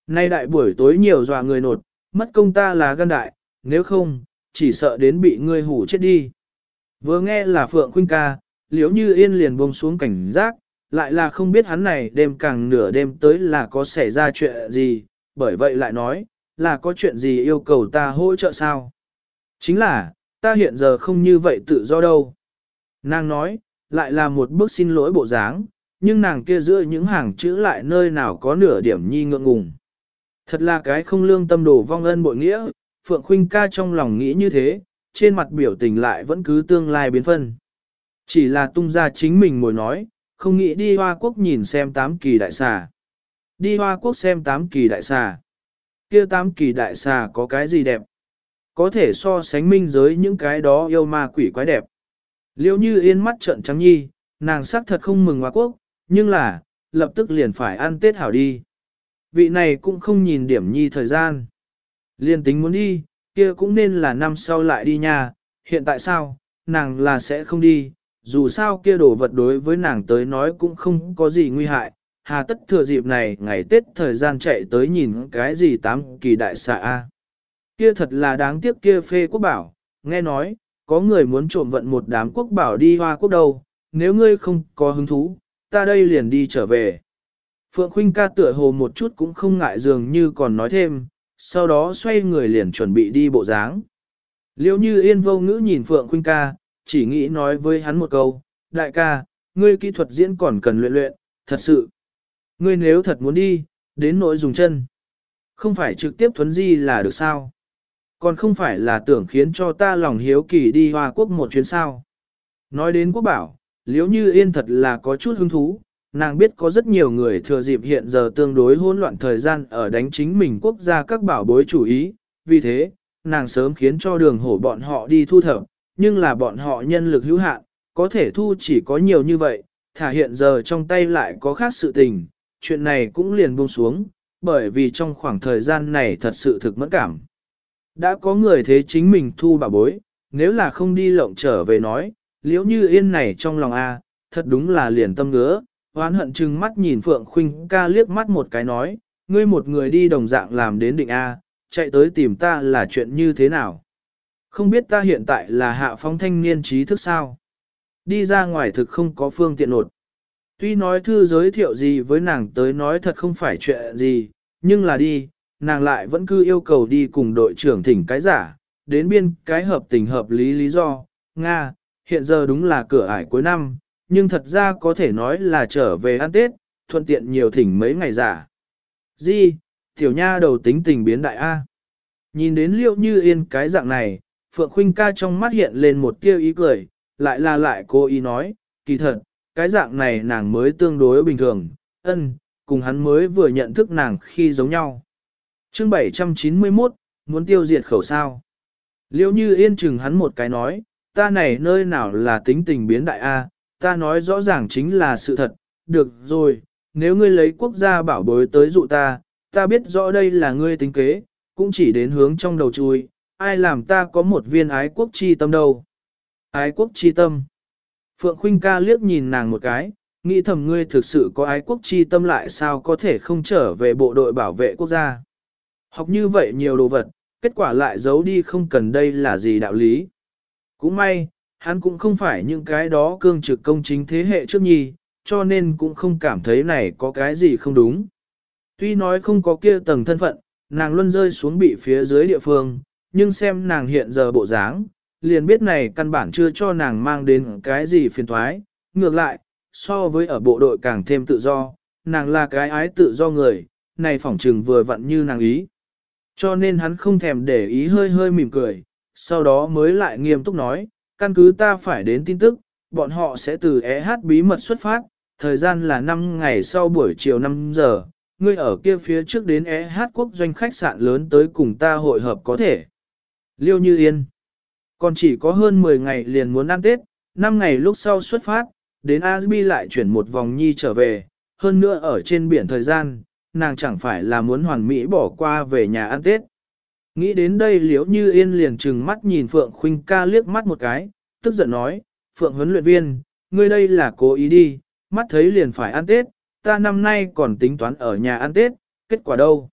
Speaker 1: Nay đại buổi tối nhiều dọa người nột, mất công ta là gan đại, nếu không, chỉ sợ đến bị ngươi hủ chết đi. Vừa nghe là Phượng Khuynh ca, liếu như yên liền buông xuống cảnh giác, lại là không biết hắn này đêm càng nửa đêm tới là có xảy ra chuyện gì, bởi vậy lại nói, là có chuyện gì yêu cầu ta hỗ trợ sao? Chính là, ta hiện giờ không như vậy tự do đâu. Nàng nói, lại là một bước xin lỗi bộ dáng, nhưng nàng kia giữa những hàng chữ lại nơi nào có nửa điểm nhi ngượng ngùng. Thật là cái không lương tâm đồ vong ân bội nghĩa, Phượng Khuynh ca trong lòng nghĩ như thế, trên mặt biểu tình lại vẫn cứ tương lai biến phân. Chỉ là tung ra chính mình ngồi nói, không nghĩ đi Hoa Quốc nhìn xem tám kỳ đại xà. Đi Hoa Quốc xem tám kỳ đại xà. kia tám kỳ đại xà có cái gì đẹp? Có thể so sánh minh giới những cái đó yêu ma quỷ quái đẹp. Liêu như yên mắt trợn trắng nhi, nàng sắc thật không mừng Hoa Quốc, nhưng là, lập tức liền phải ăn Tết hảo đi. Vị này cũng không nhìn điểm nhi thời gian. Liên tính muốn đi, kia cũng nên là năm sau lại đi nha, hiện tại sao, nàng là sẽ không đi, dù sao kia đồ vật đối với nàng tới nói cũng không có gì nguy hại, hà tất thừa dịp này ngày Tết thời gian chạy tới nhìn cái gì tám kỳ đại xạ a. Kia thật là đáng tiếc kia phê quốc bảo, nghe nói, có người muốn trộm vận một đám quốc bảo đi hoa quốc đâu, nếu ngươi không có hứng thú, ta đây liền đi trở về. Phượng Khuynh ca tựa hồ một chút cũng không ngại dường như còn nói thêm, sau đó xoay người liền chuẩn bị đi bộ dáng. Liêu như yên vô ngữ nhìn Phượng Khuynh ca, chỉ nghĩ nói với hắn một câu, đại ca, ngươi kỹ thuật diễn còn cần luyện luyện, thật sự. Ngươi nếu thật muốn đi, đến nỗi dùng chân. Không phải trực tiếp thuấn di là được sao. Còn không phải là tưởng khiến cho ta lòng hiếu kỳ đi Hoa Quốc một chuyến sao. Nói đến quốc bảo, liếu như yên thật là có chút hứng thú, nàng biết có rất nhiều người thừa dịp hiện giờ tương đối hỗn loạn thời gian ở đánh chính mình quốc gia các bảo bối chủ ý, vì thế, nàng sớm khiến cho đường hổ bọn họ đi thu thập, nhưng là bọn họ nhân lực hữu hạn, có thể thu chỉ có nhiều như vậy, thả hiện giờ trong tay lại có khác sự tình, chuyện này cũng liền buông xuống, bởi vì trong khoảng thời gian này thật sự thực mẫn cảm. Đã có người thế chính mình thu bảo bối, nếu là không đi lộng trở về nói, liễu như yên này trong lòng A, thật đúng là liền tâm ngứa, hoán hận chừng mắt nhìn Phượng Khuynh ca liếc mắt một cái nói, ngươi một người đi đồng dạng làm đến định A, chạy tới tìm ta là chuyện như thế nào. Không biết ta hiện tại là hạ phong thanh niên trí thức sao. Đi ra ngoài thực không có phương tiện nột. Tuy nói thư giới thiệu gì với nàng tới nói thật không phải chuyện gì, nhưng là đi, nàng lại vẫn cứ yêu cầu đi cùng đội trưởng thỉnh cái giả, đến biên cái hợp tình hợp lý lý do. Nga, hiện giờ đúng là cửa ải cuối năm, nhưng thật ra có thể nói là trở về ăn Tết, thuận tiện nhiều thỉnh mấy ngày giả. Di, tiểu nha đầu tính tình biến đại A. Nhìn đến liệu như yên cái dạng này, Phượng Khuynh ca trong mắt hiện lên một tia ý cười, lại là lại cô ý nói, kỳ thật, cái dạng này nàng mới tương đối bình thường, ân, cùng hắn mới vừa nhận thức nàng khi giống nhau. chương 791, muốn tiêu diệt khẩu sao. Liệu như yên chừng hắn một cái nói, ta này nơi nào là tính tình biến đại A, ta nói rõ ràng chính là sự thật, được rồi, nếu ngươi lấy quốc gia bảo bối tới dụ ta, ta biết rõ đây là ngươi tính kế, cũng chỉ đến hướng trong đầu chui, ai làm ta có một viên ái quốc chi tâm đâu. Ái quốc chi tâm. Phượng Khuynh ca liếc nhìn nàng một cái, nghĩ thầm ngươi thực sự có ái quốc chi tâm lại sao có thể không trở về bộ đội bảo vệ quốc gia. Học như vậy nhiều đồ vật, kết quả lại giấu đi không cần đây là gì đạo lý. Cũng may, hắn cũng không phải những cái đó cương trực công chính thế hệ trước nhi, cho nên cũng không cảm thấy này có cái gì không đúng. Tuy nói không có kia tầng thân phận, nàng luôn rơi xuống bị phía dưới địa phương, nhưng xem nàng hiện giờ bộ dáng, liền biết này căn bản chưa cho nàng mang đến cái gì phiền thoái. Ngược lại, so với ở bộ đội càng thêm tự do, nàng là cái ái tự do người, này phỏng trừng vừa vặn như nàng ý. Cho nên hắn không thèm để ý hơi hơi mỉm cười, sau đó mới lại nghiêm túc nói, căn cứ ta phải đến tin tức, bọn họ sẽ từ EH bí mật xuất phát, thời gian là 5 ngày sau buổi chiều 5 giờ, ngươi ở kia phía trước đến EH quốc doanh khách sạn lớn tới cùng ta hội hợp có thể. Liêu Như Yên Còn chỉ có hơn 10 ngày liền muốn ăn Tết, 5 ngày lúc sau xuất phát, đến Asbi lại chuyển một vòng nhi trở về, hơn nữa ở trên biển thời gian, nàng chẳng phải là muốn hoàn mỹ bỏ qua về nhà ăn Tết. Nghĩ đến đây liễu như yên liền trừng mắt nhìn Phượng Khuynh ca liếc mắt một cái, tức giận nói, Phượng huấn luyện viên, ngươi đây là cố ý đi, mắt thấy liền phải ăn Tết, ta năm nay còn tính toán ở nhà ăn Tết, kết quả đâu?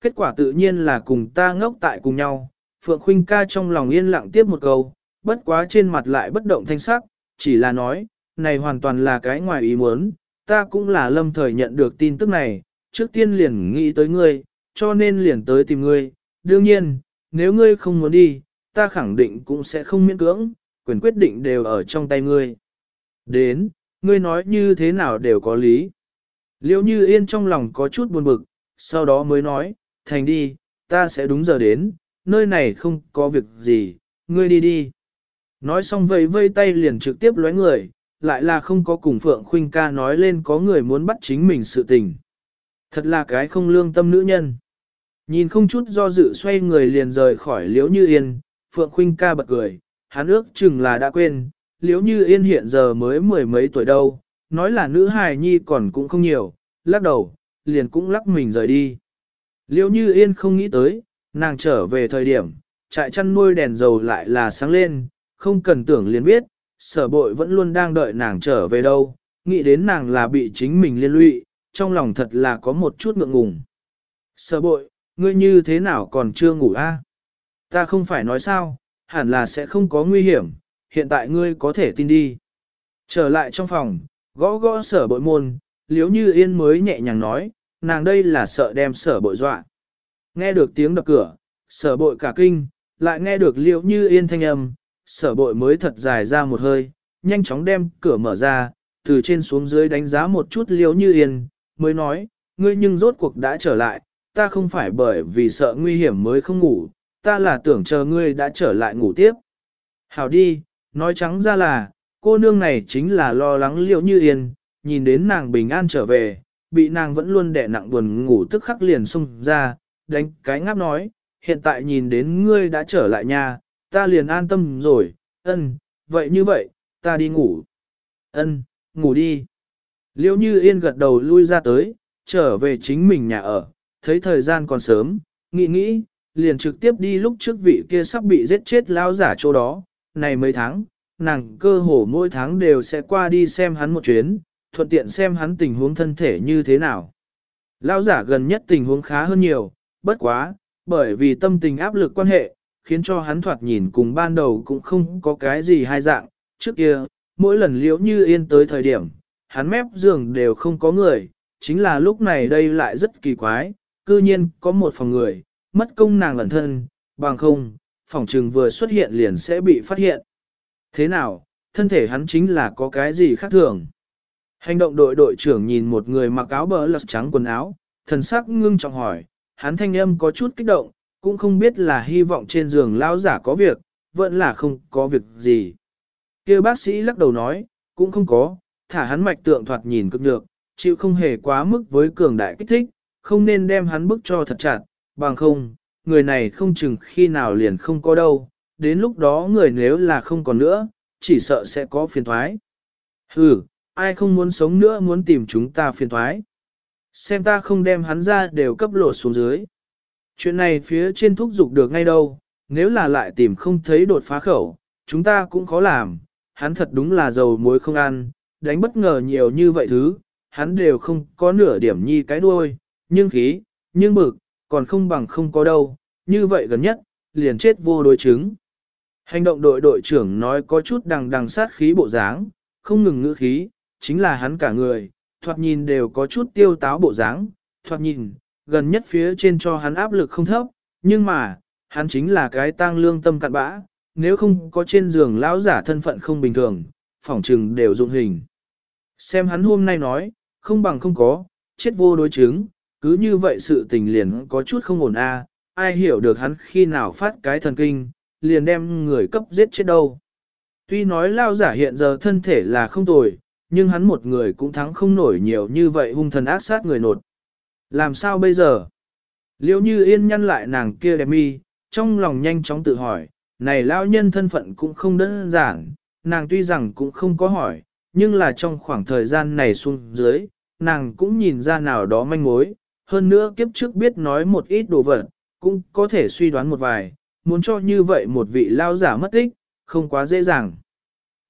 Speaker 1: Kết quả tự nhiên là cùng ta ngốc tại cùng nhau, Phượng Khuynh ca trong lòng yên lặng tiếp một câu, bất quá trên mặt lại bất động thanh sắc, chỉ là nói, này hoàn toàn là cái ngoài ý muốn, ta cũng là lâm thời nhận được tin tức này, trước tiên liền nghĩ tới ngươi, cho nên liền tới tìm ngươi, đương nhiên, nếu ngươi không muốn đi, ta khẳng định cũng sẽ không miễn cưỡng, quyền quyết định đều ở trong tay ngươi. Đến, ngươi nói như thế nào đều có lý. Liêu như yên trong lòng có chút buồn bực, sau đó mới nói, thành đi, ta sẽ đúng giờ đến, nơi này không có việc gì, ngươi đi đi. Nói xong vây vây tay liền trực tiếp lóe người, lại là không có cùng Phượng Khuynh ca nói lên có người muốn bắt chính mình sự tình. Thật là cái không lương tâm nữ nhân. Nhìn không chút do dự xoay người liền rời khỏi liễu như yên, Phượng Khuynh ca bật cười, hắn ước chừng là đã quên, liễu như yên hiện giờ mới mười mấy tuổi đâu, nói là nữ hài nhi còn cũng không nhiều, lắc đầu, liền cũng lắc mình rời đi. Liễu như yên không nghĩ tới, nàng trở về thời điểm, trại chăn nuôi đèn dầu lại là sáng lên, không cần tưởng liền biết, sở bội vẫn luôn đang đợi nàng trở về đâu, nghĩ đến nàng là bị chính mình liên lụy, trong lòng thật là có một chút ngượng ngùng. Sở bội, ngươi như thế nào còn chưa ngủ a? Ta không phải nói sao, hẳn là sẽ không có nguy hiểm, hiện tại ngươi có thể tin đi. Trở lại trong phòng, gõ gõ sở bội môn, liếu như yên mới nhẹ nhàng nói, nàng đây là sợ đem sở bội dọa. Nghe được tiếng đập cửa, sở bội cả kinh, lại nghe được liếu như yên thanh âm, sở bội mới thật dài ra một hơi, nhanh chóng đem cửa mở ra, từ trên xuống dưới đánh giá một chút liếu như yên, mới nói, ngươi nhưng rốt cuộc đã trở lại, ta không phải bởi vì sợ nguy hiểm mới không ngủ, ta là tưởng chờ ngươi đã trở lại ngủ tiếp. Hảo đi, nói trắng ra là, cô nương này chính là lo lắng liệu như yên, nhìn đến nàng bình an trở về, bị nàng vẫn luôn đẻ nặng buồn ngủ tức khắc liền xung ra, đánh cái ngáp nói, hiện tại nhìn đến ngươi đã trở lại nhà, ta liền an tâm rồi, ân, vậy như vậy, ta đi ngủ. Ân, ngủ đi. Liêu như yên gật đầu lui ra tới, trở về chính mình nhà ở, thấy thời gian còn sớm, nghĩ nghĩ, liền trực tiếp đi lúc trước vị kia sắp bị giết chết lao giả chỗ đó, này mấy tháng, nàng cơ hồ mỗi tháng đều sẽ qua đi xem hắn một chuyến, thuận tiện xem hắn tình huống thân thể như thế nào. Lao giả gần nhất tình huống khá hơn nhiều, bất quá, bởi vì tâm tình áp lực quan hệ, khiến cho hắn thoạt nhìn cùng ban đầu cũng không có cái gì hai dạng, trước kia, mỗi lần liễu như yên tới thời điểm, hắn mép giường đều không có người, chính là lúc này đây lại rất kỳ quái, cư nhiên có một phòng người, mất công nàng lẩn thân, bằng không, phòng trừng vừa xuất hiện liền sẽ bị phát hiện. Thế nào, thân thể hắn chính là có cái gì khác thường? Hành động đội đội trưởng nhìn một người mặc áo bờ lật trắng quần áo, thần sắc ngưng trọng hỏi, hắn thanh âm có chút kích động, cũng không biết là hy vọng trên giường lao giả có việc, vẫn là không có việc gì. Kia bác sĩ lắc đầu nói, cũng không có, thả hắn mạch tượng thoạt nhìn cực được, chịu không hề quá mức với cường đại kích thích, không nên đem hắn bức cho thật chặt, bằng không, người này không chừng khi nào liền không có đâu, đến lúc đó người nếu là không còn nữa, chỉ sợ sẽ có phiền thoái. hừ, ai không muốn sống nữa muốn tìm chúng ta phiền thoái. Xem ta không đem hắn ra đều cấp lột xuống dưới. Chuyện này phía trên thúc dục được ngay đâu, nếu là lại tìm không thấy đột phá khẩu, chúng ta cũng khó làm, hắn thật đúng là dầu muối không ăn, đánh bất ngờ nhiều như vậy thứ, hắn đều không có nửa điểm nhi cái đuôi, nhưng khí, nhưng bực, còn không bằng không có đâu, như vậy gần nhất, liền chết vô đối chứng. Hành động đội đội trưởng nói có chút đằng đằng sát khí bộ dáng, không ngừng ngữ khí, chính là hắn cả người, thoạt nhìn đều có chút tiêu táo bộ dáng, thoạt nhìn, gần nhất phía trên cho hắn áp lực không thấp, nhưng mà, hắn chính là cái tang lương tâm cặn bã, nếu không có trên giường lão giả thân phận không bình thường, phỏng trừng đều dụng hình. Xem hắn hôm nay nói, không bằng không có, chết vô đối chứng, cứ như vậy sự tình liền có chút không ổn a, ai hiểu được hắn khi nào phát cái thần kinh, liền đem người cấp giết chết đâu. Tuy nói lao giả hiện giờ thân thể là không tồi, nhưng hắn một người cũng thắng không nổi nhiều như vậy hung thần ác sát người nột. Làm sao bây giờ? Liêu như yên nhăn lại nàng kia đẹp mi, trong lòng nhanh chóng tự hỏi, này lao nhân thân phận cũng không đơn giản, nàng tuy rằng cũng không có hỏi, nhưng là trong khoảng thời gian này xuống dưới, nàng cũng nhìn ra nào đó manh mối, hơn nữa kiếp trước biết nói một ít đồ vật, cũng có thể suy đoán một vài, muốn cho như vậy một vị lao giả mất tích, không quá dễ dàng.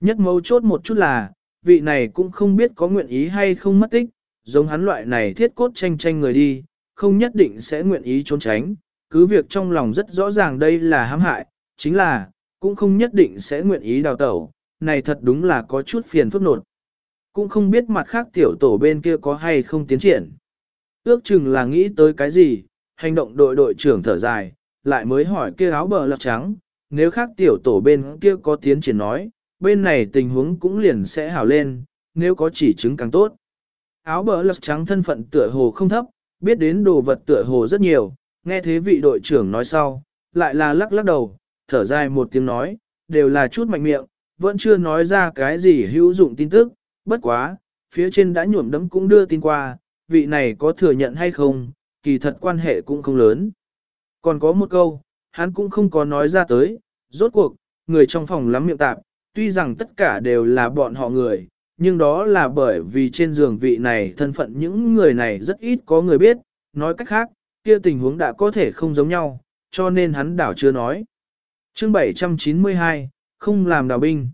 Speaker 1: Nhất mấu chốt một chút là, vị này cũng không biết có nguyện ý hay không mất tích, giống hắn loại này thiết cốt tranh tranh người đi, không nhất định sẽ nguyện ý trốn tránh, cứ việc trong lòng rất rõ ràng đây là hãm hại, chính là, cũng không nhất định sẽ nguyện ý đào tẩu, này thật đúng là có chút phiền phức nột. Cũng không biết mặt khác tiểu tổ bên kia có hay không tiến triển. Ước chừng là nghĩ tới cái gì, hành động đội đội trưởng thở dài, lại mới hỏi kia áo bờ lọc trắng, nếu khác tiểu tổ bên kia có tiến triển nói, bên này tình huống cũng liền sẽ hảo lên, nếu có chỉ chứng càng tốt. Áo bờ lọc trắng thân phận tựa hồ không thấp, biết đến đồ vật tựa hồ rất nhiều, nghe thế vị đội trưởng nói sau, lại là lắc lắc đầu, thở dài một tiếng nói, đều là chút mạnh miệng, vẫn chưa nói ra cái gì hữu dụng tin tức, bất quá, phía trên đã nhuộm đấm cũng đưa tin qua, vị này có thừa nhận hay không, kỳ thật quan hệ cũng không lớn. Còn có một câu, hắn cũng không có nói ra tới, rốt cuộc, người trong phòng lắm miệng tạp, tuy rằng tất cả đều là bọn họ người, nhưng đó là bởi vì trên giường vị này thân phận những người này rất ít có người biết, nói cách khác, kia tình huống đã có thể không giống nhau, cho nên hắn đảo chưa nói. Chương 792, không làm đào binh.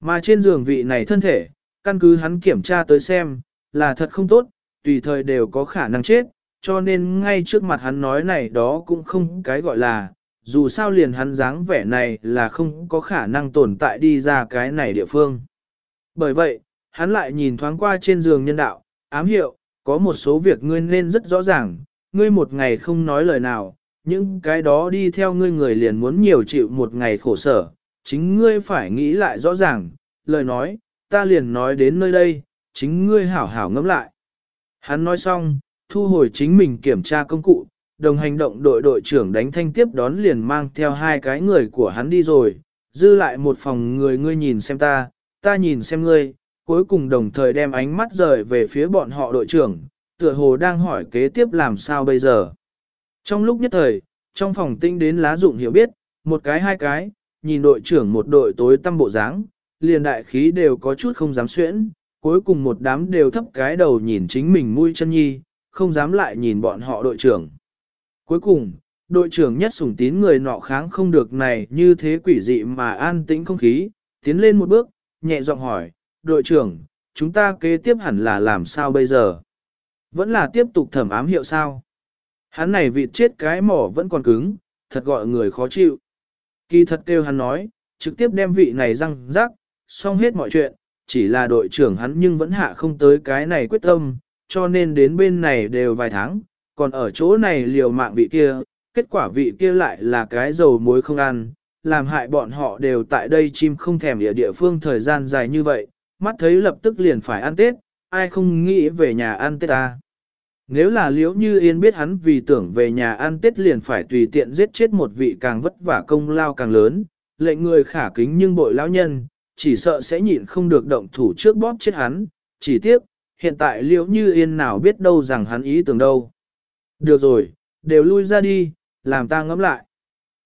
Speaker 1: Mà trên giường vị này thân thể, căn cứ hắn kiểm tra tới xem, là thật không tốt, tùy thời đều có khả năng chết, cho nên ngay trước mặt hắn nói này đó cũng không cái gọi là, dù sao liền hắn dáng vẻ này là không có khả năng tồn tại đi ra cái này địa phương. Bởi vậy, hắn lại nhìn thoáng qua trên giường nhân đạo, ám hiệu, có một số việc ngươi nên rất rõ ràng, ngươi một ngày không nói lời nào, những cái đó đi theo ngươi người liền muốn nhiều chịu một ngày khổ sở, chính ngươi phải nghĩ lại rõ ràng, lời nói, ta liền nói đến nơi đây, chính ngươi hảo hảo ngẫm lại. Hắn nói xong, thu hồi chính mình kiểm tra công cụ, đồng hành động đội đội trưởng đánh thanh tiếp đón liền mang theo hai cái người của hắn đi rồi, dư lại một phòng người ngươi nhìn xem ta, ta nhìn xem ngươi, cuối cùng đồng thời đem ánh mắt rời về phía bọn họ đội trưởng, tựa hồ đang hỏi kế tiếp làm sao bây giờ. Trong lúc nhất thời, trong phòng tinh đến lá dụng hiểu biết, một cái hai cái, nhìn đội trưởng một đội tối tăm bộ dáng, liền đại khí đều có chút không dám xuyễn, cuối cùng một đám đều thấp cái đầu nhìn chính mình mũi chân nhi, không dám lại nhìn bọn họ đội trưởng. Cuối cùng, đội trưởng nhất sủng tín người nọ kháng không được này như thế quỷ dị mà an tĩnh không khí, tiến lên một bước, nhẹ giọng hỏi, đội trưởng, chúng ta kế tiếp hẳn là làm sao bây giờ? Vẫn là tiếp tục thẩm ám hiệu sao? Hắn này vịt chết cái mỏ vẫn còn cứng, thật gọi người khó chịu. Kỳ thật kêu hắn nói, trực tiếp đem vị này răng rắc, xong hết mọi chuyện, chỉ là đội trưởng hắn nhưng vẫn hạ không tới cái này quyết tâm, cho nên đến bên này đều vài tháng, còn ở chỗ này liều mạng vị kia, kết quả vị kia lại là cái dầu muối không ăn, làm hại bọn họ đều tại đây chim không thèm địa địa phương thời gian dài như vậy, mắt thấy lập tức liền phải ăn Tết, ai không nghĩ về nhà ăn Tết ta. Nếu là liễu như yên biết hắn vì tưởng về nhà ăn Tết liền phải tùy tiện giết chết một vị càng vất vả công lao càng lớn, lệnh người khả kính nhưng bội lão nhân, chỉ sợ sẽ nhịn không được động thủ trước bóp chết hắn, chỉ tiếc, hiện tại liễu như yên nào biết đâu rằng hắn ý tưởng đâu. Được rồi, đều lui ra đi, làm ta ngẫm lại.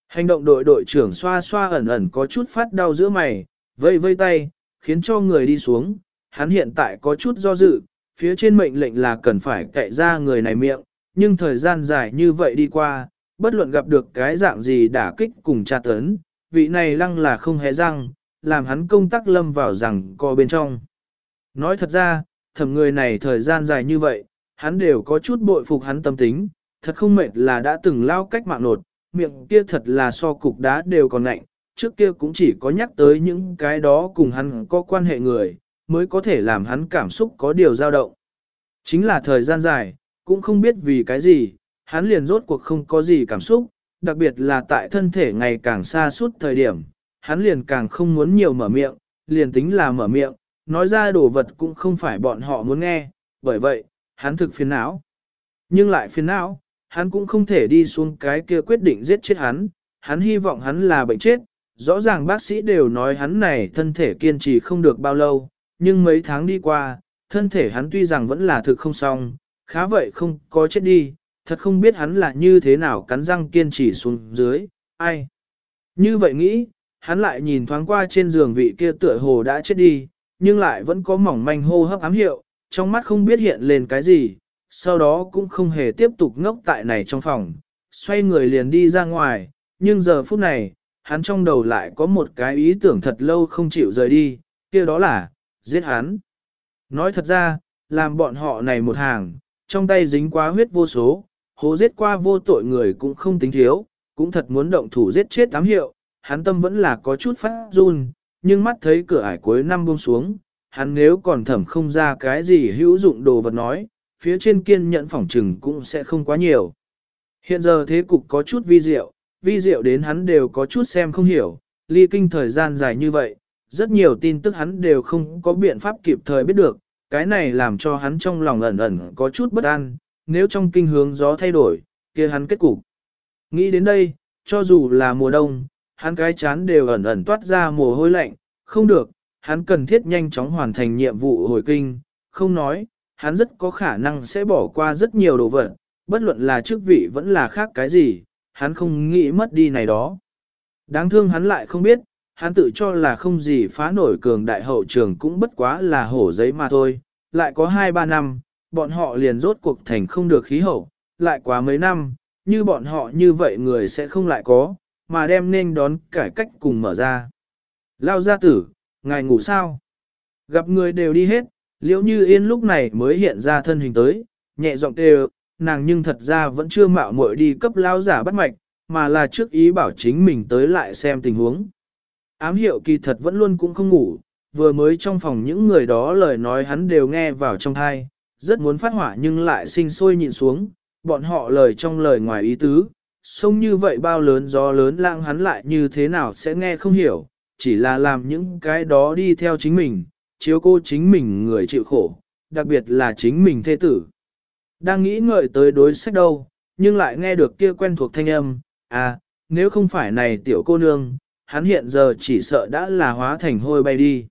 Speaker 1: Hành động đội đội trưởng xoa xoa ẩn ẩn có chút phát đau giữa mày, vây vây tay, khiến cho người đi xuống, hắn hiện tại có chút do dự, phía trên mệnh lệnh là cần phải cậy ra người này miệng, nhưng thời gian dài như vậy đi qua, bất luận gặp được cái dạng gì đả kích cùng tra tấn, vị này lăng là không hề răng, làm hắn công tác lâm vào rằng co bên trong. Nói thật ra, thẩm người này thời gian dài như vậy, hắn đều có chút bội phục hắn tâm tính, thật không mệt là đã từng lao cách mạng nột, miệng kia thật là so cục đá đều còn lạnh, trước kia cũng chỉ có nhắc tới những cái đó cùng hắn có quan hệ người, mới có thể làm hắn cảm xúc có điều dao động. Chính là thời gian dài, cũng không biết vì cái gì, hắn liền rốt cuộc không có gì cảm xúc, đặc biệt là tại thân thể ngày càng xa suốt thời điểm, hắn liền càng không muốn nhiều mở miệng, liền tính là mở miệng, nói ra đồ vật cũng không phải bọn họ muốn nghe, bởi vậy, hắn thực phiền não. Nhưng lại phiền não, hắn cũng không thể đi xuống cái kia quyết định giết chết hắn, hắn hy vọng hắn là bệnh chết, rõ ràng bác sĩ đều nói hắn này thân thể kiên trì không được bao lâu, nhưng mấy tháng đi qua, thân thể hắn tuy rằng vẫn là thực không xong, khá vậy không có chết đi, thật không biết hắn là như thế nào cắn răng kiên trì xuống dưới, ai. Như vậy nghĩ, hắn lại nhìn thoáng qua trên giường vị kia tựa hồ đã chết đi, nhưng lại vẫn có mỏng manh hô hấp ám hiệu, trong mắt không biết hiện lên cái gì, sau đó cũng không hề tiếp tục ngốc tại này trong phòng, xoay người liền đi ra ngoài, nhưng giờ phút này, hắn trong đầu lại có một cái ý tưởng thật lâu không chịu rời đi, kia đó là, giết hắn. Nói thật ra, làm bọn họ này một hàng, trong tay dính quá huyết vô số, hố giết qua vô tội người cũng không tính thiếu, cũng thật muốn động thủ giết chết tám hiệu, hắn tâm vẫn là có chút phát run, nhưng mắt thấy cửa ải cuối năm buông xuống, hắn nếu còn thẩm không ra cái gì hữu dụng đồ vật nói, phía trên kiên nhẫn phỏng trừng cũng sẽ không quá nhiều. Hiện giờ thế cục có chút vi diệu, vi diệu đến hắn đều có chút xem không hiểu, ly kinh thời gian dài như vậy, rất nhiều tin tức hắn đều không có biện pháp kịp thời biết được, cái này làm cho hắn trong lòng ẩn ẩn có chút bất an, nếu trong kinh hướng gió thay đổi, kia hắn kết cục. Nghĩ đến đây, cho dù là mùa đông, hắn cái chán đều ẩn ẩn toát ra mồ hôi lạnh, không được, hắn cần thiết nhanh chóng hoàn thành nhiệm vụ hồi kinh, không nói, hắn rất có khả năng sẽ bỏ qua rất nhiều đồ vật, bất luận là chức vị vẫn là khác cái gì, hắn không nghĩ mất đi này đó. Đáng thương hắn lại không biết, hắn tự cho là không gì phá nổi cường đại hậu trường cũng bất quá là hổ giấy mà thôi, lại có 2-3 năm, bọn họ liền rốt cuộc thành không được khí hậu, lại quá mấy năm, như bọn họ như vậy người sẽ không lại có, mà đem nên đón cải cách cùng mở ra. Lao gia tử, ngài ngủ sao? Gặp người đều đi hết, liễu như yên lúc này mới hiện ra thân hình tới, nhẹ giọng kêu, nàng nhưng thật ra vẫn chưa mạo muội đi cấp lao giả bắt mạch, mà là trước ý bảo chính mình tới lại xem tình huống. Ám hiệu kỳ thật vẫn luôn cũng không ngủ, vừa mới trong phòng những người đó lời nói hắn đều nghe vào trong thai, rất muốn phát hỏa nhưng lại sinh sôi nhịn xuống, bọn họ lời trong lời ngoài ý tứ, sông như vậy bao lớn gió lớn lãng hắn lại như thế nào sẽ nghe không hiểu, chỉ là làm những cái đó đi theo chính mình, chiếu cô chính mình người chịu khổ, đặc biệt là chính mình thê tử. Đang nghĩ ngợi tới đối sách đâu, nhưng lại nghe được kia quen thuộc thanh âm, à, nếu không phải này tiểu cô nương, hắn hiện giờ chỉ sợ đã là hóa thành hôi bay đi.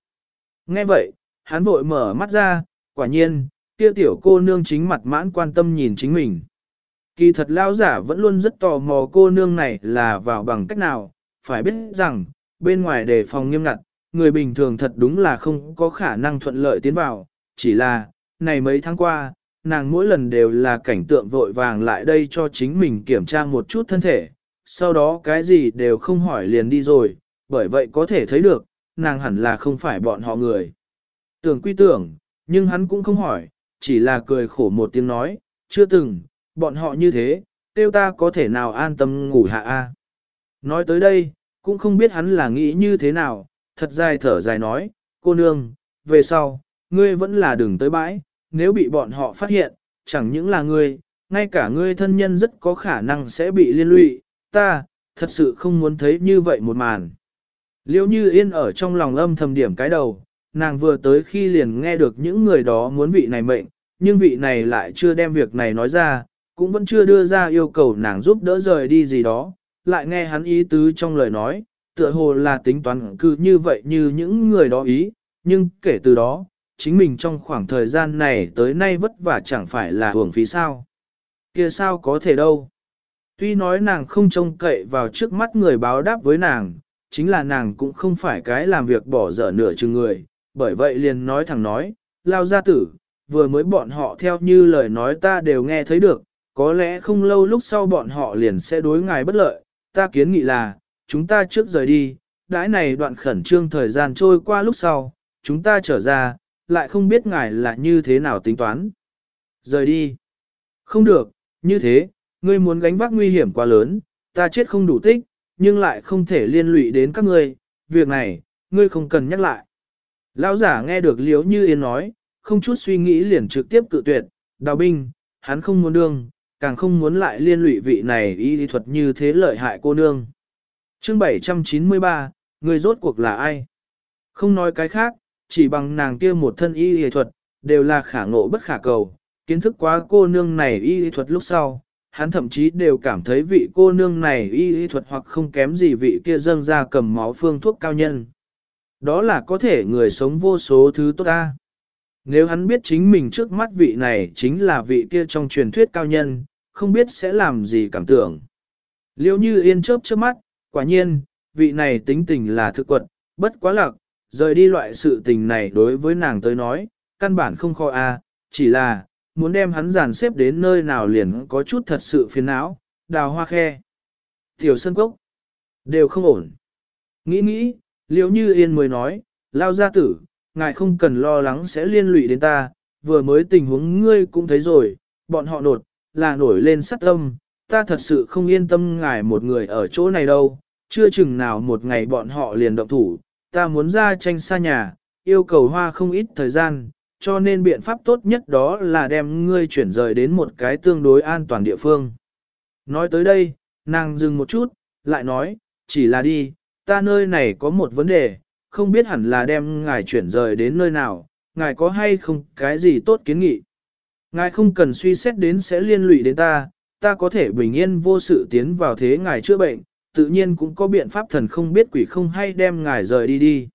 Speaker 1: Nghe vậy, hắn vội mở mắt ra, quả nhiên, kia tiểu cô nương chính mặt mãn quan tâm nhìn chính mình. Kỳ thật lao giả vẫn luôn rất tò mò cô nương này là vào bằng cách nào, phải biết rằng, bên ngoài đề phòng nghiêm ngặt, người bình thường thật đúng là không có khả năng thuận lợi tiến vào, chỉ là, này mấy tháng qua, nàng mỗi lần đều là cảnh tượng vội vàng lại đây cho chính mình kiểm tra một chút thân thể, sau đó cái gì đều không hỏi liền đi rồi, bởi vậy có thể thấy được, nàng hẳn là không phải bọn họ người. Tưởng quy tưởng, nhưng hắn cũng không hỏi, chỉ là cười khổ một tiếng nói, chưa từng, bọn họ như thế, tiêu ta có thể nào an tâm ngủ hạ a. Nói tới đây, cũng không biết hắn là nghĩ như thế nào, thật dài thở dài nói, cô nương, về sau, ngươi vẫn là đừng tới bãi, nếu bị bọn họ phát hiện, chẳng những là ngươi, ngay cả ngươi thân nhân rất có khả năng sẽ bị liên lụy, ta, thật sự không muốn thấy như vậy một màn. Liêu như yên ở trong lòng âm thầm điểm cái đầu, nàng vừa tới khi liền nghe được những người đó muốn vị này mệnh, nhưng vị này lại chưa đem việc này nói ra, cũng vẫn chưa đưa ra yêu cầu nàng giúp đỡ rời đi gì đó, lại nghe hắn ý tứ trong lời nói, tựa hồ là tính toán cứ như vậy như những người đó ý, nhưng kể từ đó, chính mình trong khoảng thời gian này tới nay vất vả chẳng phải là hưởng phí sao. kia sao có thể đâu. Tuy nói nàng không trông cậy vào trước mắt người báo đáp với nàng, chính là nàng cũng không phải cái làm việc bỏ dở nửa chừng người, bởi vậy liền nói thẳng nói, lao gia tử, vừa mới bọn họ theo như lời nói ta đều nghe thấy được, có lẽ không lâu lúc sau bọn họ liền sẽ đối ngài bất lợi, ta kiến nghị là, chúng ta trước rời đi, đãi này đoạn khẩn trương thời gian trôi qua lúc sau, chúng ta trở ra, lại không biết ngài là như thế nào tính toán. Rời đi. Không được, như thế, ngươi muốn gánh vác nguy hiểm quá lớn, ta chết không đủ tích, nhưng lại không thể liên lụy đến các ngươi, việc này, ngươi không cần nhắc lại. Lão giả nghe được liếu như yên nói, không chút suy nghĩ liền trực tiếp cự tuyệt, đào binh, hắn không muốn đương, càng không muốn lại liên lụy vị này y thuật như thế lợi hại cô nương. Chương 793, người rốt cuộc là ai? Không nói cái khác, chỉ bằng nàng kia một thân y y thuật, đều là khả ngộ bất khả cầu, kiến thức quá cô nương này y y thuật lúc sau, hắn thậm chí đều cảm thấy vị cô nương này y y thuật hoặc không kém gì vị kia dâng ra cầm máu phương thuốc cao nhân. Đó là có thể người sống vô số thứ tốt ta. Nếu hắn biết chính mình trước mắt vị này chính là vị kia trong truyền thuyết cao nhân, không biết sẽ làm gì cảm tưởng. Liêu như yên chớp chớp mắt, quả nhiên, vị này tính tình là thực quật, bất quá lạc, rời đi loại sự tình này đối với nàng tới nói, căn bản không khó a, chỉ là, muốn đem hắn dàn xếp đến nơi nào liền có chút thật sự phiền não, đào hoa khe, tiểu sân cốc, đều không ổn. Nghĩ nghĩ, liếu như yên mới nói, lao gia tử, ngài không cần lo lắng sẽ liên lụy đến ta, vừa mới tình huống ngươi cũng thấy rồi, bọn họ nột, là nổi lên sát tâm, ta thật sự không yên tâm ngài một người ở chỗ này đâu, chưa chừng nào một ngày bọn họ liền động thủ, ta muốn ra tranh xa nhà, yêu cầu hoa không ít thời gian, cho nên biện pháp tốt nhất đó là đem ngươi chuyển rời đến một cái tương đối an toàn địa phương. Nói tới đây, nàng dừng một chút, lại nói, chỉ là đi, ta nơi này có một vấn đề, không biết hẳn là đem ngài chuyển rời đến nơi nào, ngài có hay không cái gì tốt kiến nghị. Ngài không cần suy xét đến sẽ liên lụy đến ta, ta có thể bình yên vô sự tiến vào thế ngài chữa bệnh, tự nhiên cũng có biện pháp thần không biết quỷ không hay đem ngài rời đi đi.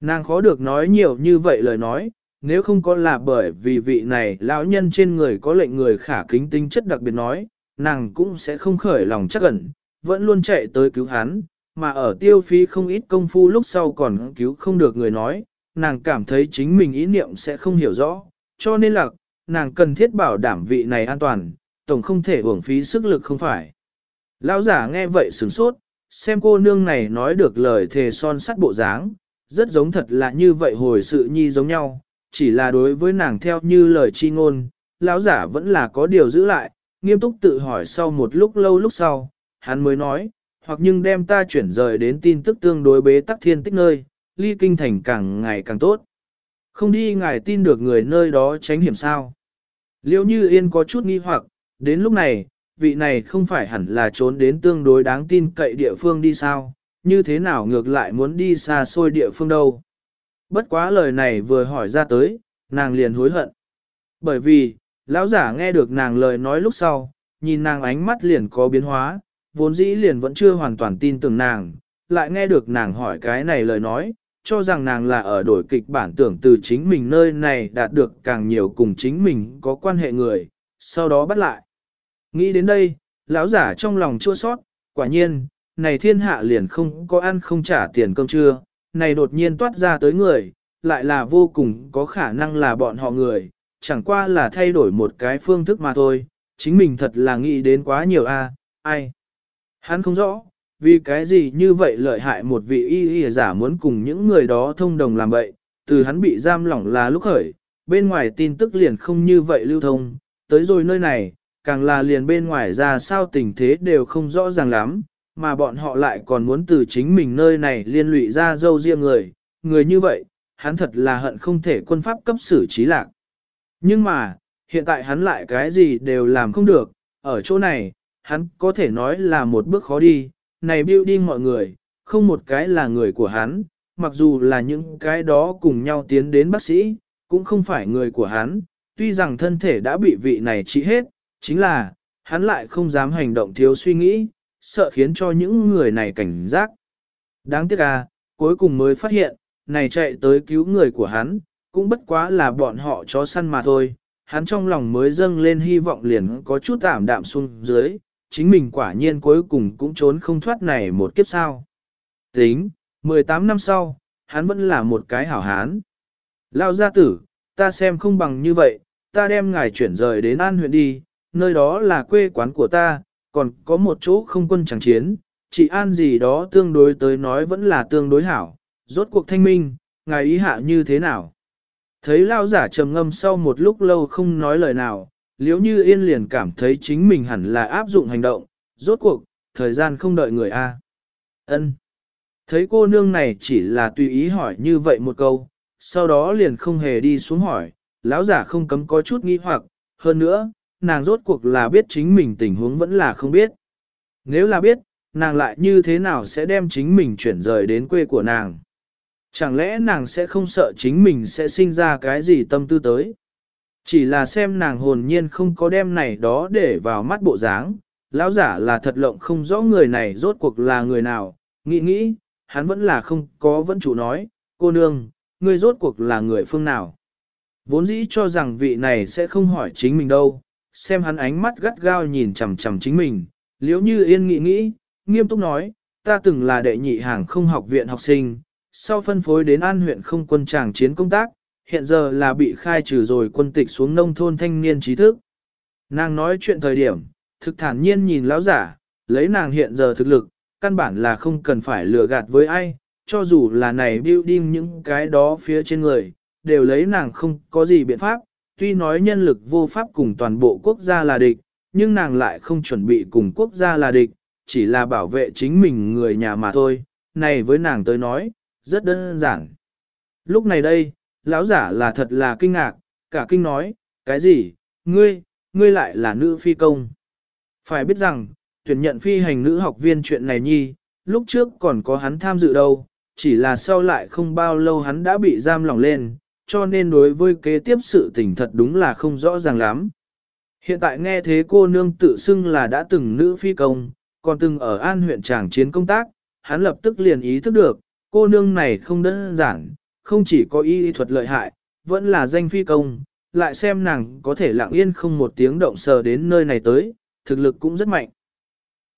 Speaker 1: Nàng khó được nói nhiều như vậy lời nói, nếu không có là bởi vì vị này lão nhân trên người có lệnh người khả kính tinh chất đặc biệt nói, nàng cũng sẽ không khởi lòng chắc ẩn, vẫn luôn chạy tới cứu hắn, mà ở tiêu phí không ít công phu lúc sau còn cứu không được người nói, nàng cảm thấy chính mình ý niệm sẽ không hiểu rõ, cho nên là, nàng cần thiết bảo đảm vị này an toàn, tổng không thể uổng phí sức lực không phải. Lão giả nghe vậy sửng sốt, xem cô nương này nói được lời thề son sắt bộ dáng, rất giống thật là như vậy hồi sự nhi giống nhau, chỉ là đối với nàng theo như lời chi ngôn, lão giả vẫn là có điều giữ lại, nghiêm túc tự hỏi sau một lúc lâu lúc sau, hắn mới nói, hoặc nhưng đem ta chuyển rời đến tin tức tương đối bế tắc thiên tích nơi, ly kinh thành càng ngày càng tốt. Không đi ngài tin được người nơi đó tránh hiểm sao. Liêu như yên có chút nghi hoặc, đến lúc này, vị này không phải hẳn là trốn đến tương đối đáng tin cậy địa phương đi sao, như thế nào ngược lại muốn đi xa xôi địa phương đâu. Bất quá lời này vừa hỏi ra tới, nàng liền hối hận. Bởi vì, lão giả nghe được nàng lời nói lúc sau, nhìn nàng ánh mắt liền có biến hóa, vốn dĩ liền vẫn chưa hoàn toàn tin tưởng nàng, lại nghe được nàng hỏi cái này lời nói, cho rằng nàng là ở đổi kịch bản tưởng từ chính mình nơi này đạt được càng nhiều cùng chính mình có quan hệ người, sau đó bắt lại. Nghĩ đến đây, lão giả trong lòng chua sót, quả nhiên, này thiên hạ liền không có ăn không trả tiền cơm trưa, này đột nhiên toát ra tới người, lại là vô cùng có khả năng là bọn họ người, chẳng qua là thay đổi một cái phương thức mà thôi, chính mình thật là nghĩ đến quá nhiều a, ai. Hắn không rõ, vì cái gì như vậy lợi hại một vị y y giả muốn cùng những người đó thông đồng làm vậy, từ hắn bị giam lỏng là lúc khởi, bên ngoài tin tức liền không như vậy lưu thông, tới rồi nơi này, càng là liền bên ngoài ra sao tình thế đều không rõ ràng lắm, mà bọn họ lại còn muốn từ chính mình nơi này liên lụy ra dâu riêng người, người như vậy, hắn thật là hận không thể quân pháp cấp xử trí lạc. Nhưng mà, hiện tại hắn lại cái gì đều làm không được, ở chỗ này, hắn có thể nói là một bước khó đi, này building mọi người, không một cái là người của hắn, mặc dù là những cái đó cùng nhau tiến đến bác sĩ, cũng không phải người của hắn, tuy rằng thân thể đã bị vị này trị hết, chính là, hắn lại không dám hành động thiếu suy nghĩ, sợ khiến cho những người này cảnh giác. Đáng tiếc à, cuối cùng mới phát hiện, này chạy tới cứu người của hắn, cũng bất quá là bọn họ chó săn mà thôi, hắn trong lòng mới dâng lên hy vọng liền có chút ảm đạm xuống dưới, chính mình quả nhiên cuối cùng cũng trốn không thoát này một kiếp sao. Tính, 18 năm sau, hắn vẫn là một cái hảo hán. Lao gia tử, ta xem không bằng như vậy, ta đem ngài chuyển rời đến An huyện đi, nơi đó là quê quán của ta, còn có một chỗ không quân chẳng chiến, chỉ An gì đó tương đối tới nói vẫn là tương đối hảo, rốt cuộc thanh minh, ngài ý hạ như thế nào. Thấy Lao giả trầm ngâm sau một lúc lâu không nói lời nào, liếu như yên liền cảm thấy chính mình hẳn là áp dụng hành động, rốt cuộc, thời gian không đợi người A. ân Thấy cô nương này chỉ là tùy ý hỏi như vậy một câu, sau đó liền không hề đi xuống hỏi, lão giả không cấm có chút nghi hoặc, hơn nữa, nàng rốt cuộc là biết chính mình tình huống vẫn là không biết. Nếu là biết, nàng lại như thế nào sẽ đem chính mình chuyển rời đến quê của nàng? Chẳng lẽ nàng sẽ không sợ chính mình sẽ sinh ra cái gì tâm tư tới? Chỉ là xem nàng hồn nhiên không có đem này đó để vào mắt bộ dáng, lão giả là thật lộng không rõ người này rốt cuộc là người nào, nghĩ nghĩ, hắn vẫn là không có vẫn chủ nói, cô nương, ngươi rốt cuộc là người phương nào. Vốn dĩ cho rằng vị này sẽ không hỏi chính mình đâu, xem hắn ánh mắt gắt gao nhìn chằm chằm chính mình, liếu như yên nghĩ nghĩ, nghiêm túc nói, ta từng là đệ nhị hàng không học viện học sinh, sau phân phối đến an huyện không quân tràng chiến công tác, hiện giờ là bị khai trừ rồi quân tịch xuống nông thôn thanh niên trí thức. Nàng nói chuyện thời điểm, thực thản nhiên nhìn lão giả, lấy nàng hiện giờ thực lực, căn bản là không cần phải lừa gạt với ai, cho dù là này building những cái đó phía trên người, đều lấy nàng không có gì biện pháp, tuy nói nhân lực vô pháp cùng toàn bộ quốc gia là địch, nhưng nàng lại không chuẩn bị cùng quốc gia là địch, chỉ là bảo vệ chính mình người nhà mà thôi, này với nàng tới nói, rất đơn giản. Lúc này đây, lão giả là thật là kinh ngạc, cả kinh nói, cái gì, ngươi, ngươi lại là nữ phi công. Phải biết rằng, tuyển nhận phi hành nữ học viên chuyện này nhi, lúc trước còn có hắn tham dự đâu, chỉ là sau lại không bao lâu hắn đã bị giam lỏng lên, cho nên đối với kế tiếp sự tình thật đúng là không rõ ràng lắm. Hiện tại nghe thế cô nương tự xưng là đã từng nữ phi công, còn từng ở an huyện tràng chiến công tác, hắn lập tức liền ý thức được, cô nương này không đơn giản, không chỉ có y thuật lợi hại, vẫn là danh phi công, lại xem nàng có thể lặng yên không một tiếng động sờ đến nơi này tới, thực lực cũng rất mạnh.